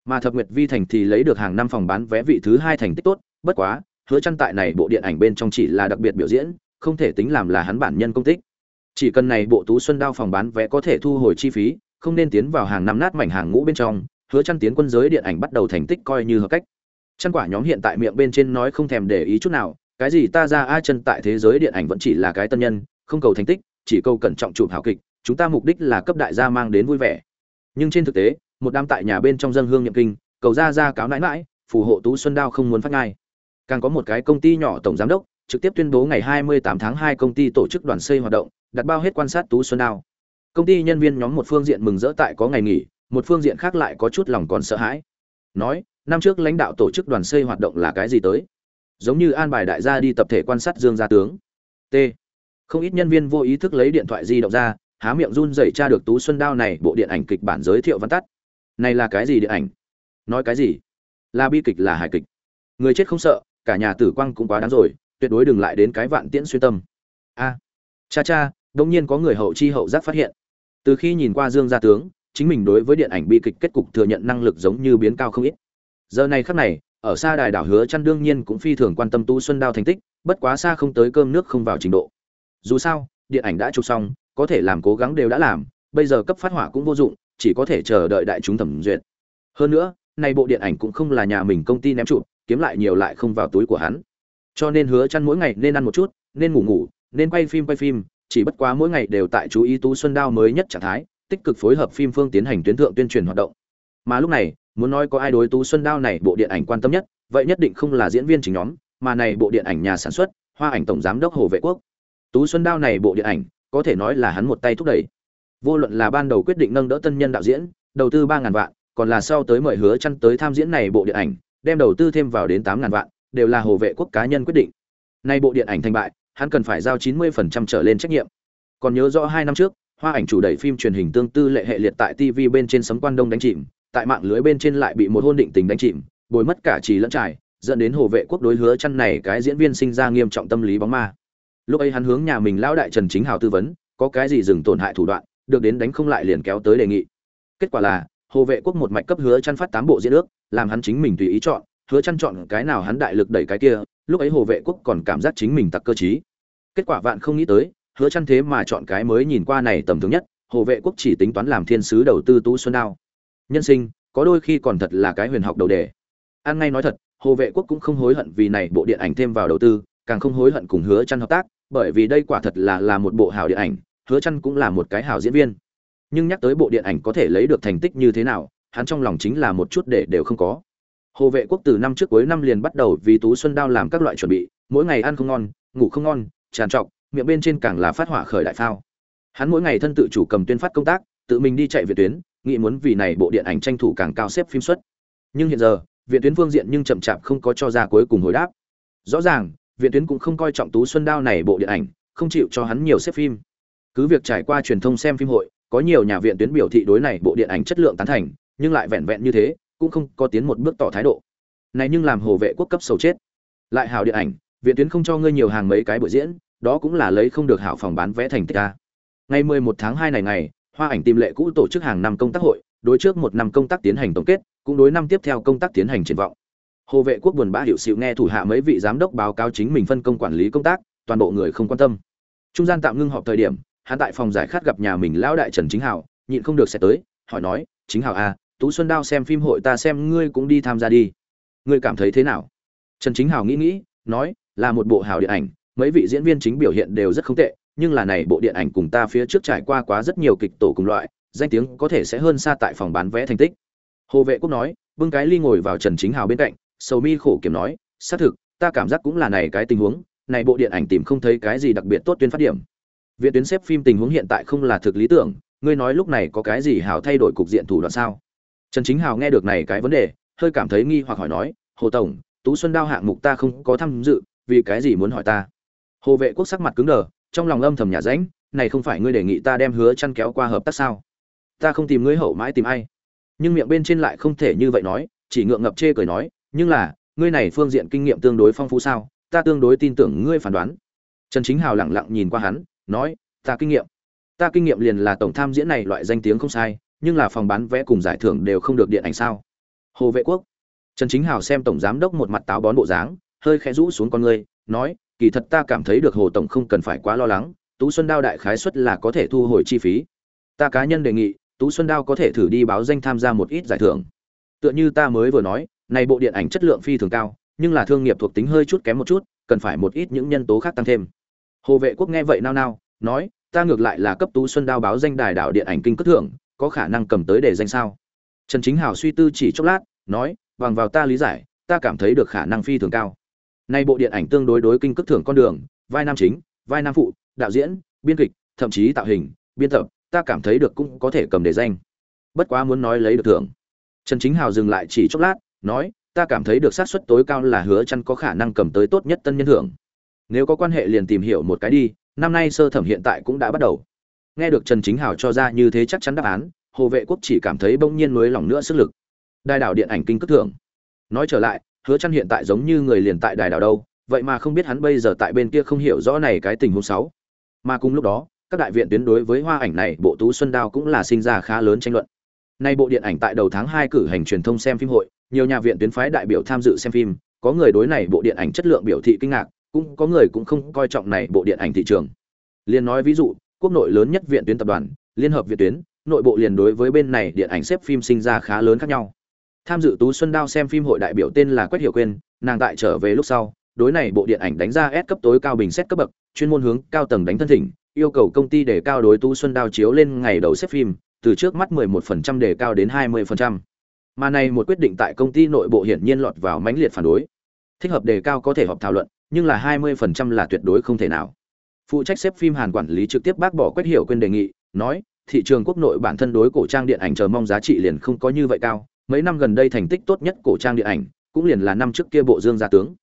Mà thập nguyệt vi thành thì lấy được hàng năm phòng bán vé vị thứ hai thành tích tốt, bất quá hứa chăn tại này bộ điện ảnh bên trong chỉ là đặc biệt biểu diễn, không thể tính làm là hắn bản nhân công tích. Chỉ cần này bộ tú xuân đao phòng bán vé có thể thu hồi chi phí, không nên tiến vào hàng năm nát mảnh hàng ngũ bên trong, hứa chăn tiến quân giới điện ảnh bắt đầu thành tích coi như hợp cách. Chăn quả nhóm hiện tại miệng bên trên nói không thèm để ý chút nào, cái gì ta ra a chân tại thế giới điện ảnh vẫn chỉ là cái tân nhân, không cầu thành tích, chỉ cầu cẩn trọng chụp hảo kịch, chúng ta mục đích là cấp đại gia mang đến vui vẻ. Nhưng trên thực tế, một đám tại nhà bên trong dân hương nhậm kinh, cầu ra ra cáo nãi nãi, phù hộ tú xuân đao không muốn phát ngai càng có một cái công ty nhỏ tổng giám đốc, trực tiếp tuyên bố ngày 28 tháng 2 công ty tổ chức đoàn xây hoạt động, đặt bao hết quan sát tú xuân đao công ty nhân viên nhóm một phương diện mừng rỡ tại có ngày nghỉ, một phương diện khác lại có chút lòng còn sợ hãi. Nói, năm trước lãnh đạo tổ chức đoàn xây hoạt động là cái gì tới? Giống như an bài đại gia đi tập thể quan sát dương gia tướng. T. Không ít nhân viên vô ý thức lấy điện thoại di động ra, há miệng run rẩy tra được tú xuân đao này bộ điện ảnh kịch bản giới thiệu văn tắt. Này là cái gì điện ảnh? Nói cái gì? Là bi kịch là hài kịch. Người chết không sợ cả nhà tử quang cũng quá đáng rồi, tuyệt đối đừng lại đến cái vạn tiễn xuyên tâm. A, cha cha đông nhiên có người hậu chi hậu giác phát hiện. Từ khi nhìn qua dương gia tướng, chính mình đối với điện ảnh bi kịch kết cục thừa nhận năng lực giống như biến cao không ít. Giờ này khắc này, ở xa đài đảo hứa chăn đương nhiên cũng phi thường quan tâm tu xuân đao thành tích, bất quá xa không tới cơm nước không vào trình độ. Dù sao, điện ảnh đã chụp xong, có thể làm cố gắng đều đã làm, bây giờ cấp phát hỏa cũng vô dụng, chỉ có thể chờ đợi đại chúng thẩm duyệt. Hơn nữa, nay bộ điện ảnh cũng không là nhà mình công ty ném chụp kiếm lại nhiều lại không vào túi của hắn. Cho nên hứa chăn mỗi ngày nên ăn một chút, nên ngủ ngủ, nên quay phim quay phim, chỉ bất quá mỗi ngày đều tại chú ý tú xuân đao mới nhất trạng thái, tích cực phối hợp phim phương tiến hành tuyến thượng tuyên truyền hoạt động. Mà lúc này, muốn nói có ai đối tú xuân đao này bộ điện ảnh quan tâm nhất, vậy nhất định không là diễn viên chính nhóm, mà này bộ điện ảnh nhà sản xuất, hoa ảnh tổng giám đốc hồ vệ quốc. Tú xuân đao này bộ điện ảnh, có thể nói là hắn một tay thúc đẩy. Vô luận là ban đầu quyết định nâng đỡ tân nhân đạo diễn, đầu tư ba ngàn vạn, còn là sau tới mời hứa chăn tới tham diễn này bộ điện ảnh đem đầu tư thêm vào đến tám ngàn vạn, đều là hồ vệ quốc cá nhân quyết định. Nay bộ điện ảnh thành bại, hắn cần phải giao chín mươi phần trăm trở lên trách nhiệm. Còn nhớ rõ hai năm trước, hoa ảnh chủ đẩy phim truyền hình tương tư lệ hệ liệt tại tv bên trên sấm quan đông đánh chìm, tại mạng lưới bên trên lại bị một hôn định tình đánh chìm, bồi mất cả trì lẫn trải, dẫn đến hồ vệ quốc đối hứa chăn này cái diễn viên sinh ra nghiêm trọng tâm lý bóng ma. Lúc ấy hắn hướng nhà mình lão đại trần chính hào tư vấn, có cái gì dừng tổn hại thủ đoạn, được đến đánh không lại liền kéo tới đề nghị. Kết quả là, hồ vệ quốc một mạch cấp hứa chăn phát tám bộ diễn ước làm hắn chính mình tùy ý chọn, hứa chăn chọn cái nào hắn đại lực đẩy cái kia, lúc ấy hồ vệ quốc còn cảm giác chính mình tặc cơ trí. Kết quả vạn không nghĩ tới, hứa chăn thế mà chọn cái mới nhìn qua này tầm thường nhất, hồ vệ quốc chỉ tính toán làm thiên sứ đầu tư tú xuân đao. Nhân sinh, có đôi khi còn thật là cái huyền học đầu đề. An ngay nói thật, hồ vệ quốc cũng không hối hận vì này bộ điện ảnh thêm vào đầu tư, càng không hối hận cùng hứa chăn hợp tác, bởi vì đây quả thật là là một bộ hảo điện ảnh, hứa chăn cũng là một cái hảo diễn viên. Nhưng nhắc tới bộ điện ảnh có thể lấy được thành tích như thế nào hắn trong lòng chính là một chút để đều không có. Hồ vệ quốc từ năm trước cuối năm liền bắt đầu vì tú xuân đao làm các loại chuẩn bị, mỗi ngày ăn không ngon, ngủ không ngon, tràn trọc, miệng bên trên càng là phát hỏa khởi đại phao. Hắn mỗi ngày thân tự chủ cầm tuyên phát công tác, tự mình đi chạy về tuyến, nghĩ muốn vì này bộ điện ảnh tranh thủ càng cao xếp phim suất. Nhưng hiện giờ, viện tuyến phương diện nhưng chậm chạp không có cho ra cuối cùng hồi đáp. Rõ ràng, viện tuyến cũng không coi trọng tú xuân đao này bộ điện ảnh, không chịu cho hắn nhiều xếp phim. Cứ việc trải qua truyền thông xem phim hội, có nhiều nhà viện tuyến biểu thị đối này bộ điện ảnh chất lượng tán thành nhưng lại vẹn vẹn như thế cũng không có tiến một bước tỏ thái độ. Này nhưng làm hồ vệ quốc cấp sầu chết. Lại hào điện ảnh viện tuyến không cho ngươi nhiều hàng mấy cái buổi diễn đó cũng là lấy không được hảo phòng bán vé thành tích a. Ngày 11 tháng 2 này ngày hoa ảnh tìm lệ cũ tổ chức hàng năm công tác hội đối trước một năm công tác tiến hành tổng kết cũng đối năm tiếp theo công tác tiến hành triển vọng. Hồ vệ quốc buồn bã hiệu xịu nghe thủ hạ mấy vị giám đốc báo cáo chính mình phân công quản lý công tác toàn bộ người không quan tâm. Trung gian tạm ngưng họp thời điểm hắn tại phòng giải khát gặp nhà mình lão đại trần chính hảo nhịn không được sẽ tới hỏi nói chính hảo a à, tú xuân đao xem phim hội ta xem, ngươi cũng đi tham gia đi. Ngươi cảm thấy thế nào? Trần chính Hào nghĩ nghĩ, nói, là một bộ hào điện ảnh, mấy vị diễn viên chính biểu hiện đều rất không tệ, nhưng là này bộ điện ảnh cùng ta phía trước trải qua quá rất nhiều kịch tổ cùng loại, danh tiếng có thể sẽ hơn xa tại phòng bán vé thành tích. Hồ vệ quốc nói, bưng cái ly ngồi vào trần chính hào bên cạnh, sầu mi khổ kiểm nói, xác thực, ta cảm giác cũng là này cái tình huống, này bộ điện ảnh tìm không thấy cái gì đặc biệt tốt tuyên phát điểm. Viện tuyến xếp phim tình huống hiện tại không là thực lý tưởng, ngươi nói lúc này có cái gì hào thay đổi cục diện thủ đoạn sao? Trần chính hào nghe được này cái vấn đề, hơi cảm thấy nghi hoặc hỏi nói, hồ tổng, tú xuân đao hạng mục ta không có tham dự, vì cái gì muốn hỏi ta? Hồ vệ quốc sắc mặt cứng đờ, trong lòng âm thầm nhà rãnh, này không phải ngươi đề nghị ta đem hứa chăn kéo qua hợp tác sao? Ta không tìm ngươi hậu mãi tìm ai. Nhưng miệng bên trên lại không thể như vậy nói, chỉ ngượng ngập chê cười nói, nhưng là, ngươi này phương diện kinh nghiệm tương đối phong phú sao? Ta tương đối tin tưởng ngươi phán đoán. Trần chính hào lẳng lặng nhìn qua hắn, nói, ta kinh nghiệm, ta kinh nghiệm liền là tổng tham diễn này loại danh tiếng không sai nhưng là phòng bán vé cùng giải thưởng đều không được điện ảnh sao? Hồ vệ quốc. Trần chính hào xem tổng giám đốc một mặt táo bón bộ dáng, hơi khẽ rũ xuống con ngươi, nói, kỳ thật ta cảm thấy được hồ tổng không cần phải quá lo lắng, tú xuân đao đại khái suất là có thể thu hồi chi phí. Ta cá nhân đề nghị, tú xuân đao có thể thử đi báo danh tham gia một ít giải thưởng. Tựa như ta mới vừa nói, này bộ điện ảnh chất lượng phi thường cao, nhưng là thương nghiệp thuộc tính hơi chút kém một chút, cần phải một ít những nhân tố khác tăng thêm. Hồ vệ quốc nghe vậy nao nao, nói, ta ngược lại là cấp tú xuân đao báo danh đài đạo điện ảnh kinh cất thưởng có khả năng cầm tới để danh sao? Trần chính hào suy tư chỉ chốc lát, nói, bằng vào ta lý giải, ta cảm thấy được khả năng phi thường cao. Nay bộ điện ảnh tương đối đối kinh cước thưởng con đường, vai nam chính, vai nam phụ, đạo diễn, biên kịch, thậm chí tạo hình, biên tập, ta cảm thấy được cũng có thể cầm để danh. Bất quá muốn nói lấy được thưởng. Trần chính hào dừng lại chỉ chốc lát, nói, ta cảm thấy được xác suất tối cao là hứa chăn có khả năng cầm tới tốt nhất tân nhân thưởng. Nếu có quan hệ liền tìm hiểu một cái đi, năm nay sơ thẩm hiện tại cũng đã bắt đầu nghe được trần chính hào cho ra như thế chắc chắn đáp án, hồ vệ quốc chỉ cảm thấy bỗng nhiên nới lòng nữa sức lực. Đài đảo điện ảnh kinh cất thưởng. Nói trở lại, hứa chăn hiện tại giống như người liền tại đài đảo đâu, vậy mà không biết hắn bây giờ tại bên kia không hiểu rõ này cái tình huống sáu. Mà cùng lúc đó, các đại viện tuyến đối với hoa ảnh này, bộ tú xuân đao cũng là sinh ra khá lớn tranh luận. Nay bộ điện ảnh tại đầu tháng 2 cử hành truyền thông xem phim hội, nhiều nhà viện tuyến phái đại biểu tham dự xem phim, có người đối này bộ điện ảnh chất lượng biểu thị kinh ngạc, cũng có người cũng không coi trọng này bộ điện ảnh thị trường. Liên nói ví dụ quốc nội lớn nhất viện tuyến tập đoàn liên hợp viện tuyến nội bộ liền đối với bên này điện ảnh xếp phim sinh ra khá lớn khác nhau tham dự tú xuân đao xem phim hội đại biểu tên là quách hiểu quên nàng tại trở về lúc sau đối này bộ điện ảnh đánh ra S cấp tối cao bình xét cấp bậc chuyên môn hướng cao tầng đánh thân thỉnh yêu cầu công ty để cao đối tú xuân đao chiếu lên ngày đầu xếp phim từ trước mắt 11% đề cao đến 20%. Mà này một quyết định tại công ty nội bộ hiển nhiên lọt vào mãnh liệt phản đối. Thích hợp đề cao có thể họp thảo luận, nhưng là 20% là tuyệt đối không thể nào. Phụ trách xếp phim Hàn quản lý trực tiếp bác bỏ quét hiểu quên đề nghị, nói, thị trường quốc nội bản thân đối cổ trang điện ảnh chờ mong giá trị liền không có như vậy cao, mấy năm gần đây thành tích tốt nhất cổ trang điện ảnh, cũng liền là năm trước kia bộ Dương gia tướng.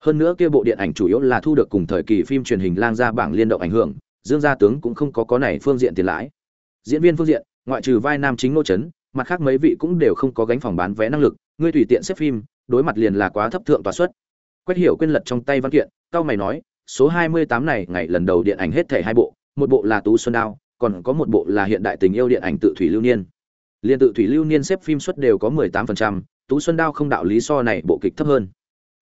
Hơn nữa kia bộ điện ảnh chủ yếu là thu được cùng thời kỳ phim truyền hình lang ra bảng liên động ảnh hưởng, Dương gia tướng cũng không có có này phương diện tiền lãi. Diễn viên phương diện, ngoại trừ vai nam chính nô chấn, mặt khác mấy vị cũng đều không có gánh phòng bán vé năng lực, ngươi tùy tiện xếp phim, đối mặt liền là quá thấp thượng tòa suất. Quét hiểu quên lật trong tay văn kiện, cao mày nói, số 28 này ngày lần đầu điện ảnh hết thể hai bộ, một bộ là Tú Xuân Đao, còn có một bộ là hiện đại tình yêu điện ảnh tự thủy lưu niên. Liên tự thủy lưu niên xếp phim suất đều có 18%, Tú Xuân Đao không đạo lý so này bộ kịch thấp hơn.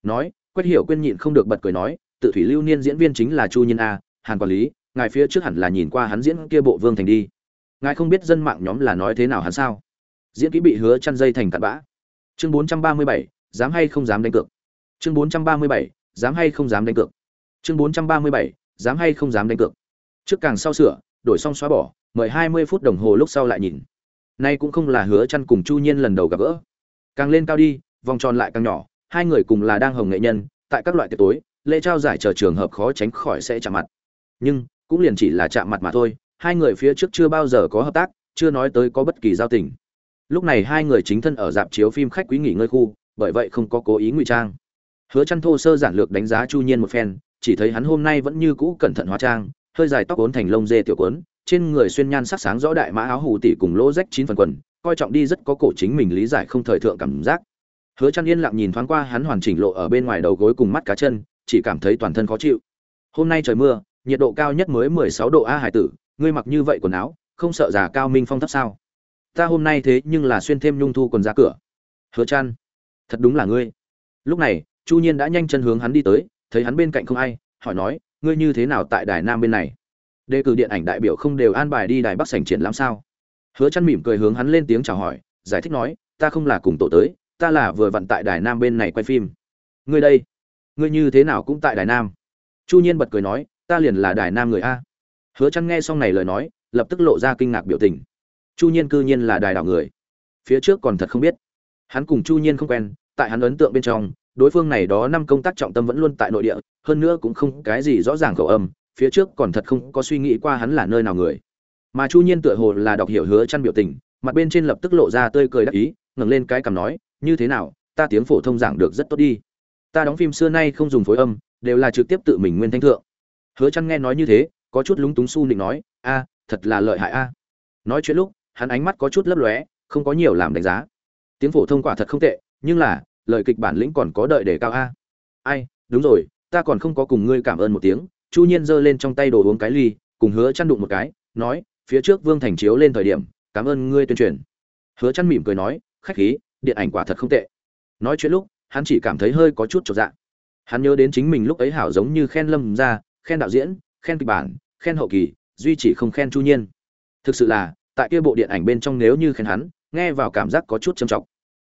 Nói, Quét hiểu quên nhịn không được bật cười nói, tự thủy lưu niên diễn viên chính là Chu nhân a, Hàn quản lý, ngài phía trước hẳn là nhìn qua hắn diễn kia bộ Vương Thành đi. Ngài không biết dân mạng nhóm là nói thế nào hắn sao? Diễn kỹ bị hứa chăn dây thành cặn bã. Chương 437, dám hay không dám đánh cược? Chương 437, dám hay không dám đánh cược? Chương 437, dám hay không dám đánh cược. Trước càng sau sửa đổi xong xóa bỏ mời 20 phút đồng hồ lúc sau lại nhìn. Nay cũng không là hứa chăn cùng chu nhiên lần đầu gặp gỡ. Càng lên cao đi vòng tròn lại càng nhỏ hai người cùng là đang hồng nghệ nhân tại các loại tiệc tối lễ trao giải chờ trường hợp khó tránh khỏi sẽ chạm mặt. Nhưng cũng liền chỉ là chạm mặt mà thôi hai người phía trước chưa bao giờ có hợp tác chưa nói tới có bất kỳ giao tình. Lúc này hai người chính thân ở dạp chiếu phim khách quý nghỉ ngơi khu bởi vậy không có cố ý ngụy trang. Hứa chăn thô sơ giản lược đánh giá chu nhiên một phen chỉ thấy hắn hôm nay vẫn như cũ cẩn thận hóa trang hơi dài tóc cuốn thành lông dê tiểu cuốn, trên người xuyên nhan sắc sáng rõ đại mã áo hủ tỷ cùng lỗ rách chín phần quần coi trọng đi rất có cổ chính mình lý giải không thời thượng cảm giác. Hứa chăn yên lặng nhìn thoáng qua hắn hoàn chỉnh lộ ở bên ngoài đầu gối cùng mắt cá chân chỉ cảm thấy toàn thân khó chịu. Hôm nay trời mưa nhiệt độ cao nhất mới 16 độ a hải tử ngươi mặc như vậy quần áo không sợ già cao minh phong thấp sao? Ta hôm nay thế nhưng là xuyên thêm nhung thu quần ra cửa. Hứa chăn thật đúng là ngươi. Lúc này chu nhiên đã nhanh chân hướng hắn đi tới thấy hắn bên cạnh không ai, hỏi nói, ngươi như thế nào tại đài nam bên này? Đề cử điện ảnh đại biểu không đều an bài đi đài bắc sảnh triển lãm sao? Hứa chăn mỉm cười hướng hắn lên tiếng chào hỏi, giải thích nói, ta không là cùng tổ tới, ta là vừa vặn tại đài nam bên này quay phim. Ngươi đây, ngươi như thế nào cũng tại đài nam? Chu nhiên bật cười nói, ta liền là đài nam người a. Hứa chăn nghe xong này lời nói, lập tức lộ ra kinh ngạc biểu tình. Chu nhiên cư nhiên là đài đảo người. Phía trước còn thật không biết. Hắn cùng chu nhiên không quen, tại hắn ấn tượng bên trong đối phương này đó năm công tác trọng tâm vẫn luôn tại nội địa, hơn nữa cũng không cái gì rõ ràng khẩu âm, phía trước còn thật không có suy nghĩ qua hắn là nơi nào người. Mà chu nhiên tựa hồ là đọc hiểu hứa chăn biểu tình, mặt bên trên lập tức lộ ra tươi cười đắc ý, ngẩng lên cái cằm nói, như thế nào, ta tiếng phổ thông giảng được rất tốt đi. Ta đóng phim xưa nay không dùng phối âm, đều là trực tiếp tự mình nguyên thanh thượng. Hứa chăn nghe nói như thế, có chút lúng túng su nịnh nói, a, thật là lợi hại a. Nói chuyện lúc, hắn ánh mắt có chút lấp lóe, không có nhiều làm đánh giá. Tiếng phổ thông quả thật không tệ, nhưng là lời kịch bản lĩnh còn có đợi để cao a. Ai, đúng rồi, ta còn không có cùng ngươi cảm ơn một tiếng. Chu nhiên giơ lên trong tay đồ uống cái ly, cùng hứa chăn đụng một cái, nói, phía trước vương thành chiếu lên thời điểm, cảm ơn ngươi tuyên truyền. Hứa chăn mỉm cười nói, khách khí, điện ảnh quả thật không tệ. Nói chuyện lúc, hắn chỉ cảm thấy hơi có chút chột dạ. Hắn nhớ đến chính mình lúc ấy hảo giống như khen lâm ra khen đạo diễn, khen kịch bản, khen hậu kỳ, duy chỉ không khen chu nhiên. Thực sự là, tại kia bộ điện ảnh bên trong nếu như khen hắn, nghe vào cảm giác có chút trầm trọng.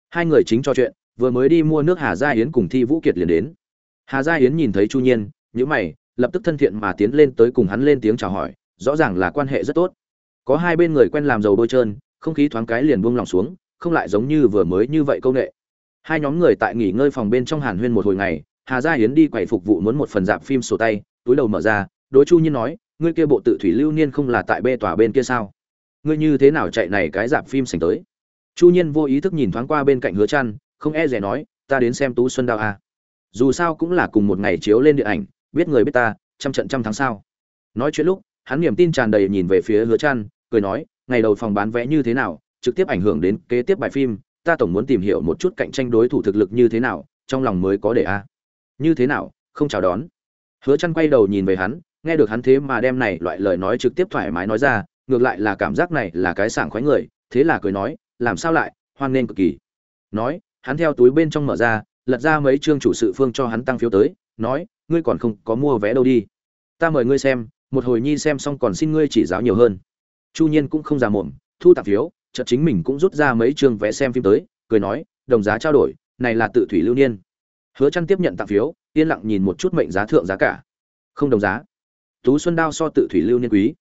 Hai người chính trò chuyện vừa mới đi mua nước hà gia yến cùng thi vũ kiệt liền đến. Hà gia yến nhìn thấy chu nhiên nhữ mày, lập tức thân thiện mà tiến lên tới cùng hắn lên tiếng chào hỏi, rõ ràng là quan hệ rất tốt. Có hai bên người quen làm dầu đôi trơn, không khí thoáng cái liền buông lòng xuống, không lại giống như vừa mới như vậy công nghệ hai nhóm người tại nghỉ ngơi phòng bên trong hàn huyên một hồi ngày, hà gia yến đi quầy phục vụ muốn một phần dạp phim sổ tay, túi đầu mở ra, đối chu nhiên nói, ngươi kia bộ tự thủy lưu niên không là tại bê tòa bên kia sao? Ngươi như thế nào chạy này cái dạp phim sành tới? Chu nhiên vô ý thức nhìn thoáng qua bên cạnh hứa chăn không e rẻ nói ta đến xem tú xuân đao à. dù sao cũng là cùng một ngày chiếu lên điện ảnh biết người biết ta trăm trận trăm tháng sao. Nói chuyện lúc hắn niềm tin tràn đầy nhìn về phía hứa trăn, cười nói ngày đầu phòng bán vé như thế nào trực tiếp ảnh hưởng đến kế tiếp bài phim ta tổng muốn tìm hiểu một chút cạnh tranh đối thủ thực lực như thế nào trong lòng mới có để a. Như thế nào không chào đón. Hứa trăn quay đầu nhìn về hắn nghe được hắn thế mà đem này loại lời nói trực tiếp thoải mái nói ra ngược lại là cảm giác này là cái sảng khoái người thế là cười nói làm sao lại hoan nên cực kỳ. Nói hắn theo túi bên trong mở ra, lật ra mấy chương chủ sự phương cho hắn tăng phiếu tới, nói, ngươi còn không có mua vé đâu đi. Ta mời ngươi xem, một hồi nhi xem xong còn xin ngươi chỉ giáo nhiều hơn. Chu nhiên cũng không già mồm thu tặng phiếu, chợt chính mình cũng rút ra mấy chương vé xem phim tới, cười nói, đồng giá trao đổi, này là tự thủy lưu niên. Hứa chăn tiếp nhận tặng phiếu, yên lặng nhìn một chút mệnh giá thượng giá cả. Không đồng giá. Tú xuân đao so tự thủy lưu niên quý.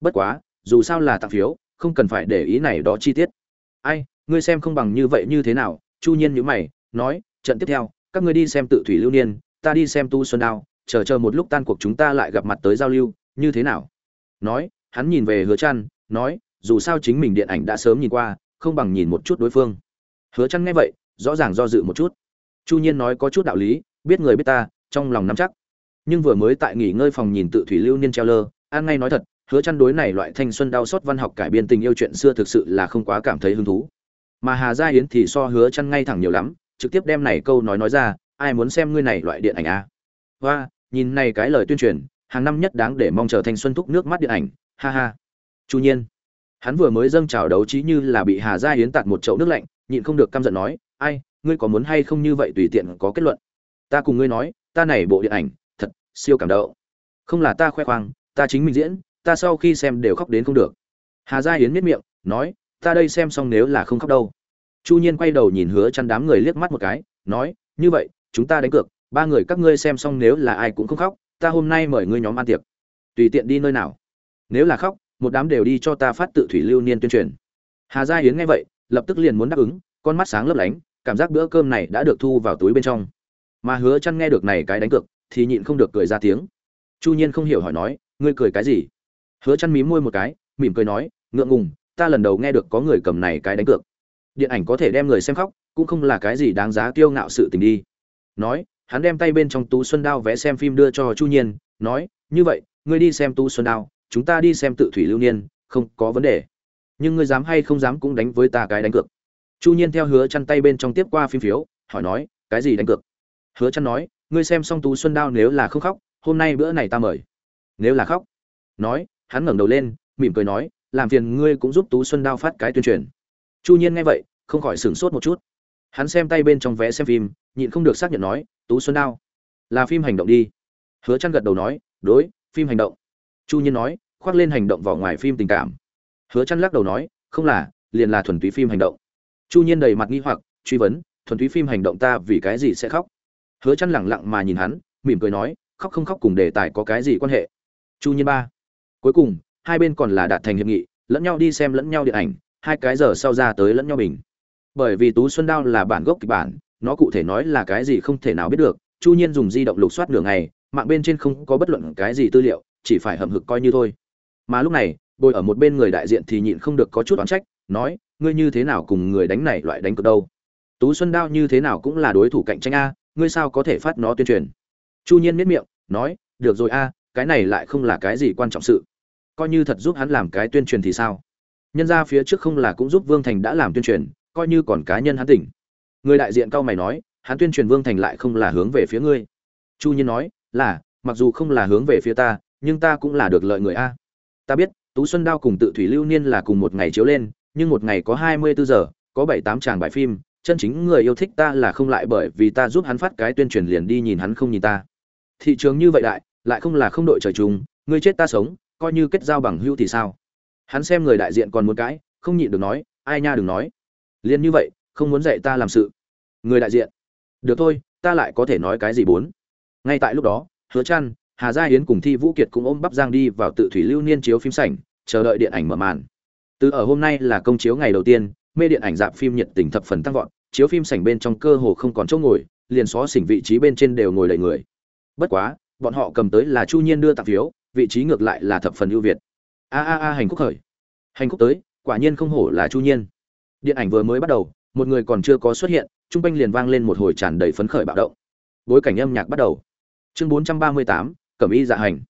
Bất quá, dù sao là tặng phiếu, không cần phải để ý này đó chi tiết. Ai, ngươi xem không bằng như vậy như thế nào chu nhiên nhữ mày, nói, trận tiếp theo, các ngươi đi xem tự thủy lưu niên, ta đi xem tu xuân đao, chờ chờ một lúc tan cuộc chúng ta lại gặp mặt tới giao lưu, như thế nào? Nói, hắn nhìn về hứa trăn, nói, dù sao chính mình điện ảnh đã sớm nhìn qua, không bằng nhìn một chút đối phương. Hứa trăn nghe vậy, rõ ràng do dự một chút. Chu nhiên nói có chút đạo lý, biết người biết ta, trong lòng nắm chắc. Nhưng vừa mới tại nghỉ ngơi phòng nhìn tự thủy lưu niên treo lơ an ngay nói thật, hứa chăn đối này loại thanh xuân đau xót văn học cải biên tình yêu chuyện xưa thực sự là không quá cảm thấy hứng thú mà hà gia yến thì so hứa chăn ngay thẳng nhiều lắm, trực tiếp đem này câu nói nói ra, ai muốn xem ngươi này loại điện ảnh à? Và nhìn này cái lời tuyên truyền, hàng năm nhất đáng để mong chờ thanh xuân thúc nước mắt điện ảnh, ha ha. Chu nhiên, hắn vừa mới dâng trào đấu trí như là bị hà gia yến tạt một chậu nước lạnh, nhịn không được căm giận nói, ai, ngươi có muốn hay không như vậy tùy tiện có kết luận? Ta cùng ngươi nói, ta này bộ điện ảnh, thật siêu cảm động. Không là ta khoe khoang, ta chính mình diễn, ta sau khi xem đều khóc đến không được. Hà gia yến miết miệng, nói ta đây xem xong nếu là không khóc đâu. Chu nhiên quay đầu nhìn hứa chăn đám người liếc mắt một cái, nói, như vậy, chúng ta đánh cược, ba người các ngươi xem xong nếu là ai cũng không khóc, ta hôm nay mời ngươi nhóm ăn tiệc. Tùy tiện đi nơi nào. Nếu là khóc, một đám đều đi cho ta phát tự thủy lưu niên tuyên truyền. Hà gia yến nghe vậy, lập tức liền muốn đáp ứng, con mắt sáng lấp lánh, cảm giác bữa cơm này đã được thu vào túi bên trong. Mà hứa chăn nghe được này cái đánh cược, thì nhịn không được cười ra tiếng. Chu nhiên không hiểu hỏi nói, ngươi cười cái gì? Hứa chăn mím môi một cái, mỉm cười nói, ngượng ngùng ta lần đầu nghe được có người cầm này cái đánh cược. Điện ảnh có thể đem người xem khóc, cũng không là cái gì đáng giá kiêu ngạo sự tình đi. Nói, hắn đem tay bên trong tú xuân đao vẽ xem phim đưa cho chu nhiên, nói, như vậy, ngươi đi xem tú xuân đao, chúng ta đi xem tự thủy lưu niên, không có vấn đề. Nhưng ngươi dám hay không dám cũng đánh với ta cái đánh cược. Chu nhiên theo hứa chăn tay bên trong tiếp qua phim phiếu, hỏi nói, cái gì đánh cược? Hứa chăn nói, ngươi xem xong tú xuân đao nếu là không khóc, hôm nay bữa này ta mời. Nếu là khóc? Nói, hắn ngẩng đầu lên, mỉm cười nói làm phiền ngươi cũng giúp tú xuân đao phát cái tuyên truyền. Chu nhiên nghe vậy, không khỏi sửng sốt một chút. Hắn xem tay bên trong vé xem phim, nhịn không được xác nhận nói, tú xuân đao, là phim hành động đi. Hứa trăn gật đầu nói, đối, phim hành động. Chu nhiên nói, khoác lên hành động vào ngoài phim tình cảm. Hứa trăn lắc đầu nói, không là, liền là thuần túy phim hành động. Chu nhiên đầy mặt nghi hoặc, truy vấn, thuần túy phim hành động ta vì cái gì sẽ khóc? Hứa trăn lẳng lặng mà nhìn hắn, mỉm cười nói, khóc không khóc cùng đề tài có cái gì quan hệ? Chu nhiên ba, cuối cùng hai bên còn là đạt thành hiệp nghị, lẫn nhau đi xem lẫn nhau điện ảnh, hai cái giờ sau ra tới lẫn nhau bình. Bởi vì tú xuân đao là bản gốc kịch bản, nó cụ thể nói là cái gì không thể nào biết được, chu nhiên dùng di động lục soát nửa ngày, mạng bên trên không có bất luận cái gì tư liệu, chỉ phải hậm hực coi như thôi. Mà lúc này, bồi ở một bên người đại diện thì nhịn không được có chút oán trách, nói, ngươi như thế nào cùng người đánh này loại đánh cược đâu? Tú xuân đao như thế nào cũng là đối thủ cạnh tranh a, ngươi sao có thể phát nó tuyên truyền? Chu nhiên miết miệng, nói, được rồi a, cái này lại không là cái gì quan trọng sự coi như thật giúp hắn làm cái tuyên truyền thì sao? Nhân ra phía trước không là cũng giúp vương thành đã làm tuyên truyền, coi như còn cá nhân hắn tỉnh. Người đại diện cao mày nói, hắn tuyên truyền vương thành lại không là hướng về phía ngươi. Chu nhiên nói, là, mặc dù không là hướng về phía ta, nhưng ta cũng là được lợi người a. Ta biết, tú xuân đao cùng tự thủy lưu niên là cùng một ngày chiếu lên, nhưng một ngày có hai mươi bốn giờ, có bảy tám tràng bài phim, chân chính người yêu thích ta là không lại bởi vì ta giúp hắn phát cái tuyên truyền liền đi nhìn hắn không nhìn ta. Thị trường như vậy đại, lại không là không đội trời chung, ngươi chết ta sống coi như kết giao bằng hữu thì sao? Hắn xem người đại diện còn muốn cãi không nhịn được nói ai nha đừng nói. Liền như vậy không muốn dạy ta làm sự. Người đại diện. Được thôi ta lại có thể nói cái gì bốn? Ngay tại lúc đó hứa trăn, hà gia yến cùng thi vũ kiệt cũng ôm bắp giang đi vào tự thủy lưu niên chiếu phim sảnh chờ đợi điện ảnh mở màn. Từ ở hôm nay là công chiếu ngày đầu tiên mê điện ảnh dạp phim nhiệt tình thập phần tăng vọt chiếu phim sảnh bên trong cơ hồ không còn chỗ ngồi liền xó xỉnh vị trí bên trên đều ngồi đầy người. Bất quá bọn họ cầm tới là chu nhiên đưa tặng phiếu vị trí ngược lại là thập phần ưu việt. A a a hành khúc khởi. Hành khúc tới quả nhiên không hổ là chu nhiên. Điện ảnh vừa mới bắt đầu một người còn chưa có xuất hiện trung quanh liền vang lên một hồi tràn đầy phấn khởi bạo động. Bối cảnh âm nhạc bắt đầu. Chương 438, cẩm y dạ hành.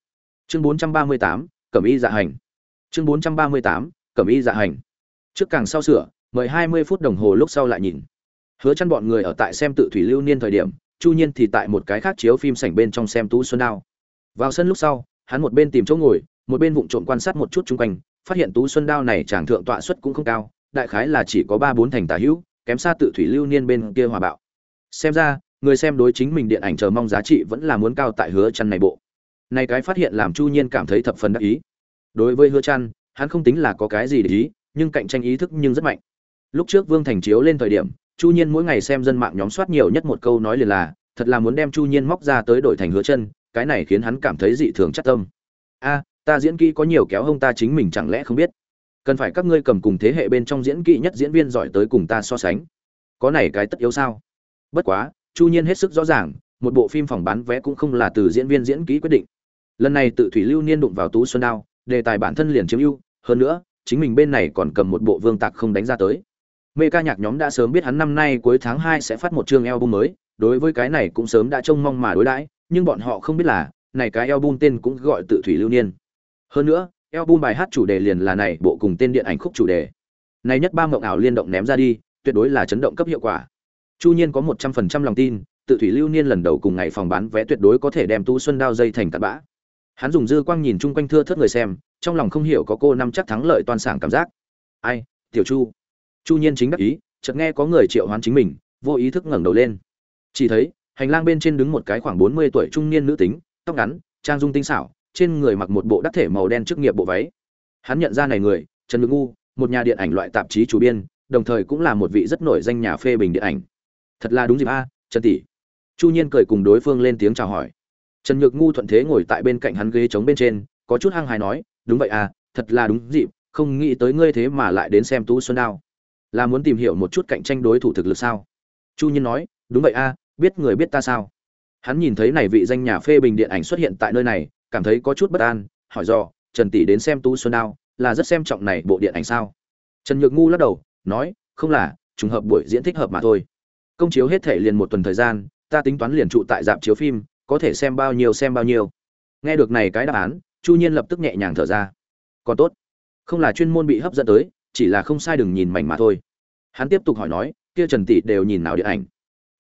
Chương 438, cẩm y dạ hành. Chương 438, cẩm y dạ hành. Trước càng sau sửa mời 20 phút đồng hồ lúc sau lại nhìn. Hứa chăn bọn người ở tại xem tự thủy lưu niên thời điểm chu nhiên thì tại một cái khác chiếu phim sảnh bên trong xem tú xuân đao. Vào sân lúc sau hắn một bên tìm chỗ ngồi, một bên vụng trộm quan sát một chút chung quanh, phát hiện tú xuân đao này chàng thượng tọa suất cũng không cao, đại khái là chỉ có ba bốn thành tả hữu, kém xa tự thủy lưu niên bên kia hòa bạo. Xem ra, người xem đối chính mình điện ảnh chờ mong giá trị vẫn là muốn cao tại hứa chăn này bộ. Này cái phát hiện làm chu nhiên cảm thấy thập phần đắc ý. Đối với hứa chăn, hắn không tính là có cái gì để ý, nhưng cạnh tranh ý thức nhưng rất mạnh. Lúc trước vương thành chiếu lên thời điểm, chu nhiên mỗi ngày xem dân mạng nhóm soát nhiều nhất một câu nói liền là, thật là muốn đem chu nhiên móc ra tới đổi thành hứa chân cái này khiến hắn cảm thấy dị thường chắc tâm. A, ta diễn kỹ có nhiều kéo hông ta chính mình chẳng lẽ không biết? Cần phải các ngươi cầm cùng thế hệ bên trong diễn kỹ nhất diễn viên giỏi tới cùng ta so sánh. Có này cái tất yếu sao? Bất quá, chu nhiên hết sức rõ ràng, một bộ phim phòng bán vé cũng không là từ diễn viên diễn kỹ quyết định. Lần này tự thủy lưu niên đụng vào tú xuân đao, đề tài bản thân liền chiếm ưu, hơn nữa, chính mình bên này còn cầm một bộ vương tạc không đánh ra tới. Mê ca nhạc nhóm đã sớm biết hắn năm nay cuối tháng hai sẽ phát một chương album mới, đối với cái này cũng sớm đã trông mong mà đối đãi nhưng bọn họ không biết là, này cái album tên cũng gọi tự thủy lưu niên. Hơn nữa, album bài hát chủ đề liền là này, bộ cùng tên điện ảnh khúc chủ đề. Này nhất ba mộng ảo liên động ném ra đi, tuyệt đối là chấn động cấp hiệu quả. Chu nhiên có một trăm phần trăm lòng tin, tự thủy lưu niên lần đầu cùng ngày phòng bán vé tuyệt đối có thể đem tu xuân đao dây thành tạt bã. Hắn dùng dư quang nhìn chung quanh thưa thớt người xem, trong lòng không hiểu có cô năm chắc thắng lợi toàn sảng cảm giác. Ai, tiểu chu? Chu nhiên chính đắc ý, chợt nghe có người triệu hoán chính mình, vô ý thức ngẩng đầu lên. Chỉ thấy hành lang bên trên đứng một cái khoảng bốn mươi tuổi trung niên nữ tính, tóc ngắn, trang dung tinh xảo, trên người mặc một bộ đắc thể màu đen chức nghiệp bộ váy. Hắn nhận ra này người, trần ngự ngu, một nhà điện ảnh loại tạp chí chủ biên, đồng thời cũng là một vị rất nổi danh nhà phê bình điện ảnh. Thật là đúng dịp a, trần tỷ. Chu nhiên cười cùng đối phương lên tiếng chào hỏi. Trần nhược ngu thuận thế ngồi tại bên cạnh hắn ghế trống bên trên, có chút hăng hài nói, đúng vậy à thật là đúng dịp, không nghĩ tới ngươi thế mà lại đến xem tú xuân đao. Là muốn tìm hiểu một chút cạnh tranh đối thủ thực lực sao? Chu nhiên nói, đúng vậy a biết người biết ta sao? Hắn nhìn thấy này vị danh nhà phê bình điện ảnh xuất hiện tại nơi này, cảm thấy có chút bất an, hỏi do trần tỷ đến xem tú xuân đao, là rất xem trọng này bộ điện ảnh sao? Trần nhược ngu lắc đầu, nói, không là, trùng hợp buổi diễn thích hợp mà thôi. Công chiếu hết thể liền một tuần thời gian, ta tính toán liền trụ tại dạp chiếu phim, có thể xem bao nhiêu xem bao nhiêu. Nghe được này cái đáp án, chu nhiên lập tức nhẹ nhàng thở ra. Còn tốt. Không là chuyên môn bị hấp dẫn tới, chỉ là không sai đừng nhìn mảnh mà thôi. Hắn tiếp tục hỏi nói, kia trần tỷ đều nhìn nào điện ảnh?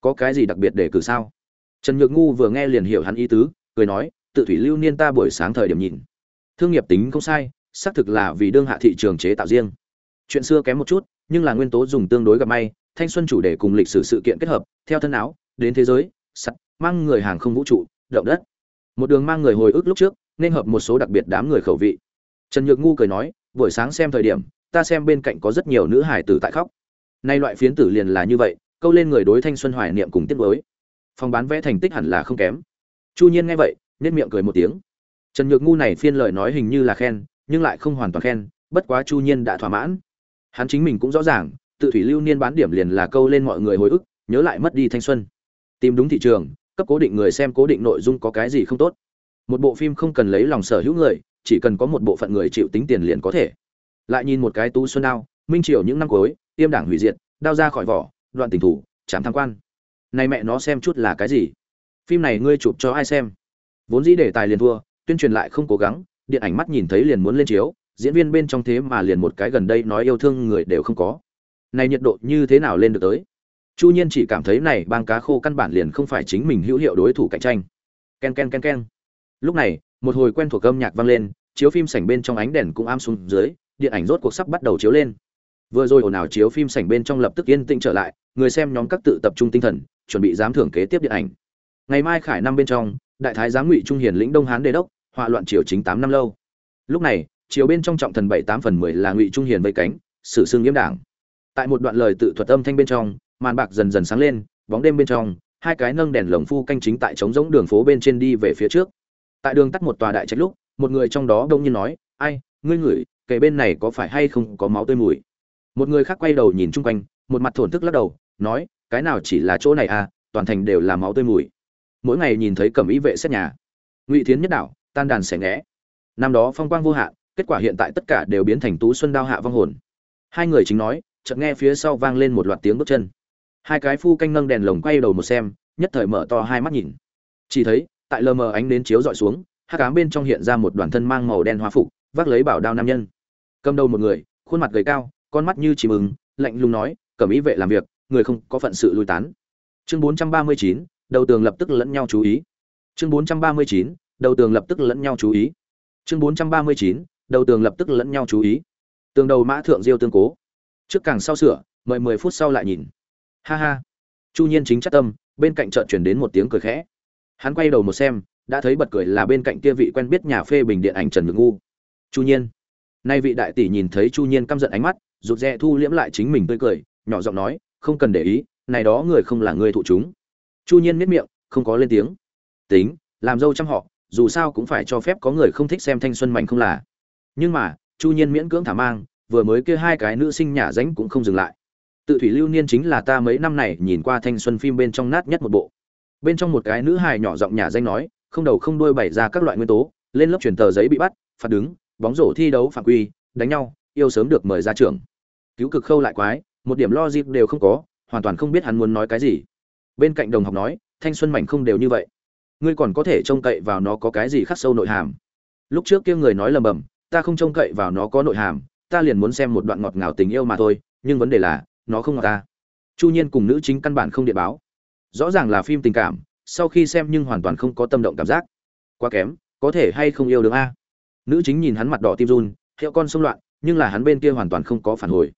Có cái gì đặc biệt để cử sao? Trần nhược ngu vừa nghe liền hiểu hắn ý tứ, cười nói, tự thủy lưu niên ta buổi sáng thời điểm nhìn. Thương nghiệp tính không sai, xác thực là vì đương hạ thị trường chế tạo riêng. Chuyện xưa kém một chút, nhưng là nguyên tố dùng tương đối gặp may, thanh xuân chủ đề cùng lịch sử sự kiện kết hợp, theo thân áo, đến thế giới sắt mang người hàng không vũ trụ, động đất. Một đường mang người hồi ức lúc trước, nên hợp một số đặc biệt đám người khẩu vị. Trần nhược ngu cười nói, buổi sáng xem thời điểm, ta xem bên cạnh có rất nhiều nữ hải tử tại khóc. Nay loại phiến tử liền là như vậy câu lên người đối thanh xuân hoài niệm cùng tiết với phòng bán vẽ thành tích hẳn là không kém. Chu nhiên nghe vậy nên miệng cười một tiếng. Trần nhược ngu này phiên lời nói hình như là khen, nhưng lại không hoàn toàn khen, bất quá chu nhiên đã thỏa mãn. Hắn chính mình cũng rõ ràng, tự thủy lưu niên bán điểm liền là câu lên mọi người hồi ức, nhớ lại mất đi thanh xuân. Tìm đúng thị trường, cấp cố định người xem cố định nội dung có cái gì không tốt. Một bộ phim không cần lấy lòng sở hữu người, chỉ cần có một bộ phận người chịu tính tiền liền có thể. Lại nhìn một cái tú xuân đao minh triều những năm cuối, tiêm đảng hủy diệt, đao ra khỏi vỏ đoạn tình thủ, chám tham quan. Này mẹ nó xem chút là cái gì? Phim này ngươi chụp cho ai xem? Vốn dĩ đề tài liền thua, tuyên truyền lại không cố gắng, điện ảnh mắt nhìn thấy liền muốn lên chiếu, diễn viên bên trong thế mà liền một cái gần đây nói yêu thương người đều không có. Này nhiệt độ như thế nào lên được tới? Chu nhiên chỉ cảm thấy này bang cá khô căn bản liền không phải chính mình hữu hiệu đối thủ cạnh tranh. Ken ken ken ken. Lúc này, một hồi quen thuộc âm nhạc vang lên, chiếu phim sảnh bên trong ánh đèn cũng am xuống dưới, điện ảnh rốt cuộc sắp bắt đầu chiếu lên vừa rồi ồn ào chiếu phim sảnh bên trong lập tức yên tĩnh trở lại, người xem nhóm các tự tập trung tinh thần, chuẩn bị giám thưởng kế tiếp điện ảnh. Ngày mai khải năm bên trong, đại thái giám ngụy trung hiền lĩnh đông hán đế đốc, họa loạn triều chính tám năm lâu. Lúc này, chiều bên trong trọng thần bảy tám phần mười là ngụy trung hiền vây cánh xử xương nghiêm đảng. Tại một đoạn lời tự thuật âm thanh bên trong, màn bạc dần dần sáng lên, bóng đêm bên trong, hai cái nâng đèn lồng phu canh chính tại trống rỗng đường phố bên trên đi về phía trước. Tại đường tắt một tòa đại trạch lúc, một người trong đó đông nhiên nói, ai, ngươi ngửi kể bên này có phải hay không có máu tươi mùi? Một người khác quay đầu nhìn chung quanh, một mặt thổn thức lắc đầu, nói, cái nào chỉ là chỗ này à toàn thành đều là máu tươi mùi. Mỗi ngày nhìn thấy cẩm ý vệ xét nhà, ngụy thiến nhất đạo, tan đàn xẻ ngẽ năm đó phong quang vô hạn, kết quả hiện tại tất cả đều biến thành tú xuân đao hạ vong hồn. Hai người chính nói, chợt nghe phía sau vang lên một loạt tiếng bước chân. Hai cái phu canh nâng đèn lồng quay đầu một xem, nhất thời mở to hai mắt nhìn. Chỉ thấy, tại lờ mờ ánh đến chiếu dọi xuống hát cám bên trong hiện ra một đoàn thân mang màu đen hoa phục, vác lấy bảo đao nam nhân. Cầm đầu một người, khuôn mặt gầy cao con mắt như chìm ứng lạnh lùng nói cẩm ý vệ làm việc người không có phận sự lui tán. Chương 439, đầu tường lập tức lẫn nhau chú ý. Chương 439, đầu tường lập tức lẫn nhau chú ý. Chương 439, đầu tường lập tức lẫn nhau chú ý. Tường đầu mã thượng diêu tương cố. Trước càng sau sửa mời mười phút sau lại nhìn. Ha ha. Chu nhiên chính chắc tâm bên cạnh chợt chuyển đến một tiếng cười khẽ. Hắn quay đầu một xem đã thấy bật cười là bên cạnh kia vị quen biết nhà phê bình điện ảnh trần ngự ngu. Chu nhiên. Nay vị đại tỷ nhìn thấy chu nhiên căm giận ánh mắt rụt rè thu liễm lại chính mình tươi cười, nhỏ giọng nói, không cần để ý, này đó người không là người thụ chúng. Chu nhiên miết miệng, không có lên tiếng. Tính, làm dâu chăm họ, dù sao cũng phải cho phép có người không thích xem thanh xuân mạnh không là. Nhưng mà, chu nhiên miễn cưỡng thả mang, vừa mới kia hai cái nữ sinh nhà ránh cũng không dừng lại. Tự thủy lưu niên chính là ta mấy năm này nhìn qua thanh xuân phim bên trong nát nhất một bộ. Bên trong một cái nữ hài nhỏ giọng nhà danh nói, không đầu không đuôi bày ra các loại nguyên tố, lên lớp truyền tờ giấy bị bắt, phạt đứng, bóng rổ thi đấu phạm quy, đánh nhau, yêu sớm được mời ra trường cứu cực khâu lại quái, một điểm lo dịp đều không có, hoàn toàn không biết hắn muốn nói cái gì. Bên cạnh đồng học nói, thanh xuân mảnh không đều như vậy. Ngươi còn có thể trông cậy vào nó có cái gì khắc sâu nội hàm. Lúc trước kia người nói lầm bầm, ta không trông cậy vào nó có nội hàm, ta liền muốn xem một đoạn ngọt ngào tình yêu mà thôi, nhưng vấn đề là, nó không ngọt ta. Chu nhiên cùng nữ chính căn bản không điện báo. Rõ ràng là phim tình cảm, sau khi xem nhưng hoàn toàn không có tâm động cảm giác. Quá kém, có thể hay không yêu được a? Nữ chính nhìn hắn mặt đỏ tim run, hiệu con xông loạn, nhưng là hắn bên kia hoàn toàn không có phản hồi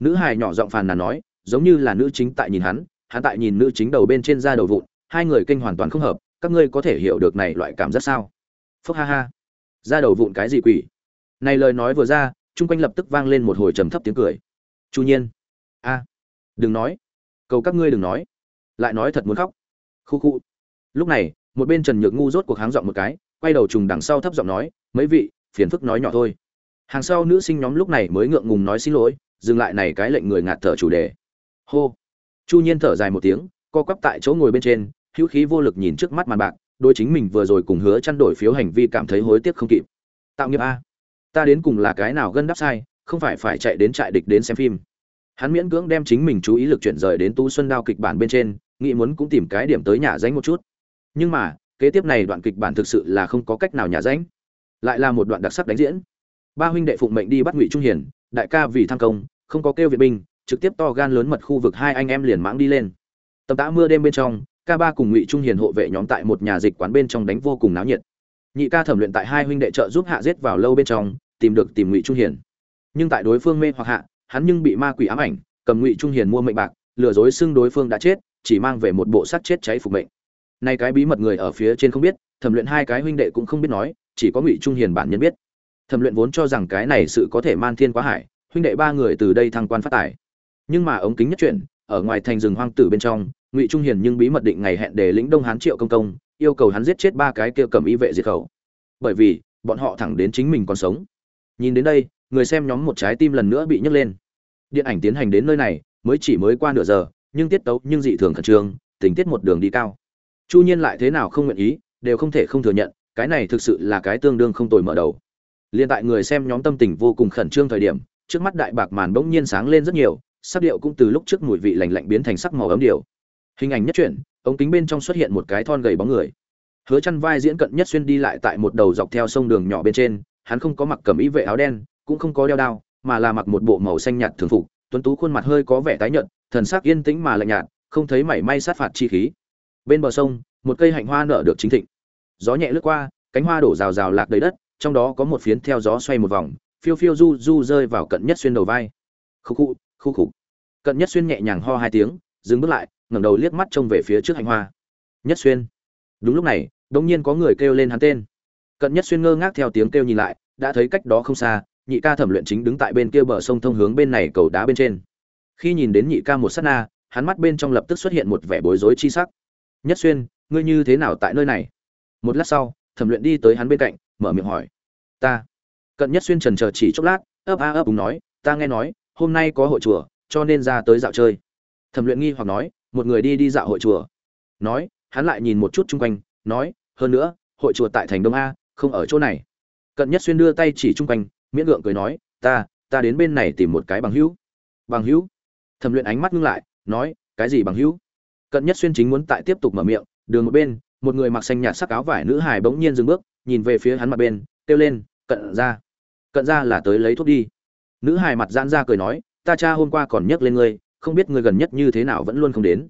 nữ hài nhỏ giọng phàn nàn nói, giống như là nữ chính tại nhìn hắn hắn tại nhìn nữ chính đầu bên trên da đầu vụn, hai người kinh hoàn toàn không hợp, các ngươi có thể hiểu được này loại cảm giác sao? Phúc ha ha. Da đầu vụn cái gì quỷ? Này lời nói vừa ra, chung quanh lập tức vang lên một hồi trầm thấp tiếng cười. Chu nhiên. A. Đừng nói. Cầu các ngươi đừng nói. Lại nói thật muốn khóc. Khu khu. Lúc này, một bên trần nhược ngu rốt cuộc háng giọng một cái, quay đầu trùng đằng sau thấp giọng nói, mấy vị, phiền phức nói nhỏ thôi. Hàng sau nữ sinh nhóm lúc này mới ngượng ngùng nói xin lỗi dừng lại này cái lệnh người ngạt thở chủ đề. Hô. Chu nhiên thở dài một tiếng, co quắp tại chỗ ngồi bên trên, hữu khí vô lực nhìn trước mắt màn bạc đôi chính mình vừa rồi cùng hứa chăn đổi phiếu hành vi cảm thấy hối tiếc không kịp. Tạo nghiệp a. Ta đến cùng là cái nào gân đắp sai, không phải phải chạy đến trại địch đến xem phim. Hắn miễn cưỡng đem chính mình chú ý lực chuyển rời đến tú xuân đao kịch bản bên trên, nghĩ muốn cũng tìm cái điểm tới nhà danh một chút. Nhưng mà, kế tiếp này đoạn kịch bản thực sự là không có cách nào nhà danh lại là một đoạn đặc sắc đánh diễn. Ba huynh đệ phụng mệnh đi bắt ngụy trung hiền đại ca vì tham công, không có kêu viện binh, trực tiếp to gan lớn mật khu vực hai anh em liền mãng đi lên. Tầm tã mưa đêm bên trong, ca ba cùng ngụy trung hiền hộ vệ nhóm tại một nhà dịch quán bên trong đánh vô cùng náo nhiệt. Nhị ca thẩm luyện tại hai huynh đệ trợ giúp hạ giết vào lâu bên trong, tìm được tìm ngụy trung hiền. Nhưng tại đối phương mê hoặc hạ, hắn nhưng bị ma quỷ ám ảnh, cầm ngụy trung hiền mua mệnh bạc, lừa dối xưng đối phương đã chết, chỉ mang về một bộ xác chết cháy phục mệnh. Nay cái bí mật người ở phía trên không biết, thẩm luyện hai cái huynh đệ cũng không biết nói, chỉ có ngụy trung hiền bản nhân biết thẩm luyện vốn cho rằng cái này sự có thể man thiên quá hải, huynh đệ ba người từ đây thăng quan phát tài. Nhưng mà ống kính nhất chuyển, ở ngoài thành rừng hoang tử bên trong, ngụy trung hiền nhưng bí mật định ngày hẹn để lĩnh đông hán triệu công công, yêu cầu hắn giết chết ba cái kia cầm y vệ diệt khẩu. Bởi vì, bọn họ thẳng đến chính mình còn sống. Nhìn đến đây, người xem nhóm một trái tim lần nữa bị nhấc lên. Điện ảnh tiến hành đến nơi này, mới chỉ mới qua nửa giờ, nhưng tiết tấu nhưng dị thường khẩn trương, tình tiết một đường đi cao. Chu nhiên lại thế nào không nguyện ý, đều không thể không thừa nhận, cái này thực sự là cái tương đương không tồi mở đầu liên tại người xem nhóm tâm tình vô cùng khẩn trương thời điểm, trước mắt đại bạc màn bỗng nhiên sáng lên rất nhiều, sắc điệu cũng từ lúc trước mùi vị lạnh lạnh biến thành sắc màu ấm điệu hình ảnh nhất chuyển, ống kính bên trong xuất hiện một cái thon gầy bóng người. Hứa chân vai diễn cận nhất xuyên đi lại tại một đầu dọc theo sông đường nhỏ bên trên, hắn không có mặc cẩm y vệ áo đen, cũng không có đeo đao, mà là mặc một bộ màu xanh nhạt thường phục, tuấn tú khuôn mặt hơi có vẻ tái nhợt, thần sắc yên tĩnh mà lạnh nhạt, không thấy mảy may sát phạt chi khí. Bên bờ sông, một cây hạnh hoa nở được chính thịnh. Gió nhẹ lướt qua, cánh hoa đổ rào rào lạc đầy đất trong đó có một phiến theo gió xoay một vòng, phiêu phiêu du du rơi vào cận nhất xuyên đầu vai. Khu khu khu khục cận nhất xuyên nhẹ nhàng ho hai tiếng, dừng bước lại, ngẩng đầu liếc mắt trông về phía trước hành hoa. Nhất xuyên. Đúng lúc này đống nhiên có người kêu lên hắn tên. Cận nhất xuyên ngơ ngác theo tiếng kêu nhìn lại, đã thấy cách đó không xa, nhị ca thẩm luyện chính đứng tại bên kia bờ sông thông hướng bên này cầu đá bên trên. Khi nhìn đến nhị ca một sát na, hắn mắt bên trong lập tức xuất hiện một vẻ bối rối chi sắc. Nhất xuyên, ngươi như thế nào tại nơi này? Một lát sau, thẩm luyện đi tới hắn bên cạnh mở miệng hỏi. Ta. Cận nhất xuyên trần chờ chỉ chốc lát, ấp a ấp đúng nói, ta nghe nói, hôm nay có hội chùa, cho nên ra tới dạo chơi. Thẩm luyện nghi hoặc nói, một người đi đi dạo hội chùa. Nói, hắn lại nhìn một chút chung quanh, nói, hơn nữa, hội chùa tại thành đông a, không ở chỗ này. Cận nhất xuyên đưa tay chỉ chung quanh, miễn ngượng cười nói, ta ta đến bên này tìm một cái bằng hữu. Bằng hữu? Thẩm luyện ánh mắt ngưng lại, nói, cái gì bằng hữu? Cận nhất xuyên chính muốn tại tiếp tục mở miệng, đường một bên, một người mặc xanh nhạt sắc áo vải nữ hài bỗng nhiên dừng bước nhìn về phía hắn mặt bên kêu lên cận ra cận ra là tới lấy thuốc đi. Nữ hài mặt giãn ra cười nói ta cha hôm qua còn nhắc lên ngươi không biết ngươi gần nhất như thế nào vẫn luôn không đến.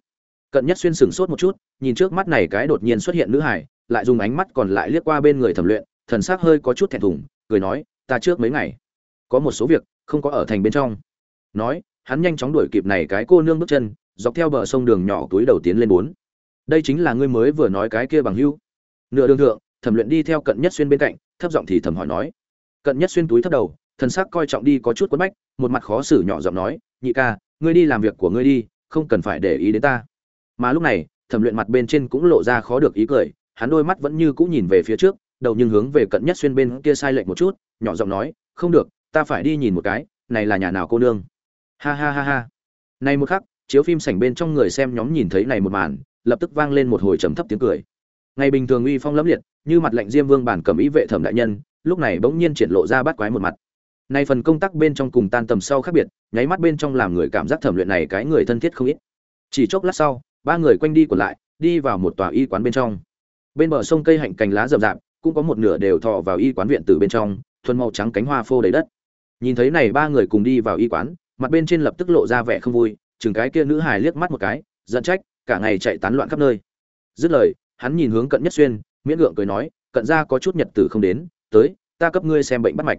Cận nhất xuyên sửng sốt một chút nhìn trước mắt này cái đột nhiên xuất hiện nữ hải, lại dùng ánh mắt còn lại liếc qua bên người thẩm luyện thần sắc hơi có chút thẹn thùng cười nói ta trước mấy ngày có một số việc không có ở thành bên trong. Nói hắn nhanh chóng đuổi kịp này cái cô nương bước chân dọc theo bờ sông đường nhỏ túi đầu tiến lên bốn. Đây chính là ngươi mới vừa nói cái kia bằng hưu. Nửa đường thượng thẩm luyện đi theo cận nhất xuyên bên cạnh, thấp giọng thì thầm hỏi nói. Cận nhất xuyên túi thấp đầu, thần sắc coi trọng đi có chút quất bách, một mặt khó xử nhỏ giọng nói, nhị ca, ngươi đi làm việc của ngươi đi, không cần phải để ý đến ta. Mà lúc này, thẩm luyện mặt bên trên cũng lộ ra khó được ý cười, hắn đôi mắt vẫn như cũng nhìn về phía trước, đầu nhưng hướng về cận nhất xuyên bên kia sai lệch một chút, nhỏ giọng nói, không được, ta phải đi nhìn một cái, này là nhà nào cô nương? Ha ha ha ha. Này một khắc, chiếu phim sảnh bên trong người xem nhóm nhìn thấy này một màn, lập tức vang lên một hồi trầm thấp tiếng cười ngày bình thường uy phong lẫm liệt, như mặt lệnh diêm vương bản cầm ý vệ thẩm đại nhân, lúc này bỗng nhiên triển lộ ra bắt quái một mặt. Này phần công tác bên trong cùng tan tầm sau khác biệt, nháy mắt bên trong làm người cảm giác thẩm luyện này cái người thân thiết không ít. Chỉ chốc lát sau, ba người quanh đi còn lại, đi vào một tòa y quán bên trong. Bên bờ sông cây hạnh cành lá rậm rạp, cũng có một nửa đều thọ vào y quán viện từ bên trong, thuần màu trắng cánh hoa phô đầy đất. Nhìn thấy này ba người cùng đi vào y quán, mặt bên trên lập tức lộ ra vẻ không vui, chừng cái kia nữ hài liếc mắt một cái, giận trách, cả ngày chạy tán loạn khắp nơi. Dứt lời hắn nhìn hướng cận nhất xuyên, miễn gượng cười nói, cận ra có chút nhật tử không đến, tới, ta cấp ngươi xem bệnh bắt mạch.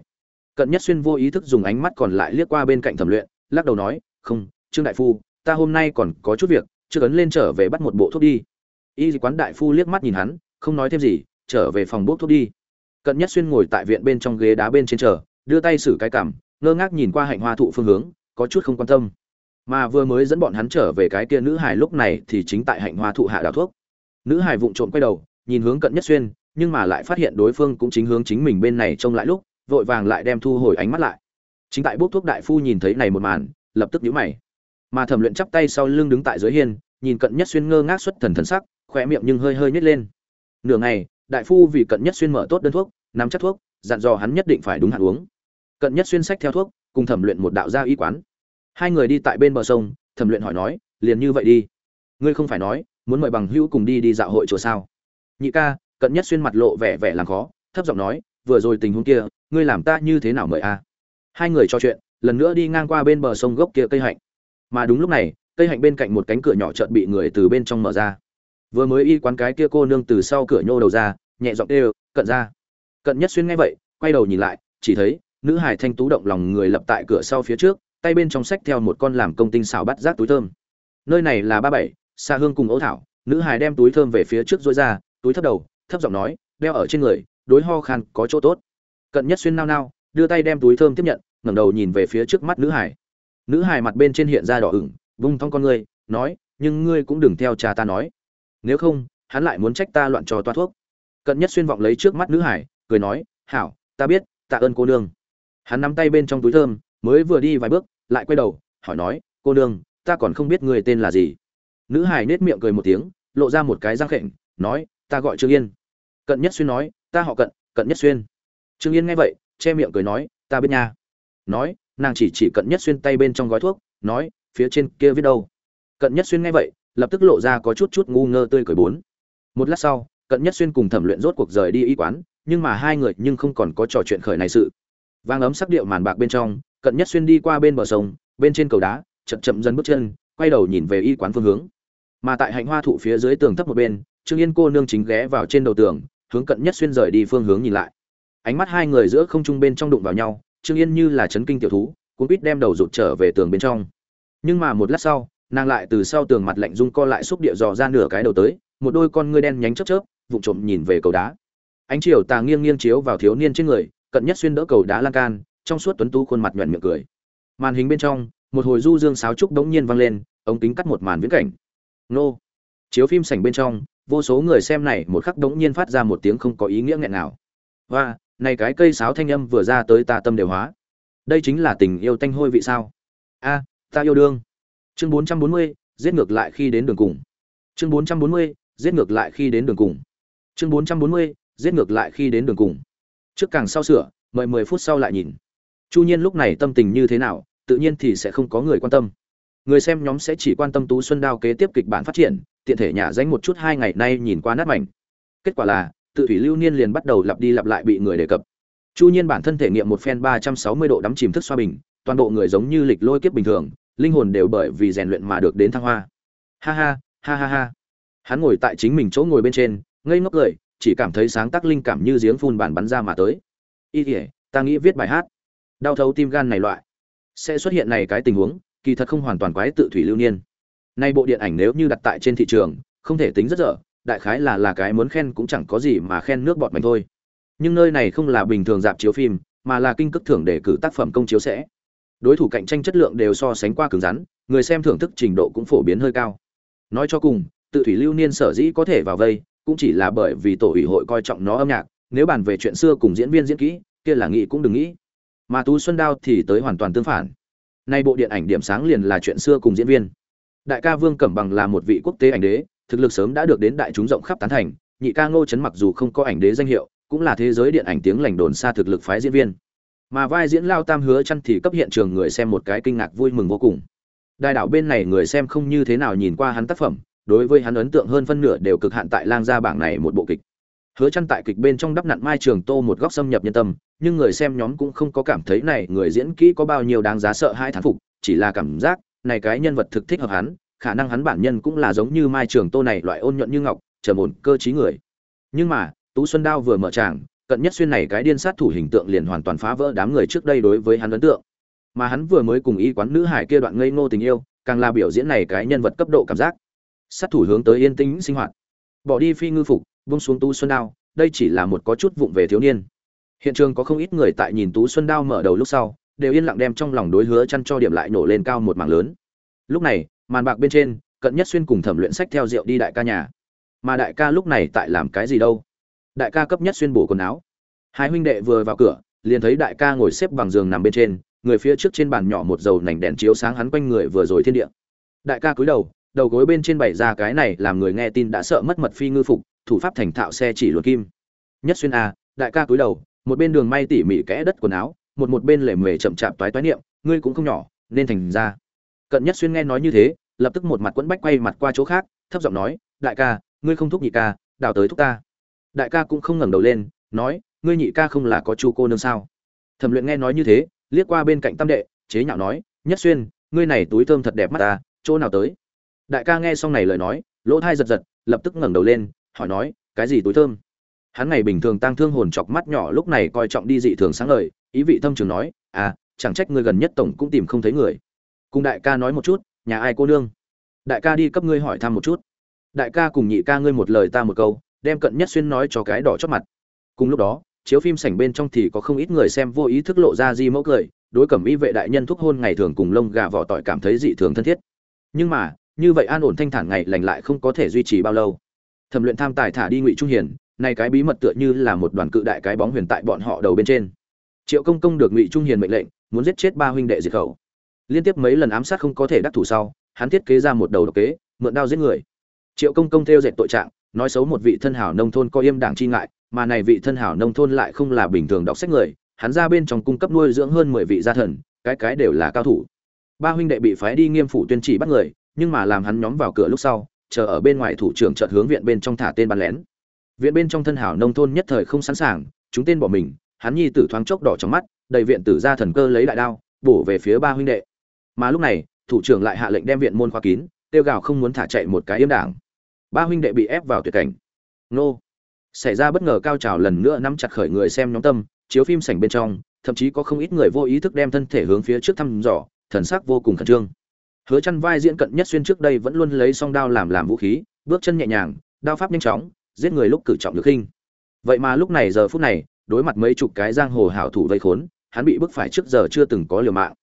Cận nhất xuyên vô ý thức dùng ánh mắt còn lại liếc qua bên cạnh thẩm luyện, lắc đầu nói, không, trương đại phu, ta hôm nay còn có chút việc chưa ấn lên trở về bắt một bộ thuốc đi. Y quán đại phu liếc mắt nhìn hắn, không nói thêm gì, trở về phòng bốc thuốc đi. Cận nhất xuyên ngồi tại viện bên trong ghế đá bên trên chờ, đưa tay xử cái cảm, ngơ ngác nhìn qua hạnh hoa thụ phương hướng, có chút không quan tâm. Mà vừa mới dẫn bọn hắn trở về cái kia nữ hải lúc này thì chính tại hạnh hoa thụ hạ đào thuốc nữ hải vụng trộm quay đầu, nhìn hướng cận nhất xuyên, nhưng mà lại phát hiện đối phương cũng chính hướng chính mình bên này trông lại lúc, vội vàng lại đem thu hồi ánh mắt lại. Chính tại bốc thuốc đại phu nhìn thấy này một màn, lập tức nhíu mày. Mà thẩm luyện chắp tay sau lưng đứng tại dưới hiên, nhìn cận nhất xuyên ngơ ngác xuất thần thần sắc khỏe miệng nhưng hơi hơi nhếch lên. Nửa ngày, đại phu vì cận nhất xuyên mở tốt đơn thuốc, nắm chắc thuốc, dặn dò hắn nhất định phải đúng hạn uống. Cận nhất xuyên sách theo thuốc, cùng thẩm luyện một đạo gia y quán. Hai người đi tại bên bờ sông, thẩm luyện hỏi nói, liền như vậy đi. Ngươi không phải nói muốn mời bằng hữu cùng đi đi dạo hội chùa sao? Nhị ca, cận nhất xuyên mặt lộ vẻ vẻ làm khó, thấp giọng nói, vừa rồi tình huống kia, ngươi làm ta như thế nào mời a? Hai người trò chuyện, lần nữa đi ngang qua bên bờ sông gốc kia cây hạnh. Mà đúng lúc này, cây hạnh bên cạnh một cánh cửa nhỏ chợt bị người từ bên trong mở ra. Vừa mới y quán cái kia cô nương từ sau cửa nhô đầu ra, nhẹ giọng kêu, cận ra. Cận nhất xuyên nghe vậy, quay đầu nhìn lại, chỉ thấy, nữ hải thanh tú động lòng người lập tại cửa sau phía trước, tay bên trong sách theo một con làm công tinh xảo bắt rác túi thơm. Nơi này là ba bảy xa hương cùng ấu thảo, nữ hài đem túi thơm về phía trước dối ra, túi thấp đầu, thấp giọng nói, đeo ở trên người, đối ho khan có chỗ tốt. Cận nhất xuyên nao nao, đưa tay đem túi thơm tiếp nhận, ngẩng đầu nhìn về phía trước mắt nữ hải nữ hải mặt bên trên hiện ra đỏ ửng, vung thong con ngươi, nói, nhưng ngươi cũng đừng theo cha ta nói. Nếu không, hắn lại muốn trách ta loạn trò toa thuốc. Cận nhất xuyên vọng lấy trước mắt nữ hải cười nói, hảo, ta biết, tạ ơn cô nương. Hắn nắm tay bên trong túi thơm, mới vừa đi vài bước, lại quay đầu, hỏi nói, cô nương, ta còn không biết người tên là gì? Nữ hải nết miệng cười một tiếng, lộ ra một cái răng khệnh nói, ta gọi trương yên. Cận nhất xuyên nói, ta họ cận cận nhất xuyên. Trương yên nghe vậy, che miệng cười nói, ta biết nha. Nói, nàng chỉ chỉ cận nhất xuyên tay bên trong gói thuốc, nói, phía trên kia viết đâu? Cận nhất xuyên nghe vậy, lập tức lộ ra có chút chút ngu ngơ tươi cười bốn. Một lát sau, cận nhất xuyên cùng thẩm luyện rốt cuộc rời đi y quán, nhưng mà hai người nhưng không còn có trò chuyện khởi này sự. Vang ấm sắc điệu màn bạc bên trong, cận nhất xuyên đi qua bên bờ sông, bên trên cầu đá, chậm chậm dần bước chân, quay đầu nhìn về y quán phương hướng mà tại hạnh hoa thụ phía dưới tường thấp một bên, trương yên cô nương chính ghé vào trên đầu tường, hướng cận nhất xuyên rời đi phương hướng nhìn lại. Ánh mắt hai người giữa không trung bên trong đụng vào nhau, trương yên như là chấn kinh tiểu thú, cuốn quýt đem đầu rụt trở về tường bên trong. Nhưng mà một lát sau, nàng lại từ sau tường mặt lạnh rung co lại xúc địa dò ra nửa cái đầu tới, một đôi con ngươi đen nhánh chớp chớp, vụng trộm nhìn về cầu đá. Ánh chiều tà nghiêng nghiêng chiếu vào thiếu niên trên người, cận nhất xuyên đỡ cầu đá lan can, trong suốt tuấn tú khuôn mặt nhuận miệng cười. Màn hình bên trong, một hồi du dương sáo trúc đống nhiên vang lên, ống kính cắt một màn viễn cảnh nô. Chiếu phim sảnh bên trong vô số người xem này một khắc đống nhiên phát ra một tiếng không có ý nghĩa nghẹn nào. Và này cái cây sáo thanh âm vừa ra tới ta tâm đều hóa. Đây chính là tình yêu tanh hôi vị sao? A ta yêu đương. Chương 440, giết ngược lại khi đến đường cùng. Chương 440, giết ngược lại khi đến đường cùng. Chương 440, giết ngược lại khi đến đường cùng. Trước càng sau sửa mời 10 phút sau lại nhìn. Chu nhiên lúc này tâm tình như thế nào tự nhiên thì sẽ không có người quan tâm người xem nhóm sẽ chỉ quan tâm tú xuân đao kế tiếp kịch bản phát triển, tiện thể nhả danh một chút hai ngày nay nhìn qua nát mảnh. Kết quả là, tự thủy lưu niên liền bắt đầu lặp đi lặp lại bị người đề cập. Chu nhiên bản thân thể nghiệm một phen ba trăm sáu mươi độ đắm chìm thức xoa bình, toàn bộ người giống như lịch lôi kiếp bình thường, linh hồn đều bởi vì rèn luyện mà được đến thăng hoa. Ha ha ha ha ha. Hắn ngồi tại chính mình chỗ ngồi bên trên, ngây ngốc cười, chỉ cảm thấy sáng tác linh cảm như giếng phun bản bắn ra mà tới. Y kỉa ta nghĩ viết bài hát. Đau thấu tim gan này loại. Sẽ xuất hiện này cái tình huống kỳ thật không hoàn toàn quái tự thủy lưu niên. Nay bộ điện ảnh nếu như đặt tại trên thị trường, không thể tính rất dở, đại khái là là cái muốn khen cũng chẳng có gì mà khen nước bọt mạnh thôi. Nhưng nơi này không là bình thường dạp chiếu phim, mà là kinh cước thưởng để cử tác phẩm công chiếu sẽ. Đối thủ cạnh tranh chất lượng đều so sánh qua cứng rắn, người xem thưởng thức trình độ cũng phổ biến hơi cao. Nói cho cùng, tự thủy lưu niên sở dĩ có thể vào vây, cũng chỉ là bởi vì tổ ủy hội coi trọng nó âm nhạc, nếu bàn về chuyện xưa cùng diễn viên diễn kỹ, kia là nghĩ cũng đừng nghĩ. Mà tú xuân đao thì tới hoàn toàn tương phản nay bộ điện ảnh điểm sáng liền là chuyện xưa cùng diễn viên. Đại ca vương cẩm bằng là một vị quốc tế ảnh đế, thực lực sớm đã được đến đại chúng rộng khắp tán thành, nhị ca ngô chấn mặc dù không có ảnh đế danh hiệu, cũng là thế giới điện ảnh tiếng lành đồn xa thực lực phái diễn viên. Mà vai diễn lao tam hứa chăn thì cấp hiện trường người xem một cái kinh ngạc vui mừng vô cùng. Đại đảo bên này người xem không như thế nào nhìn qua hắn tác phẩm, đối với hắn ấn tượng hơn phân nửa đều cực hạn tại lang gia bảng này một bộ kịch. Hứa chăn tại kịch bên trong đắp nặn mai trường tô một góc xâm nhập nhân tâm nhưng người xem nhóm cũng không có cảm thấy này người diễn kỹ có bao nhiêu đáng giá sợ hai thán phục, chỉ là cảm giác, này cái nhân vật thực thích hợp hắn, khả năng hắn bản nhân cũng là giống như mai trường tô này loại ôn nhuận như ngọc, trầm ổn, cơ trí người. Nhưng mà, tú xuân đao vừa mở tràng, cận nhất xuyên này cái điên sát thủ hình tượng liền hoàn toàn phá vỡ đám người trước đây đối với hắn ấn tượng. Mà hắn vừa mới cùng y quán nữ hải kia đoạn ngây ngô tình yêu, càng là biểu diễn này cái nhân vật cấp độ cảm giác. Sát thủ hướng tới yên tĩnh sinh hoạt. Bỏ đi phi ngư phục, buông xuống tú xuân đao, đây chỉ là một có chút vụng về thiếu niên hiện trường có không ít người tại nhìn tú xuân đao mở đầu lúc sau, đều yên lặng đem trong lòng đối hứa chăn cho điểm lại nổ lên cao một mảng lớn. Lúc này, màn bạc bên trên, cận nhất xuyên cùng thẩm luyện sách theo rượu đi đại ca nhà. Mà đại ca lúc này tại làm cái gì đâu? Đại ca cấp nhất xuyên bổ quần áo. Hai huynh đệ vừa vào cửa, liền thấy đại ca ngồi xếp bằng giường nằm bên trên, người phía trước trên bàn nhỏ một dầu nành đèn chiếu sáng hắn quanh người vừa rồi thiên địa. Đại ca cúi đầu đầu gối bên trên bày ra cái này làm người nghe tin đã sợ mất mật phi ngư phục, thủ pháp thành thạo xe chỉ luật kim. Nhất xuyên a đại ca cúi đầu một bên đường may tỉ mỉ kẽ đất quần áo, một một bên lề mề chậm chạp toái toái niệm, ngươi cũng không nhỏ, nên thành ra. Cận nhất xuyên nghe nói như thế, lập tức một mặt quẫn bách quay mặt qua chỗ khác, thấp giọng nói, đại ca, ngươi không thúc nhị ca, đào tới thúc ta. Đại ca cũng không ngẩng đầu lên, nói, ngươi nhị ca không là có chu cô nương sao? Thẩm luyện nghe nói như thế, liếc qua bên cạnh tam đệ, chế nhạo nói, nhất xuyên, ngươi này túi thơm thật đẹp mắt ta, chỗ nào tới? Đại ca nghe xong này lời nói, lỗ thai giật giật, lập tức ngẩng đầu lên, hỏi nói, cái gì túi thơm? Hắn ngày bình thường tăng thương hồn chọc mắt nhỏ lúc này coi trọng đi dị thường sáng lời ý vị thâm trường nói à chẳng trách ngươi gần nhất tổng cũng tìm không thấy người. Cùng đại ca nói một chút, nhà ai cô nương? Đại ca đi cấp ngươi hỏi thăm một chút. Đại ca cùng nhị ca ngươi một lời ta một câu, đem cận nhất xuyên nói cho cái đỏ chót mặt. Cùng lúc đó, chiếu phim sảnh bên trong thì có không ít người xem vô ý thức lộ ra di mẫu cười, đối cẩm y vệ đại nhân thúc hôn ngày thường cùng lông gà vỏ tỏi cảm thấy dị thường thân thiết. Nhưng mà, như vậy an ổn thanh thản ngày lành lại không có thể duy trì bao lâu. Thẩm luyện tham tài thả đi ngụy trung hiền nay cái bí mật tựa như là một đoàn cự đại cái bóng huyền tại bọn họ đầu bên trên. Triệu công công được ngụy trung hiền mệnh lệnh, muốn giết chết ba huynh đệ diệt khẩu. Liên tiếp mấy lần ám sát không có thể đắc thủ sau, hắn thiết kế ra một đầu độc kế, mượn đao giết người. Triệu công công theo dệt tội trạng, nói xấu một vị thân hảo nông thôn có im đảng chi ngại, mà này vị thân hảo nông thôn lại không là bình thường đọc sách người, hắn ra bên trong cung cấp nuôi dưỡng hơn mười vị gia thần, cái cái đều là cao thủ. Ba huynh đệ bị phái đi nghiêm phủ tuyên chỉ bắt người, nhưng mà làm hắn nhóm vào cửa lúc sau, chờ ở bên ngoài thủ trưởng chợt hướng viện bên trong thả tên bắn lén viện bên trong thân hảo nông thôn nhất thời không sẵn sàng, chúng tên bỏ mình, hắn nhi tử thoáng chốc đỏ trong mắt, đầy viện tử ra thần cơ lấy đại đao, bổ về phía ba huynh đệ. Mà lúc này, thủ trưởng lại hạ lệnh đem viện môn khóa kín, tiêu gào không muốn thả chạy một cái yếm đảng. Ba huynh đệ bị ép vào tuyệt cảnh. Nô. Xảy ra bất ngờ cao trào lần nữa nắm chặt khởi người xem nhóm tâm, chiếu phim sảnh bên trong, thậm chí có không ít người vô ý thức đem thân thể hướng phía trước thăm dò, thần sắc vô cùng khẩn trương. Hứa chăn vai diễn cận nhất xuyên trước đây vẫn luôn lấy song đao làm làm vũ khí, bước chân nhẹ nhàng, đao pháp nhanh chóng giết người lúc cử trọng được khinh. Vậy mà lúc này giờ phút này, đối mặt mấy chục cái giang hồ hảo thủ vây khốn, hắn bị bức phải trước giờ chưa từng có liều mạng.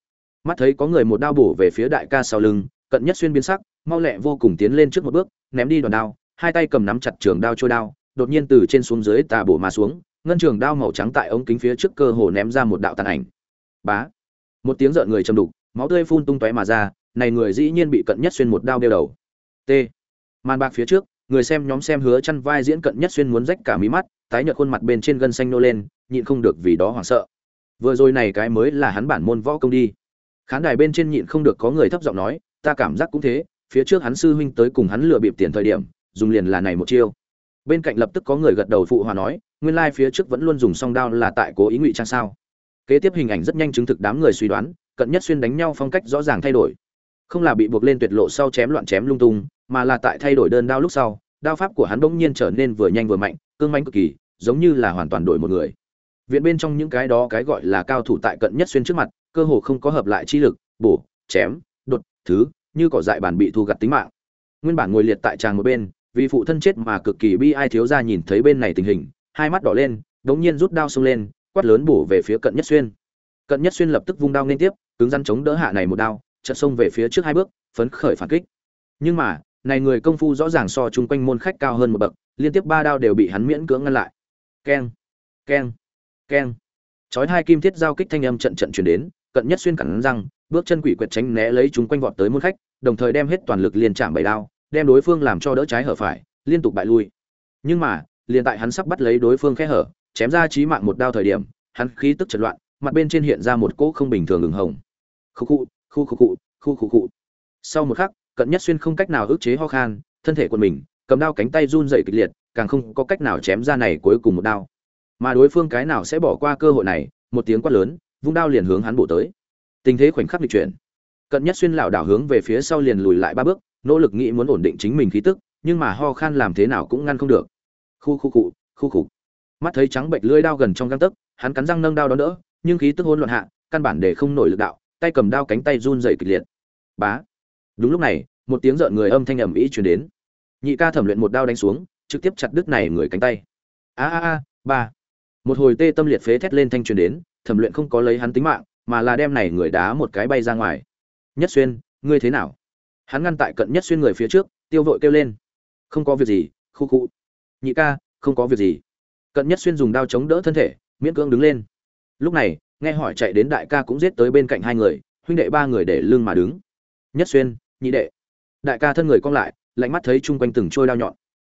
Mắt thấy có người một đao bổ về phía đại ca sau lưng, cận nhất xuyên biến sắc, mau lẹ vô cùng tiến lên trước một bước, ném đi đòn đao, hai tay cầm nắm chặt trường đao trôi đao, đột nhiên từ trên xuống dưới tà bổ mà xuống, ngân trường đao màu trắng tại ống kính phía trước cơ hồ ném ra một đạo tàn ảnh. Bá! Một tiếng rợn người châm đục, máu tươi phun tung tóe mà ra, này người dĩ nhiên bị cận nhất xuyên một đao đeo đầu. T. Màn bạc phía trước người xem nhóm xem hứa chăn vai diễn cận nhất xuyên muốn rách cả mí mắt, tái nhợt khuôn mặt bên trên gân xanh nô lên, nhịn không được vì đó hoảng sợ. Vừa rồi này cái mới là hắn bản môn võ công đi. Khán đài bên trên nhịn không được có người thấp giọng nói, ta cảm giác cũng thế, phía trước hắn sư huynh tới cùng hắn lừa bịp tiền thời điểm, dùng liền là này một chiêu. Bên cạnh lập tức có người gật đầu phụ hòa nói, nguyên lai phía trước vẫn luôn dùng song đao là tại cố ý ngụy trang sao? Kế tiếp hình ảnh rất nhanh chứng thực đám người suy đoán, cận nhất xuyên đánh nhau phong cách rõ ràng thay đổi không là bị buộc lên tuyệt lộ sau chém loạn chém lung tung, mà là tại thay đổi đơn đao lúc sau, đao pháp của hắn bỗng nhiên trở nên vừa nhanh vừa mạnh, cương mãnh cực kỳ, giống như là hoàn toàn đổi một người. Viện bên trong những cái đó cái gọi là cao thủ tại cận nhất xuyên trước mặt, cơ hồ không có hợp lại chi lực, bổ, chém, đột, thứ, như cỏ dại bản bị thu gặt tính mạng. Nguyên bản ngồi liệt tại tràng một bên, vì phụ thân chết mà cực kỳ bi ai thiếu ra nhìn thấy bên này tình hình, hai mắt đỏ lên, đống nhiên rút đao xông lên, quát lớn bổ về phía cận nhất xuyên. Cận nhất xuyên lập tức vung đao liên tiếp, cứng rắn chống đỡ hạ này một đao chợt xông về phía trước hai bước phấn khởi phản kích. Nhưng mà này người công phu rõ ràng so chung quanh môn khách cao hơn một bậc liên tiếp ba đao đều bị hắn miễn cưỡng ngăn lại. Keng keng keng. Chói hai kim thiết giao kích thanh âm trận trận truyền đến cận nhất xuyên cắn răng bước chân quỷ quyệt tránh né lấy chúng quanh vọt tới môn khách đồng thời đem hết toàn lực liền chạm bảy đao đem đối phương làm cho đỡ trái hở phải liên tục bại lui. Nhưng mà liền tại hắn sắp bắt lấy đối phương khe hở chém ra chí mạng một đao thời điểm hắn khí tức chật loạn mặt bên trên hiện ra một cỗ không bình thường ửng hồng. Khô khụ, khu khu khu khu khu khu sau một khắc cận nhất xuyên không cách nào ức chế ho khan thân thể của mình cầm đao cánh tay run rẩy kịch liệt càng không có cách nào chém ra này cuối cùng một đao. Mà đối phương cái nào sẽ bỏ qua cơ hội này một tiếng quát lớn vung đao liền hướng hắn bổ tới. Tình thế khoảnh khắc lịch chuyển. Cận nhất xuyên lảo đảo hướng về phía sau liền lùi lại ba bước nỗ lực nghĩ muốn ổn định chính mình khí tức nhưng mà ho khan làm thế nào cũng ngăn không được. Khu khu cụ khu khục mắt thấy trắng bệnh lưỡi đao gần trong găng tấc hắn cắn răng nâng đao đó nữa, nhưng khí tức hỗn loạn hạ căn bản để không nổi lực đạo tay cầm đao cánh tay run rẩy kịch liệt. Bá. Đúng lúc này, một tiếng rợn người âm thanh ầm ĩ truyền đến. Nhị ca thẩm luyện một đao đánh xuống, trực tiếp chặt đứt này người cánh tay. A a a, ba. Một hồi tê tâm liệt phế thét lên thanh truyền đến, thẩm luyện không có lấy hắn tính mạng, mà là đem này người đá một cái bay ra ngoài. Nhất xuyên, ngươi thế nào? Hắn ngăn tại cận nhất xuyên người phía trước, tiêu vội kêu lên. Không có việc gì, khu khu. Nhị ca, không có việc gì. Cận nhất xuyên dùng đao chống đỡ thân thể, miễn cưỡng đứng lên. Lúc này nghe hỏi chạy đến đại ca cũng giết tới bên cạnh hai người, huynh đệ ba người để lưng mà đứng. Nhất xuyên, nhị đệ. Đại ca thân người cong lại, lạnh mắt thấy chung quanh từng trôi đao nhọn.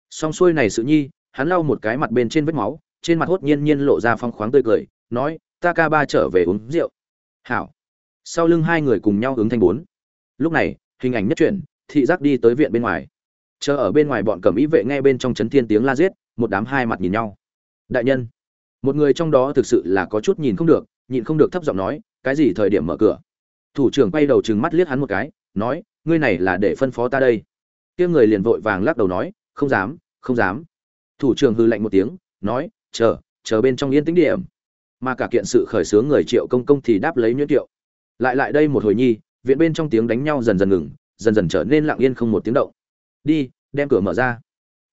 Song xuôi này sự nhi, hắn lau một cái mặt bên trên vết máu, trên mặt hốt nhiên nhiên lộ ra phong khoáng tươi cười, nói, ta ca ba trở về uống rượu. Hảo. Sau lưng hai người cùng nhau ứng thanh bốn. Lúc này, hình ảnh nhất chuyển, thị giác đi tới viện bên ngoài. Chờ ở bên ngoài bọn cầm ý vệ nghe bên trong chấn thiên tiếng la giết, một đám hai mặt nhìn nhau. Đại nhân. Một người trong đó thực sự là có chút nhìn không được nhìn không được thấp giọng nói, cái gì thời điểm mở cửa? Thủ trưởng quay đầu trừng mắt liếc hắn một cái, nói, ngươi này là để phân phó ta đây. Kia người liền vội vàng lắc đầu nói, không dám không dám. Thủ trưởng hư lạnh một tiếng, nói, chờ chờ bên trong yên tĩnh điểm. Mà cả kiện sự khởi xướng người triệu công công thì đáp lấy nhuyễn triệu lại lại đây một hồi nhi, viện bên trong tiếng đánh nhau dần dần ngừng, dần dần trở nên lặng yên không một tiếng động. Đi, đem cửa mở ra.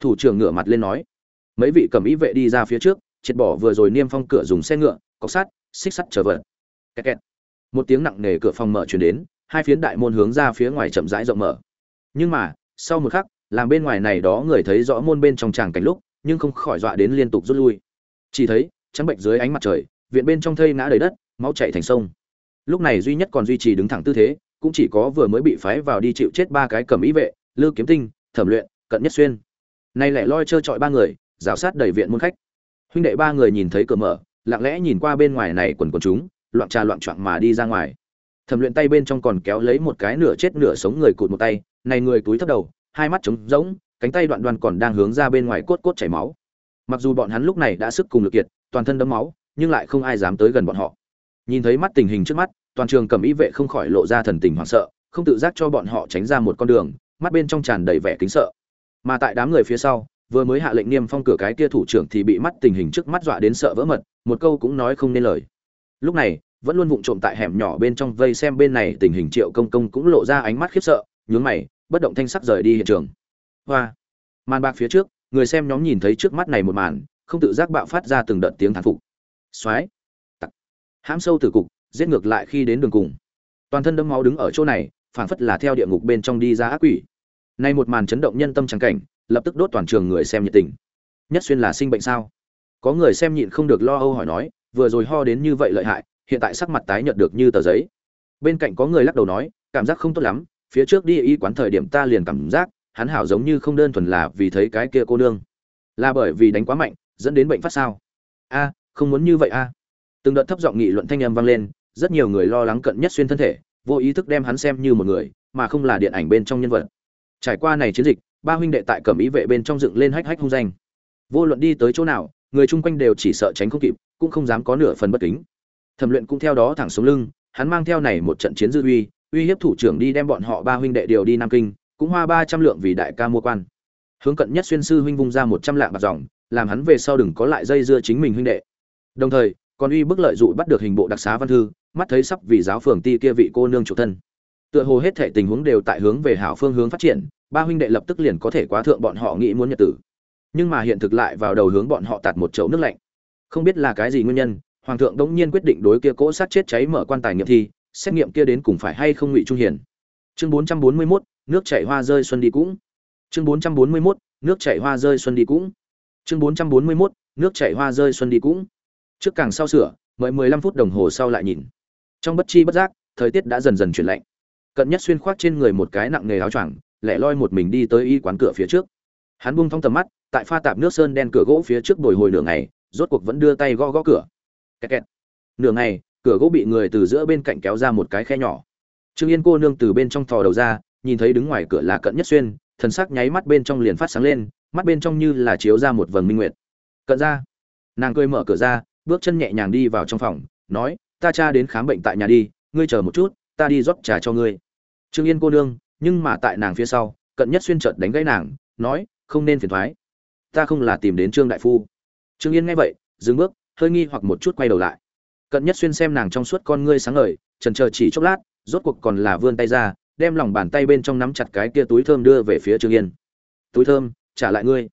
Thủ trưởng ngửa mặt lên nói. Mấy vị cầm ý vệ đi ra phía trước, triệt bỏ vừa rồi niêm phong cửa dùng xe ngựa cọc sắt xích sắt trở vật. Kẹt kẹt. một tiếng nặng nề cửa phòng mở chuyển đến, hai phiến đại môn hướng ra phía ngoài chậm rãi rộng mở. Nhưng mà, sau một khắc, làm bên ngoài này đó người thấy rõ môn bên trong tràng cảnh lúc, nhưng không khỏi dọa đến liên tục rút lui. Chỉ thấy, trắng bệnh dưới ánh mặt trời, viện bên trong thây ngã đầy đất, máu chảy thành sông. Lúc này duy nhất còn duy trì đứng thẳng tư thế, cũng chỉ có vừa mới bị phái vào đi chịu chết ba cái cầm ý vệ, lư kiếm tinh, thẩm luyện, cận nhất xuyên. Nay lẻ loi trơ trọi ba người, rào sát đầy viện môn khách. Huynh đệ ba người nhìn thấy cửa mở lặng lẽ nhìn qua bên ngoài này quần quần chúng, loạn trà loạn choạng mà đi ra ngoài. Thẩm luyện tay bên trong còn kéo lấy một cái nửa chết nửa sống người cụt một tay, này người túi thấp đầu, hai mắt trống rỗng, cánh tay đoạn đoan còn đang hướng ra bên ngoài cốt cốt chảy máu. Mặc dù bọn hắn lúc này đã sức cùng lực kiệt, toàn thân đấm máu, nhưng lại không ai dám tới gần bọn họ. Nhìn thấy mắt tình hình trước mắt, toàn trường cầm ý vệ không khỏi lộ ra thần tình hoảng sợ, không tự giác cho bọn họ tránh ra một con đường, mắt bên trong tràn đầy vẻ kính sợ. Mà tại đám người phía sau vừa mới hạ lệnh niêm phong cửa cái kia thủ trưởng thì bị mắt tình hình trước mắt dọa đến sợ vỡ mật, một câu cũng nói không nên lời. Lúc này, vẫn luôn vụng trộm tại hẻm nhỏ bên trong vây xem bên này tình hình triệu công công cũng lộ ra ánh mắt khiếp sợ, nhướng mày, bất động thanh sắc rời đi hiện trường. Hoa! Màn bạc phía trước, người xem nhóm nhìn thấy trước mắt này một màn, không tự giác bạo phát ra từng đợt tiếng thán phục. Xoáy tặc! Hãm sâu từ cục, giết ngược lại khi đến đường cùng. Toàn thân đâm máu đứng ở chỗ này, phảng phất là theo địa ngục bên trong đi ra ác quỷ. Nay một màn chấn động nhân tâm trắng cảnh lập tức đốt toàn trường người xem nhiệt tình. Nhất xuyên là sinh bệnh sao? Có người xem nhịn không được lo âu hỏi nói, vừa rồi ho đến như vậy lợi hại, hiện tại sắc mặt tái nhợt được như tờ giấy. Bên cạnh có người lắc đầu nói, cảm giác không tốt lắm, phía trước đi y quán thời điểm ta liền cảm giác, hắn hảo giống như không đơn thuần là vì thấy cái kia cô nương. Là bởi vì đánh quá mạnh, dẫn đến bệnh phát sao? A, không muốn như vậy a. Từng đợt thấp giọng nghị luận thanh âm vang lên, rất nhiều người lo lắng cận nhất xuyên thân thể, vô ý thức đem hắn xem như một người, mà không là điện ảnh bên trong nhân vật. Trải qua này chiến dịch ba huynh đệ tại cẩm ý vệ bên trong dựng lên hách hách hung danh. Vô luận đi tới chỗ nào, người chung quanh đều chỉ sợ tránh không kịp, cũng không dám có nửa phần bất kính. Thẩm luyện cũng theo đó thẳng xuống lưng, hắn mang theo này một trận chiến dư uy uy hiếp thủ trưởng đi đem bọn họ ba huynh đệ điều đi nam kinh, cũng hoa ba trăm lượng vì đại ca mua quan. Hướng cận nhất xuyên sư huynh vung ra một trăm lạng bạc dòng, làm hắn về sau đừng có lại dây dưa chính mình huynh đệ. Đồng thời, còn uy bức lợi dụ bắt được hình bộ đặc xá văn thư, mắt thấy sắp vì giáo phường ti kia vị cô nương chủ thân. Tựa hồ hết thể tình huống đều tại hướng về hảo phương hướng phát triển ba huynh đệ lập tức liền có thể quá thượng bọn họ nghĩ muốn nhật tử. Nhưng mà hiện thực lại vào đầu hướng bọn họ tạt một chậu nước lạnh. Không biết là cái gì nguyên nhân hoàng thượng đống nhiên quyết định đối kia cỗ sát chết cháy mở quan tài nghiệm thi xét nghiệm kia đến cùng phải hay không ngụy trung hiền. Chương 441, nước chảy hoa rơi xuân đi cũng. Chương 441, nước chảy hoa rơi xuân đi cũng. Chương 441, nước chảy hoa rơi xuân đi cũng. Trước càng sau sửa mời 15 phút đồng hồ sau lại nhìn. Trong bất chi bất giác thời tiết đã dần dần chuyển lạnh. Cận nhất xuyên khoác trên người một cái nặng nghề áo choàng lẻ loi một mình đi tới y quán cửa phía trước. Hắn buông thong tầm mắt, tại pha tạp nước sơn đen cửa gỗ phía trước bồi hồi nửa ngày, rốt cuộc vẫn đưa tay gõ gõ cửa. Kẹt kẹt. Nửa ngày, cửa gỗ bị người từ giữa bên cạnh kéo ra một cái khe nhỏ. Trương yên cô nương từ bên trong thò đầu ra, nhìn thấy đứng ngoài cửa là cận nhất xuyên, thần sắc nháy mắt bên trong liền phát sáng lên, mắt bên trong như là chiếu ra một vầng minh nguyệt. Cận ra. Nàng cười mở cửa ra, bước chân nhẹ nhàng đi vào trong phòng, nói, ta cha đến khám bệnh tại nhà đi, ngươi chờ một chút, ta đi rót trà cho ngươi. Trương yên cô nương nhưng mà tại nàng phía sau, cận nhất xuyên chợt đánh gãy nàng, nói, không nên phiền thoái. Ta không là tìm đến trương đại phu. Trương yên nghe vậy, dừng bước, hơi nghi hoặc một chút quay đầu lại. Cận nhất xuyên xem nàng trong suốt con ngươi sáng ngời, trần chờ chỉ chốc lát, rốt cuộc còn là vươn tay ra, đem lòng bàn tay bên trong nắm chặt cái kia túi thơm đưa về phía trương yên. Túi thơm, trả lại ngươi.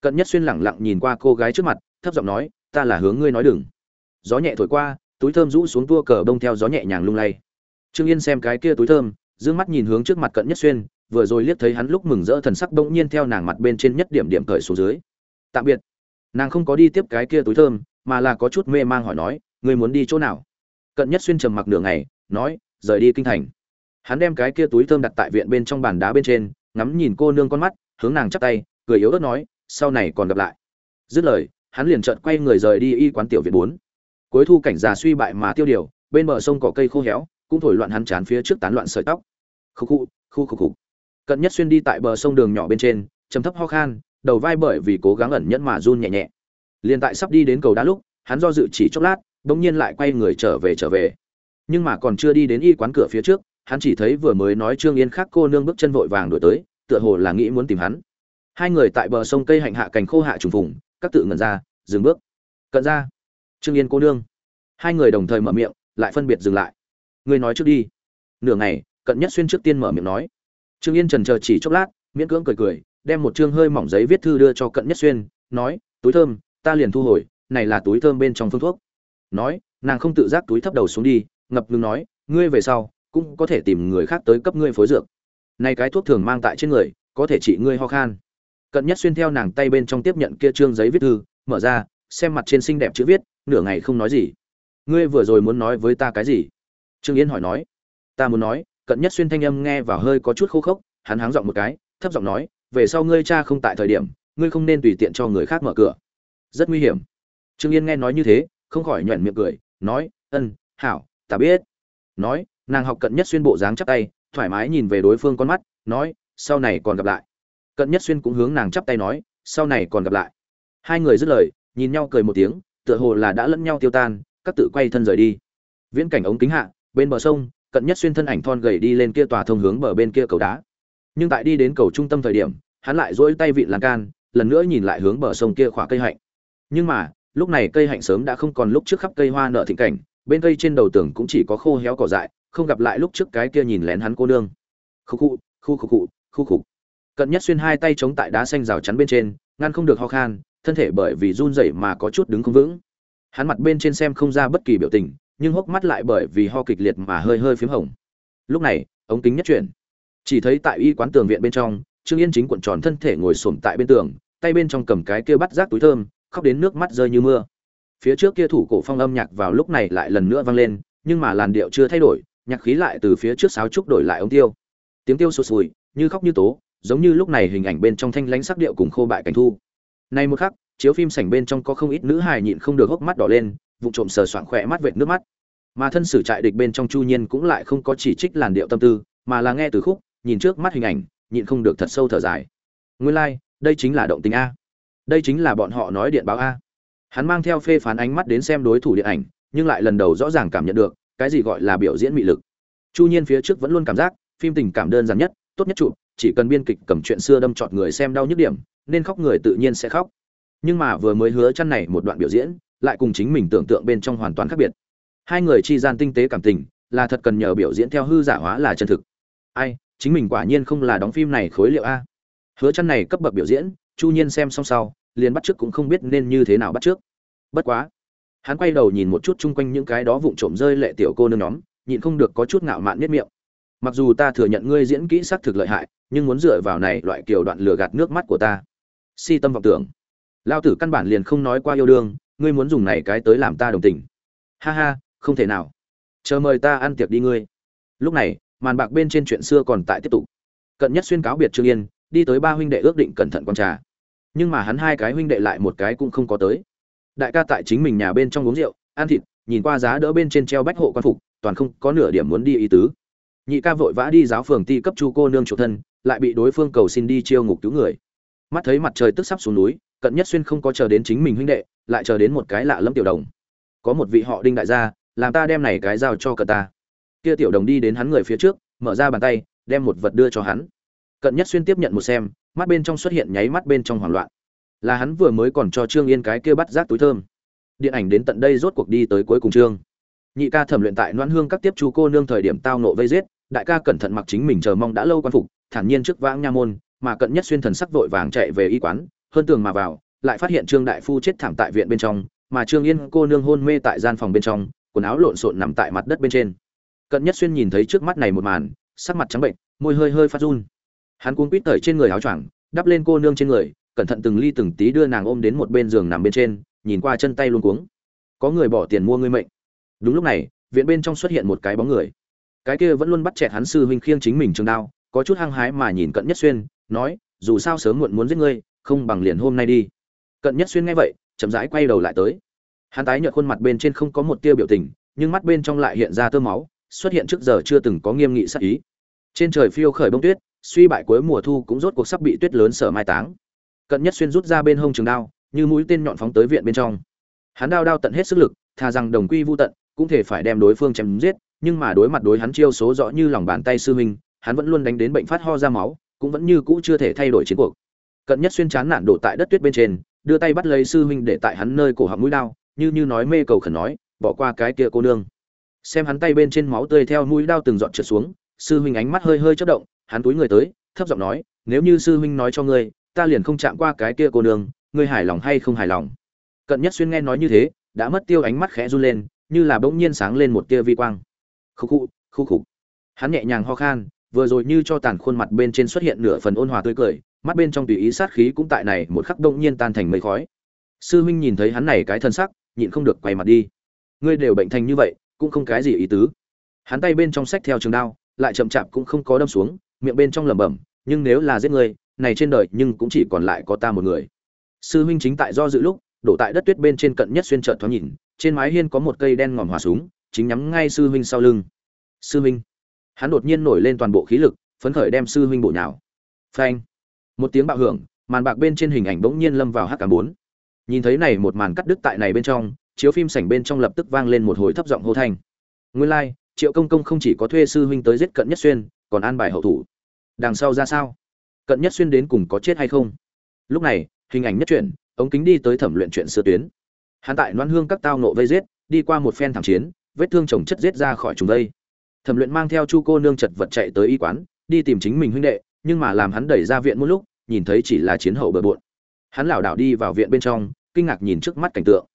Cận nhất xuyên lẳng lặng nhìn qua cô gái trước mặt, thấp giọng nói, ta là hướng ngươi nói đừng. Gió nhẹ thổi qua, túi thơm rũ xuống tua cờ bông theo gió nhẹ nhàng lung lay. Trương yên xem cái kia túi thơm dương mắt nhìn hướng trước mặt cận nhất xuyên, vừa rồi liếc thấy hắn lúc mừng rỡ thần sắc bỗng nhiên theo nàng mặt bên trên nhất điểm điểm cởi xuống dưới. Tạm biệt. Nàng không có đi tiếp cái kia túi thơm, mà là có chút mê mang hỏi nói người muốn đi chỗ nào? Cận nhất xuyên trầm mặc nửa ngày, nói, rời đi kinh thành. Hắn đem cái kia túi thơm đặt tại viện bên trong bàn đá bên trên, ngắm nhìn cô nương con mắt, hướng nàng chắp tay, cười yếu ớt nói, sau này còn gặp lại. Dứt lời, hắn liền chợt quay người rời đi y quán tiểu viện bốn. Cuối thu cảnh già suy bại mà tiêu điều, bên bờ sông cỏ cây khô héo cũng thổi loạn hắn chán phía trước tán loạn sợi tóc. Khu khu khu khu khu cận nhất xuyên đi tại bờ sông đường nhỏ bên trên chấm thấp ho khan, đầu vai bởi vì cố gắng ẩn nhẫn mà run nhẹ nhẹ. Liền tại sắp đi đến cầu đá lúc, hắn do dự chỉ chốc lát, bỗng nhiên lại quay người trở về trở về. Nhưng mà còn chưa đi đến y quán cửa phía trước, hắn chỉ thấy vừa mới nói trương yên khác cô nương bước chân vội vàng đổi tới, tựa hồ là nghĩ muốn tìm hắn. Hai người tại bờ sông cây hạnh hạ cành khô hạ trùng phùng, các tự ngẩn ra, dừng bước. Cận ra trương yên cô nương. Hai người đồng thời mở miệng, lại phân biệt dừng lại ngươi nói trước đi. Nửa ngày, cận nhất xuyên trước tiên mở miệng nói. Trương yên trần chờ chỉ chốc lát, miễn cưỡng cười cười, đem một chương hơi mỏng giấy viết thư đưa cho cận nhất xuyên, nói, túi thơm, ta liền thu hồi, này là túi thơm bên trong phương thuốc. Nói, nàng không tự giác túi thấp đầu xuống đi, ngập ngừng nói, ngươi về sau cũng có thể tìm người khác tới cấp ngươi phối dược. Này cái thuốc thường mang tại trên người, có thể trị ngươi ho khan. Cận nhất xuyên theo nàng tay bên trong tiếp nhận kia trương giấy viết thư, mở ra, xem mặt trên xinh đẹp chữ viết, nửa ngày không nói gì. Ngươi vừa rồi muốn nói với ta cái gì? Trương yên hỏi nói, ta muốn nói, cận nhất xuyên thanh âm nghe vào hơi có chút khô khốc, hắn háng giọng một cái, thấp giọng nói, về sau ngươi cha không tại thời điểm, ngươi không nên tùy tiện cho người khác mở cửa. Rất nguy hiểm. Trương yên nghe nói như thế, không khỏi nhoẻn miệng cười, nói, ân, hảo, ta biết. Nói, nàng học cận nhất xuyên bộ dáng chắp tay, thoải mái nhìn về đối phương con mắt, nói, sau này còn gặp lại. Cận nhất xuyên cũng hướng nàng chắp tay nói, sau này còn gặp lại. Hai người dứt lời, nhìn nhau cười một tiếng, tựa hồ là đã lẫn nhau tiêu tan, các tự quay thân rời đi. Viễn cảnh ống kính hạ bên bờ sông, cận nhất xuyên thân ảnh thon gầy đi lên kia tòa thông hướng bờ bên kia cầu đá. Nhưng tại đi đến cầu trung tâm thời điểm, hắn lại dỗi tay vịn lan can, lần nữa nhìn lại hướng bờ sông kia khỏa cây hạnh. Nhưng mà, lúc này cây hạnh sớm đã không còn lúc trước khắp cây hoa nợ thịnh cảnh, bên cây trên đầu tường cũng chỉ có khô héo cỏ dại, không gặp lại lúc trước cái kia nhìn lén hắn cô nương. Khu khu khu khu khu khu khu. Cận nhất xuyên hai tay chống tại đá xanh rào chắn bên trên, ngăn không được ho khan, thân thể bởi vì run rẩy mà có chút đứng không vững. Hắn mặt bên trên xem không ra bất kỳ biểu tình nhưng hốc mắt lại bởi vì ho kịch liệt mà hơi hơi p h í m hồng. Lúc này, ống kính nhất chuyển. Chỉ thấy tại y quán tường viện bên trong, trương yên chính cuộn tròn thân thể ngồi xổm tại bên tường, tay bên trong cầm cái kia bắt rác túi thơm, khóc đến nước mắt rơi như mưa. Phía trước kia thủ cổ phong âm nhạc vào lúc này lại lần nữa vang lên, nhưng mà làn điệu chưa thay đổi, nhạc khí lại từ phía trước sáo trúc đổi lại ống tiêu. Tiếng tiêu sụt sùi, như khóc như tố, giống như lúc này hình ảnh bên trong thanh lãnh sắc điệu cùng khô bại cảnh thu. Nay một khắc, chiếu phim sảnh bên trong có không ít nữ hài nhịn không được hốc mắt đỏ lên vụ trộm sờ soạng khỏe mắt vệt nước mắt. Mà thân sử trại địch bên trong chu nhiên cũng lại không có chỉ trích làn điệu tâm tư mà là nghe từ khúc nhìn trước mắt hình ảnh nhịn không được thật sâu thở dài. Nguyên lai like, đây chính là động tình a. Đây chính là bọn họ nói điện báo a. Hắn mang theo phê phán ánh mắt đến xem đối thủ điện ảnh nhưng lại lần đầu rõ ràng cảm nhận được cái gì gọi là biểu diễn mị lực. Chu nhiên phía trước vẫn luôn cảm giác phim tình cảm đơn giản nhất tốt nhất chụp chỉ cần biên kịch cầm chuyện xưa đâm trọt người xem đau nhức điểm nên khóc người tự nhiên sẽ khóc. Nhưng mà vừa mới hứa chăn này một đoạn biểu diễn lại cùng chính mình tưởng tượng bên trong hoàn toàn khác biệt. Hai người chi gian tinh tế cảm tình, là thật cần nhờ biểu diễn theo hư giả hóa là chân thực. Ai, chính mình quả nhiên không là đóng phim này khối liệu a. Hứa chăn này cấp bậc biểu diễn, chu nhiên xem xong sau, liền bắt trước cũng không biết nên như thế nào bắt trước bất quá, hắn quay đầu nhìn một chút chung quanh những cái đó vụng trộm rơi lệ tiểu cô nương nhóm, nhịn không được có chút ngạo mạn nhất miệng. Mặc dù ta thừa nhận ngươi diễn kỹ sắc thực lợi hại, nhưng muốn dựa vào này loại kiểu đoạn lừa gạt nước mắt của ta. Si tâm vọng tưởng. Lao tử căn bản liền không nói qua yêu đương ngươi muốn dùng này cái tới làm ta đồng tình. Ha ha, không thể nào. Chờ mời ta ăn tiệc đi ngươi. Lúc này, màn bạc bên trên chuyện xưa còn tại tiếp tục. Cận nhất xuyên cáo biệt trương yên, đi tới ba huynh đệ ước định cẩn thận quan trà. Nhưng mà hắn hai cái huynh đệ lại một cái cũng không có tới. Đại ca tại chính mình nhà bên trong uống rượu, ăn thịt, nhìn qua giá đỡ bên trên treo bách hộ quan phục, toàn không có nửa điểm muốn đi ý tứ. Nhị ca vội vã đi giáo phường ti cấp chu cô nương chủ thân, lại bị đối phương cầu xin đi chiêu ngục cứu người. Mắt thấy mặt trời tức sắp xuống núi cận nhất xuyên không có chờ đến chính mình huynh đệ, lại chờ đến một cái lạ lẫm tiểu đồng. Có một vị họ đinh đại gia, làm ta đem này cái giao cho cận ta. Kia tiểu đồng đi đến hắn người phía trước, mở ra bàn tay, đem một vật đưa cho hắn. Cận nhất xuyên tiếp nhận một xem, mắt bên trong xuất hiện nháy mắt bên trong hoảng loạn. Là hắn vừa mới còn cho trương yên cái kia bắt rác túi thơm. Điện ảnh đến tận đây rốt cuộc đi tới cuối cùng trương nhị ca thẩm luyện tại noan hương các tiếp chú cô nương thời điểm tao nộ vây giết, đại ca cẩn thận mặc chính mình chờ mong đã lâu quan phục, thản nhiên trước vãng nha môn, mà cận nhất xuyên thần sắc vội vàng chạy về y quán hơn tường mà vào, lại phát hiện trương đại phu chết thảm tại viện bên trong, mà trương yên cô nương hôn mê tại gian phòng bên trong, quần áo lộn xộn nằm tại mặt đất bên trên. Cận nhất xuyên nhìn thấy trước mắt này một màn, sắc mặt trắng bệnh, môi hơi hơi phát run. Hắn cuống quýt thời trên người áo choàng, đắp lên cô nương trên người, cẩn thận từng ly từng tí đưa nàng ôm đến một bên giường nằm bên trên, nhìn qua chân tay luôn cuống. Có người bỏ tiền mua ngươi mệnh. Đúng lúc này, viện bên trong xuất hiện một cái bóng người. Cái kia vẫn luôn bắt chẹt hắn sư huynh khiêng chính mình trường đao, có chút hăng hái mà nhìn cận nhất xuyên, nói, dù sao sớm muộn muốn giết ngươi không bằng liền hôm nay đi. Cận nhất xuyên nghe vậy, chậm rãi quay đầu lại tới. Hắn tái nhợt khuôn mặt bên trên không có một tia biểu tình, nhưng mắt bên trong lại hiện ra tơ máu, xuất hiện trước giờ chưa từng có nghiêm nghị sắc ý. Trên trời phiêu khởi bông tuyết, suy bại cuối mùa thu cũng rốt cuộc sắp bị tuyết lớn sở mai táng. Cận nhất xuyên rút ra bên hông trường đao, như mũi tên nhọn phóng tới viện bên trong. Hắn đao đao tận hết sức lực thà rằng đồng quy vô tận, cũng thể phải đem đối phương chém giết, nhưng mà đối mặt đối hắn chiêu số rõ như lòng bàn tay sư huynh, hắn vẫn luôn đánh đến bệnh phát ho ra máu, cũng vẫn như cũ chưa thể thay đổi chiến cuộc cận nhất xuyên chán nản đổ tại đất tuyết bên trên, đưa tay bắt lấy sư huynh để tại hắn nơi cổ họng mũi đao, như như nói mê cầu khẩn nói, bỏ qua cái kia cô nương. Xem hắn tay bên trên máu tươi theo mũi đao từng giọt trượt xuống, sư huynh ánh mắt hơi hơi chớp động, hắn túi người tới, thấp giọng nói, nếu như sư huynh nói cho ngươi, ta liền không chạm qua cái kia cô nương, ngươi hài lòng hay không hài lòng? Cận nhất xuyên nghe nói như thế, đã mất tiêu ánh mắt khẽ run lên, như là bỗng nhiên sáng lên một tia vi quang. Khúc khụ khúc khục hắn nhẹ nhàng ho khan, vừa rồi như cho tàn khuôn mặt bên trên xuất hiện nửa phần ôn hòa tươi cười mắt bên trong tùy ý sát khí cũng tại này một khắc đông nhiên tan thành mây khói. Sư huynh nhìn thấy hắn này cái thân sắc, nhịn không được quay mặt đi. Ngươi đều bệnh thành như vậy, cũng không cái gì ý tứ. Hắn tay bên trong sách theo trường đao, lại chậm chạp cũng không có đâm xuống, miệng bên trong lẩm bẩm, nhưng nếu là giết ngươi, này trên đời nhưng cũng chỉ còn lại có ta một người. Sư huynh chính tại do dự lúc, đổ tại đất tuyết bên trên cận nhất xuyên trợn thoáng nhìn, trên mái hiên có một cây đen ngòm hỏa súng, chính nhắm ngay sư huynh sau lưng. Sư huynh. Hắn đột nhiên nổi lên toàn bộ khí lực, phấn khởi đem sư huynh bộ nhào. Phanh một tiếng bạo hưởng màn bạc bên trên hình ảnh bỗng nhiên lâm vào hắc cả bốn. Nhìn thấy này một màn cắt đứt tại này bên trong chiếu phim sảnh bên trong lập tức vang lên một hồi thấp giọng hô thanh. Nguyên lai like, triệu công công không chỉ có thuê sư huynh tới giết cận nhất xuyên còn an bài hậu thủ. Đằng sau ra sao? Cận nhất xuyên đến cùng có chết hay không? Lúc này hình ảnh nhất chuyển ống kính đi tới thẩm luyện chuyện xưa tuyến. Hắn tại loan hương các tao nộ vây giết đi qua một phen thảm chiến vết thương chồng chất giết ra khỏi chúng đây. Thẩm luyện mang theo chu cô nương chật vật chạy tới y quán đi tìm chính mình huynh đệ nhưng mà làm hắn đẩy ra viện một lúc, nhìn thấy chỉ là chiến hậu bờ bộn. Hắn lảo đảo đi vào viện bên trong, kinh ngạc nhìn trước mắt cảnh tượng.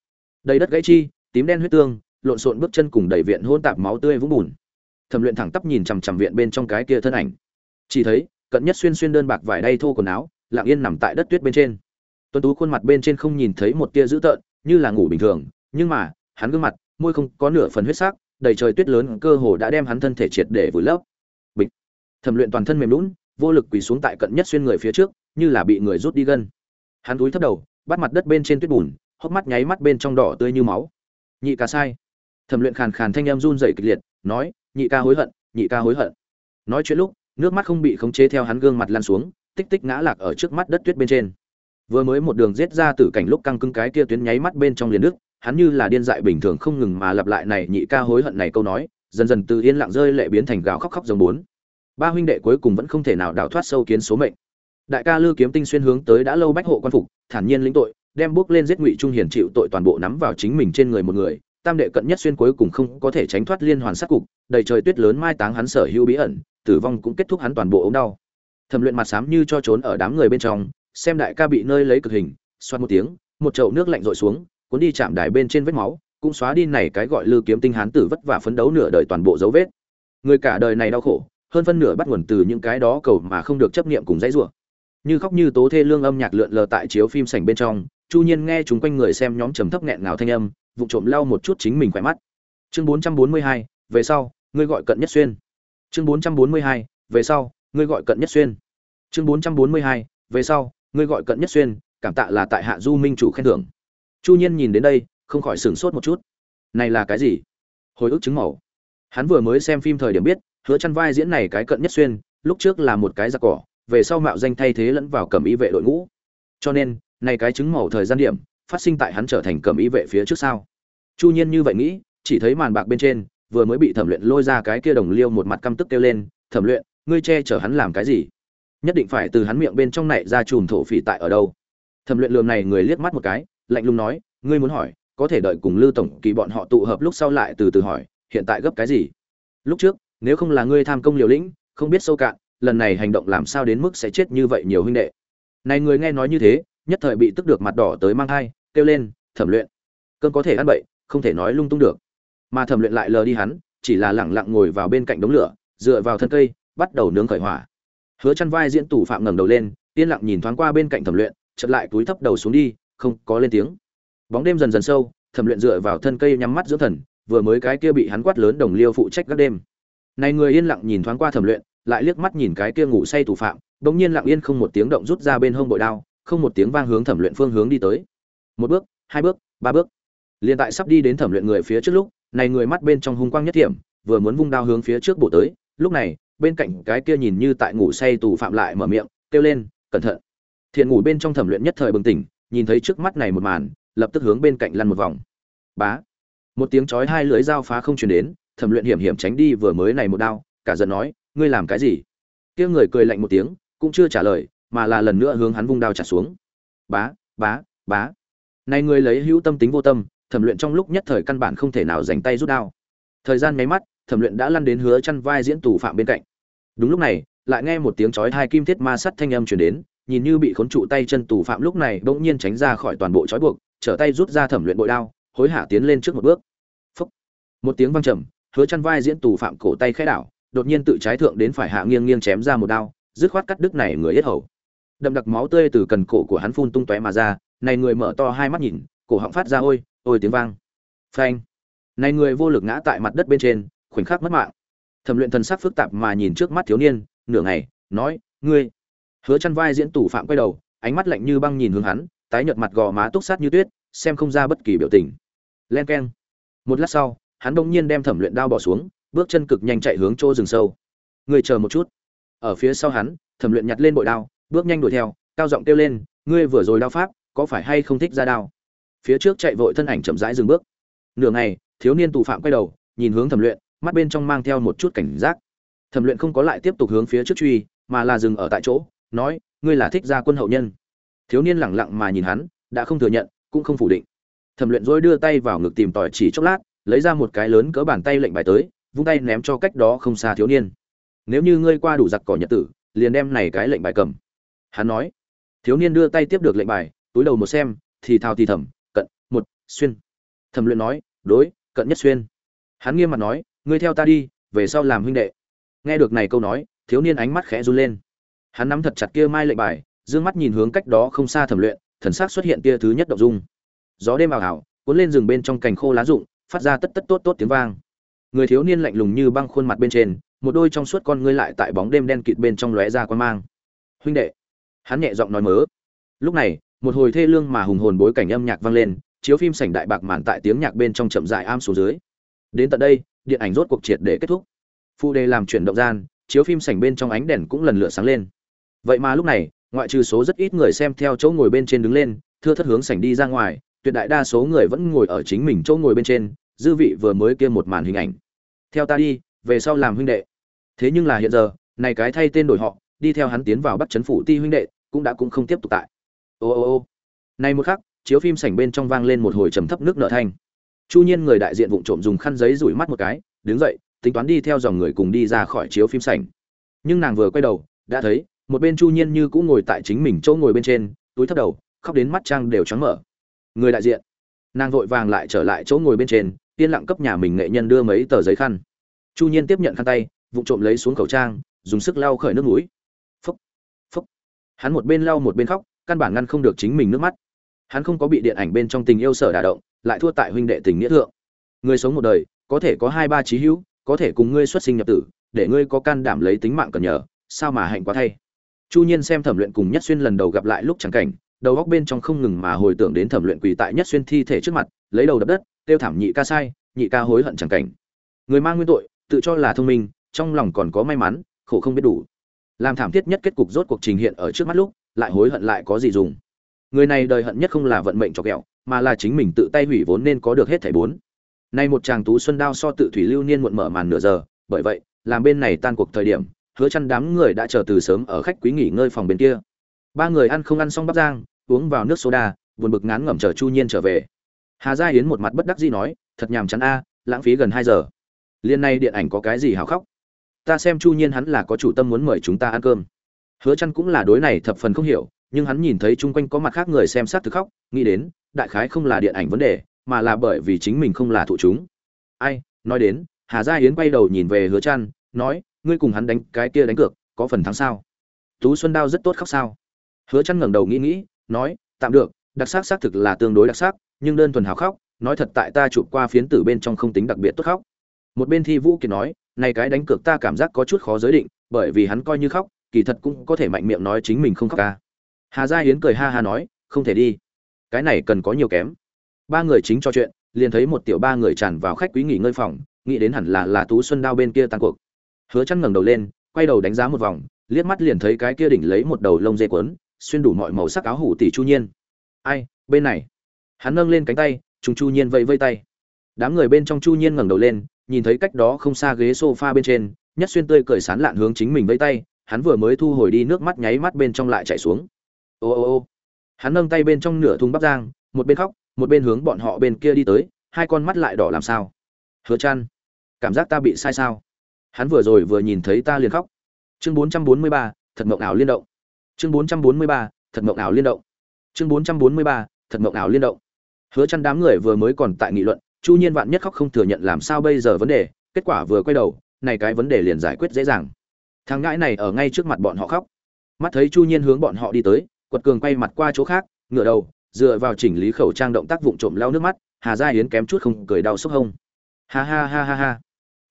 Đầy đất gãy chi, tím đen huyết tương, lộn xộn bước chân cùng đầy viện hôn tạp máu tươi vũng bùn. Thẩm luyện thẳng tắp nhìn chằm chằm viện bên trong cái kia thân ảnh. Chỉ thấy, cận nhất xuyên xuyên đơn bạc vải đay thô quần áo, lặng yên nằm tại đất tuyết bên trên. Tuấn tú khuôn mặt bên trên không nhìn thấy một tia dữ tợn, như là ngủ bình thường, nhưng mà, hắn gương mặt, môi không có nửa phần huyết sắc, đầy trời tuyết lớn cơ hồ đã đem hắn thân thể triệt để vùi lấp. Bịch. Thẩm luyện toàn thân mềm lún vô lực quỳ xuống tại cận nhất xuyên người phía trước, như là bị người rút đi gân. Hắn túi thấp đầu, bắt mặt đất bên trên tuyết bùn, hốc mắt nháy mắt bên trong đỏ tươi như máu. Nhị ca sai. Thẩm luyện khàn khàn thanh em run rẩy kịch liệt, nói, nhị ca hối hận, nhị ca hối hận. Nói chuyện lúc, nước mắt không bị khống chế theo hắn gương mặt lan xuống, tích tích ngã lạc ở trước mắt đất tuyết bên trên. Vừa mới một đường giết ra từ cảnh lúc căng cứng cái kia tuyến nháy mắt bên trong liền nước, hắn như là điên dại bình thường không ngừng mà lặp lại này nhị ca hối hận này câu nói, dần dần từ yên lặng rơi lệ biến thành gào khóc khóc giống bốn ba huynh đệ cuối cùng vẫn không thể nào đào thoát sâu kiến số mệnh. Đại ca lư kiếm tinh xuyên hướng tới đã lâu bách hộ quan phục, thản nhiên lĩnh tội, đem bước lên giết ngụy trung hiền chịu tội toàn bộ nắm vào chính mình trên người một người, tam đệ cận nhất xuyên cuối cùng không có thể tránh thoát liên hoàn sát cục, đầy trời tuyết lớn mai táng hắn sở hữu bí ẩn, tử vong cũng kết thúc hắn toàn bộ ống đau. Thẩm luyện mặt xám như cho trốn ở đám người bên trong, xem đại ca bị nơi lấy cực hình, xoát một tiếng, một chậu nước lạnh rội xuống, cuốn đi chạm đài bên trên vết máu, cũng xóa đi này cái gọi lư kiếm tinh hán tử vất vả phấn đấu nửa đời toàn bộ dấu vết. Người cả đời này đau khổ hơn phân nửa bắt nguồn từ những cái đó cầu mà không được chấp niệm cùng dãy rủa. Như khóc như tố thê lương âm nhạc lượn lờ tại chiếu phim sảnh bên trong chu nhiên nghe chúng quanh người xem nhóm trầm thấp nghẹn ngào thanh âm vụ trộm lau một chút chính mình khỏe mắt. Chương 442, về sau ngươi gọi cận nhất xuyên. Chương 442, về sau ngươi gọi cận nhất xuyên. Chương 442, về sau ngươi gọi cận nhất xuyên cảm tạ là tại hạ du minh chủ khen thưởng. Chu nhiên nhìn đến đây không khỏi sửng sốt một chút. Này là cái gì? Hồi ức chứng màu. Hắn vừa mới xem phim thời điểm biết hứa chăn vai diễn này cái cận nhất xuyên, lúc trước là một cái giặc cỏ, về sau mạo danh thay thế lẫn vào cẩm y vệ đội ngũ. Cho nên, này cái chứng màu thời gian điểm, phát sinh tại hắn trở thành cẩm y vệ phía trước sau chu nhiên như vậy nghĩ, chỉ thấy màn bạc bên trên, vừa mới bị thẩm luyện lôi ra cái kia đồng liêu một mặt căm tức kêu lên, thẩm luyện, ngươi che chở hắn làm cái gì? Nhất định phải từ hắn miệng bên trong này ra chùm thổ phỉ tại ở đâu? Thẩm luyện lườm này người liếc mắt một cái, lạnh lùng nói, ngươi muốn hỏi, có thể đợi cùng lưu tổng kỳ bọn họ tụ hợp lúc sau lại từ từ hỏi, hiện tại gấp cái gì? Lúc trước nếu không là ngươi tham công liều lĩnh, không biết sâu cạn, lần này hành động làm sao đến mức sẽ chết như vậy nhiều huynh đệ. Này người nghe nói như thế, nhất thời bị tức được mặt đỏ tới mang thai, kêu lên, thẩm luyện cơn có thể ăn bậy, không thể nói lung tung được. Mà thẩm luyện lại lờ đi hắn, chỉ là lẳng lặng ngồi vào bên cạnh đống lửa, dựa vào thân cây, bắt đầu nướng khởi hỏa. Hứa chăn vai diễn tủ phạm ngẩng đầu lên, yên lặng nhìn thoáng qua bên cạnh thẩm luyện, chợt lại túi thấp đầu xuống đi, không có lên tiếng. Bóng đêm dần dần sâu, thẩm luyện dựa vào thân cây nhắm mắt dưỡng thần, vừa mới cái kia bị hắn quát lớn đồng liêu phụ trách các đêm này người yên lặng nhìn thoáng qua thẩm luyện, lại liếc mắt nhìn cái kia ngủ say tù phạm bỗng nhiên lặng yên không một tiếng động rút ra bên hông bội đao, không một tiếng vang hướng thẩm luyện phương hướng đi tới. Một bước, hai bước, ba bước. Liền tại sắp đi đến thẩm luyện người phía trước lúc, này người mắt bên trong hung quang nhất thiểm, vừa muốn vung đao hướng phía trước bổ tới, lúc này, bên cạnh cái kia nhìn như tại ngủ say tù phạm lại mở miệng, kêu lên, cẩn thận. Thiện ngủ bên trong thẩm luyện nhất thời bừng tỉnh, nhìn thấy trước mắt này một màn, lập tức hướng bên cạnh lăn một vòng. Bá. Một tiếng chói hai lưỡi dao phá không truyền đến thẩm luyện hiểm hiểm tránh đi vừa mới này một đao, cả giận nói, ngươi làm cái gì? Kia người cười lạnh một tiếng, cũng chưa trả lời, mà là lần nữa hướng hắn vung đao trả xuống. Bá bá bá. Này người lấy hữu tâm tính vô tâm, thẩm luyện trong lúc nhất thời căn bản không thể nào dành tay rút đao. Thời gian nháy mắt, thẩm luyện đã lăn đến hứa chăn vai diễn tù phạm bên cạnh. Đúng lúc này, lại nghe một tiếng chói hai kim thiết ma sắt thanh âm truyền đến, nhìn như bị khốn trụ tay chân tù phạm lúc này bỗng nhiên tránh ra khỏi toàn bộ chói buộc, trở tay rút ra thẩm luyện bội đao, hối hả tiến lên trước một bước. Phúc. một tiếng vang trầm hứa chăn vai diễn tù phạm cổ tay khẽ đảo, đột nhiên tự trái thượng đến phải hạ nghiêng nghiêng chém ra một đao, dứt khoát cắt đứt này người yết hầu. Đậm đặc máu tươi từ cần cổ của hắn phun tung tóe mà ra, này người mở to hai mắt nhìn, cổ họng phát ra ôi ôi tiếng vang. Phanh. Này người vô lực ngã tại mặt đất bên trên, khoảnh khắc mất mạng. Thẩm luyện thần sắc phức tạp mà nhìn trước mắt thiếu niên, nửa ngày, nói, ngươi. Hứa chăn vai diễn tù phạm quay đầu, ánh mắt lạnh như băng nhìn hướng hắn, tái nhợt mặt gò má túc sát như tuyết, xem không ra bất kỳ biểu tình. Len keng. Một lát sau hắn bỗng nhiên đem thẩm luyện đao bỏ xuống, bước chân cực nhanh chạy hướng chỗ rừng sâu. Ngươi chờ một chút. Ở phía sau hắn, thẩm luyện nhặt lên bội đao, bước nhanh đuổi theo, cao giọng kêu lên, ngươi vừa rồi đao pháp, có phải hay không thích ra đao? Phía trước chạy vội thân ảnh chậm rãi dừng bước. Nửa ngày, thiếu niên tù phạm quay đầu, nhìn hướng thẩm luyện, mắt bên trong mang theo một chút cảnh giác. Thẩm luyện không có lại tiếp tục hướng phía trước truy, mà là dừng ở tại chỗ, nói, ngươi là thích gia quân hậu nhân. Thiếu niên lẳng lặng mà nhìn hắn, đã không thừa nhận, cũng không phủ định. Thẩm luyện dối đưa tay vào ngực tìm tòi chỉ chốc lát lấy ra một cái lớn cỡ bàn tay lệnh bài tới, vung tay ném cho cách đó không xa thiếu niên. Nếu như ngươi qua đủ giặc cỏ nhật tử, liền đem này cái lệnh bài cầm. Hắn nói. Thiếu niên đưa tay tiếp được lệnh bài, túi đầu một xem, thì thào thì thầm, cận, một, xuyên. Thẩm luyện nói, đối, cận nhất xuyên. Hắn nghiêm mặt nói, ngươi theo ta đi, về sau làm huynh đệ. Nghe được này câu nói, thiếu niên ánh mắt khẽ run lên. Hắn nắm thật chặt kia mai lệnh bài, dương mắt nhìn hướng cách đó không xa thẩm luyện, thần sắc xuất hiện tia thứ nhất động dung. Gió đêm ảo ảo, cuốn lên rừng bên trong cành khô lá rụng phát ra tất tất tốt tốt tiếng vang. Người thiếu niên lạnh lùng như băng khuôn mặt bên trên, một đôi trong suốt con ngươi lại tại bóng đêm đen kịt bên trong lóe ra quan mang. Huynh đệ. Hắn nhẹ giọng nói mớ. Lúc này, một hồi thê lương mà hùng hồn bối cảnh âm nhạc vang lên, chiếu phim sảnh đại bạc màn tại tiếng nhạc bên trong chậm dại am xuống dưới. Đến tận đây, điện ảnh rốt cuộc triệt để kết thúc. Phụ đề làm chuyển động gian, chiếu phim sảnh bên trong ánh đèn cũng lần lượt sáng lên. Vậy mà lúc này, ngoại trừ số rất ít người xem theo chỗ ngồi bên trên đứng lên, thưa thất hướng sảnh đi ra ngoài tuyệt đại đa số người vẫn ngồi ở chính mình chỗ ngồi bên trên, dư vị vừa mới kia một màn hình ảnh. Theo ta đi, về sau làm huynh đệ. Thế nhưng là hiện giờ, này cái thay tên đổi họ, đi theo hắn tiến vào bắt chấn phủ ti huynh đệ, cũng đã cũng không tiếp tục tại. Ô ô ô. Này một khắc, chiếu phim sảnh bên trong vang lên một hồi trầm thấp nước nợ thanh. Chu nhiên người đại diện vụng trộm dùng khăn giấy rủi mắt một cái, đứng dậy, tính toán đi theo dòng người cùng đi ra khỏi chiếu phim sảnh. Nhưng nàng vừa quay đầu, đã thấy, một bên chu nhiên như cũng ngồi tại chính mình chỗ ngồi bên trên, túi thấp đầu, khóc đến mắt trang đều trắng mở người đại diện. Nàng vội vàng lại trở lại chỗ ngồi bên trên, yên lặng cấp nhà mình nghệ nhân đưa mấy tờ giấy khăn. Chu nhiên tiếp nhận khăn tay, vụng trộm lấy xuống khẩu trang, dùng sức lau khởi nước mũi. Phúc phúc. Hắn một bên lau một bên khóc, căn bản ngăn không được chính mình nước mắt. Hắn không có bị điện ảnh bên trong tình yêu sở đả động, lại thua tại huynh đệ tình nghĩa thượng. Người sống một đời, có thể có hai ba trí hữu, có thể cùng ngươi xuất sinh nhập tử, để ngươi có can đảm lấy tính mạng cần nhờ, sao mà hạnh quá thay. Chu nhiên xem thẩm luyện cùng nhất xuyên lần đầu gặp lại lúc chẳng cảnh đầu góc bên trong không ngừng mà hồi tưởng đến thẩm luyện quỳ tại nhất xuyên thi thể trước mặt, lấy đầu đập đất tiêu thảm nhị ca sai, nhị ca hối hận chẳng cảnh. Người mang nguyên tội, tự cho là thông minh, trong lòng còn có may mắn, khổ không biết đủ. Làm thảm thiết nhất kết cục rốt cuộc trình hiện ở trước mắt lúc, lại hối hận lại có gì dùng. Người này đời hận nhất không là vận mệnh cho kẹo, mà là chính mình tự tay hủy vốn nên có được hết thảy bốn. Nay một chàng tú xuân đao so tự thủy lưu niên muộn mở màn nửa giờ, bởi vậy, làm bên này tan cuộc thời điểm, hứa chăn đám người đã chờ từ sớm ở khách quý nghỉ ngơi phòng bên kia ba người ăn không ăn xong bắp giang uống vào nước soda, buồn bực ngán ngẩm chờ chu nhiên trở về. Hà gia yến một mặt bất đắc dĩ nói, thật nhàm chán a, lãng phí gần hai giờ. Liên này điện ảnh có cái gì hào khóc? Ta xem chu nhiên hắn là có chủ tâm muốn mời chúng ta ăn cơm. Hứa chăn cũng là đối này thập phần không hiểu, nhưng hắn nhìn thấy chung quanh có mặt khác người xem sát thực khóc, nghĩ đến, đại khái không là điện ảnh vấn đề, mà là bởi vì chính mình không là thụ chúng. Ai, nói đến. Hà gia yến quay đầu nhìn về hứa chăn, nói, ngươi cùng hắn đánh cái kia đánh cược, có phần thắng sao? Tú xuân đao rất tốt khóc sao? Hứa chăn ngẩng đầu nghĩ nghĩ, nói, tạm được, đặc sắc xác thực là tương đối đặc sắc, nhưng đơn thuần hào khóc, nói thật tại ta chụp qua phiến tử bên trong không tính đặc biệt tốt khóc. Một bên thi vũ kiệt nói, này cái đánh cược ta cảm giác có chút khó giới định, bởi vì hắn coi như khóc, kỳ thật cũng có thể mạnh miệng nói chính mình không khóc ca. Hà gia hiến cười ha ha nói, không thể đi. Cái này cần có nhiều kém. Ba người chính cho chuyện, liền thấy một tiểu ba người tràn vào khách quý nghỉ ngơi phòng, nghĩ đến hẳn là là tú xuân đao bên kia tan cuộc. Hứa chăn ngẩng đầu lên, quay đầu đánh giá một vòng, liếc mắt liền thấy cái kia đỉnh lấy một đầu lông dê quấn xuyên đủ mọi màu sắc áo hủ tỷ chu nhiên. Ai bên này. Hắn nâng lên cánh tay chúng chu nhiên vẫy vây tay. Đám người bên trong chu nhiên ngẩng đầu lên nhìn thấy cách đó không xa ghế sofa bên trên nhất xuyên tươi cười sán lạn hướng chính mình vẫy tay hắn vừa mới thu hồi đi nước mắt nháy mắt bên trong lại chảy xuống. Ô ô ô. Hắn nâng tay bên trong nửa thùng bắp giang một bên khóc một bên hướng bọn họ bên kia đi tới hai con mắt lại đỏ làm sao? Hứa chăn cảm giác ta bị sai sao? Hắn vừa rồi vừa nhìn thấy ta liền khóc. Chương 443, thật mộng ảo liên động chương 443, thật mộng ảo liên động. Chương 443, thật mộng ảo liên động. Hứa chăn đám người vừa mới còn tại nghị luận chu nhiên vạn nhất khóc không thừa nhận làm sao bây giờ vấn đề kết quả vừa quay đầu này cái vấn đề liền giải quyết dễ dàng. Thằng ngãi này ở ngay trước mặt bọn họ khóc. Mắt thấy chu nhiên hướng bọn họ đi tới quật cường quay mặt qua chỗ khác ngửa đầu dựa vào chỉnh lý khẩu trang động tác vụng trộm lau nước mắt hà gia yến kém chút không cười đau sốc hông. Ha ha ha ha ha.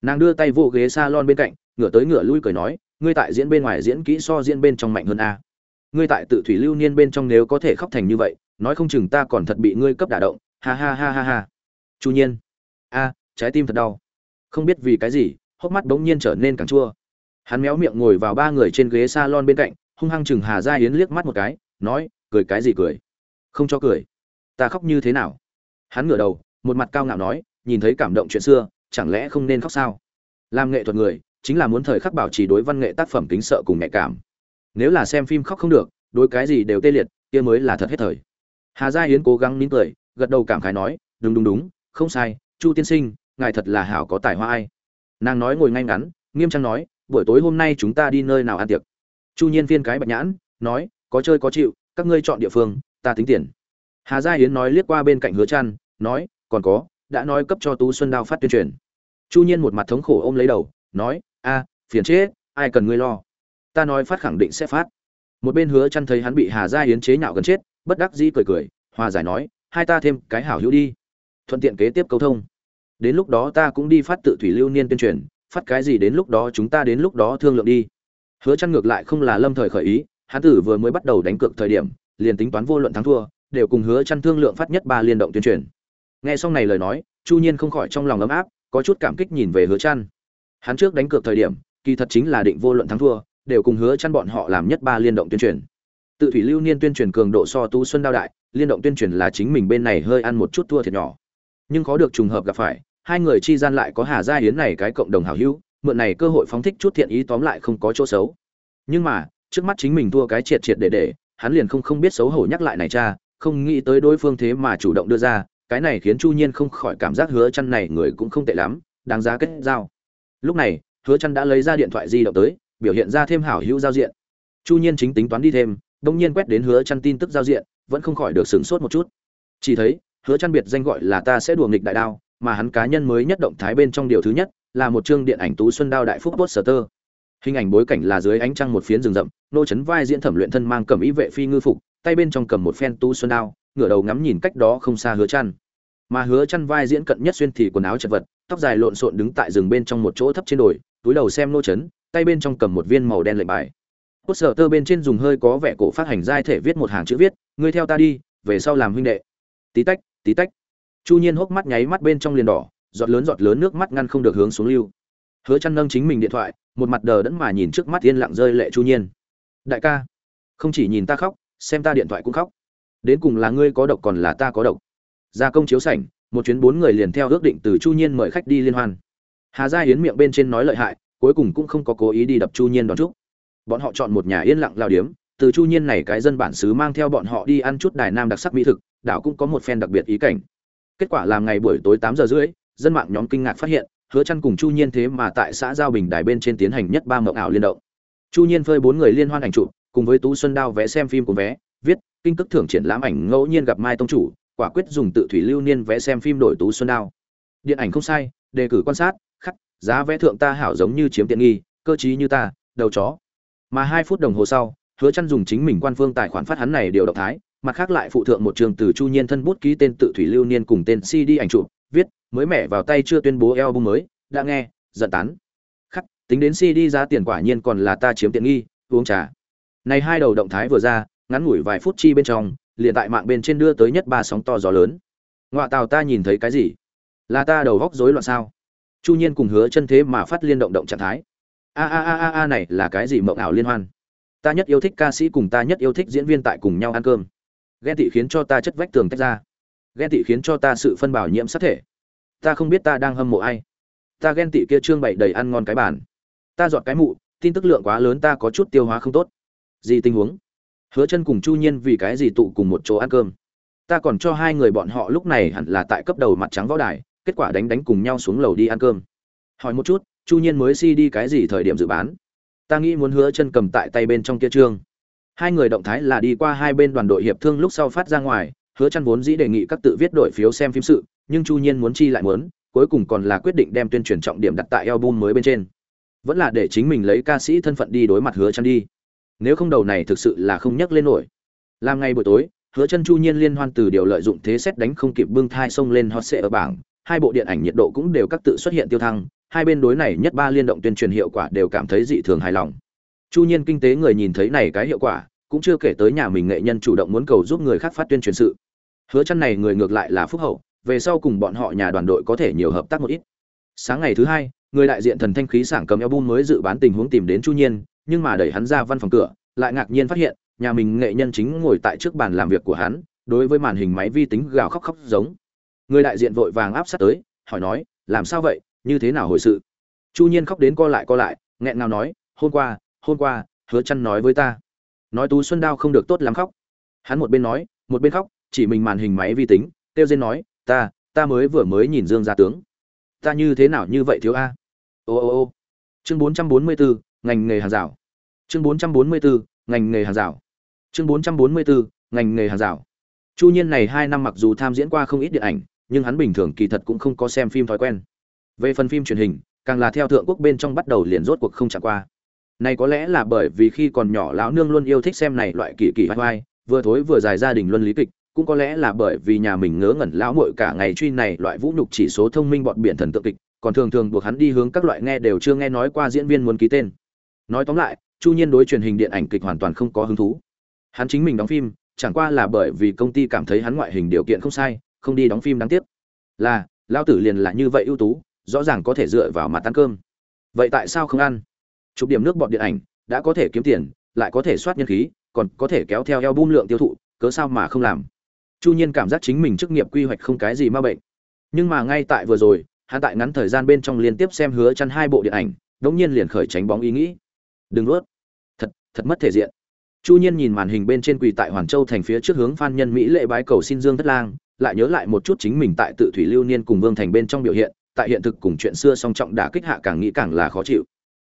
Nàng đưa tay vô ghế salon bên cạnh ngửa tới ngửa lui cười nói ngươi tại diễn bên ngoài diễn kỹ so diễn bên trong mạnh hơn a ngươi tại tự thủy lưu niên bên trong nếu có thể khóc thành như vậy, nói không chừng ta còn thật bị ngươi cấp đả động. Ha ha ha ha ha. Chu nhiên. A, trái tim thật đau. Không biết vì cái gì, hốc mắt bỗng nhiên trở nên càng chua. Hắn méo miệng ngồi vào ba người trên ghế salon bên cạnh, hung hăng chừng hà gia yến liếc mắt một cái, nói, cười cái gì cười? Không cho cười. Ta khóc như thế nào? Hắn ngửa đầu, một mặt cao ngạo nói, nhìn thấy cảm động chuyện xưa, chẳng lẽ không nên khóc sao? Làm nghệ thuật người, chính là muốn thời khắc bảo trì đối văn nghệ tác phẩm kính sợ cùng nhạy cảm nếu là xem phim khóc không được, đối cái gì đều tê liệt, kia mới là thật hết thời. Hà gia yến cố gắng nín cười, gật đầu cảm khái nói, đúng đúng đúng, không sai, chu tiên sinh, ngài thật là hảo có tài hoa ai. Nàng nói ngồi ngay ngắn, nghiêm trang nói, buổi tối hôm nay chúng ta đi nơi nào ăn tiệc? Chu nhiên viên cái bạch nhãn, nói, có chơi có chịu, các ngươi chọn địa phương, ta tính tiền. Hà gia yến nói liếc qua bên cạnh hứa trăn, nói, còn có, đã nói cấp cho tú xuân đao phát tuyên truyền. Chu nhiên một mặt thống khổ ôm lấy đầu, nói, a, phiền chết, ai cần ngươi lo? Ta nói phát khẳng định sẽ phát. Một bên hứa chăn thấy hắn bị hà gia yến chế nhạo gần chết, bất đắc dĩ cười cười, hòa giải nói, hai ta thêm cái hảo hữu đi, thuận tiện kế tiếp câu thông. Đến lúc đó ta cũng đi phát tự thủy lưu niên tuyên truyền, phát cái gì đến lúc đó chúng ta đến lúc đó thương lượng đi. Hứa chăn ngược lại không là lâm thời khởi ý, hắn tử vừa mới bắt đầu đánh cược thời điểm, liền tính toán vô luận thắng thua, đều cùng hứa chăn thương lượng phát nhất ba liên động tuyên truyền. Nghe xong này lời nói, chu nhiên không khỏi trong lòng ấm áp, có chút cảm kích nhìn về hứa chăn. Hắn trước đánh cược thời điểm, kỳ thật chính là định vô luận thắng thua đều cùng hứa chăn bọn họ làm nhất ba liên động tuyên truyền. Tự thủy lưu niên tuyên truyền cường độ so tu xuân đao đại, liên động tuyên truyền là chính mình bên này hơi ăn một chút thua thiệt nhỏ. Nhưng khó được trùng hợp gặp phải, hai người chi gian lại có hà gia yến này cái cộng đồng hảo hữu, mượn này cơ hội phóng thích chút thiện ý tóm lại không có chỗ xấu. Nhưng mà, trước mắt chính mình thua cái triệt triệt để để, hắn liền không không biết xấu hổ nhắc lại này cha, không nghĩ tới đối phương thế mà chủ động đưa ra, cái này khiến chu nhiên không khỏi cảm giác hứa chăn này người cũng không tệ lắm, đáng giá kết giao. Lúc này, hứa chăn đã lấy ra điện thoại di động tới biểu hiện ra thêm hảo hữu giao diện. Chu nhiên chính tính toán đi thêm, đông nhiên quét đến hứa chăn tin tức giao diện, vẫn không khỏi được sửng sốt một chút. Chỉ thấy, hứa chăn biệt danh gọi là ta sẽ đùa nghịch đại đao, mà hắn cá nhân mới nhất động thái bên trong điều thứ nhất là một chương điện ảnh tú xuân đao đại phúc poster. Hình ảnh bối cảnh là dưới ánh trăng một phiến rừng rậm, nô chấn vai diễn thẩm luyện thân mang cầm ý vệ phi ngư phục, tay bên trong cầm một phen tú xuân đao, ngửa đầu ngắm nhìn cách đó không xa hứa chăn. Mà hứa chăn vai diễn cận nhất xuyên thì quần áo chật vật, tóc dài lộn xộn đứng tại rừng bên trong một chỗ thấp trên đồi, túi đầu xem nô chấn tay bên trong cầm một viên màu đen lệnh bài. Cốt sở tơ bên trên dùng hơi có vẻ cổ phát hành giai thể viết một hàng chữ viết, ngươi theo ta đi, về sau làm huynh đệ. Tí tách tí tách. Chu nhiên hốc mắt nháy mắt bên trong liền đỏ, giọt lớn giọt lớn nước mắt ngăn không được hướng xuống lưu. Hứa chăn nâng chính mình điện thoại, một mặt đờ đẫn mà nhìn trước mắt yên lặng rơi lệ chu nhiên. Đại ca, không chỉ nhìn ta khóc, xem ta điện thoại cũng khóc. Đến cùng là ngươi có độc còn là ta có độc. Ra công chiếu sảnh, một chuyến bốn người liền theo ước định từ chu nhiên mời khách đi liên hoan. Hà gia yến miệng bên trên nói lợi hại cuối cùng cũng không có cố ý đi đập chu nhiên đón chúc bọn họ chọn một nhà yên lặng lao điếm, từ chu nhiên này cái dân bản xứ mang theo bọn họ đi ăn chút đài nam đặc sắc mỹ thực, đảo cũng có một phen đặc biệt ý cảnh. Kết quả làm ngày buổi tối tám giờ rưỡi, dân mạng nhóm kinh ngạc phát hiện, hứa chăn cùng chu nhiên thế mà tại xã giao bình đài bên trên tiến hành nhất ba mộng ảo liên động. Chu nhiên phơi bốn người liên hoan ảnh chụp, cùng với tú xuân đao vẽ xem phim của vé viết, kinh cức thưởng triển lãm ảnh ngẫu nhiên gặp mai tông chủ, quả quyết dùng tự thủy lưu niên vẽ xem phim đổi tú xuân đao. Điện ảnh không sai, đề cử quan sát giá vẽ thượng ta hảo giống như chiếm tiện nghi, cơ trí như ta, đầu chó. Mà hai phút đồng hồ sau, hứa chăn dùng chính mình quan phương tài khoản phát hắn này điều động thái, mặt khác lại phụ thượng một trường từ chu nhiên thân bút ký tên tự thủy lưu niên cùng tên cd ảnh chụp, viết, mới mẻ vào tay chưa tuyên bố album mới, đã nghe, giận tán. Khắc, tính đến cd giá tiền quả nhiên còn là ta chiếm tiện nghi, uống trà. Này hai đầu động thái vừa ra, ngắn ngủi vài phút chi bên trong, liền tại mạng bên trên đưa tới nhất ba sóng to gió lớn. Ngoại tào ta nhìn thấy cái gì? Là ta đầu góc rối loạn sao? Chu nhiên cùng hứa chân thế mà phát liên động động trạng thái. A a a a a này là cái gì mộng ảo liên hoan? Ta nhất yêu thích ca sĩ cùng ta nhất yêu thích diễn viên tại cùng nhau ăn cơm. Ghen tị khiến cho ta chất vách tường tách ra. Ghen tị khiến cho ta sự phân bảo nhiễm sát thể. Ta không biết ta đang hâm mộ ai. Ta ghen tị kia trương bày đầy ăn ngon cái bàn. Ta dọn cái mụ, tin tức lượng quá lớn ta có chút tiêu hóa không tốt. Gì tình huống? Hứa chân cùng chu nhiên vì cái gì tụ cùng một chỗ ăn cơm? Ta còn cho hai người bọn họ lúc này hẳn là tại cấp đầu mặt trắng võ đài kết quả đánh đánh cùng nhau xuống lầu đi ăn cơm. Hỏi một chút, chu nhiên mới si đi cái gì thời điểm dự bán? Ta nghĩ muốn hứa chân cầm tại tay bên trong kia trương. Hai người động thái là đi qua hai bên đoàn đội hiệp thương lúc sau phát ra ngoài, hứa chân vốn dĩ đề nghị các tự viết đội phiếu xem phim sự, nhưng chu nhiên muốn chi lại muốn, cuối cùng còn là quyết định đem tuyên truyền trọng điểm đặt tại album mới bên trên. Vẫn là để chính mình lấy ca sĩ thân phận đi đối mặt hứa chân đi. Nếu không đầu này thực sự là không nhắc lên nổi. Làm ngày buổi tối, hứa chân chu nhiên liên hoan từ điều lợi dụng thế xét đánh không kịp bưng thai xông lên hot sẽ ở bảng hai bộ điện ảnh nhiệt độ cũng đều các tự xuất hiện tiêu thăng, hai bên đối này nhất ba liên động tuyên truyền hiệu quả đều cảm thấy dị thường hài lòng. Chu nhiên kinh tế người nhìn thấy này cái hiệu quả, cũng chưa kể tới nhà mình nghệ nhân chủ động muốn cầu giúp người khác phát tuyên truyền sự. Hứa chân này người ngược lại là phúc hậu, về sau cùng bọn họ nhà đoàn đội có thể nhiều hợp tác một ít. Sáng ngày thứ hai, người đại diện thần thanh khí sảng cầm album mới dự bán tình huống tìm đến chu nhiên, nhưng mà đẩy hắn ra văn phòng cửa, lại ngạc nhiên phát hiện, nhà mình nghệ nhân chính ngồi tại trước bàn làm việc của hắn, đối với màn hình máy vi tính gào khóc khóc giống người đại diện vội vàng áp sát tới hỏi nói làm sao vậy? Như thế nào hồi sự? Chu nhiên khóc đến co lại co lại nghẹn ngào nói hôm qua hôm qua hứa chăn nói với ta. Nói tú xuân đao không được tốt lắm khóc. Hắn một bên nói một bên khóc chỉ mình màn hình máy vi tính tiêu diên nói ta ta mới vừa mới nhìn dương gia tướng. Ta như thế nào như vậy thiếu a? Ô ô ô. Chương 444, ngành nghề hàng rào. Chương 444, ngành nghề hàng rào. Chương 444, ngành nghề hàng rào. Chu nhiên này hai năm mặc dù tham diễn qua không ít điện ảnh nhưng hắn bình thường kỳ thật cũng không có xem phim thói quen. Về phần phim truyền hình, càng là theo thượng quốc bên trong bắt đầu liền rốt cuộc không trả qua. Này có lẽ là bởi vì khi còn nhỏ lão nương luôn yêu thích xem này loại kỳ kỳ vai vai vừa thối vừa dài gia đình luân lý kịch, cũng có lẽ là bởi vì nhà mình ngớ ngẩn lão muội cả ngày truy này loại vũ nhục chỉ số thông minh bọn biển thần tượng kịch, còn thường thường buộc hắn đi hướng các loại nghe đều chưa nghe nói qua diễn viên muốn ký tên. Nói tóm lại, chu nhiên đối truyền hình điện ảnh kịch hoàn toàn không có hứng thú. Hắn chính mình đóng phim, chẳng qua là bởi vì công ty cảm thấy hắn ngoại hình điều kiện không sai không đi đóng phim đáng tiếc. Là lao tử liền là như vậy ưu tú, rõ ràng có thể dựa vào mặt ăn cơm. Vậy tại sao không ăn? Chụp điểm nước bọn điện ảnh, đã có thể kiếm tiền, lại có thể soát nhân khí, còn có thể kéo theo eo bum lượng tiêu thụ, cớ sao mà không làm? Chu nhiên cảm giác chính mình chức nghiệp quy hoạch không cái gì ma bệnh. Nhưng mà ngay tại vừa rồi, hắn tại ngắn thời gian bên trong liên tiếp xem hứa chăn hai bộ điện ảnh, đống nhiên liền khởi tránh bóng ý nghĩ. Đừng nuốt. Thật thật mất thể diện. Chu nhiên nhìn màn hình bên trên quỳ tại hoàn châu thành phía trước hướng phan nhân mỹ lệ bái cầu xin dương thất lang lại nhớ lại một chút chính mình tại tự thủy lưu niên cùng vương thành bên trong biểu hiện, tại hiện thực cùng chuyện xưa song trọng đã kích hạ càng nghĩ càng là khó chịu.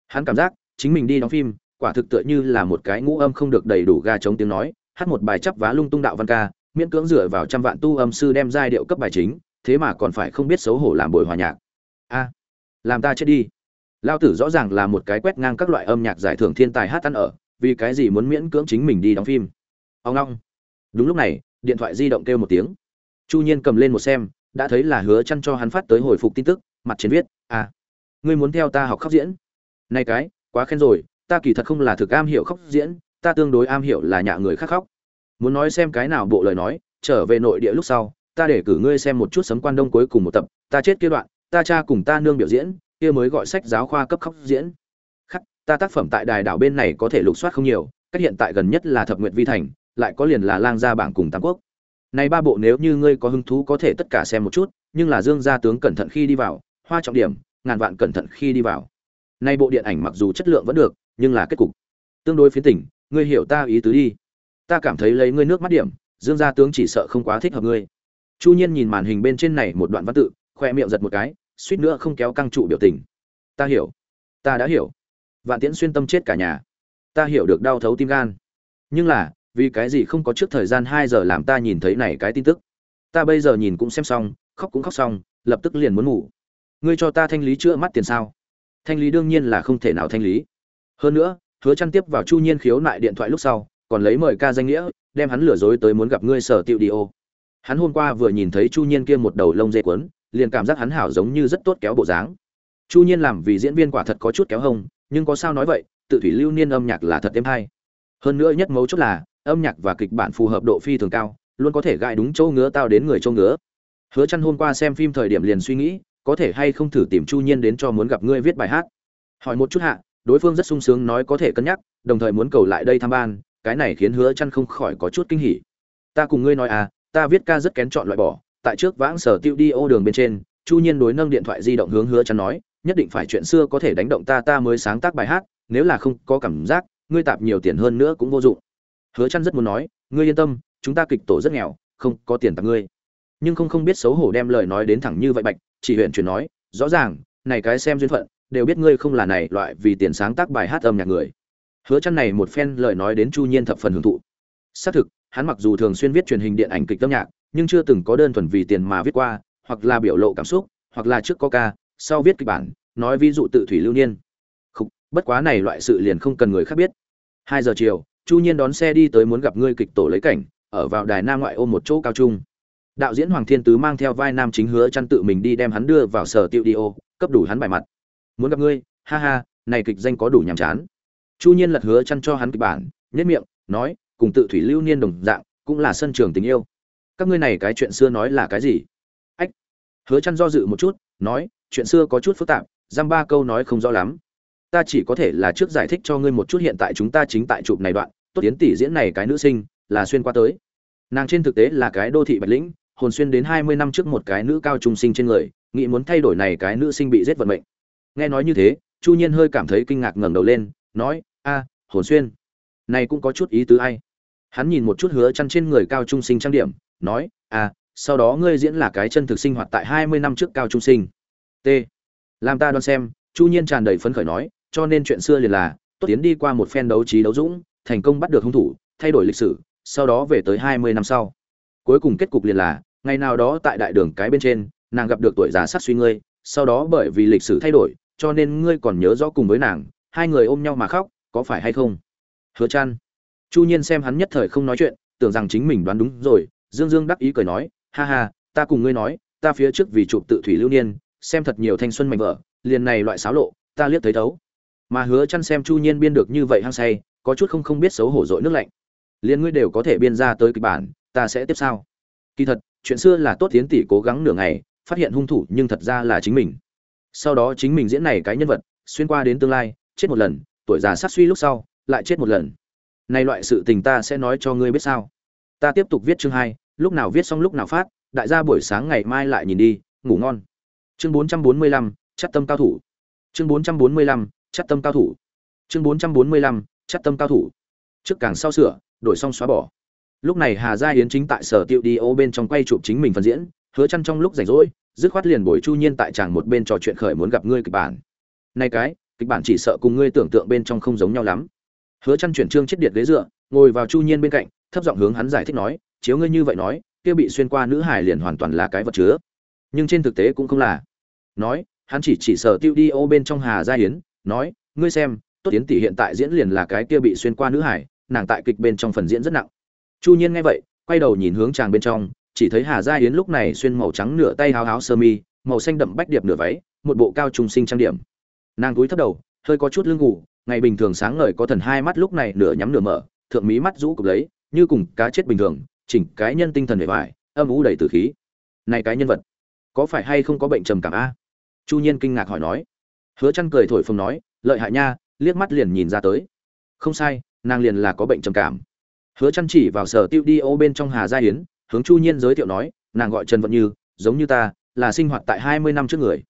Hắn cảm giác, chính mình đi đóng phim, quả thực tựa như là một cái ngũ âm không được đầy đủ ga chống tiếng nói, hát một bài chắp vá lung tung đạo văn ca, miễn cưỡng dựa vào trăm vạn tu âm sư đem giai điệu cấp bài chính, thế mà còn phải không biết xấu hổ làm buổi hòa nhạc. A, làm ta chết đi. Lao tử rõ ràng là một cái quét ngang các loại âm nhạc giải thưởng thiên tài hát ăn ở, vì cái gì muốn miễn cưỡng chính mình đi đóng phim? Ông long đúng lúc này, điện thoại di động kêu một tiếng chu nhiên cầm lên một xem, đã thấy là hứa chăn cho hắn phát tới hồi phục tin tức, mặt trên viết à ngươi muốn theo ta học khóc diễn? Này cái, quá khen rồi, ta kỳ thật không là thực am hiểu khóc diễn, ta tương đối am hiểu là nhạ người khác khóc. Muốn nói xem cái nào bộ lời nói, trở về nội địa lúc sau, ta để cử ngươi xem một chút sấm quan đông cuối cùng một tập, ta chết kia đoạn, ta cha cùng ta nương biểu diễn, kia mới gọi sách giáo khoa cấp khóc diễn. Khắc, ta tác phẩm tại đài đảo bên này có thể lục soát không nhiều, cách hiện tại gần nhất là thập nguyện vi thành, lại có liền là lang gia bảng cùng tam quốc này ba bộ nếu như ngươi có hứng thú có thể tất cả xem một chút, nhưng là dương gia tướng cẩn thận khi đi vào, hoa trọng điểm, ngàn vạn cẩn thận khi đi vào. Nay bộ điện ảnh mặc dù chất lượng vẫn được, nhưng là kết cục tương đối phiến tỉnh, ngươi hiểu ta ý tứ đi. Ta cảm thấy lấy ngươi nước mắt điểm, dương gia tướng chỉ sợ không quá thích hợp ngươi. Chu nhiên nhìn màn hình bên trên này một đoạn văn tự, khoe miệng giật một cái, suýt nữa không kéo căng trụ biểu tình. Ta hiểu. Ta đã hiểu. Vạn tiễn xuyên tâm chết cả nhà. Ta hiểu được đau thấu tim gan. Nhưng là vì cái gì không có trước thời gian hai giờ làm ta nhìn thấy này cái tin tức? Ta bây giờ nhìn cũng xem xong, khóc cũng khóc xong, lập tức liền muốn ngủ. Ngươi cho ta thanh lý chữa mắt tiền sao? Thanh lý đương nhiên là không thể nào thanh lý. Hơn nữa, hứa chăn tiếp vào chu nhiên khiếu nại điện thoại lúc sau, còn lấy mời ca danh nghĩa, đem hắn lừa dối tới muốn gặp ngươi sở tiệu đi ô. Hắn hôm qua vừa nhìn thấy chu nhiên kia một đầu lông dê quấn, liền cảm giác hắn hảo giống như rất tốt kéo bộ dáng. Chu nhiên làm vì diễn viên quả thật có chút kéo hông, nhưng có sao nói vậy, tự thủy lưu niên âm nhạc là thật êm hay. Hơn nữa nhất mấu chốt là âm nhạc và kịch bản phù hợp độ phi thường cao, luôn có thể gãi đúng chỗ ngứa tao đến người chỗ ngứa. Hứa chăn hôm qua xem phim thời điểm liền suy nghĩ, có thể hay không thử tìm chu nhiên đến cho muốn gặp ngươi viết bài hát. Hỏi một chút hạ, đối phương rất sung sướng nói có thể cân nhắc, đồng thời muốn cầu lại đây tham ban, cái này khiến hứa chăn không khỏi có chút kinh hỉ. Ta cùng ngươi nói à ta viết ca rất kén chọn loại bỏ, tại trước vãng sở tiêu đi ô đường bên trên, chu nhiên đối nâng điện thoại di động hướng hứa chăn nói, nhất định phải chuyện xưa có thể đánh động ta ta mới sáng tác bài hát, nếu là không có cảm giác, ngươi tạp nhiều tiền hơn nữa cũng vô dụng hứa chăn rất muốn nói ngươi yên tâm chúng ta kịch tổ rất nghèo không có tiền tặng ngươi. Nhưng không không biết xấu hổ đem lời nói đến thẳng như vậy bạch chỉ huyện chuyển nói rõ ràng này cái xem duyên phận đều biết ngươi không là này loại vì tiền sáng tác bài hát âm nhạc người. Hứa chăn này một phen lời nói đến chu nhiên thập phần hưởng thụ. Xác thực hắn mặc dù thường xuyên viết truyền hình điện ảnh kịch âm nhạc nhưng chưa từng có đơn thuần vì tiền mà viết qua hoặc là biểu lộ cảm xúc hoặc là trước có ca sau viết kịch bản nói ví dụ tự thủy lưu niên. Không, bất quá này loại sự liền không cần người khác biết. Hai giờ chiều chu nhiên đón xe đi tới muốn gặp ngươi kịch tổ lấy cảnh, ở vào đài nam ngoại ô một chỗ cao trung. Đạo diễn hoàng thiên tứ mang theo vai nam chính hứa chăn tự mình đi đem hắn đưa vào sở tiêu đi ô, cấp đủ hắn bài mặt. Muốn gặp ngươi, ha ha, này kịch danh có đủ nhàm chán. Chu nhiên lật hứa chăn cho hắn kịch bản nhất miệng, nói, cùng tự thủy lưu niên đồng dạng, cũng là sân trường tình yêu. Các ngươi này cái chuyện xưa nói là cái gì? Ách. Hứa chăn do dự một chút, nói, chuyện xưa có chút phức tạp, giam ba câu nói không rõ lắm. Ta chỉ có thể là trước giải thích cho ngươi một chút hiện tại chúng ta chính tại chụp này đoạn tốt tiến tỷ diễn này cái nữ sinh, là xuyên qua tới. Nàng trên thực tế là cái đô thị bạch lĩnh, hồn xuyên đến hai mươi năm trước một cái nữ cao trung sinh trên người, nghĩ muốn thay đổi này cái nữ sinh bị giết vận mệnh. Nghe nói như thế, chu nhiên hơi cảm thấy kinh ngạc ngẩng đầu lên, nói, a, hồn xuyên. Này cũng có chút ý tứ ai hắn nhìn một chút hứa chăn trên người cao trung sinh trang điểm, nói, a, sau đó ngươi diễn là cái chân thực sinh hoạt tại hai mươi năm trước cao trung sinh. T. Làm ta đoán xem, chu nhiên tràn đầy phấn khởi nói, cho nên chuyện xưa liền là, tốt tiến đi qua một phen đấu trí đấu dũng thành công bắt được hung thủ, thay đổi lịch sử, sau đó về tới hai mươi năm sau. Cuối cùng kết cục liền là, ngày nào đó tại đại đường cái bên trên, nàng gặp được tuổi già sát suy ngươi, sau đó bởi vì lịch sử thay đổi, cho nên ngươi còn nhớ rõ cùng với nàng, hai người ôm nhau mà khóc, có phải hay không? Hứa chăn chu nhiên xem hắn nhất thời không nói chuyện, tưởng rằng chính mình đoán đúng rồi, dương dương đắc ý cười nói, ha ha, ta cùng ngươi nói, ta phía trước vì chụp tự thủy lưu niên, xem thật nhiều thanh xuân mạnh vợ liền này loại xáo lộ, ta liếc thấy thấu. Mà hứa chăn xem chu nhiên biên được như vậy hăng say có chút không không biết xấu hổ dội nước lạnh. Liền ngươi đều có thể biên ra tới kịch bản, ta sẽ tiếp sao kỳ thật, chuyện xưa là tốt tiến tỷ cố gắng nửa ngày, phát hiện hung thủ nhưng thật ra là chính mình. Sau đó chính mình diễn này cái nhân vật, xuyên qua đến tương lai, chết một lần, tuổi già sát suy lúc sau, lại chết một lần. Này loại sự tình ta sẽ nói cho ngươi biết sao. Ta tiếp tục viết chương hai, lúc nào viết xong lúc nào phát, đại gia buổi sáng ngày mai lại nhìn đi, ngủ ngon. Chương bốn trăm bốn mươi lăm, chắc tâm cao thủ. Chương bốn trăm bốn mươi lăm, chắc tâm cao thủ. Chương bốn trăm bốn mươi lăm chắc tâm cao thủ. Trước càng sau sửa, đổi xong xóa bỏ. Lúc này hà gia yến chính tại sở tiệu đi ô bên trong quay chụp chính mình phần diễn, hứa chăn trong lúc rảnh rỗi, dứt khoát liền bồi chu nhiên tại chàng một bên trò chuyện khởi muốn gặp ngươi kịch bản. Này cái, kịch bản chỉ sợ cùng ngươi tưởng tượng bên trong không giống nhau lắm. Hứa chăn chuyển trương chết điện ghế dựa, ngồi vào chu nhiên bên cạnh, thấp giọng hướng hắn giải thích nói, chiếu ngươi như vậy nói, kia bị xuyên qua nữ hải liền hoàn toàn là cái vật chứa. Nhưng trên thực tế cũng không là. Nói, hắn chỉ chỉ sở tiêu đi ô bên trong hà gia yến, nói, ngươi xem tốt tiến tỷ hiện tại diễn liền là cái kia bị xuyên qua nữ hải, nàng tại kịch bên trong phần diễn rất nặng. Chu nhiên nghe vậy, quay đầu nhìn hướng chàng bên trong, chỉ thấy hà gia yến lúc này xuyên màu trắng nửa tay háo háo sơ mi, màu xanh đậm bách điệp nửa váy, một bộ cao trung sinh trang điểm. Nàng túi thấp đầu, hơi có chút lưng ngủ, ngày bình thường sáng ngời có thần hai mắt lúc này nửa nhắm nửa mở, thượng mí mắt rũ cục lấy, như cùng cá chết bình thường, chỉnh cái nhân tinh thần bề ngoài âm u đầy tử khí. Này cái nhân vật, có phải hay không có bệnh trầm cảm a? Chu nhiên kinh ngạc hỏi nói. Hứa chăn cười thổi phồng nói, lợi hại nha liếc mắt liền nhìn ra tới. Không sai, nàng liền là có bệnh trầm cảm. Hứa chăn chỉ vào sở tiêu đi ô bên trong hà gia hiến hướng chu nhiên giới thiệu nói, nàng gọi trần vận như, giống như ta, là sinh hoạt tại 20 năm trước người.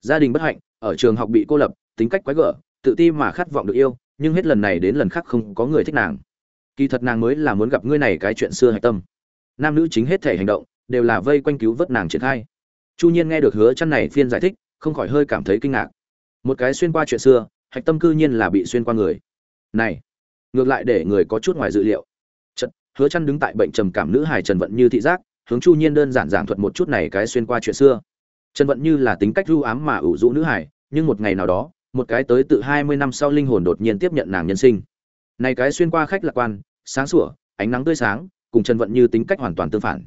Gia đình bất hạnh, ở trường học bị cô lập, tính cách quái gở, tự ti mà khát vọng được yêu, nhưng hết lần này đến lần khác không có người thích nàng. Kỳ thật nàng mới là muốn gặp ngươi này cái chuyện xưa hạch tâm. Nam nữ chính hết thể hành động, đều là vây quanh cứu vớt nàng triển khai. Chu nhiên nghe được hứa chăn này phiên giải thích, không khỏi hơi cảm thấy kinh ngạc. Một cái xuyên qua chuyện xưa hạch tâm cư nhiên là bị xuyên qua người. Này ngược lại để người có chút ngoài dự liệu. Chật, hứa chăn đứng tại bệnh trầm cảm nữ hài trần vận như thị giác hướng chu nhiên đơn giản giảng thuật một chút này cái xuyên qua chuyện xưa. Trần vận như là tính cách ru ám mà ủ rũ nữ hài nhưng một ngày nào đó một cái tới tự 20 năm sau linh hồn đột nhiên tiếp nhận nàng nhân sinh. Này cái xuyên qua khách lạc quan sáng sủa ánh nắng tươi sáng cùng trần vận như tính cách hoàn toàn tương phản.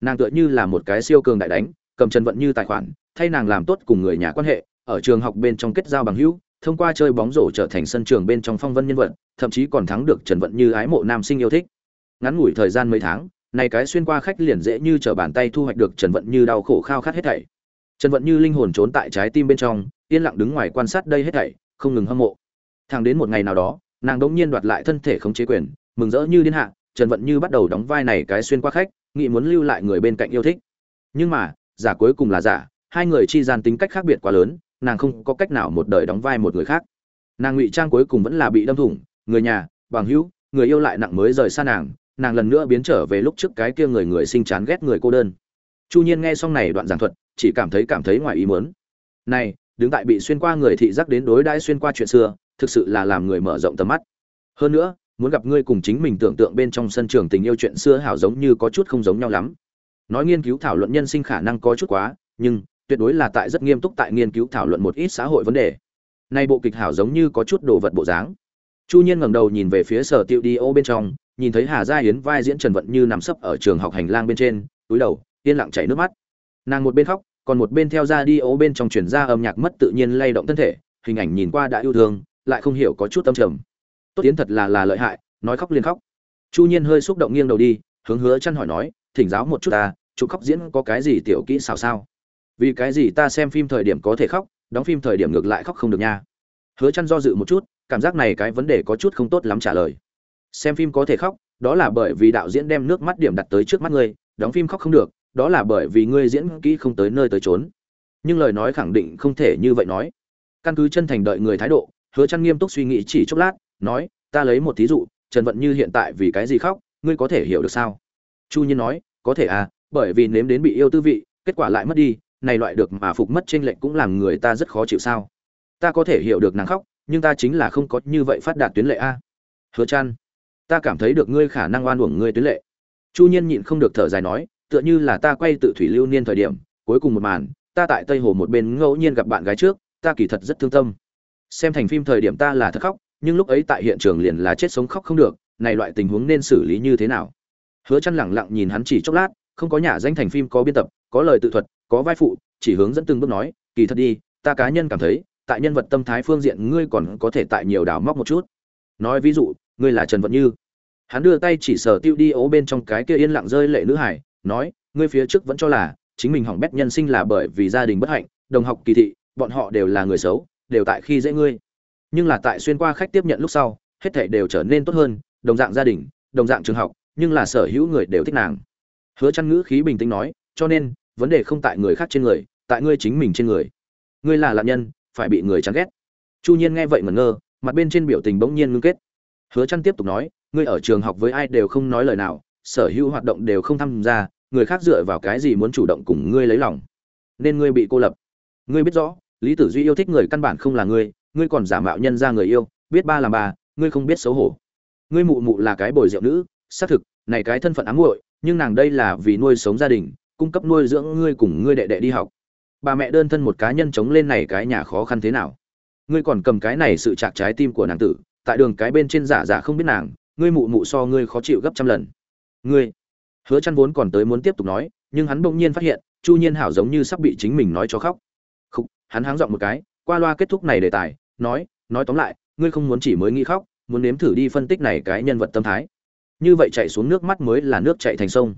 Nàng tựa như là một cái siêu cường đại đánh cầm trần vận như tài khoản thay nàng làm tốt cùng người nhà quan hệ ở trường học bên trong kết giao bằng hữu thông qua chơi bóng rổ trở thành sân trường bên trong phong vân nhân vật, thậm chí còn thắng được trần vận như ái mộ nam sinh yêu thích. Ngắn ngủi thời gian mấy tháng, này cái xuyên qua khách liền dễ như trở bàn tay thu hoạch được trần vận như đau khổ khao khát hết thảy. Trần vận như linh hồn trốn tại trái tim bên trong, yên lặng đứng ngoài quan sát đây hết thảy, không ngừng hâm mộ. Thẳng đến một ngày nào đó, nàng đống nhiên đoạt lại thân thể không chế quyền, mừng rỡ như điên hạ, trần vận như bắt đầu đóng vai này cái xuyên qua khách, nghĩ muốn lưu lại người bên cạnh yêu thích. Nhưng mà, giả cuối cùng là giả, hai người chi gian tính cách khác biệt quá lớn nàng không có cách nào một đời đóng vai một người khác. Nàng ngụy trang cuối cùng vẫn là bị đâm thủng, người nhà, bằng hữu, người yêu lại nặng mới rời xa nàng nàng lần nữa biến trở về lúc trước cái kia người người sinh chán ghét người cô đơn. Chu nhiên nghe xong này đoạn giảng thuật, chỉ cảm thấy cảm thấy ngoài ý muốn. Này, đứng tại bị xuyên qua người thị giác đến đối đãi xuyên qua chuyện xưa, thực sự là làm người mở rộng tầm mắt. Hơn nữa, muốn gặp ngươi cùng chính mình tưởng tượng bên trong sân trường tình yêu chuyện xưa hảo giống như có chút không giống nhau lắm. Nói nghiên cứu thảo luận nhân sinh khả năng có chút quá, nhưng tuyệt đối là tại rất nghiêm túc tại nghiên cứu thảo luận một ít xã hội vấn đề. Nay bộ kịch hảo giống như có chút đồ vật bộ dáng. Chu nhiên ngẩng đầu nhìn về phía sở tiệu đi ô bên trong, nhìn thấy hà gia yến vai diễn trần vận như nằm sấp ở trường học hành lang bên trên, túi đầu, yên lặng chảy nước mắt. Nàng một bên khóc, còn một bên theo ra đi ố bên trong chuyển ra âm nhạc mất tự nhiên lay động thân thể, hình ảnh nhìn qua đã yêu thương, lại không hiểu có chút tâm trầm. Tốt tiến thật là là lợi hại, nói khóc liền khóc. Chu nhiên hơi xúc động nghiêng đầu đi, hướng hứa chăn hỏi nói, thỉnh giáo một chút ta chụp khóc diễn có cái gì tiểu kỹ xảo sao? Vì cái gì ta xem phim thời điểm có thể khóc, đóng phim thời điểm ngược lại khóc không được nha. Hứa chăn do dự một chút, cảm giác này cái vấn đề có chút không tốt lắm trả lời. Xem phim có thể khóc, đó là bởi vì đạo diễn đem nước mắt điểm đặt tới trước mắt ngươi, đóng phim khóc không được, đó là bởi vì ngươi diễn kỹ không tới nơi tới trốn nhưng lời nói khẳng định không thể như vậy nói. Căn cứ chân thành đợi người thái độ, hứa chăn nghiêm túc suy nghĩ chỉ chốc lát, nói, ta lấy một thí dụ, trần vận như hiện tại vì cái gì khóc, ngươi có thể hiểu được sao? Chu nhiên nói, có thể à bởi vì nếm đến bị yêu tư vị, kết quả lại mất đi này loại được mà phục mất trên lệnh cũng làm người ta rất khó chịu sao? Ta có thể hiểu được nàng khóc, nhưng ta chính là không có như vậy phát đạt tuyến lệ a. Hứa chăn ta cảm thấy được ngươi khả năng oan uổng ngươi tuyến lệ. Chu nhiên nhịn không được thở dài nói, tựa như là ta quay tự thủy lưu niên thời điểm, cuối cùng một màn, ta tại tây hồ một bên ngẫu nhiên gặp bạn gái trước, ta kỳ thật rất thương tâm. Xem thành phim thời điểm ta là thật khóc, nhưng lúc ấy tại hiện trường liền là chết sống khóc không được, này loại tình huống nên xử lý như thế nào? Hứa chăn lẳng lặng nhìn hắn chỉ chốc lát không có nhà danh thành phim có biên tập, có lời tự thuật, có vai phụ, chỉ hướng dẫn từng bước nói, kỳ thật đi, ta cá nhân cảm thấy, tại nhân vật tâm thái phương diện ngươi còn có thể tại nhiều đảo móc một chút. Nói ví dụ, ngươi là trần vận như. Hắn đưa tay chỉ sở tiêu đi ố bên trong cái kia yên lặng rơi lệ nữ hải, nói, ngươi phía trước vẫn cho là, chính mình hỏng bét nhân sinh là bởi vì gia đình bất hạnh, đồng học kỳ thị, bọn họ đều là người xấu, đều tại khi dễ ngươi. Nhưng là tại xuyên qua khách tiếp nhận lúc sau, hết thảy đều trở nên tốt hơn, đồng dạng gia đình, đồng dạng trường học, nhưng là sở hữu người đều thích nàng hứa chăn ngữ khí bình tĩnh nói, cho nên, vấn đề không tại người khác trên người, tại ngươi chính mình trên người. Ngươi là lạm nhân, phải bị người chán ghét. Chu nhiên nghe vậy ngẩn ngơ, mặt bên trên biểu tình bỗng nhiên ngưng kết. Hứa chăn tiếp tục nói, ngươi ở trường học với ai đều không nói lời nào, sở hữu hoạt động đều không tham gia, người khác dựa vào cái gì muốn chủ động cùng ngươi lấy lòng? Nên ngươi bị cô lập. Ngươi biết rõ, lý tử duy yêu thích người căn bản không là ngươi ngươi còn giả mạo nhân ra người yêu, biết ba làm ba, ngươi không biết xấu hổ. Ngươi mụ mụ là cái bồi rượu nữ, xác thực, này cái thân phận ám muội nhưng nàng đây là vì nuôi sống gia đình, cung cấp nuôi dưỡng ngươi cùng ngươi đệ đệ đi học. Bà mẹ đơn thân một cá nhân chống lên này cái nhà khó khăn thế nào? Ngươi còn cầm cái này sự chạc trái tim của nàng tử, tại đường cái bên trên giả giả không biết nàng, ngươi mụ mụ so ngươi khó chịu gấp trăm lần. Ngươi, hứa chăn vốn còn tới muốn tiếp tục nói, nhưng hắn bỗng nhiên phát hiện, chu nhiên hảo giống như sắp bị chính mình nói cho khóc. Khúc hắn háng giọng một cái, qua loa kết thúc này đề tài, nói nói tóm lại, ngươi không muốn chỉ mới nghĩ khóc, muốn nếm thử đi phân tích này cái nhân vật tâm thái như vậy chạy xuống nước mắt mới là nước chạy thành sông.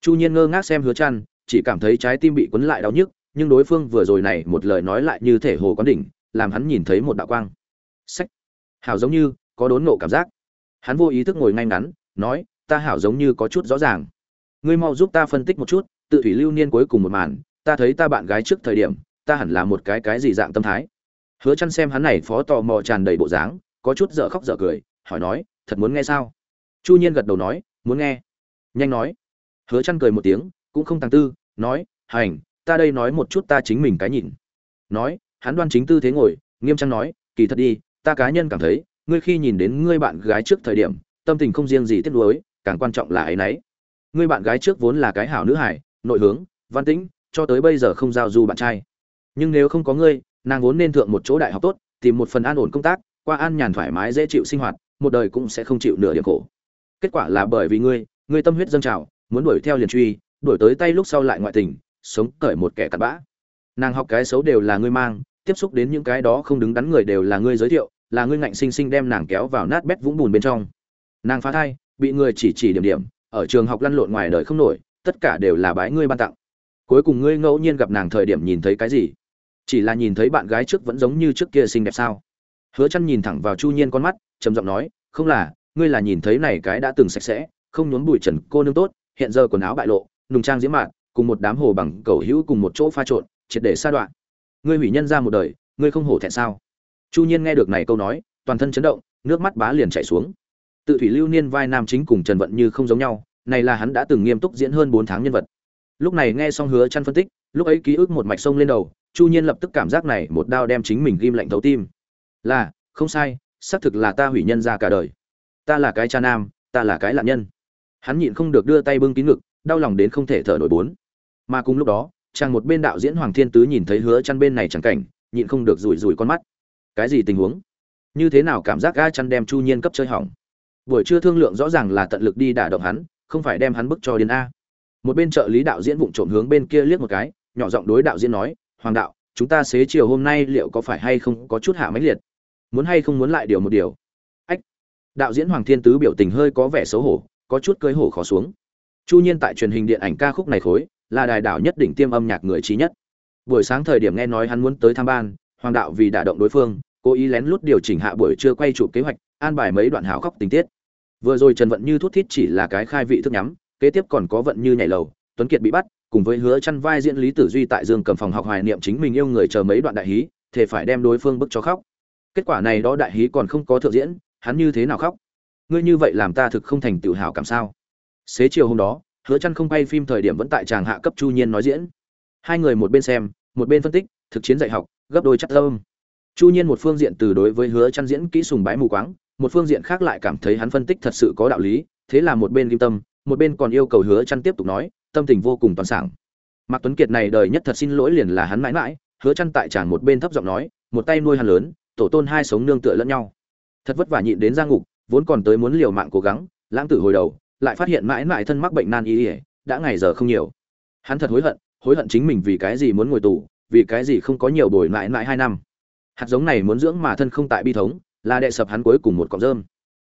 Chu nhiên ngơ ngác xem hứa Trăn, chỉ cảm thấy trái tim bị cuốn lại đau nhức nhưng đối phương vừa rồi này một lời nói lại như thể hồ quán đỉnh làm hắn nhìn thấy một đạo quang. Sách hảo giống như có đốn nộ cảm giác. Hắn vô ý thức ngồi ngay ngắn nói ta hảo giống như có chút rõ ràng. Ngươi mau giúp ta phân tích một chút tự thủy lưu niên cuối cùng một màn ta thấy ta bạn gái trước thời điểm ta hẳn là một cái cái gì dạng tâm thái? Hứa chăn xem hắn này phó tò mò tràn đầy bộ dáng có chút dở khóc dở cười hỏi nói thật muốn nghe sao? Chu nhiên gật đầu nói, muốn nghe. Nhanh nói. Hứa chăn cười một tiếng, cũng không tăng tư, nói, hành, ta đây nói một chút ta chính mình cái nhìn. Nói, hắn đoan chính tư thế ngồi, nghiêm trang nói, kỳ thật đi, ta cá nhân cảm thấy, ngươi khi nhìn đến ngươi bạn gái trước thời điểm, tâm tình không riêng gì tiếc nuối, càng quan trọng là ấy nấy. Ngươi bạn gái trước vốn là cái hảo nữ hải nội hướng, văn tĩnh, cho tới bây giờ không giao du bạn trai. Nhưng nếu không có ngươi, nàng vốn nên thượng một chỗ đại học tốt, tìm một phần an ổn công tác, qua an nhàn thoải mái dễ chịu sinh hoạt, một đời cũng sẽ không chịu nửa điểm khổ kết quả là bởi vì ngươi ngươi tâm huyết dâng trào, muốn đuổi theo liền truy, đuổi tới tay lúc sau lại ngoại tình, sống cởi một kẻ cặn bã. Nàng học cái xấu đều là ngươi mang, tiếp xúc đến những cái đó không đứng đắn người đều là ngươi giới thiệu, là ngươi ngạnh sinh sinh đem nàng kéo vào nát bét vũng bùn bên trong. Nàng phá thai, bị người chỉ chỉ điểm điểm, ở trường học lăn lộn ngoài đời không nổi, tất cả đều là bái ngươi ban tặng. Cuối cùng ngươi ngẫu nhiên gặp nàng thời điểm nhìn thấy cái gì? Chỉ là nhìn thấy bạn gái trước vẫn giống như trước kia xinh đẹp sao? Hứa chăn nhìn thẳng vào chu nhiên con mắt, trầm giọng nói, không là ngươi là nhìn thấy này cái đã từng sạch sẽ, không nhốn bụi trần cô nương tốt, hiện giờ quần áo bại lộ, nùng trang diễm mạn cùng một đám hồ bằng cầu hữu cùng một chỗ pha trộn, triệt để sa đoạn. Ngươi hủy nhân ra một đời, ngươi không hổ thẹn sao? Chu nhiên nghe được này câu nói, toàn thân chấn động, nước mắt bá liền chảy xuống. Tự thủy lưu niên vai nam chính cùng trần vận như không giống nhau, này là hắn đã từng nghiêm túc diễn hơn bốn tháng nhân vật. Lúc này nghe xong hứa chăn phân tích, lúc ấy ký ức một mạch sông lên đầu, chu nhiên lập tức cảm giác này một đao đem chính mình ghim lạnh thấu tim. Là, không sai, xác thực là ta hủy nhân ra cả đời ta là cái cha nam, ta là cái lạn nhân. Hắn nhịn không được đưa tay bưng kín ngực, đau lòng đến không thể thở nổi bốn. Mà cùng lúc đó, chàng một bên đạo diễn hoàng thiên tứ nhìn thấy hứa chăn bên này chẳng cảnh, nhịn không được rủi rủi con mắt. Cái gì tình huống? Như thế nào cảm giác ga chăn đem chu nhiên cấp chơi hỏng? Buổi trưa thương lượng rõ ràng là tận lực đi đả động hắn, không phải đem hắn bức cho đến a. Một bên trợ lý đạo diễn vụng trộm hướng bên kia liếc một cái, nhỏ giọng đối đạo diễn nói, hoàng đạo, chúng ta xế chiều hôm nay liệu có phải hay không có chút hạ máy liệt? Muốn hay không muốn lại điều một điều? Đạo diễn hoàng thiên tứ biểu tình hơi có vẻ xấu hổ, có chút cơi hổ khó xuống. Chu nhiên tại truyền hình điện ảnh ca khúc này khối, là đài đạo nhất đỉnh tiêm âm nhạc người trí nhất. Buổi sáng thời điểm nghe nói hắn muốn tới tham ban, hoàng đạo vì đả động đối phương, cố ý lén lút điều chỉnh hạ buổi trưa quay chụp kế hoạch, an bài mấy đoạn hảo khóc tình tiết. Vừa rồi trần vận như thút thít chỉ là cái khai vị thức nhắm, kế tiếp còn có vận như nhảy lầu, tuấn kiệt bị bắt, cùng với hứa chăn vai diễn lý tử duy tại dương cầm phòng học hoài niệm chính mình yêu người chờ mấy đoạn đại hí thể phải đem đối phương bức cho khóc. Kết quả này đó đại hí còn không có thượng diễn hắn như thế nào khóc? Ngươi như vậy làm ta thực không thành tự hào cảm sao? Xế chiều hôm đó, hứa chăn không quay phim thời điểm vẫn tại tràng hạ cấp chu nhiên nói diễn. Hai người một bên xem, một bên phân tích, thực chiến dạy học, gấp đôi chắc tâm chu nhiên một phương diện từ đối với hứa chăn diễn kỹ sùng bái mù quáng, một phương diện khác lại cảm thấy hắn phân tích thật sự có đạo lý, thế là một bên kim tâm, một bên còn yêu cầu hứa chăn tiếp tục nói, tâm tình vô cùng toàn sảng. Mạc tuấn kiệt này đời nhất thật xin lỗi liền là hắn mãi mãi, hứa chăn tại tràng một bên thấp giọng nói, một tay nuôi hắn lớn, tổ tôn hai sống nương tựa lẫn nhau thật vất vả nhịn đến ra ngục, vốn còn tới muốn liều mạng cố gắng, lãng tử hồi đầu, lại phát hiện mãi mãi thân mắc bệnh nan y ỉa đã ngày giờ không nhiều. Hắn thật hối hận hối hận chính mình vì cái gì muốn ngồi tù, vì cái gì không có nhiều bồi mãi mãi hai năm. Hạt giống này muốn dưỡng mà thân không tại bi thống, là đệ sập hắn cuối cùng một cọng rơm.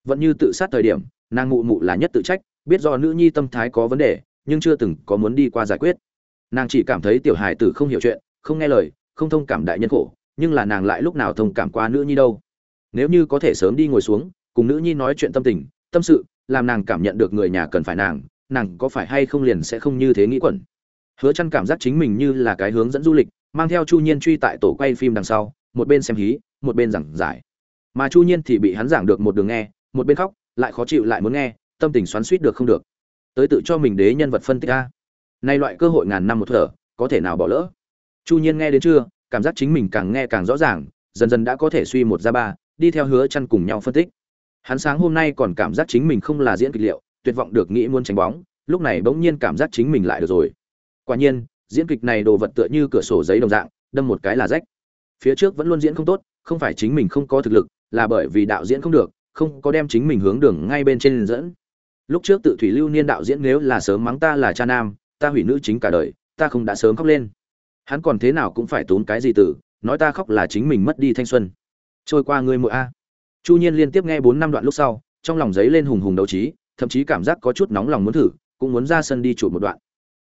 Vẫn như tự sát thời điểm, nàng mụ mụ là nhất tự trách, biết do nữ nhi tâm thái có vấn đề, nhưng chưa từng có muốn đi qua giải quyết. Nàng chỉ cảm thấy tiểu hài tử không hiểu chuyện, không nghe lời, không thông cảm đại nhân khổ, nhưng là nàng lại lúc nào thông cảm qua nữ nhi đâu nếu như có thể sớm đi ngồi xuống, cùng nữ nhi nói chuyện tâm tình, tâm sự, làm nàng cảm nhận được người nhà cần phải nàng nàng có phải hay không liền sẽ không như thế nghĩ quẩn. Hứa chăn cảm giác chính mình như là cái hướng dẫn du lịch, mang theo chu nhiên truy tại tổ quay phim đằng sau, một bên xem hí, một bên giảng giải. Mà chu nhiên thì bị hắn giảng được một đường nghe, một bên khóc, lại khó chịu lại muốn nghe, tâm tình xoắn xuýt được không được. Tới tự cho mình đế nhân vật phân tích a nay loại cơ hội ngàn năm một thở, có thể nào bỏ lỡ? Chu nhiên nghe đến chưa, cảm giác chính mình càng nghe càng rõ ràng, dần dần đã có thể suy một ra ba đi theo hứa chăn cùng nhau phân tích. Hắn sáng hôm nay còn cảm giác chính mình không là diễn kịch liệu, tuyệt vọng được nghĩ muốn tránh bóng, lúc này bỗng nhiên cảm giác chính mình lại được rồi. Quả nhiên, diễn kịch này đồ vật tựa như cửa sổ giấy đồng dạng, đâm một cái là rách. Phía trước vẫn luôn diễn không tốt, không phải chính mình không có thực lực, là bởi vì đạo diễn không được, không có đem chính mình hướng đường ngay bên trên dẫn. Lúc trước tự thủy lưu niên đạo diễn nếu là sớm mắng ta là cha nam, ta hủy nữ chính cả đời, ta không đã sớm khóc lên. Hắn còn thế nào cũng phải tốn cái gì tử nói ta khóc là chính mình mất đi thanh xuân trôi qua ngươi mỗi a. Chu nhiên liên tiếp nghe bốn năm đoạn lúc sau, trong lòng giấy lên hùng hùng đấu trí, thậm chí cảm giác có chút nóng lòng muốn thử, cũng muốn ra sân đi chụp một đoạn.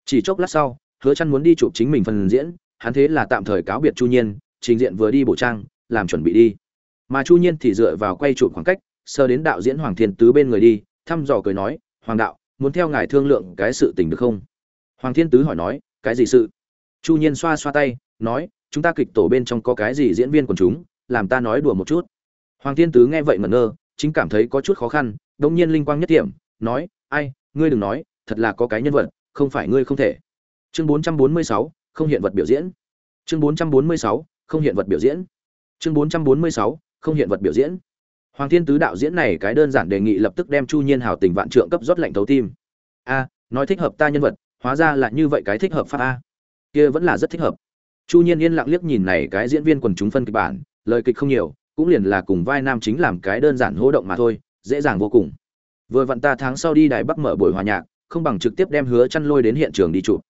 Chỉ chốc lát sau, hứa chăn muốn đi chụp chính mình phần diễn, hắn thế là tạm thời cáo biệt chu nhiên, trình diện vừa đi bổ trang, làm chuẩn bị đi. Mà chu nhiên thì dựa vào quay chụp khoảng cách sơ đến đạo diễn hoàng thiên tứ bên người đi, thăm dò cười nói, hoàng đạo, muốn theo ngài thương lượng cái sự tình được không? Hoàng thiên tứ hỏi nói, cái gì sự? Chu nhiên xoa xoa tay, nói, chúng ta kịch tổ bên trong có cái gì diễn viên quần chúng làm ta nói đùa một chút. Hoàng thiên tứ nghe vậy ngẩn ngơ chính cảm thấy có chút khó khăn đông nhiên linh quang nhất điểm nói ai ngươi đừng nói thật là có cái nhân vật không phải ngươi không thể. Chương 446, không hiện vật biểu diễn. Chương 446, không hiện vật biểu diễn. Chương 446, không hiện vật biểu diễn. Hoàng thiên tứ đạo diễn này cái đơn giản đề nghị lập tức đem chu nhiên hào tình vạn trượng cấp rót lạnh thấu tim. A nói thích hợp ta nhân vật hóa ra là như vậy cái thích hợp pháp a. Kia vẫn là rất thích hợp. Chu nhiên yên lặng liếc nhìn này cái diễn viên quần chúng phân kịch bản lời kịch không nhiều, cũng liền là cùng vai nam chính làm cái đơn giản hỗ động mà thôi, dễ dàng vô cùng. Vừa vặn ta tháng sau đi đài bắc mở buổi hòa nhạc, không bằng trực tiếp đem hứa chăn lôi đến hiện trường đi chụp.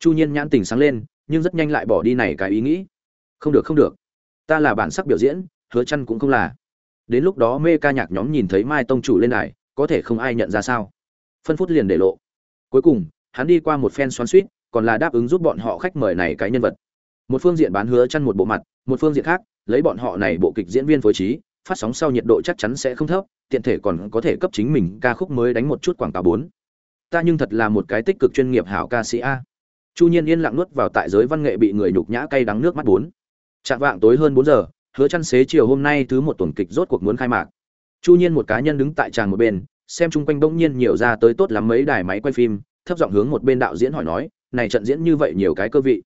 Chu nhiên nhãn tình sáng lên, nhưng rất nhanh lại bỏ đi này cái ý nghĩ. Không được không được. Ta là bản sắc biểu diễn, hứa chăn cũng không là. Đến lúc đó mê ca nhạc nhóm nhìn thấy mai tông chủ lên đài, có thể không ai nhận ra sao. Phân phút liền để lộ. Cuối cùng, hắn đi qua một phen xoắn suýt, còn là đáp ứng giúp bọn họ khách mời này cái nhân vật một phương diện bán hứa chăn một bộ mặt, một phương diện khác, lấy bọn họ này bộ kịch diễn viên phối trí, phát sóng sau nhiệt độ chắc chắn sẽ không thấp, tiện thể còn có thể cấp chính mình ca khúc mới đánh một chút quảng cáo bốn. Ta nhưng thật là một cái tích cực chuyên nghiệp hảo ca sĩ a. Chu nhiên yên lặng nuốt vào tại giới văn nghệ bị người nhục nhã cay đắng nước mắt bốn. Chạm vạng tối hơn bốn giờ, hứa chăn xế chiều hôm nay thứ một tuần kịch rốt cuộc muốn khai mạc. Chu nhiên một cá nhân đứng tại tràng một bên, xem chung quanh bỗng nhiên nhiều ra tới tốt lắm mấy đài máy quay phim, thấp giọng hướng một bên đạo diễn hỏi nói, này trận diễn như vậy nhiều cái cơ vị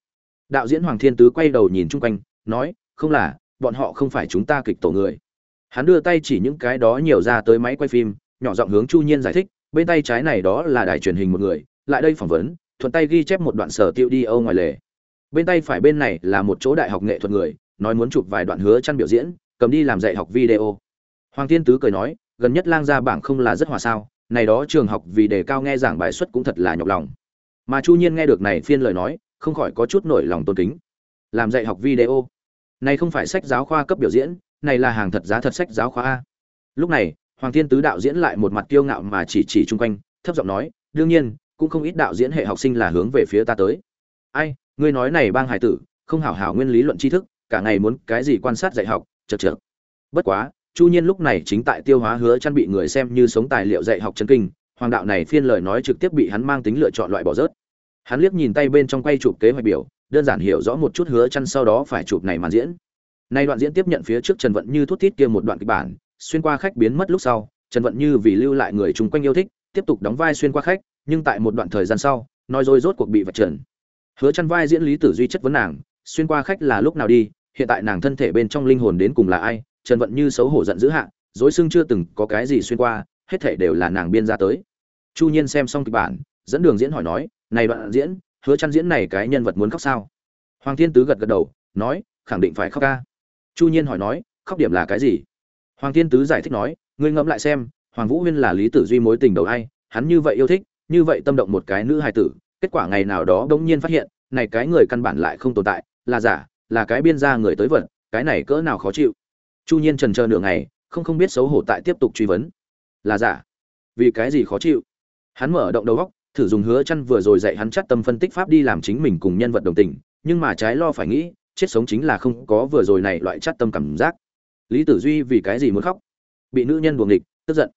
đạo diễn hoàng thiên tứ quay đầu nhìn chung quanh, nói, không là, bọn họ không phải chúng ta kịch tổ người. Hắn đưa tay chỉ những cái đó nhiều ra tới máy quay phim, nhỏ giọng hướng chu nhiên giải thích, bên tay trái này đó là đài truyền hình một người, lại đây phỏng vấn, thuận tay ghi chép một đoạn sở tiêu đi âu ngoài lề. Bên tay phải bên này là một chỗ đại học nghệ thuật người, nói muốn chụp vài đoạn hứa chăn biểu diễn, cầm đi làm dạy học video. Hoàng thiên tứ cười nói, gần nhất lang gia bảng không là rất hòa sao, này đó trường học vì đề cao nghe giảng bài xuất cũng thật là nhọc lòng. Mà chu nhiên nghe được này phiên lời nói không khỏi có chút nổi lòng tôn kính. Làm dạy học video. Này không phải sách giáo khoa cấp biểu diễn, này là hàng thật giá thật sách giáo khoa a. Lúc này, hoàng thiên tứ đạo diễn lại một mặt kiêu ngạo mà chỉ chỉ chung quanh, thấp giọng nói, đương nhiên, cũng không ít đạo diễn hệ học sinh là hướng về phía ta tới. Ai, ngươi nói này bang hải tử, không hảo hảo nguyên lý luận tri thức, cả ngày muốn cái gì quan sát dạy học, chật chật bất quá, chu nhiên lúc này chính tại tiêu hóa hứa chăn bị người xem như sống tài liệu dạy học chân kinh, hoàng đạo này phiên lời nói trực tiếp bị hắn mang tính lựa chọn loại bỏ rớt hắn liếc nhìn tay bên trong quay chụp kế hoạch biểu, đơn giản hiểu rõ một chút hứa chăn sau đó phải chụp này màn diễn. Nay đoạn diễn tiếp nhận phía trước trần vận như thút thít kia một đoạn kịch bản, xuyên qua khách biến mất lúc sau, trần vận như vì lưu lại người chung quanh yêu thích, tiếp tục đóng vai xuyên qua khách, nhưng tại một đoạn thời gian sau, nói rồi rốt cuộc bị vạch trần. Hứa chăn vai diễn lý tử duy chất vấn nàng, xuyên qua khách là lúc nào đi, hiện tại nàng thân thể bên trong linh hồn đến cùng là ai, trần vận như xấu hổ giận dữ hạ, dối xưng chưa từng có cái gì xuyên qua, hết thể đều là nàng biên ra tới. Chu nhiên xem xong kịch bản, dẫn đường diễn hỏi nói này đoạn diễn, hứa chăn diễn này cái nhân vật muốn khóc sao? Hoàng thiên tứ gật gật đầu, nói, khẳng định phải khóc ca. Chu nhiên hỏi nói, khóc điểm là cái gì? Hoàng thiên tứ giải thích nói, ngươi ngẫm lại xem, hoàng vũ huyên là lý tử duy mối tình đầu ai, hắn như vậy yêu thích, như vậy tâm động một cái nữ hài tử, kết quả ngày nào đó đống nhiên phát hiện, này cái người căn bản lại không tồn tại, là giả, là cái biên gia người tới vật, cái này cỡ nào khó chịu. Chu nhiên trần chờ nửa ngày, không không biết xấu hổ tại tiếp tục truy vấn. Là giả. Vì cái gì khó chịu? Hắn mở động đầu góc thử dùng hứa chăn vừa rồi dạy hắn chắc tâm phân tích pháp đi làm chính mình cùng nhân vật đồng tình, nhưng mà trái lo phải nghĩ, chết sống chính là không có vừa rồi này loại chắc tâm cảm giác. Lý tử duy vì cái gì muốn khóc? Bị nữ nhân buồng địch tức giận.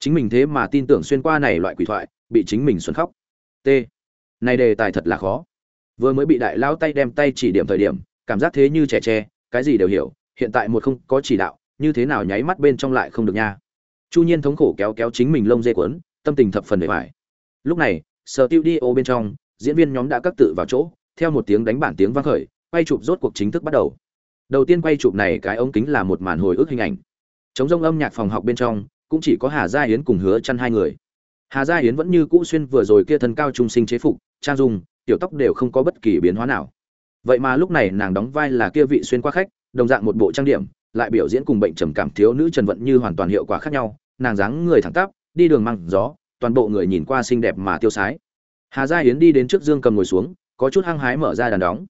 Chính mình thế mà tin tưởng xuyên qua này loại quỷ thoại, bị chính mình xuân khóc. T. Này đề tài thật là khó. Vừa mới bị đại lao tay đem tay chỉ điểm thời điểm, cảm giác thế như trẻ tre, cái gì đều hiểu, hiện tại một không có chỉ đạo, như thế nào nháy mắt bên trong lại không được nha. Chu nhiên thống khổ kéo kéo chính mình lông dê quấn tâm tình thập phần để phải lúc này, sở tiêu đi ô bên trong, diễn viên nhóm đã cắt tự vào chỗ, theo một tiếng đánh bản tiếng vang khởi, quay chụp rốt cuộc chính thức bắt đầu. Đầu tiên quay chụp này cái ống kính là một màn hồi ức hình ảnh. Chống rông âm nhạc phòng học bên trong, cũng chỉ có hà gia yến cùng hứa chăn hai người. Hà gia yến vẫn như cũ xuyên vừa rồi kia thân cao trung sinh chế phục, trang dung, tiểu tóc đều không có bất kỳ biến hóa nào. Vậy mà lúc này nàng đóng vai là kia vị xuyên qua khách, đồng dạng một bộ trang điểm, lại biểu diễn cùng bệnh trầm cảm thiếu nữ trần vận như hoàn toàn hiệu quả khác nhau, nàng dáng người thẳng tắp, đi đường măng gió toàn bộ người nhìn qua xinh đẹp mà tiêu sái. Hà gia yến đi đến trước dương cầm ngồi xuống, có chút hăng hái mở ra đàn đóng.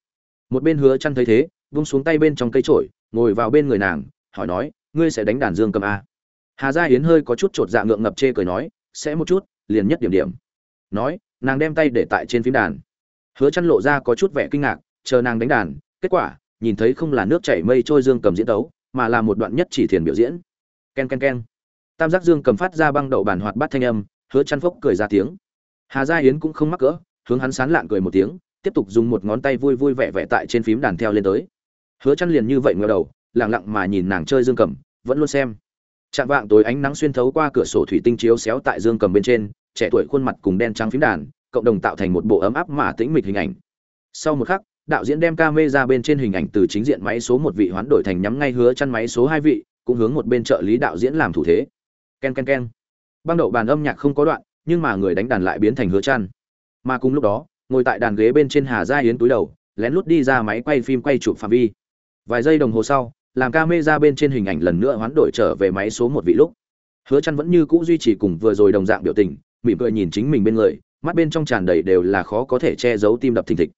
Một bên hứa chăn thấy thế, vung xuống tay bên trong cây trổi ngồi vào bên người nàng, hỏi nói, ngươi sẽ đánh đàn dương cầm a hà gia yến hơi có chút trột dạ ngượng ngập chê cười nói, sẽ một chút, liền nhất điểm điểm. Nói, nàng đem tay để tại trên phím đàn. Hứa chăn lộ ra có chút vẻ kinh ngạc, chờ nàng đánh đàn, kết quả, nhìn thấy không là nước chảy mây trôi dương cầm diễn tấu, mà là một đoạn nhất chỉ thiền biểu diễn. Ken ken ken. Tam giác dương cầm phát ra băng đậu bản hoạt bát thanh âm hứa chăn phốc cười ra tiếng. Hà gia yến cũng không mắc cỡ, hướng hắn sán lạn cười một tiếng, tiếp tục dùng một ngón tay vui vui vẻ vẻ tại trên phím đàn theo lên tới. Hứa chăn liền như vậy ngửa đầu, lặng lặng mà nhìn nàng chơi dương cầm, vẫn luôn xem. Chạm vạng tối ánh nắng xuyên thấu qua cửa sổ thủy tinh chiếu xéo tại dương cầm bên trên, trẻ tuổi khuôn mặt cùng đen trắng phím đàn, cộng đồng tạo thành một bộ ấm áp mà tĩnh mịch hình ảnh. Sau một khắc, đạo diễn đem camera bên trên hình ảnh từ chính diện máy số một vị hoán đổi thành nhắm ngay hứa chăn máy số hai vị, cũng hướng một bên trợ lý đạo diễn làm thủ thế. Ken ken ken băng đậu bàn âm nhạc không có đoạn, nhưng mà người đánh đàn lại biến thành hứa chăn. Mà cùng lúc đó, ngồi tại đàn ghế bên trên hà gia yến túi đầu, lén lút đi ra máy quay phim quay chụp phạm vi. Vài giây đồng hồ sau, làm camera bên trên hình ảnh lần nữa hoán đổi trở về máy số một vị lúc. Hứa chăn vẫn như cũ duy trì cùng vừa rồi đồng dạng biểu tình, mỉm cười nhìn chính mình bên người, mắt bên trong tràn đầy đều là khó có thể che giấu tim đập thình thịch.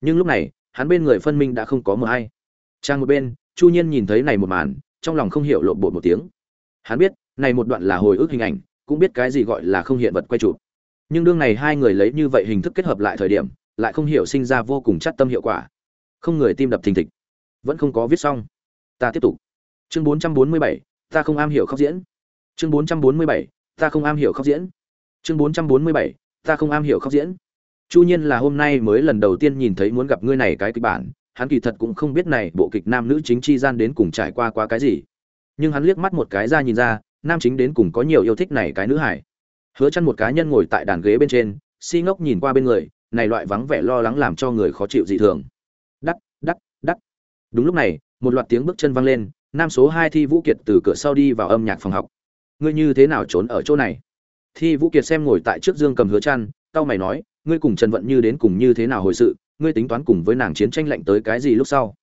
Nhưng lúc này, hắn bên người phân minh đã không có mờ hay. Trang một bên, chu nhiên nhìn thấy này một màn, trong lòng không hiểu lộn bột một tiếng. Hắn biết, này một đoạn là hồi ức hình ảnh cũng biết cái gì gọi là không hiện vật quay chụp. Nhưng đương này hai người lấy như vậy hình thức kết hợp lại thời điểm lại không hiểu sinh ra vô cùng chắt tâm hiệu quả. Không người tim đập thình thịch. Vẫn không có viết xong. Ta tiếp tục. Chương 447, ta không am hiểu khóc diễn. Chương 447, ta không am hiểu khóc diễn. Chương 447, ta không am hiểu khóc diễn. Chu nhiên là hôm nay mới lần đầu tiên nhìn thấy muốn gặp ngươi này cái kịch bản. Hắn kỳ thật cũng không biết này bộ kịch nam nữ chính chi gian đến cùng trải qua qua cái gì. Nhưng hắn liếc mắt một cái ra nhìn ra nam chính đến cùng có nhiều yêu thích này cái nữ hải hứa chăn một cá nhân ngồi tại đàn ghế bên trên, si ngốc nhìn qua bên người, này loại vắng vẻ lo lắng làm cho người khó chịu dị thường. Đắc đắc đắc. Đúng lúc này, một loạt tiếng bước chân vang lên, nam số hai thi vũ kiệt từ cửa sau đi vào âm nhạc phòng học. Ngươi như thế nào trốn ở chỗ này? Thi vũ kiệt xem ngồi tại trước dương cầm hứa chăn tao mày nói, ngươi cùng trần vận như đến cùng như thế nào hồi sự, ngươi tính toán cùng với nàng chiến tranh lạnh tới cái gì lúc sau?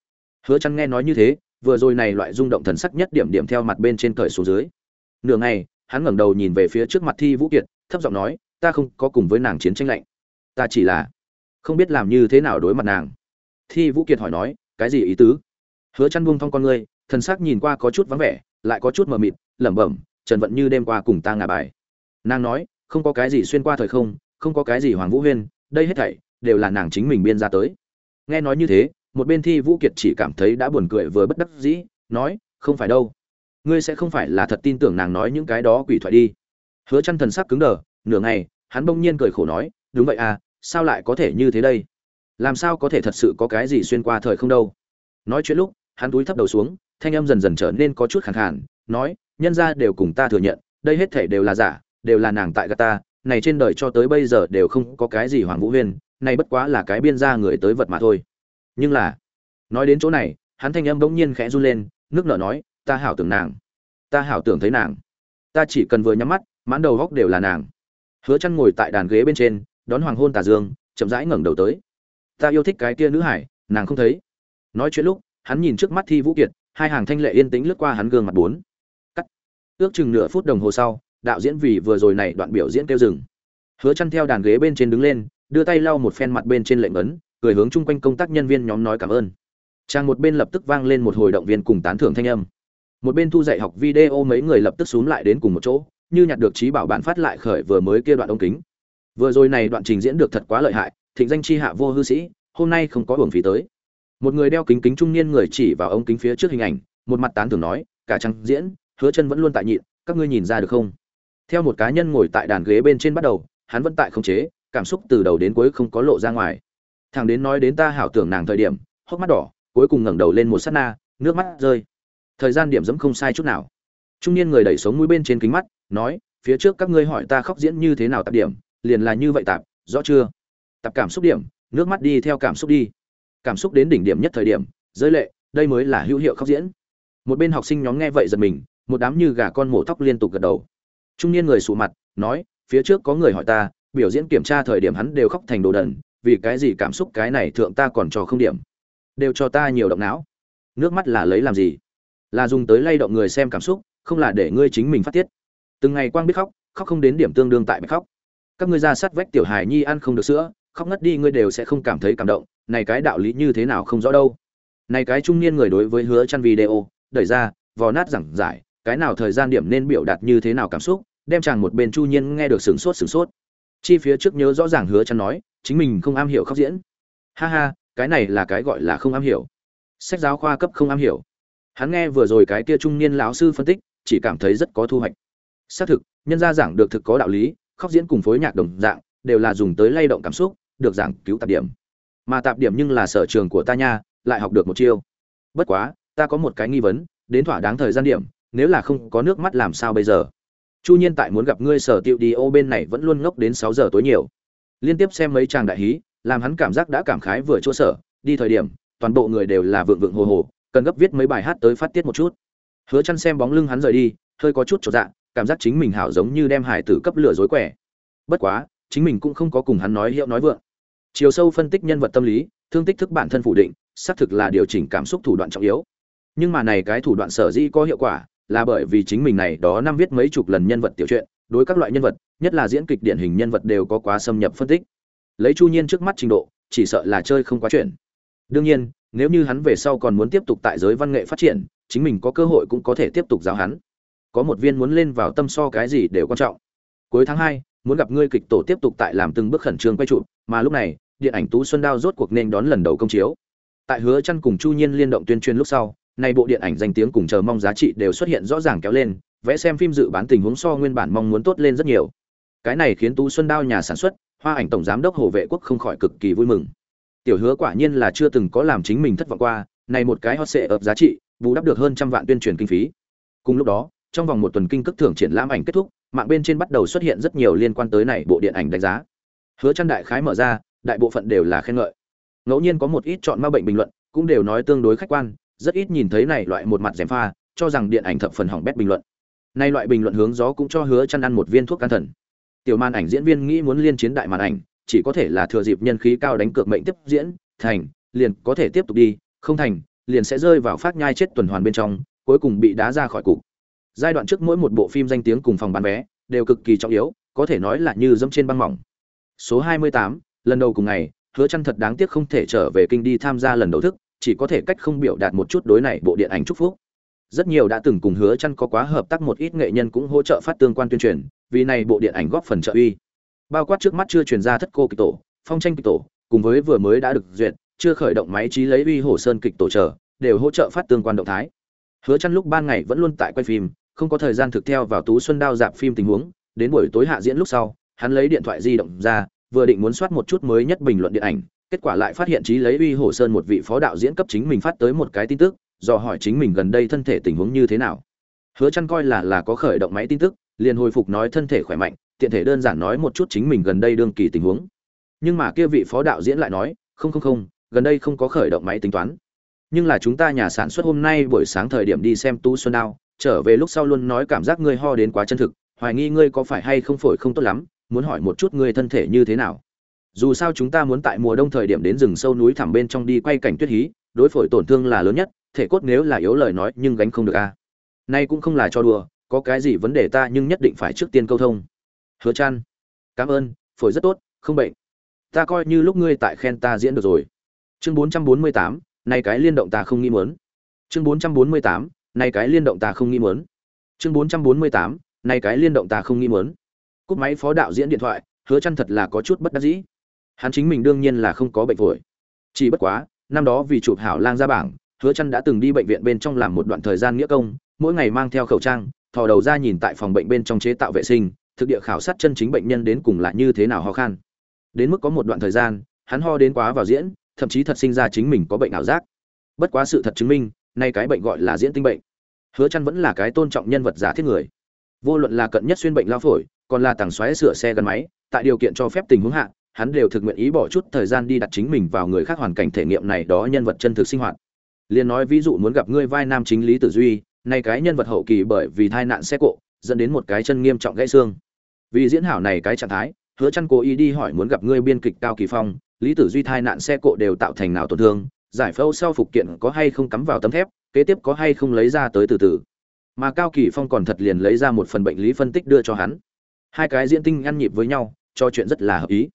Hứa chăn nghe nói như thế, vừa rồi này loại rung động thần sắc nhất điểm điểm theo mặt bên trên cởi xuống dưới nửa ngày, hắn ngẩng đầu nhìn về phía trước mặt thi vũ kiệt, thấp giọng nói, ta không có cùng với nàng chiến tranh lạnh. Ta chỉ là không biết làm như thế nào đối mặt nàng. Thi vũ kiệt hỏi nói, cái gì ý tứ? Hứa chăn buông thong con ngươi, thần sắc nhìn qua có chút vắng vẻ, lại có chút mờ mịt, lẩm bẩm, trần vận như đêm qua cùng ta ngả bài. Nàng nói, không có cái gì xuyên qua thời không không có cái gì hoàng vũ huyên, đây hết thảy đều là nàng chính mình biên ra tới. Nghe nói như thế, một bên thi vũ kiệt chỉ cảm thấy đã buồn cười vừa bất đắc dĩ, nói, không phải đâu ngươi sẽ không phải là thật tin tưởng nàng nói những cái đó quỷ thoại đi. Hứa chăn thần sắc cứng đờ, nửa ngày, hắn bỗng nhiên cười khổ nói, đúng vậy à sao lại có thể như thế đây? Làm sao có thể thật sự có cái gì xuyên qua thời không đâu? Nói chuyện lúc, hắn cúi thấp đầu xuống, thanh âm dần dần trở nên có chút khàn khàn, nói, nhân gia đều cùng ta thừa nhận, đây hết thể đều là giả, đều là nàng tại gạt ta, này trên đời cho tới bây giờ đều không có cái gì hoàng vũ huyên, này bất quá là cái biên gia người tới vật mà thôi. Nhưng là, nói đến chỗ này, hắn thanh âm bỗng nhiên khẽ run lên, nước nở nói ta hảo tưởng nàng. Ta hảo tưởng thấy nàng. Ta chỉ cần vừa nhắm mắt, mãn đầu góc đều là nàng. Hứa chăn ngồi tại đàn ghế bên trên, đón hoàng hôn tà dương, chậm rãi ngẩng đầu tới. Ta yêu thích cái kia nữ hải, nàng không thấy. Nói chuyện lúc, hắn nhìn trước mắt thi vũ kiệt, hai hàng thanh lệ yên tĩnh lướt qua hắn gương mặt bốn. Cắt. Ước chừng nửa phút đồng hồ sau, đạo diễn vì vừa rồi này đoạn biểu diễn kêu dừng. Hứa chăn theo đàn ghế bên trên đứng lên, đưa tay lau một phen mặt bên trên lệnh ấn, cười hướng chung quanh công tác nhân viên nhóm nói cảm ơn. Trang một bên lập tức vang lên một hồi động viên cùng tán thưởng thanh âm một bên thu dạy học video mấy người lập tức xuống lại đến cùng một chỗ, như nhặt được trí bảo bản phát lại khởi vừa mới kia đoạn ống kính. Vừa rồi này đoạn trình diễn được thật quá lợi hại, thịnh danh chi hạ vô hư sĩ, hôm nay không có hưởng phí tới. Một người đeo kính kính trung niên người chỉ vào ống kính phía trước hình ảnh, một mặt tán thưởng nói, cả trang diễn, hứa chân vẫn luôn tại nhịn, các ngươi nhìn ra được không? Theo một cá nhân ngồi tại đàn ghế bên trên bắt đầu, hắn vẫn tại không chế, cảm xúc từ đầu đến cuối không có lộ ra ngoài. Thằng đến nói đến ta hảo tưởng nàng thời điểm, hốc mắt đỏ, cuối cùng ngẩng đầu lên một sát na, nước mắt rơi thời gian điểm dẫm không sai chút nào. Trung niên người đẩy sống mũi bên trên kính mắt, nói, phía trước các ngươi hỏi ta khóc diễn như thế nào tạp điểm, liền là như vậy tạp, rõ chưa? Tập cảm xúc điểm, nước mắt đi theo cảm xúc đi. Cảm xúc đến đỉnh điểm nhất thời điểm, giới lệ, đây mới là hữu hiệu khóc diễn. Một bên học sinh nhóm nghe vậy giật mình, một đám như gà con mổ tóc liên tục gật đầu. Trung niên người sụ mặt, nói, phía trước có người hỏi ta, biểu diễn kiểm tra thời điểm hắn đều khóc thành đồ đần, vì cái gì cảm xúc cái này thượng ta còn cho không điểm? Đều cho ta nhiều động não. Nước mắt là lấy làm gì? Là dùng tới lay động người xem cảm xúc, không là để ngươi chính mình phát tiết. Từng ngày quang biết khóc khóc không đến điểm tương đương tại bạch khóc. Các ngươi ra sát vách tiểu hài nhi ăn không được sữa, khóc ngất đi ngươi đều sẽ không cảm thấy cảm động, này cái đạo lý như thế nào không rõ đâu. Này cái trung niên người đối với hứa chăn video, đẩy ra, vò nát giảng giải, cái nào thời gian điểm nên biểu đạt như thế nào cảm xúc, đem chàng một bên chu nhiên nghe được sửng sốt sửng sốt. Chi phía trước nhớ rõ ràng hứa chăn nói, chính mình không am hiểu khóc diễn. Ha ha, cái này là cái gọi là không am hiểu. Sách giáo khoa cấp không am hiểu hắn nghe vừa rồi cái kia trung niên lão sư phân tích, chỉ cảm thấy rất có thu hoạch. Xác thực, nhân gia giảng được thực có đạo lý, khóc diễn cùng phối nhạc đồng dạng, đều là dùng tới lay động cảm xúc, được giảng cứu tạp điểm. Mà tạp điểm nhưng là sở trường của ta nha, lại học được một chiêu. Bất quá, ta có một cái nghi vấn, đến thỏa đáng thời gian điểm, nếu là không có nước mắt làm sao bây giờ? Chu nhiên tại muốn gặp ngươi sở tiệu đi ô bên này vẫn luôn ngốc đến sáu giờ tối nhiều. Liên tiếp xem mấy chàng đại hí, làm hắn cảm giác đã cảm khái vừa chỗ sở, đi thời điểm, toàn bộ người đều là vượng vượng hồ hồ cần gấp viết mấy bài hát tới phát tiết một chút. Hứa chăn xem bóng lưng hắn rời đi, hơi có chút chột dạ cảm giác chính mình hảo giống như đem hải tử cấp lửa dối quẻ. Bất quá, chính mình cũng không có cùng hắn nói hiệu nói vượng. Chiều sâu phân tích nhân vật tâm lý, thương tích thức bản thân phủ định, xác thực là điều chỉnh cảm xúc thủ đoạn trọng yếu. Nhưng mà này cái thủ đoạn sở dĩ có hiệu quả, là bởi vì chính mình này đó năm viết mấy chục lần nhân vật tiểu truyện, đối các loại nhân vật, nhất là diễn kịch điển hình nhân vật đều có quá xâm nhập phân tích. Lấy chu nhiên trước mắt trình độ, chỉ sợ là chơi không quá chuyện. Đương nhiên nếu như hắn về sau còn muốn tiếp tục tại giới văn nghệ phát triển, chính mình có cơ hội cũng có thể tiếp tục giáo hắn. Có một viên muốn lên vào tâm so cái gì đều quan trọng. Cuối tháng hai, muốn gặp ngươi kịch tổ tiếp tục tại làm từng bước khẩn trương quay trụ, mà lúc này, điện ảnh tú xuân đao rốt cuộc nên đón lần đầu công chiếu. Tại hứa chăn cùng chu nhiên liên động tuyên truyền lúc sau, nay bộ điện ảnh danh tiếng cùng chờ mong giá trị đều xuất hiện rõ ràng kéo lên, vẽ xem phim dự bán tình huống so nguyên bản mong muốn tốt lên rất nhiều. Cái này khiến tú xuân đao nhà sản xuất, hoa ảnh tổng giám đốc hồ vệ quốc không khỏi cực kỳ vui mừng tiểu hứa quả nhiên là chưa từng có làm chính mình thất vọng qua, này một cái hot sệ ập giá trị, bù đắp được hơn trăm vạn tuyên truyền kinh phí. Cùng lúc đó, trong vòng một tuần kinh cấp thưởng triển lãm ảnh kết thúc, mạng bên trên bắt đầu xuất hiện rất nhiều liên quan tới này bộ điện ảnh đánh giá. Hứa chăn đại khái mở ra, đại bộ phận đều là khen ngợi. Ngẫu nhiên có một ít chọn ma bệnh bình luận, cũng đều nói tương đối khách quan, rất ít nhìn thấy này loại một mặt dèm pha, cho rằng điện ảnh thập phần hỏng bét bình luận. Nay loại bình luận hướng gió cũng cho hứa chăn ăn một viên thuốc can thần. Tiểu màn ảnh diễn viên nghĩ muốn liên chiến đại màn ảnh chỉ có thể là thừa dịp nhân khí cao đánh cược mệnh tiếp diễn thành liền có thể tiếp tục đi không thành liền sẽ rơi vào phát nhai chết tuần hoàn bên trong cuối cùng bị đá ra khỏi cục. Giai đoạn trước mỗi một bộ phim danh tiếng cùng phòng bán vé đều cực kỳ trọng yếu có thể nói là như dẫm trên băng mỏng. Số 28, lần đầu cùng ngày hứa Chân thật đáng tiếc không thể trở về kinh đi tham gia lần đầu thức chỉ có thể cách không biểu đạt một chút đối này bộ điện ảnh chúc phúc. Rất nhiều đã từng cùng hứa Chân có quá hợp tác một ít nghệ nhân cũng hỗ trợ phát tương quan tuyên truyền vì này bộ điện ảnh góp phần trợ uy bao quát trước mắt chưa truyền ra thất cô kịch tổ, phong tranh kịch tổ, cùng với vừa mới đã được duyệt, chưa khởi động máy trí lấy uy hồ sơn kịch tổ trợ đều hỗ trợ phát tương quan động thái. Hứa chăn lúc ban ngày vẫn luôn tại quay phim, không có thời gian thực theo vào tú xuân đao dạp phim tình huống, đến buổi tối hạ diễn lúc sau, hắn lấy điện thoại di động ra, vừa định muốn soát một chút mới nhất bình luận điện ảnh, kết quả lại phát hiện trí lấy uy hồ sơn một vị phó đạo diễn cấp chính mình phát tới một cái tin tức do hỏi chính mình gần đây thân thể tình huống như thế nào. Hứa chăn coi là là có khởi động máy tin tức liền hồi phục nói thân thể khỏe mạnh, tiện thể đơn giản nói một chút chính mình gần đây đương kỳ tình huống. Nhưng mà kia vị phó đạo diễn lại nói, không không không, gần đây không có khởi động máy tính toán. Nhưng là chúng ta nhà sản xuất hôm nay buổi sáng thời điểm đi xem tu xuân đao, trở về lúc sau luôn nói cảm giác ngươi ho đến quá chân thực, hoài nghi ngươi có phải hay không phổi không tốt lắm, muốn hỏi một chút ngươi thân thể như thế nào. Dù sao chúng ta muốn tại mùa đông thời điểm đến rừng sâu núi thẳm bên trong đi quay cảnh tuyết hí, đối phổi tổn thương là lớn nhất, thể cốt nếu là yếu lời nói nhưng gánh không được a. Nay cũng không là cho đùa có cái gì vấn đề ta nhưng nhất định phải trước tiên câu thông. Hứa chan cảm ơn phổi rất tốt không bệnh. Ta coi như lúc ngươi tại khen ta diễn được rồi. Chương 448, này cái liên động ta không nghi muốn. Chương 448, này cái liên động ta không nghi muốn. Chương 448, này cái liên động ta không nghi muốn. Cúp máy phó đạo diễn điện thoại hứa chăn thật là có chút bất đắc dĩ. Hắn chính mình đương nhiên là không có bệnh phổi. Chỉ bất quá năm đó vì chụp hảo lang ra bảng hứa chăn đã từng đi bệnh viện bên trong làm một đoạn thời gian nghĩa công mỗi ngày mang theo khẩu trang thò đầu ra nhìn tại phòng bệnh bên trong chế tạo vệ sinh, thực địa khảo sát chân chính bệnh nhân đến cùng là như thế nào ho khan. Đến mức có một đoạn thời gian, hắn ho đến quá vào diễn, thậm chí thật sinh ra chính mình có bệnh ảo giác. Bất quá sự thật chứng minh, nay cái bệnh gọi là diễn tinh bệnh. Hứa chăn vẫn là cái tôn trọng nhân vật giả thiết người. Vô luận là cận nhất xuyên bệnh lao phổi, còn là tàng xoáy sửa xe gắn máy, tại điều kiện cho phép tình huống hạ, hắn đều thực nguyện ý bỏ chút thời gian đi đặt chính mình vào người khác hoàn cảnh thể nghiệm này đó nhân vật chân thực sinh hoạt. Liền nói ví dụ muốn gặp ngươi vai nam chính lý tử duy nay cái nhân vật hậu kỳ bởi vì tai nạn xe cộ, dẫn đến một cái chân nghiêm trọng gãy xương. Vì diễn hảo này cái trạng thái, hứa chăn cố ý đi hỏi muốn gặp ngươi biên kịch cao kỳ phong, lý tử duy tai nạn xe cộ đều tạo thành nào tổn thương, giải phẫu sau phục kiện có hay không cắm vào tấm thép, kế tiếp có hay không lấy ra tới từ từ. Mà cao kỳ phong còn thật liền lấy ra một phần bệnh lý phân tích đưa cho hắn. Hai cái diễn tinh ăn nhịp với nhau, cho chuyện rất là hợp ý.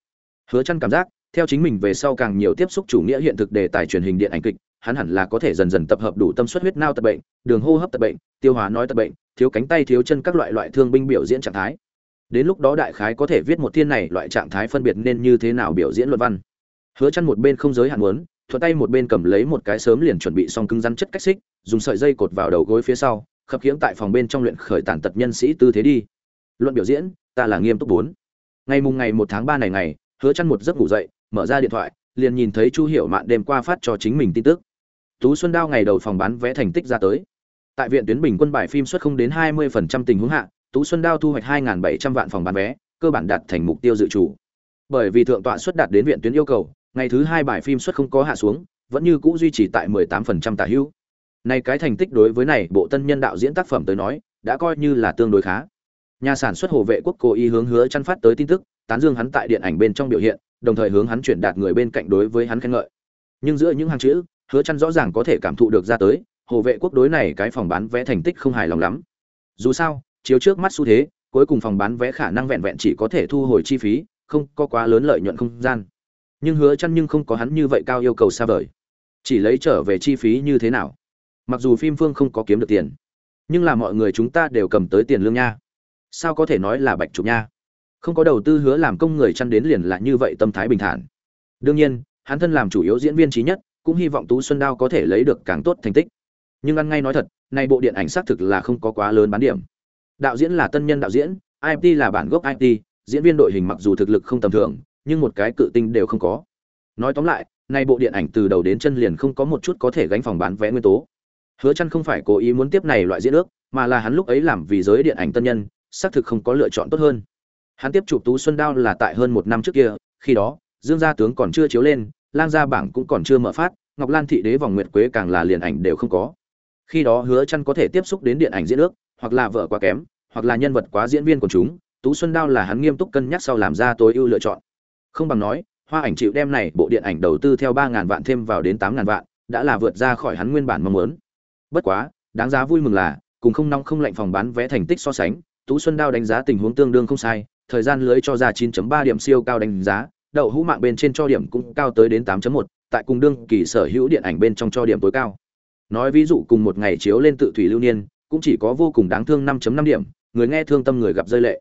Hứa chăn cảm giác, theo chính mình về sau càng nhiều tiếp xúc chủ nghĩa hiện thực đề tài truyền hình điện ảnh kịch hắn hẳn là có thể dần dần tập hợp đủ tâm suất huyết nao tật bệnh, đường hô hấp tật bệnh, tiêu hóa nói tật bệnh, thiếu cánh tay thiếu chân các loại loại thương binh biểu diễn trạng thái. Đến lúc đó đại khái có thể viết một thiên này loại trạng thái phân biệt nên như thế nào biểu diễn luận văn. Hứa chân một bên không giới hạn muốn, thuận tay một bên cầm lấy một cái sớm liền chuẩn bị xong cứng rắn chất cách xích, dùng sợi dây cột vào đầu gối phía sau, khập khiễng tại phòng bên trong luyện khởi tàn tật nhân sĩ tư thế đi. Luận biểu diễn, ta là nghiêm túc bốn. Ngày mùng ngày một tháng ba này ngày, hứa chân một giấc ngủ dậy, mở ra điện thoại, liền nhìn thấy chu hiểu mạn đêm qua phát cho chính mình tin tức tú xuân đao ngày đầu phòng bán vé thành tích ra tới. Tại viện tuyến bình quân bài phim xuất không đến 20% tình huống hạ, tú xuân đao thu hoạch 2.700 vạn phòng bán vé, cơ bản đạt thành mục tiêu dự chủ bởi vì thượng tọa xuất đạt đến viện tuyến yêu cầu, ngày thứ hai bài phim xuất không có hạ xuống, vẫn như cũ duy trì tại 18% tả hữu. Này cái thành tích đối với này bộ tân nhân đạo diễn tác phẩm tới nói, đã coi như là tương đối khá. Nhà sản xuất hồ vệ quốc cố ý hướng hứa chăn phát tới tin tức, tán dương hắn tại điện ảnh bên trong biểu hiện, đồng thời hướng hắn chuyển đạt người bên cạnh đối với hắn khen ngợi. Nhưng giữa những hàng chữ hứa chăn rõ ràng có thể cảm thụ được ra tới, hồ vệ quốc đối này cái phòng bán vé thành tích không hài lòng lắm. Dù sao, chiếu trước mắt xu thế, cuối cùng phòng bán vé khả năng vẹn vẹn chỉ có thể thu hồi chi phí, không có quá lớn lợi nhuận không gian. Nhưng hứa chăn nhưng không có hắn như vậy cao yêu cầu xa vời. Chỉ lấy trở về chi phí như thế nào? Mặc dù phim phương không có kiếm được tiền, nhưng là mọi người chúng ta đều cầm tới tiền lương nha. Sao có thể nói là bạch chụp nha? Không có đầu tư hứa làm công người chăn đến liền là như vậy tâm thái bình thản. Đương nhiên, hắn thân làm chủ yếu diễn viên trí nhất cũng hy vọng tú xuân đao có thể lấy được càng tốt thành tích. Nhưng ăn ngay nói thật, nay bộ điện ảnh xác thực là không có quá lớn bán điểm. Đạo diễn là tân nhân đạo diễn it là bản gốc it diễn viên đội hình mặc dù thực lực không tầm thường, nhưng một cái cự tinh đều không có. Nói tóm lại, nay bộ điện ảnh từ đầu đến chân liền không có một chút có thể gánh phòng bán vé nguyên tố. Hứa chăn không phải cố ý muốn tiếp này loại diễn ước, mà là hắn lúc ấy làm vì giới điện ảnh tân nhân, xác thực không có lựa chọn tốt hơn. Hắn tiếp chụp tú xuân đao là tại hơn một năm trước kia, khi đó, dương gia tướng còn chưa chiếu lên lang gia bảng cũng còn chưa mở phát, ngọc lan thị đế vòng nguyệt quế càng là liền ảnh đều không có. Khi đó hứa chăn có thể tiếp xúc đến điện ảnh diễn ước, hoặc là vợ quá kém, hoặc là nhân vật quá diễn viên của chúng, tú xuân đao là hắn nghiêm túc cân nhắc sau làm ra tối ưu lựa chọn. Không bằng nói, hoa ảnh chịu đem này bộ điện ảnh đầu tư theo ba ngàn vạn thêm vào đến tám ngàn vạn, đã là vượt ra khỏi hắn nguyên bản mong muốn. Bất quá, đáng giá vui mừng là, cùng không nóng không lạnh phòng bán vé thành tích so sánh, tú xuân đao đánh giá tình huống tương đương không sai, thời gian lưới cho ra 9.3 điểm siêu cao đánh giá đậu hũ mạng bên trên cho điểm cũng cao tới đến 8.1, tại cùng đương kỳ sở hữu điện ảnh bên trong cho điểm tối cao. Nói ví dụ cùng một ngày chiếu lên tự thủy lưu niên cũng chỉ có vô cùng đáng thương 5.5 điểm người nghe thương tâm người gặp rơi lệ.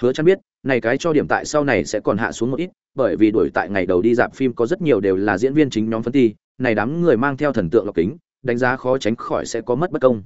Hứa chắn biết này cái cho điểm tại sau này sẽ còn hạ xuống một ít bởi vì đuổi tại ngày đầu đi dạp phim có rất nhiều đều là diễn viên chính nhóm phân ti này đám người mang theo thần tượng lọc kính đánh giá khó tránh khỏi sẽ có mất bất công.